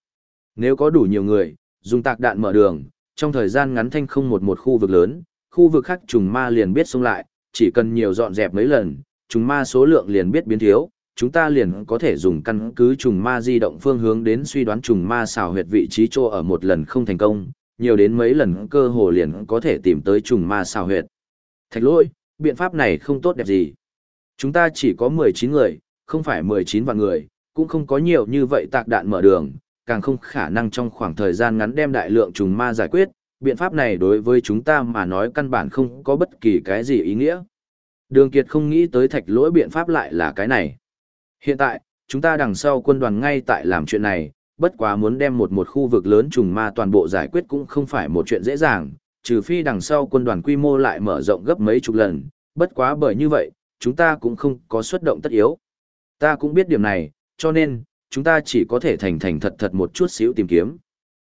Nếu có đủ nhiều người, dùng tạc đạn mở đường, trong thời gian ngắn thanh không một một khu vực lớn, khu vực khác trùng ma liền biết xông lại, chỉ cần nhiều dọn dẹp mấy lần, trùng ma số lượng liền biết biến thiếu, chúng ta liền có thể dùng căn cứ trùng ma di động phương hướng đến suy đoán trùng ma xào huyệt vị trí chỗ ở một lần không thành công, nhiều đến mấy lần cơ hồ liền có thể tìm tới trùng ma xào huyệt. Thạch lỗi, biện pháp này không tốt đẹp gì. Chúng ta chỉ có 19 người, không phải 19 vạn người, cũng không có nhiều như vậy tạc đạn mở đường, càng không khả năng trong khoảng thời gian ngắn đem đại lượng trùng ma giải quyết, biện pháp này đối với chúng ta mà nói căn bản không có bất kỳ cái gì ý nghĩa. Đường Kiệt không nghĩ tới thạch lỗi biện pháp lại là cái này. Hiện tại, chúng ta đằng sau quân đoàn ngay tại làm chuyện này, bất quá muốn đem một một khu vực lớn trùng ma toàn bộ giải quyết cũng không phải một chuyện dễ dàng, trừ phi đằng sau quân đoàn quy mô lại mở rộng gấp mấy chục lần, bất quá bởi như vậy, chúng ta cũng không có xuất động tất yếu. Ta cũng biết điểm này, cho nên, chúng ta chỉ có thể thành thành thật thật một chút xíu tìm kiếm.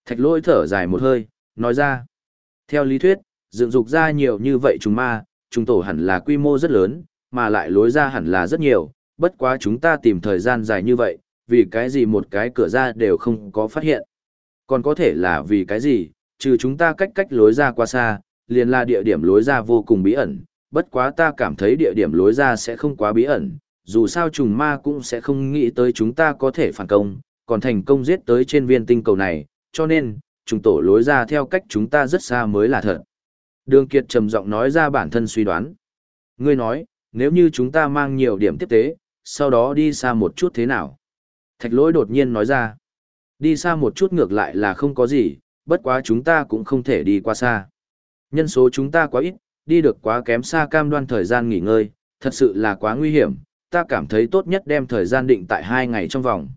Thạch lôi thở dài một hơi, nói ra. Theo lý thuyết, dựng dục ra nhiều như vậy trùng ma, trùng tổ hẳn là quy mô rất lớn, mà lại lối ra hẳn là rất nhiều, bất quá chúng ta tìm thời gian dài như vậy, vì cái gì một cái cửa ra đều không có phát hiện. Còn có thể là vì cái gì, trừ chúng ta cách cách lối ra qua xa, liền là địa điểm lối ra vô cùng bí ẩn, bất quá ta cảm thấy địa điểm lối ra sẽ không quá bí ẩn, dù sao trùng ma cũng sẽ không nghĩ tới chúng ta có thể phản công, còn thành công giết tới trên viên tinh cầu này, cho nên, trùng tổ lối ra theo cách chúng ta rất xa mới là thật. Đường Kiệt trầm giọng nói ra bản thân suy đoán. Ngươi nói, nếu như chúng ta mang nhiều điểm tiếp tế, sau đó đi xa một chút thế nào? Thạch lỗi đột nhiên nói ra. Đi xa một chút ngược lại là không có gì, bất quá chúng ta cũng không thể đi qua xa. Nhân số chúng ta quá ít, đi được quá kém xa cam đoan thời gian nghỉ ngơi, thật sự là quá nguy hiểm, ta cảm thấy tốt nhất đem thời gian định tại hai ngày trong vòng.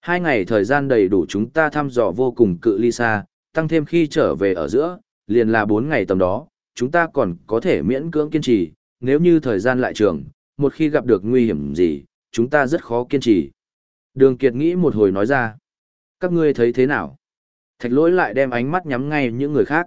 Hai ngày thời gian đầy đủ chúng ta thăm dò vô cùng cự ly xa, tăng thêm khi trở về ở giữa, liền là bốn ngày tầm đó, chúng ta còn có thể miễn cưỡng kiên trì, nếu như thời gian lại trường, một khi gặp được nguy hiểm gì, chúng ta rất khó kiên trì. Đường Kiệt nghĩ một hồi nói ra. Các ngươi thấy thế nào? Thạch lỗi lại đem ánh mắt nhắm ngay những người khác.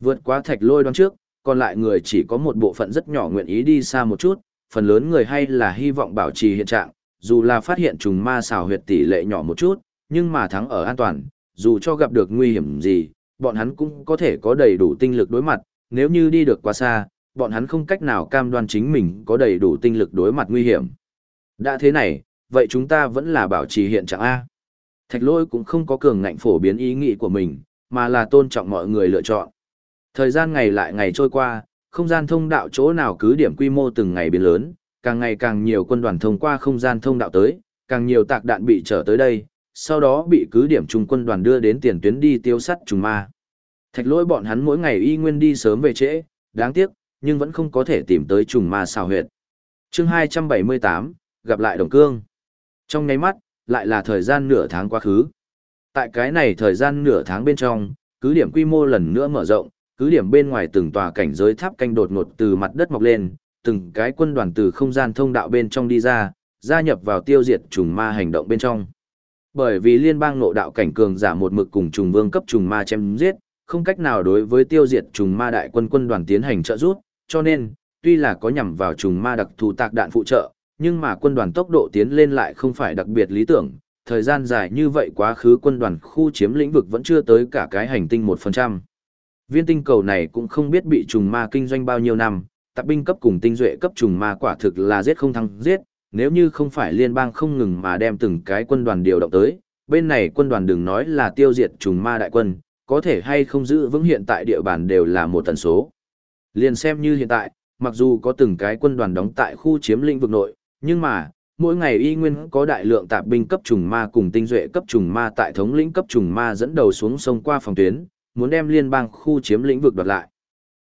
Vượt qua thạch lôi đoán trước, còn lại người chỉ có một bộ phận rất nhỏ nguyện ý đi xa một chút, phần lớn người hay là hy vọng bảo trì hiện trạng, dù là phát hiện trùng ma xào huyệt tỷ lệ nhỏ một chút, nhưng mà thắng ở an toàn, dù cho gặp được nguy hiểm gì, bọn hắn cũng có thể có đầy đủ tinh lực đối mặt, nếu như đi được quá xa, bọn hắn không cách nào cam đoan chính mình có đầy đủ tinh lực đối mặt nguy hiểm. Đã thế này, vậy chúng ta vẫn là bảo trì hiện trạng A. Thạch lôi cũng không có cường ngạnh phổ biến ý nghĩ của mình, mà là tôn trọng mọi người lựa chọn. Thời gian ngày lại ngày trôi qua, không gian thông đạo chỗ nào cứ điểm quy mô từng ngày biến lớn, càng ngày càng nhiều quân đoàn thông qua không gian thông đạo tới, càng nhiều tạc đạn bị trở tới đây, sau đó bị cứ điểm trung quân đoàn đưa đến tiền tuyến đi tiêu sắt trùng ma. Thạch lỗi bọn hắn mỗi ngày y nguyên đi sớm về trễ, đáng tiếc, nhưng vẫn không có thể tìm tới trùng ma xào huyệt. chương 278, gặp lại đồng cương. Trong nháy mắt, lại là thời gian nửa tháng quá khứ. Tại cái này thời gian nửa tháng bên trong, cứ điểm quy mô lần nữa mở rộng, cứ điểm bên ngoài từng tòa cảnh giới tháp canh đột ngột từ mặt đất mọc lên, từng cái quân đoàn từ không gian thông đạo bên trong đi ra, gia nhập vào tiêu diệt trùng ma hành động bên trong. Bởi vì liên bang nội đạo cảnh cường giả một mực cùng trùng vương cấp trùng ma chém giết, không cách nào đối với tiêu diệt trùng ma đại quân quân đoàn tiến hành trợ giúp, cho nên, tuy là có nhằm vào trùng ma đặc thù tạc đạn phụ trợ, nhưng mà quân đoàn tốc độ tiến lên lại không phải đặc biệt lý tưởng, thời gian dài như vậy quá khứ quân đoàn khu chiếm lĩnh vực vẫn chưa tới cả cái hành tinh 1%. Viên tinh cầu này cũng không biết bị trùng ma kinh doanh bao nhiêu năm, tạp binh cấp cùng tinh duệ cấp trùng ma quả thực là giết không thắng giết, nếu như không phải liên bang không ngừng mà đem từng cái quân đoàn điều động tới, bên này quân đoàn đừng nói là tiêu diệt trùng ma đại quân, có thể hay không giữ vững hiện tại địa bàn đều là một tần số. Liền xem như hiện tại, mặc dù có từng cái quân đoàn đóng tại khu chiếm lĩnh vực nội, nhưng mà, mỗi ngày y nguyên có đại lượng tạp binh cấp trùng ma cùng tinh duệ cấp trùng ma tại thống lĩnh cấp trùng ma dẫn đầu xuống sông qua phòng tuyến, muốn đem liên bang khu chiếm lĩnh vực đoạt lại.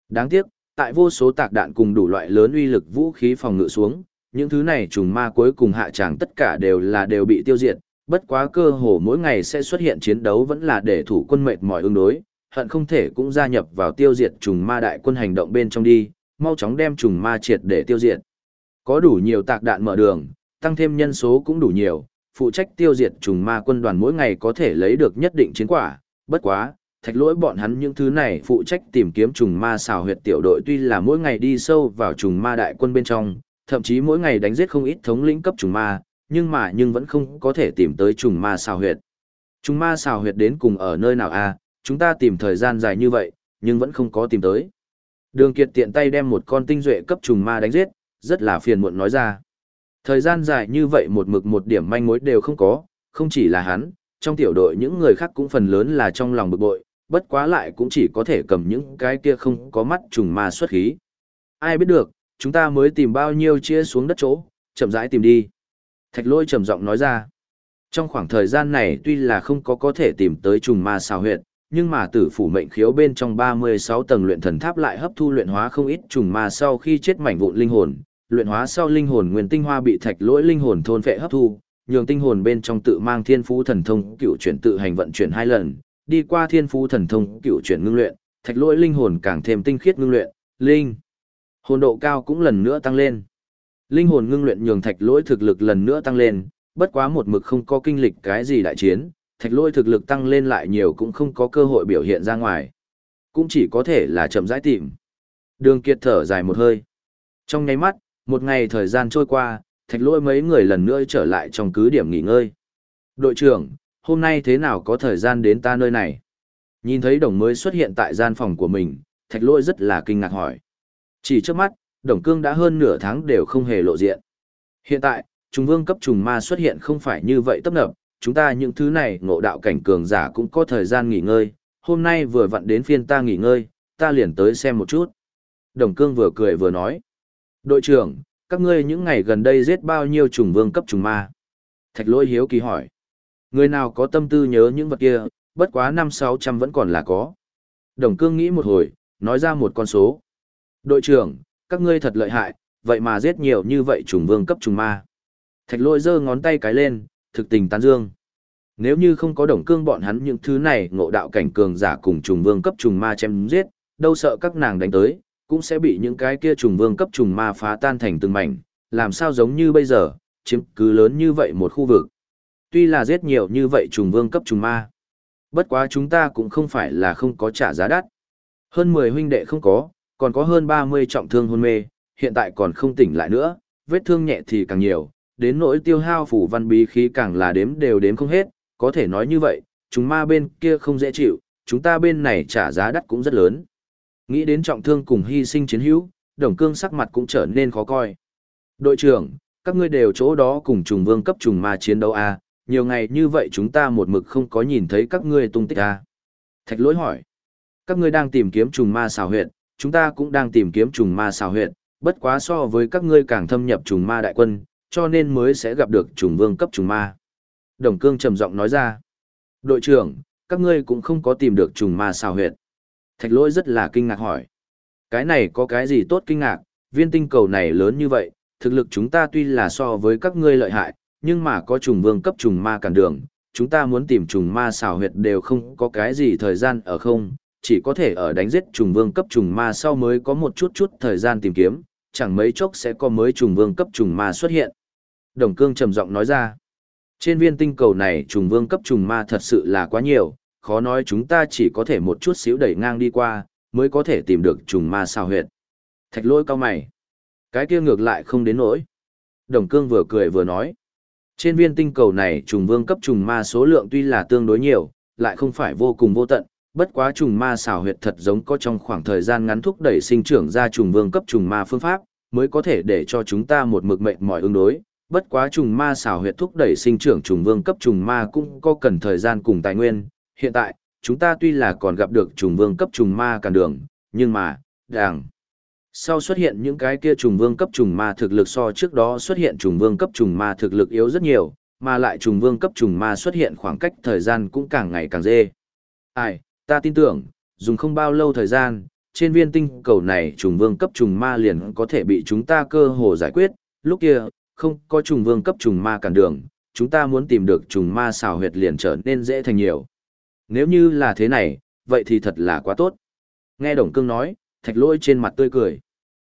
Đáng tiếc, tại vô số tạc đạn cùng đủ loại lớn uy lực vũ khí phòng ngự xuống, những thứ này trùng ma cuối cùng hạ tràng tất cả đều là đều bị tiêu diệt, bất quá cơ hồ mỗi ngày sẽ xuất hiện chiến đấu vẫn là để thủ quân mệt mỏi ứng đối, hận không thể cũng gia nhập vào tiêu diệt trùng ma đại quân hành động bên trong đi, mau chóng đem trùng ma triệt để tiêu diệt. Có đủ nhiều tạc đạn mở đường, tăng thêm nhân số cũng đủ nhiều, phụ trách tiêu diệt trùng ma quân đoàn mỗi ngày có thể lấy được nhất định chiến quả, bất quá, thạch lỗi bọn hắn những thứ này phụ trách tìm kiếm trùng ma xào huyệt tiểu đội tuy là mỗi ngày đi sâu vào trùng ma đại quân bên trong, thậm chí mỗi ngày đánh giết không ít thống lĩnh cấp trùng ma, nhưng mà nhưng vẫn không có thể tìm tới trùng ma xào huyệt. Trùng ma xào huyệt đến cùng ở nơi nào a? À? Chúng ta tìm thời gian dài như vậy, nhưng vẫn không có tìm tới. Đường Kiệt tiện tay đem một con tinh duệ cấp trùng ma đánh giết, rất là phiền muộn nói ra. Thời gian dài như vậy một mực một điểm manh mối đều không có, không chỉ là hắn, trong tiểu đội những người khác cũng phần lớn là trong lòng bực bội, bất quá lại cũng chỉ có thể cầm những cái kia không có mắt trùng ma xuất khí. Ai biết được, chúng ta mới tìm bao nhiêu chia xuống đất chỗ, chậm rãi tìm đi. Thạch lôi trầm giọng nói ra. Trong khoảng thời gian này tuy là không có có thể tìm tới trùng ma xào huyệt, nhưng mà tử phủ mệnh khiếu bên trong 36 tầng luyện thần tháp lại hấp thu luyện hóa không ít trùng ma sau khi chết mảnh vụn linh hồn, luyện hóa sau linh hồn nguyên tinh hoa bị thạch lỗi linh hồn thôn phệ hấp thu, nhường tinh hồn bên trong tự mang thiên phú thần thông cựu chuyển tự hành vận chuyển hai lần, đi qua thiên phú thần thông cựu chuyển ngưng luyện, thạch lỗi linh hồn càng thêm tinh khiết ngưng luyện, linh hồn độ cao cũng lần nữa tăng lên. Linh hồn ngưng luyện nhường thạch lỗi thực lực lần nữa tăng lên, bất quá một mực không có kinh lịch cái gì đại chiến, thạch lỗi thực lực tăng lên lại nhiều cũng không có cơ hội biểu hiện ra ngoài. Cũng chỉ có thể là chậm rãi tìm. Đường Kiệt thở dài một hơi. Trong nháy mắt, một ngày thời gian trôi qua, thạch lỗi mấy người lần nữa trở lại trong cứ điểm nghỉ ngơi. Đội trưởng, hôm nay thế nào có thời gian đến ta nơi này? Nhìn thấy đồng mới xuất hiện tại gian phòng của mình, thạch lỗi rất là kinh ngạc hỏi. Chỉ trước mắt, đồng cương đã hơn nửa tháng đều không hề lộ diện. Hiện tại, trùng vương cấp trùng ma xuất hiện không phải như vậy tấp nập, chúng ta những thứ này ngộ đạo cảnh cường giả cũng có thời gian nghỉ ngơi, hôm nay vừa vặn đến phiên ta nghỉ ngơi, ta liền tới xem một chút. Đồng cương vừa cười vừa nói. Đội trưởng, các ngươi những ngày gần đây giết bao nhiêu trùng vương cấp trùng ma? Thạch lôi hiếu kỳ hỏi. Người nào có tâm tư nhớ những vật kia, bất quá năm sáu trăm vẫn còn là có. Đồng cương nghĩ một hồi, nói ra một con số. Đội trưởng, các ngươi thật lợi hại, vậy mà giết nhiều như vậy trùng vương cấp trùng ma. Thạch lôi giơ ngón tay cái lên, thực tình tán dương. Nếu như không có đồng cương bọn hắn những thứ này ngộ đạo cảnh cường giả cùng trùng vương cấp trùng ma chém giết, đâu sợ các nàng đánh tới, cũng sẽ bị những cái kia trùng vương cấp trùng ma phá tan thành từng mảnh, làm sao giống như bây giờ, chiếm cứ lớn như vậy một khu vực. Tuy là giết nhiều như vậy trùng vương cấp trùng ma. Bất quá chúng ta cũng không phải là không có trả giá đắt. Hơn 10 huynh đệ không có, còn có hơn 30 trọng thương hôn mê, hiện tại còn không tỉnh lại nữa, vết thương nhẹ thì càng nhiều, đến nỗi tiêu hao phủ văn bí khí càng là đếm đều đếm không hết, có thể nói như vậy, chúng ma bên kia không dễ chịu, chúng ta bên này trả giá đắt cũng rất lớn. Nghĩ đến trọng thương cùng hy sinh chiến hữu, đồng cương sắc mặt cũng trở nên khó coi. Đội trưởng, các ngươi đều chỗ đó cùng trùng vương cấp trùng ma chiến đấu à, nhiều ngày như vậy chúng ta một mực không có nhìn thấy các ngươi tung tích à. Thạch lỗi hỏi, các ngươi đang tìm kiếm trùng ma xào huyệt, chúng ta cũng đang tìm kiếm trùng ma xào huyệt, bất quá so với các ngươi càng thâm nhập trùng ma đại quân, cho nên mới sẽ gặp được trùng vương cấp trùng ma. Đồng cương trầm giọng nói ra, đội trưởng, các ngươi cũng không có tìm được trùng ma xào huyệt. Thạch lỗi rất là kinh ngạc hỏi, cái này có cái gì tốt kinh ngạc, viên tinh cầu này lớn như vậy, thực lực chúng ta tuy là so với các ngươi lợi hại, nhưng mà có trùng vương cấp trùng ma cản đường, chúng ta muốn tìm trùng ma xào huyệt đều không có cái gì thời gian ở không, chỉ có thể ở đánh giết trùng vương cấp trùng ma sau mới có một chút chút thời gian tìm kiếm, chẳng mấy chốc sẽ có mới trùng vương cấp trùng ma xuất hiện. Đồng cương trầm giọng nói ra, trên viên tinh cầu này trùng vương cấp trùng ma thật sự là quá nhiều, khó nói chúng ta chỉ có thể một chút xíu đẩy ngang đi qua, mới có thể tìm được trùng ma sao huyệt. Thạch lôi cao mày. Cái kia ngược lại không đến nỗi. Đồng cương vừa cười vừa nói. Trên viên tinh cầu này trùng vương cấp trùng ma số lượng tuy là tương đối nhiều, lại không phải vô cùng vô tận, bất quá trùng ma xảo huyệt thật giống có trong khoảng thời gian ngắn thúc đẩy sinh trưởng ra trùng vương cấp trùng ma phương pháp, mới có thể để cho chúng ta một mực mệnh mọi ứng đối. Bất quá trùng ma xảo huyệt thúc đẩy sinh trưởng trùng vương cấp trùng ma cũng có cần thời gian cùng tài nguyên. Hiện tại, chúng ta tuy là còn gặp được trùng vương cấp trùng ma cản đường, nhưng mà, đàng. Sau xuất hiện những cái kia trùng vương cấp trùng ma thực lực so trước đó xuất hiện trùng vương cấp trùng ma thực lực yếu rất nhiều, mà lại trùng vương cấp trùng ma xuất hiện khoảng cách thời gian cũng càng ngày càng dê. Ai, ta tin tưởng, dùng không bao lâu thời gian, trên viên tinh cầu này trùng vương cấp trùng ma liền có thể bị chúng ta cơ hồ giải quyết, lúc kia, không có trùng vương cấp trùng ma cản đường, chúng ta muốn tìm được trùng ma xào huyệt liền trở nên dễ thành nhiều. Nếu như là thế này, vậy thì thật là quá tốt. Nghe Đồng Cương nói, thạch lôi trên mặt tươi cười.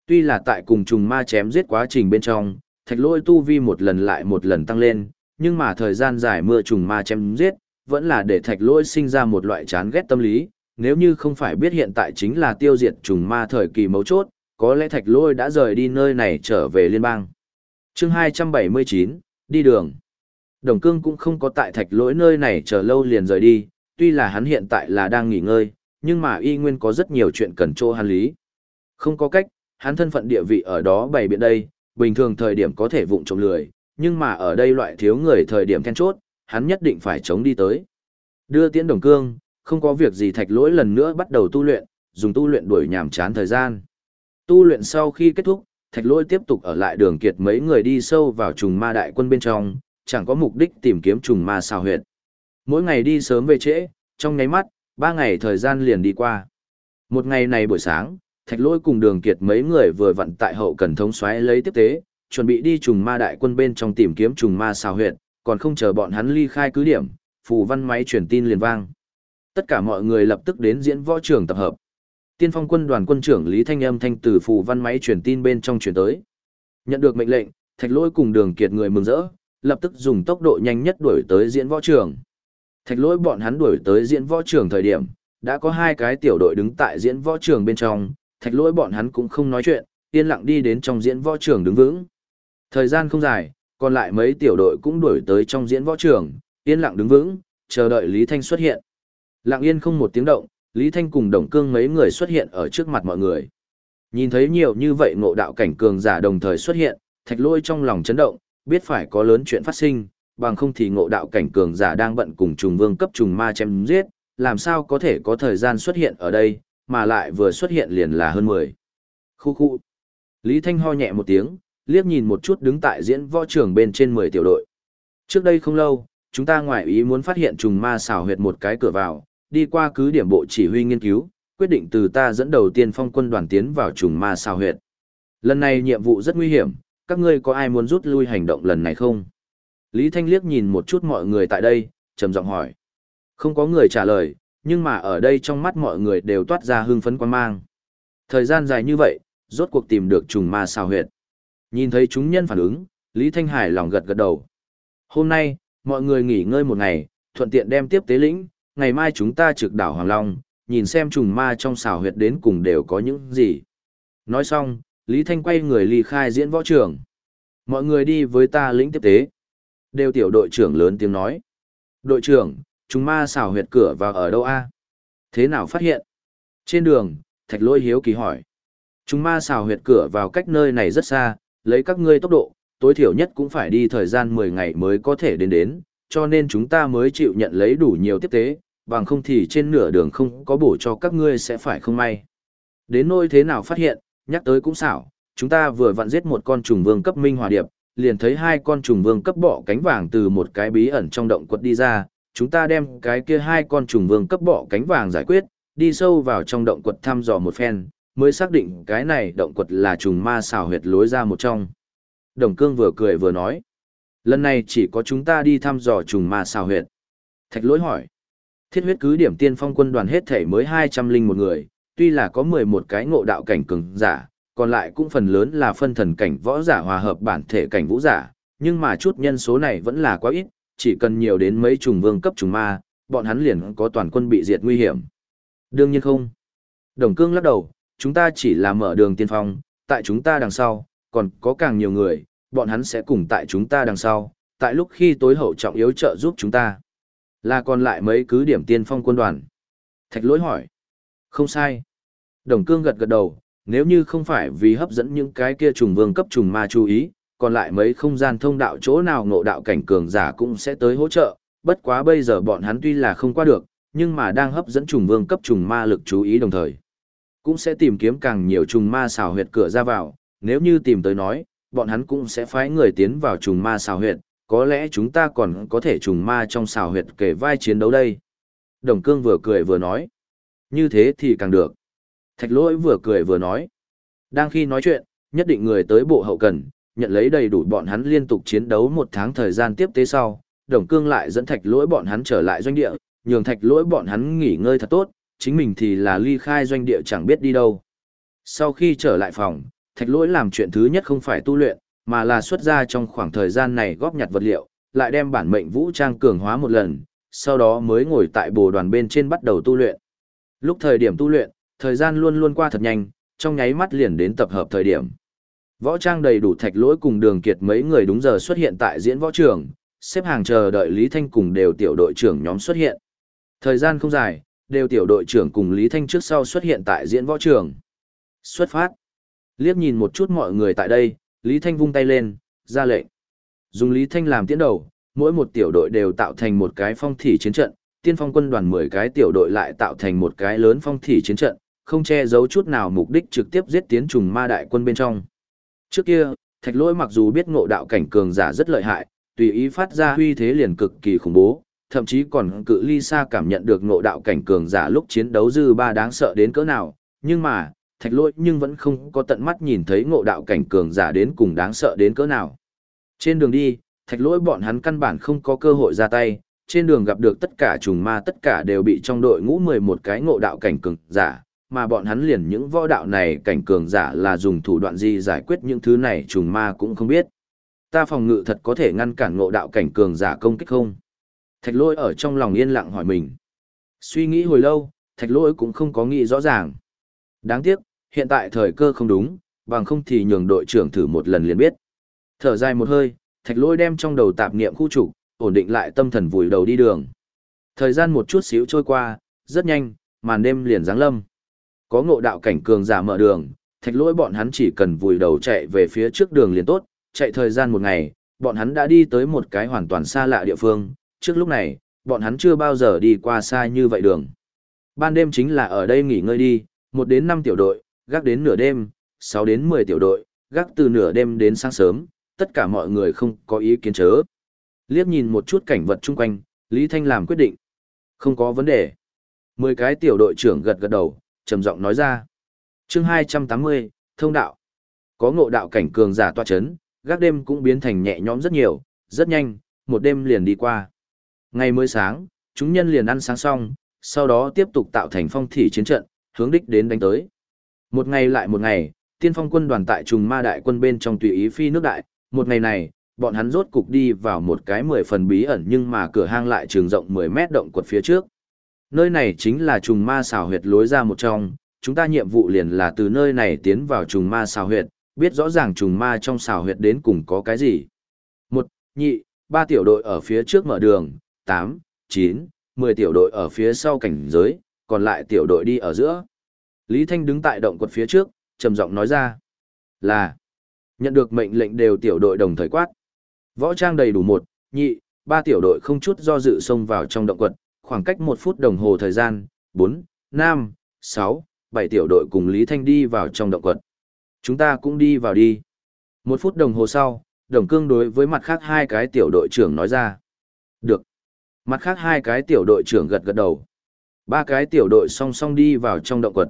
Tuy là tại cùng trùng ma chém giết quá trình bên trong, thạch lôi tu vi một lần lại một lần tăng lên, nhưng mà thời gian dài mưa trùng ma chém giết, vẫn là để thạch lôi sinh ra một loại chán ghét tâm lý, nếu như không phải biết hiện tại chính là tiêu diệt trùng ma thời kỳ mấu chốt, có lẽ thạch lôi đã rời đi nơi này trở về liên bang chương 279, đi đường. Đồng cương cũng không có tại thạch lỗi nơi này chờ lâu liền rời đi, tuy là hắn hiện tại là đang nghỉ ngơi, nhưng mà y nguyên có rất nhiều chuyện cần chỗ hắn lý. Không có cách, hắn thân phận địa vị ở đó bày biện đây, bình thường thời điểm có thể vụng trộm lười, nhưng mà ở đây loại thiếu người thời điểm then chốt, hắn nhất định phải chống đi tới. Đưa tiễn đồng cương, không có việc gì thạch lỗi lần nữa bắt đầu tu luyện, dùng tu luyện đuổi nhàm chán thời gian. Tu luyện sau khi kết thúc, thạch lỗi tiếp tục ở lại đường kiệt mấy người đi sâu vào trùng ma đại quân bên trong, chẳng có mục đích tìm kiếm trùng ma xào huyệt. Mỗi ngày đi sớm về trễ, trong nháy mắt, ba ngày thời gian liền đi qua. Một ngày này buổi sáng, thạch lỗi cùng đường kiệt mấy người vừa vặn tại hậu cần thống xoáy lấy tiếp tế, chuẩn bị đi trùng ma đại quân bên trong tìm kiếm trùng ma xào huyệt, còn không chờ bọn hắn ly khai cứ điểm, phù văn máy truyền tin liền vang. Tất cả mọi người lập tức đến diễn võ trường tập hợp. Tiên phong quân đoàn quân trưởng Lý Thanh Âm thanh từ phù văn máy truyền tin bên trong truyền tới. Nhận được mệnh lệnh, Thạch Lỗi cùng Đường Kiệt người mừng rỡ, lập tức dùng tốc độ nhanh nhất đuổi tới diễn võ trường. Thạch Lỗi bọn hắn đuổi tới diễn võ trường thời điểm, đã có hai cái tiểu đội đứng tại diễn võ trường bên trong, Thạch Lỗi bọn hắn cũng không nói chuyện, yên lặng đi đến trong diễn võ trường đứng vững. Thời gian không dài, còn lại mấy tiểu đội cũng đuổi tới trong diễn võ trường, yên lặng đứng vững, chờ đợi Lý Thanh xuất hiện. Lặng yên không một tiếng động, Lý Thanh cùng Đồng Cương mấy người xuất hiện ở trước mặt mọi người. Nhìn thấy nhiều như vậy ngộ đạo cảnh cường giả đồng thời xuất hiện, thạch lôi trong lòng chấn động, biết phải có lớn chuyện phát sinh, bằng không thì ngộ đạo cảnh cường giả đang bận cùng trùng vương cấp trùng ma chém giết, làm sao có thể có thời gian xuất hiện ở đây, mà lại vừa xuất hiện liền là hơn 10. Khu khu. Lý Thanh ho nhẹ một tiếng, liếc nhìn một chút đứng tại diễn võ trường bên trên 10 tiểu đội. Trước đây không lâu, chúng ta ngoại ý muốn phát hiện trùng ma xảo huyệt một cái cửa vào, đi qua cứ điểm bộ chỉ huy nghiên cứu, quyết định từ ta dẫn đầu tiên phong quân đoàn tiến vào trùng ma sao huyệt. Lần này nhiệm vụ rất nguy hiểm, các ngươi có ai muốn rút lui hành động lần này không? Lý Thanh liếc nhìn một chút mọi người tại đây, trầm giọng hỏi. Không có người trả lời, nhưng mà ở đây trong mắt mọi người đều toát ra hưng phấn quan mang. Thời gian dài như vậy, rốt cuộc tìm được trùng ma sao huyệt. Nhìn thấy chúng nhân phản ứng, Lý Thanh Hải lòng gật gật đầu. Hôm nay, mọi người nghỉ ngơi một ngày, thuận tiện đem tiếp tế lĩnh, ngày mai chúng ta trực đảo Hoàng Long, nhìn xem trùng ma trong xào huyệt đến cùng đều có những gì. Nói xong, Lý Thanh quay người ly khai diễn võ trường. Mọi người đi với ta lĩnh tiếp tế. Đều tiểu đội trưởng lớn tiếng nói. Đội trưởng, chúng ma xào huyệt cửa vào ở đâu a? Thế nào phát hiện? Trên đường, thạch lôi hiếu kỳ hỏi. Chúng ma xào huyệt cửa vào cách nơi này rất xa, lấy các ngươi tốc độ, tối thiểu nhất cũng phải đi thời gian 10 ngày mới có thể đến đến, cho nên chúng ta mới chịu nhận lấy đủ nhiều tiếp tế, bằng không thì trên nửa đường không có bổ cho các ngươi sẽ phải không may. Đến nơi thế nào phát hiện, nhắc tới cũng xảo, chúng ta vừa vặn giết một con trùng vương cấp minh hòa điệp, liền thấy hai con trùng vương cấp bọ cánh vàng từ một cái bí ẩn trong động quật đi ra, chúng ta đem cái kia hai con trùng vương cấp bọ cánh vàng giải quyết, đi sâu vào trong động quật thăm dò một phen, mới xác định cái này động quật là trùng ma xảo huyệt lối ra một trong. Đồng cương vừa cười vừa nói, lần này chỉ có chúng ta đi thăm dò trùng ma xảo huyệt. Thạch lỗi hỏi, thiết huyết cứ điểm tiên phong quân đoàn hết thể mới hai trăm linh một người, tuy là có mười một cái ngộ đạo cảnh cường giả, còn lại cũng phần lớn là phân thần cảnh võ giả hòa hợp bản thể cảnh vũ giả, nhưng mà chút nhân số này vẫn là quá ít, chỉ cần nhiều đến mấy trùng vương cấp trùng ma, bọn hắn liền có toàn quân bị diệt nguy hiểm. Đương nhiên không. Đồng cương lắc đầu, chúng ta chỉ là mở đường tiên phong, tại chúng ta đằng sau, còn có càng nhiều người, bọn hắn sẽ cùng tại chúng ta đằng sau, tại lúc khi tối hậu trọng yếu trợ giúp chúng ta. Là còn lại mấy cứ điểm tiên phong quân đoàn. Thạch lỗi hỏi. Không sai. Đồng cương gật gật đầu, nếu như không phải vì hấp dẫn những cái kia trùng vương cấp trùng ma chú ý, còn lại mấy không gian thông đạo chỗ nào ngộ đạo cảnh cường giả cũng sẽ tới hỗ trợ, bất quá bây giờ bọn hắn tuy là không qua được, nhưng mà đang hấp dẫn trùng vương cấp trùng ma lực chú ý đồng thời. Cũng sẽ tìm kiếm càng nhiều trùng ma xào huyệt cửa ra vào, nếu như tìm tới nói, bọn hắn cũng sẽ phái người tiến vào trùng ma xào huyệt, có lẽ chúng ta còn có thể trùng ma trong xào huyệt kể vai chiến đấu đây. Đồng cương vừa cười vừa nói. Như thế thì càng được. Thạch lỗi vừa cười vừa nói. Đang khi nói chuyện, nhất định người tới bộ hậu cần, nhận lấy đầy đủ bọn hắn liên tục chiến đấu một tháng thời gian tiếp tế sau, đồng cương lại dẫn thạch lỗi bọn hắn trở lại doanh địa, nhường thạch lỗi bọn hắn nghỉ ngơi thật tốt, chính mình thì là ly khai doanh địa chẳng biết đi đâu. Sau khi trở lại phòng, thạch lỗi làm chuyện thứ nhất không phải tu luyện, mà là xuất ra trong khoảng thời gian này góp nhặt vật liệu, lại đem bản mệnh vũ trang cường hóa một lần, sau đó mới ngồi tại bồ đoàn bên trên bắt đầu tu luyện. Lúc thời điểm tu luyện, thời gian luôn luôn qua thật nhanh, trong nháy mắt liền đến tập hợp thời điểm. Võ trang đầy đủ thạch lỗi cùng đường kiệt mấy người đúng giờ xuất hiện tại diễn võ trường, xếp hàng chờ đợi Lý Thanh cùng đều tiểu đội trưởng nhóm xuất hiện. Thời gian không dài, đều tiểu đội trưởng cùng Lý Thanh trước sau xuất hiện tại diễn võ trường. Xuất phát. Liếc nhìn một chút mọi người tại đây, Lý Thanh vung tay lên, ra lệnh. Dùng Lý Thanh làm tiến đầu, mỗi một tiểu đội đều tạo thành một cái phong thỉ chiến trận, tiên phong quân đoàn 10 cái tiểu đội lại tạo thành một cái lớn phong thỉ chiến trận, không che giấu chút nào mục đích trực tiếp giết tiến trùng ma đại quân bên trong. Trước kia, thạch lỗi mặc dù biết ngộ đạo cảnh cường giả rất lợi hại, tùy ý phát ra huy thế liền cực kỳ khủng bố, thậm chí còn cự ly xa cảm nhận được ngộ đạo cảnh cường giả lúc chiến đấu dư ba đáng sợ đến cỡ nào, nhưng mà, thạch lỗi nhưng vẫn không có tận mắt nhìn thấy ngộ đạo cảnh cường giả đến cùng đáng sợ đến cỡ nào. Trên đường đi, thạch lỗi bọn hắn căn bản không có cơ hội ra tay, trên đường gặp được tất cả trùng ma tất cả đều bị trong đội ngũ 11 cái ngộ đạo cảnh cường giả, mà bọn hắn liền những võ đạo này cảnh cường giả là dùng thủ đoạn gì giải quyết những thứ này trùng ma cũng không biết. Ta phòng ngự thật có thể ngăn cản ngộ đạo cảnh cường giả công kích không? Thạch lỗi ở trong lòng yên lặng hỏi mình. Suy nghĩ hồi lâu, thạch lỗi cũng không có nghĩ rõ ràng. Đáng tiếc, hiện tại thời cơ không đúng, bằng không thì nhường đội trưởng thử một lần liền biết. Thở dài một hơi, thạch lỗi đem trong đầu tạp niệm khu trục, ổn định lại tâm thần vùi đầu đi đường. Thời gian một chút xíu trôi qua, rất nhanh, màn đêm liền giáng lâm. Có ngộ đạo cảnh cường giả mở đường, thạch lỗi bọn hắn chỉ cần vùi đầu chạy về phía trước đường liền tốt, chạy thời gian một ngày, bọn hắn đã đi tới một cái hoàn toàn xa lạ địa phương, trước lúc này, bọn hắn chưa bao giờ đi qua xa như vậy đường. Ban đêm chính là ở đây nghỉ ngơi đi, một đến năm tiểu đội, gác đến nửa đêm, sáu đến mười tiểu đội, gác từ nửa đêm đến sáng sớm, tất cả mọi người không có ý kiến chớ. Liếc nhìn một chút cảnh vật chung quanh, Lý Thanh làm quyết định. Không có vấn đề. Mười cái tiểu đội trưởng gật gật đầu, trầm giọng nói ra. chương 280, thông đạo. Có ngộ đạo cảnh cường giả toa chấn, gác đêm cũng biến thành nhẹ nhõm rất nhiều, rất nhanh, một đêm liền đi qua. Ngày mới sáng, chúng nhân liền ăn sáng xong, sau đó tiếp tục tạo thành phong thỉ chiến trận, hướng đích đến đánh tới. Một ngày lại một ngày, tiên phong quân đoàn tại trùng ma đại quân bên trong tùy ý phi nước đại, một ngày này, bọn hắn rốt cục đi vào một cái mười phần bí ẩn nhưng mà cửa hang lại trường rộng 10 mét động quật phía trước. Nơi này chính là trùng ma xào huyệt lối ra một trong, chúng ta nhiệm vụ liền là từ nơi này tiến vào trùng ma xào huyệt, biết rõ ràng trùng ma trong xào huyệt đến cùng có cái gì. Một, nhị, ba tiểu đội ở phía trước mở đường, tám, chín, mười tiểu đội ở phía sau cảnh giới, còn lại tiểu đội đi ở giữa. Lý Thanh đứng tại động quật phía trước, trầm giọng nói ra là nhận được mệnh lệnh đều tiểu đội đồng thời quát. Võ trang đầy đủ một, nhị, ba tiểu đội không chút do dự xông vào trong động quật, khoảng cách một phút đồng hồ thời gian, bốn, năm, sáu, bảy tiểu đội cùng Lý Thanh đi vào trong động quật. Chúng ta cũng đi vào đi. Một phút đồng hồ sau, đồng cương đối với mặt khác hai cái tiểu đội trưởng nói ra. Được. Mặt khác hai cái tiểu đội trưởng gật gật đầu. Ba cái tiểu đội song song đi vào trong động quật.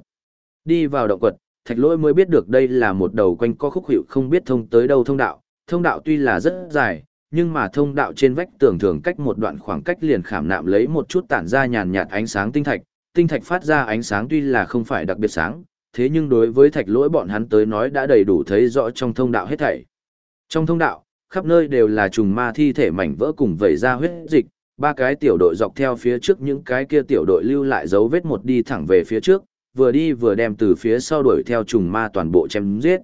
Đi vào động quật, thạch lỗi mới biết được đây là một đầu quanh co khúc hiệu không biết thông tới đâu thông đạo. Thông đạo tuy là rất dài, nhưng mà thông đạo trên vách tường thường cách một đoạn khoảng cách liền khảm nạm lấy một chút tản ra nhàn nhạt ánh sáng tinh thạch. Tinh thạch phát ra ánh sáng tuy là không phải đặc biệt sáng, thế nhưng đối với thạch lỗi bọn hắn tới nói đã đầy đủ thấy rõ trong thông đạo hết thảy. Trong thông đạo, khắp nơi đều là trùng ma thi thể mảnh vỡ cùng vẩy ra huyết dịch, ba cái tiểu đội dọc theo phía trước những cái kia tiểu đội lưu lại dấu vết một đi thẳng về phía trước, vừa đi vừa đem từ phía sau đuổi theo trùng ma toàn bộ chém giết.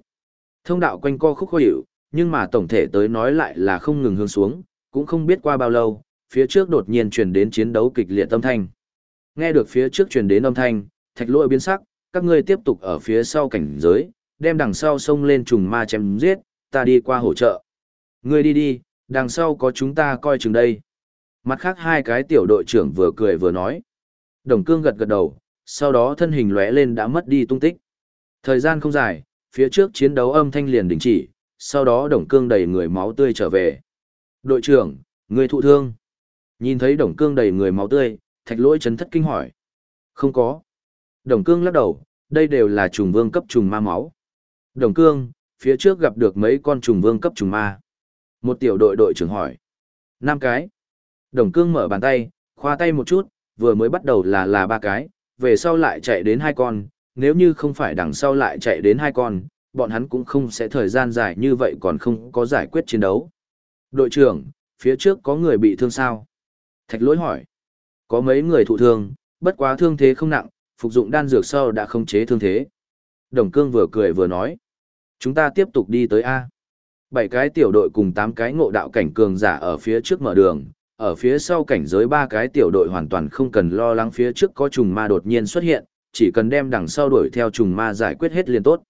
Thông đạo quanh co khúc khó hiểu, nhưng mà tổng thể tới nói lại là không ngừng hướng xuống, cũng không biết qua bao lâu, phía trước đột nhiên truyền đến chiến đấu kịch liệt âm thanh. Nghe được phía trước truyền đến âm thanh, thạch lỗi biến sắc, các ngươi tiếp tục ở phía sau cảnh giới, đem đằng sau sông lên trùng ma chém giết, ta đi qua hỗ trợ. Ngươi đi đi, đằng sau có chúng ta coi chừng đây. Mặt khác hai cái tiểu đội trưởng vừa cười vừa nói. Đồng cương gật gật đầu, sau đó thân hình lóe lên đã mất đi tung tích. Thời gian không dài, phía trước chiến đấu âm thanh liền đình chỉ, sau đó đồng cương đầy người máu tươi trở về. Đội trưởng, người thụ thương. Nhìn thấy đồng cương đầy người máu tươi, thạch lỗi chấn thất kinh hỏi. Không có. Đồng cương lắc đầu, đây đều là trùng vương cấp trùng ma máu. Đồng cương, phía trước gặp được mấy con trùng vương cấp trùng ma. Một tiểu đội đội trưởng hỏi. năm cái. Đồng cương mở bàn tay, khoa tay một chút, vừa mới bắt đầu là là ba cái, về sau lại chạy đến hai con, nếu như không phải đằng sau lại chạy đến hai con, bọn hắn cũng không sẽ thời gian dài như vậy còn không có giải quyết chiến đấu. Đội trưởng, phía trước có người bị thương sao? Thạch lỗi hỏi. Có mấy người thụ thương, bất quá thương thế không nặng, phục dụng đan dược sau đã không chế thương thế. Đồng cương vừa cười vừa nói. Chúng ta tiếp tục đi tới A. Bảy cái tiểu đội cùng tám cái ngộ đạo cảnh cường giả ở phía trước mở đường, ở phía sau cảnh giới ba cái tiểu đội hoàn toàn không cần lo lắng phía trước có trùng ma đột nhiên xuất hiện, chỉ cần đem đằng sau đuổi theo trùng ma giải quyết hết liền tốt.